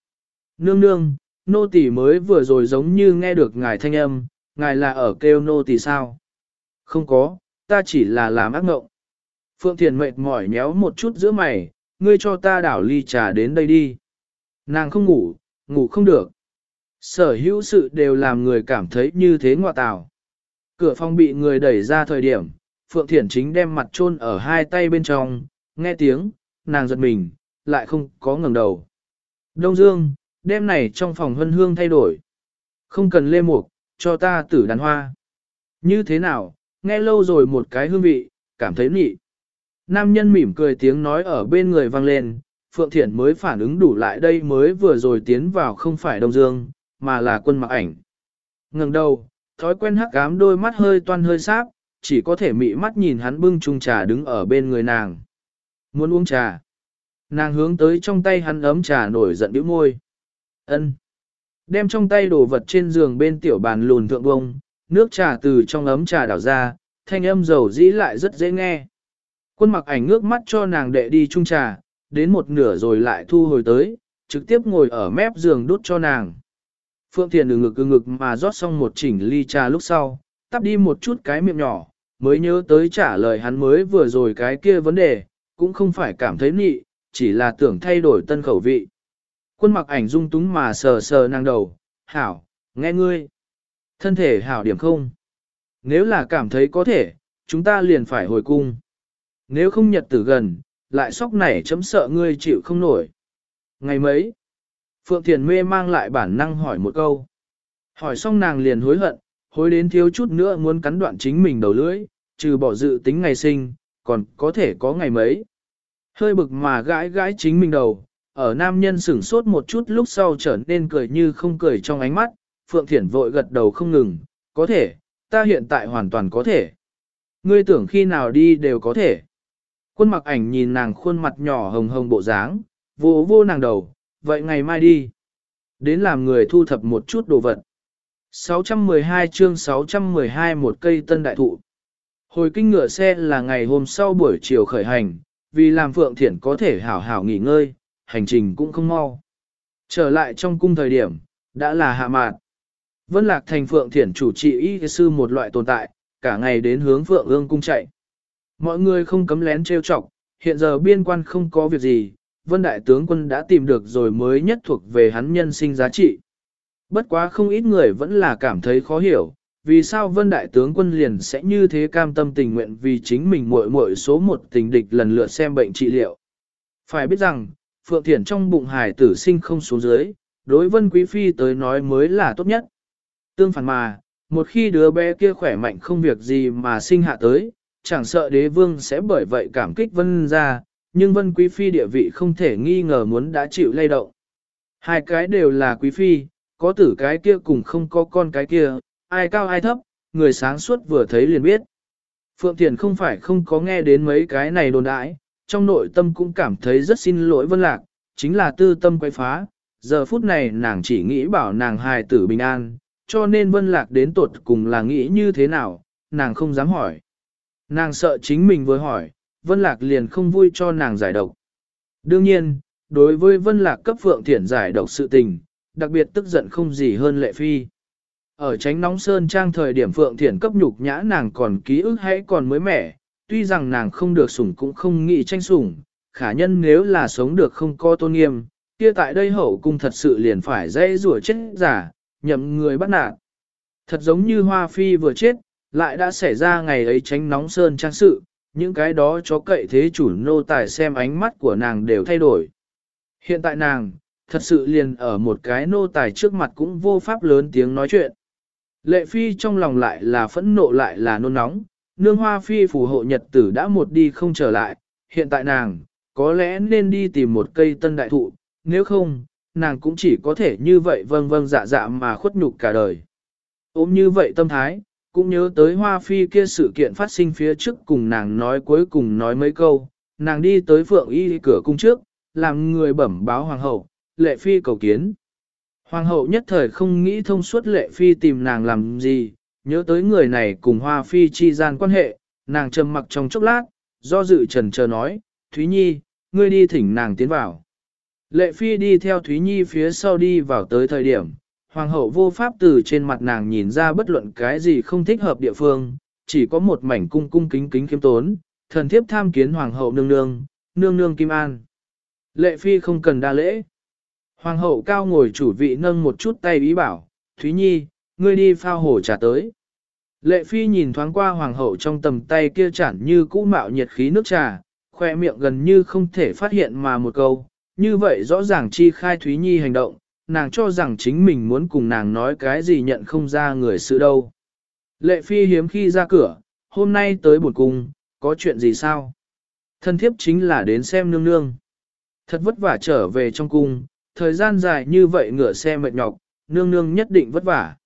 Nương nương, nô tỳ mới vừa rồi giống như nghe được ngài thanh âm, ngài là ở kêu nô tỳ sao? Không có, ta chỉ là làm ác ngộng. Phượng Thiền mệt mỏi nhéo một chút giữa mày, ngươi cho ta đảo ly trà đến đây đi. Nàng không ngủ, ngủ không được. Sở hữu sự đều làm người cảm thấy như thế ngoại tào. Cửa phòng bị người đẩy ra thời điểm, Phượng Thiển chính đem mặt chôn ở hai tay bên trong, nghe tiếng, nàng giật mình, lại không có ngẩng đầu. Đông Dương, đêm này trong phòng hân hương thay đổi. Không cần lê mục, cho ta tử đàn hoa. Như thế nào, nghe lâu rồi một cái hương vị, cảm thấy nị. Nam nhân mỉm cười tiếng nói ở bên người vang lên, Phượng Thiển mới phản ứng đủ lại đây mới vừa rồi tiến vào không phải Đông Dương, mà là quân mặc ảnh. Ngừng đầu, thói quen hắc ám đôi mắt hơi toan hơi sáp, chỉ có thể mị mắt nhìn hắn bưng chung trà đứng ở bên người nàng. Muốn uống trà. Nàng hướng tới trong tay hắn ấm trà nổi giận bĩu môi. ân Đem trong tay đồ vật trên giường bên tiểu bàn lùn thượng bông, Nước trà từ trong ấm trà đảo ra, thanh âm dầu dĩ lại rất dễ nghe. Quân mặc ảnh ngước mắt cho nàng đệ đi chung trà, đến một nửa rồi lại thu hồi tới, trực tiếp ngồi ở mép giường đút cho nàng. Phượng Thiền ừ ngực ừ ngực mà rót xong một chỉnh ly trà lúc sau, tắp đi một chút cái miệng nhỏ, mới nhớ tới trả lời hắn mới vừa rồi cái kia vấn đề, cũng không phải cảm thấy nị, chỉ là tưởng thay đổi tân khẩu vị. Quân mặc ảnh dung túng mà sờ sờ nàng đầu, hảo, nghe ngươi. Thân thể hảo điểm không? Nếu là cảm thấy có thể, chúng ta liền phải hồi cung. Nếu không nhật tử gần, lại sóc nảy chấm sợ ngươi chịu không nổi. Ngày mấy? Phượng Thiền mê mang lại bản năng hỏi một câu. Hỏi xong nàng liền hối hận, hối đến thiếu chút nữa muốn cắn đoạn chính mình đầu lưỡi, trừ bỏ dự tính ngày sinh, còn có thể có ngày mấy. Hơi bực mà gãi gãi chính mình đầu, ở nam nhân sửng sốt một chút lúc sau trở nên cười như không cười trong ánh mắt, Phượng Thiển vội gật đầu không ngừng, có thể, ta hiện tại hoàn toàn có thể. Ngươi tưởng khi nào đi đều có thể. Quân mặc ảnh nhìn nàng khuôn mặt nhỏ hồng hồng bộ dáng, vô vô nàng đầu, vậy ngày mai đi. Đến làm người thu thập một chút đồ vật. 612 chương 612 một cây tân đại thụ. Hồi kinh ngựa xe là ngày hôm sau buổi chiều khởi hành, vì làm Phượng Thiển có thể hảo hảo nghỉ ngơi, hành trình cũng không mau. Trở lại trong cung thời điểm, đã là hạ mạn. Vân Lạc thành Phượng Thiển chủ trị y sư một loại tồn tại, cả ngày đến hướng Phượng ương cung chạy. Mọi người không cấm lén trêu chọc, hiện giờ biên quan không có việc gì, Vân Đại tướng quân đã tìm được rồi mới nhất thuộc về hắn nhân sinh giá trị. Bất quá không ít người vẫn là cảm thấy khó hiểu, vì sao Vân Đại tướng quân liền sẽ như thế cam tâm tình nguyện vì chính mình muội muội số một tình địch lần lượt xem bệnh trị liệu. Phải biết rằng, Phượng Thiển trong bụng hài tử sinh không xuống dưới, đối Vân Quý Phi tới nói mới là tốt nhất. Tương phản mà, một khi đứa bé kia khỏe mạnh không việc gì mà sinh hạ tới, chẳng sợ đế vương sẽ bởi vậy cảm kích Vân ra, nhưng Vân Quý Phi địa vị không thể nghi ngờ muốn đã chịu lay động. Hai cái đều là Quý Phi, có tử cái kia cùng không có con cái kia, ai cao ai thấp, người sáng suốt vừa thấy liền biết. Phượng Thiền không phải không có nghe đến mấy cái này đồn đãi, trong nội tâm cũng cảm thấy rất xin lỗi Vân Lạc, chính là tư tâm quay phá, giờ phút này nàng chỉ nghĩ bảo nàng hài tử bình an, cho nên Vân Lạc đến tột cùng là nghĩ như thế nào, nàng không dám hỏi. Nàng sợ chính mình vừa hỏi, Vân Lạc liền không vui cho nàng giải độc. Đương nhiên, đối với Vân Lạc cấp Phượng Thiển giải độc sự tình, đặc biệt tức giận không gì hơn lệ phi. Ở tránh nóng sơn trang thời điểm Phượng Thiển cấp nhục nhã nàng còn ký ức hãy còn mới mẻ, tuy rằng nàng không được sủng cũng không nghĩ tranh sủng, khả nhân nếu là sống được không có tôn nghiêm, kia tại đây hậu cung thật sự liền phải dây rủa chết giả, nhậm người bắt nạt. Thật giống như Hoa Phi vừa chết, lại đã xảy ra ngày ấy tránh nóng sơn trang sự, những cái đó cho cậy thế chủ nô tài xem ánh mắt của nàng đều thay đổi. Hiện tại nàng, thật sự liền ở một cái nô tài trước mặt cũng vô pháp lớn tiếng nói chuyện. Lệ phi trong lòng lại là phẫn nộ lại là nôn nóng, nương hoa phi phù hộ nhật tử đã một đi không trở lại, hiện tại nàng, có lẽ nên đi tìm một cây tân đại thụ, nếu không, nàng cũng chỉ có thể như vậy vâng vâng dạ dạ mà khuất nhục cả đời. Ôm như vậy tâm thái, cũng nhớ tới hoa phi kia sự kiện phát sinh phía trước cùng nàng nói cuối cùng nói mấy câu, nàng đi tới phượng y cửa cung trước, làm người bẩm báo hoàng hậu, lệ phi cầu kiến. Hoàng hậu nhất thời không nghĩ thông suốt lệ phi tìm nàng làm gì, nhớ tới người này cùng hoa phi chi gian quan hệ, nàng trầm mặc trong chốc lát, do dự trần chờ nói, Thúy Nhi, ngươi đi thỉnh nàng tiến vào. Lệ phi đi theo Thúy Nhi phía sau đi vào tới thời điểm, hoàng hậu vô pháp từ trên mặt nàng nhìn ra bất luận cái gì không thích hợp địa phương, chỉ có một mảnh cung cung kính kính khiêm tốn, thần thiếp tham kiến hoàng hậu nương nương, nương nương kim an. Lệ phi không cần đa lễ. Hoàng hậu cao ngồi chủ vị nâng một chút tay ý bảo, Thúy Nhi, ngươi đi phao hồ trà tới. Lệ phi nhìn thoáng qua hoàng hậu trong tầm tay kia chản như cũ mạo nhiệt khí nước trà, khoe miệng gần như không thể phát hiện mà một câu, như vậy rõ ràng chi khai Thúy Nhi hành động, nàng cho rằng chính mình muốn cùng nàng nói cái gì nhận không ra người sự đâu. Lệ phi hiếm khi ra cửa, hôm nay tới buồn cung, có chuyện gì sao? Thân thiếp chính là đến xem nương nương. Thật vất vả trở về trong cung, thời gian dài như vậy ngựa xe mệt nhọc, nương nương nhất định vất vả.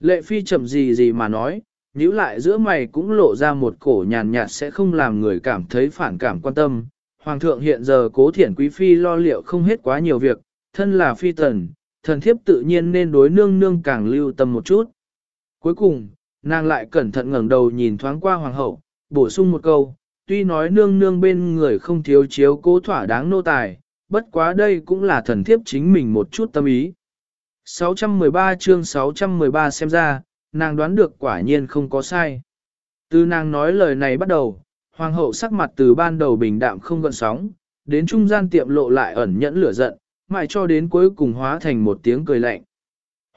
Lệ phi chậm gì gì mà nói, nhíu lại giữa mày cũng lộ ra một cổ nhàn nhạt sẽ không làm người cảm thấy phản cảm quan tâm. Hoàng thượng hiện giờ cố thiển quý phi lo liệu không hết quá nhiều việc, thân là phi tần, thần thiếp tự nhiên nên đối nương nương càng lưu tâm một chút. Cuối cùng, Nàng lại cẩn thận ngẩng đầu nhìn thoáng qua hoàng hậu, bổ sung một câu, tuy nói nương nương bên người không thiếu chiếu cố thỏa đáng nô tài, bất quá đây cũng là thần thiếp chính mình một chút tâm ý. 613 chương 613 xem ra, nàng đoán được quả nhiên không có sai. Từ nàng nói lời này bắt đầu, hoàng hậu sắc mặt từ ban đầu bình đạm không gợn sóng, đến trung gian tiệm lộ lại ẩn nhẫn lửa giận, mãi cho đến cuối cùng hóa thành một tiếng cười lạnh.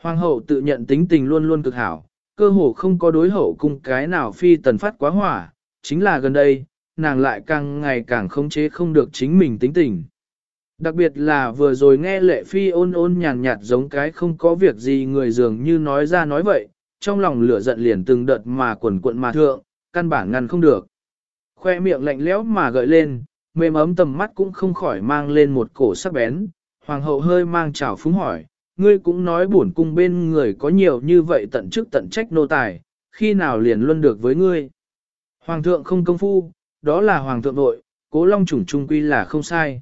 Hoàng hậu tự nhận tính tình luôn luôn cực hảo, cơ hồ không có đối hậu cung cái nào phi tần phát quá hỏa, chính là gần đây, nàng lại càng ngày càng khống chế không được chính mình tính tình. Đặc biệt là vừa rồi nghe lệ phi ôn ôn nhàn nhạt giống cái không có việc gì người dường như nói ra nói vậy, trong lòng lửa giận liền từng đợt mà quần cuộn mà thượng, căn bản ngăn không được. Khoe miệng lạnh lẽo mà gợi lên, mềm ấm tầm mắt cũng không khỏi mang lên một cổ sắc bén. Hoàng hậu hơi mang trào phúng hỏi, ngươi cũng nói bổn cung bên người có nhiều như vậy tận chức tận trách nô tài, khi nào liền luân được với ngươi. Hoàng thượng không công phu, đó là hoàng thượng nội, cố long chủng trung quy là không sai.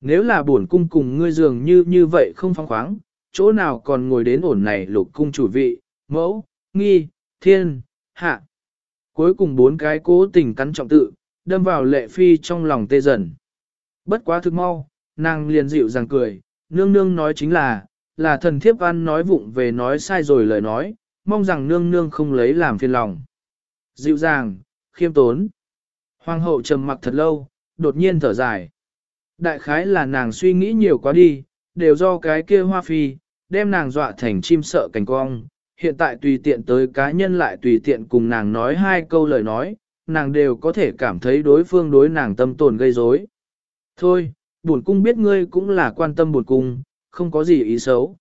Nếu là bổn cung cùng ngươi dường như như vậy không phong khoáng, chỗ nào còn ngồi đến ổn này lục cung chủ vị, mẫu, nghi, thiên, hạ. Cuối cùng bốn cái cố tình cắn trọng tự, đâm vào lệ phi trong lòng tê dần. Bất quá thực mau, nàng liền dịu dàng cười, nương nương nói chính là, là thần thiếp ăn nói vụng về nói sai rồi lời nói, mong rằng nương nương không lấy làm phiền lòng. Dịu dàng, khiêm tốn. Hoàng hậu trầm mặc thật lâu, đột nhiên thở dài. Đại khái là nàng suy nghĩ nhiều quá đi, đều do cái kia hoa phi, đem nàng dọa thành chim sợ cảnh cong. Hiện tại tùy tiện tới cá nhân lại tùy tiện cùng nàng nói hai câu lời nói, nàng đều có thể cảm thấy đối phương đối nàng tâm tồn gây rối. Thôi, buồn cung biết ngươi cũng là quan tâm buồn cung, không có gì ý xấu.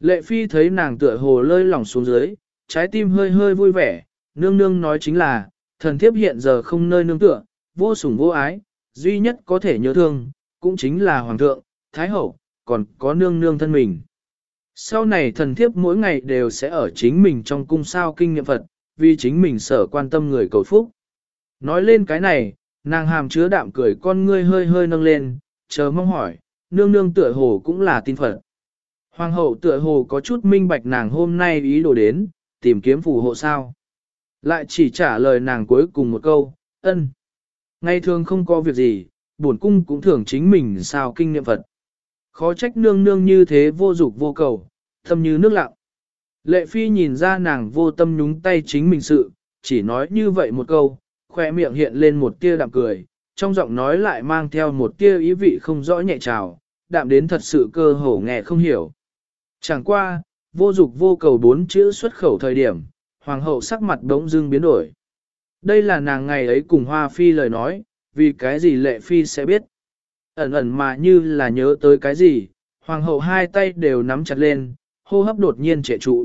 Lệ phi thấy nàng tựa hồ lơi lỏng xuống dưới, trái tim hơi hơi vui vẻ, nương nương nói chính là, thần thiếp hiện giờ không nơi nương tựa, vô sủng vô ái, duy nhất có thể nhớ thương, cũng chính là hoàng thượng, thái hậu, còn có nương nương thân mình. Sau này thần thiếp mỗi ngày đều sẽ ở chính mình trong cung sao kinh nghiệm Phật, vì chính mình sở quan tâm người cầu phúc. Nói lên cái này, nàng hàm chứa đạm cười con ngươi hơi hơi nâng lên, chờ mong hỏi, nương nương tựa hồ cũng là tin Phật. Hoàng hậu tựa hồ có chút minh bạch nàng hôm nay ý đồ đến, tìm kiếm phù hộ sao. Lại chỉ trả lời nàng cuối cùng một câu, ân. Ngày thường không có việc gì, bổn cung cũng thường chính mình sao kinh nghiệm Phật. Khó trách nương nương như thế vô dục vô cầu, thâm như nước lặng. Lệ phi nhìn ra nàng vô tâm nhúng tay chính mình sự, chỉ nói như vậy một câu, khoe miệng hiện lên một tia đạm cười, trong giọng nói lại mang theo một tia ý vị không rõ nhẹ trào, đạm đến thật sự cơ hồ nghe không hiểu. Chẳng qua, vô dục vô cầu bốn chữ xuất khẩu thời điểm, hoàng hậu sắc mặt đống dưng biến đổi. Đây là nàng ngày ấy cùng Hoa Phi lời nói, vì cái gì lệ phi sẽ biết. Ẩn ẩn mà như là nhớ tới cái gì, hoàng hậu hai tay đều nắm chặt lên, hô hấp đột nhiên trệ trụ.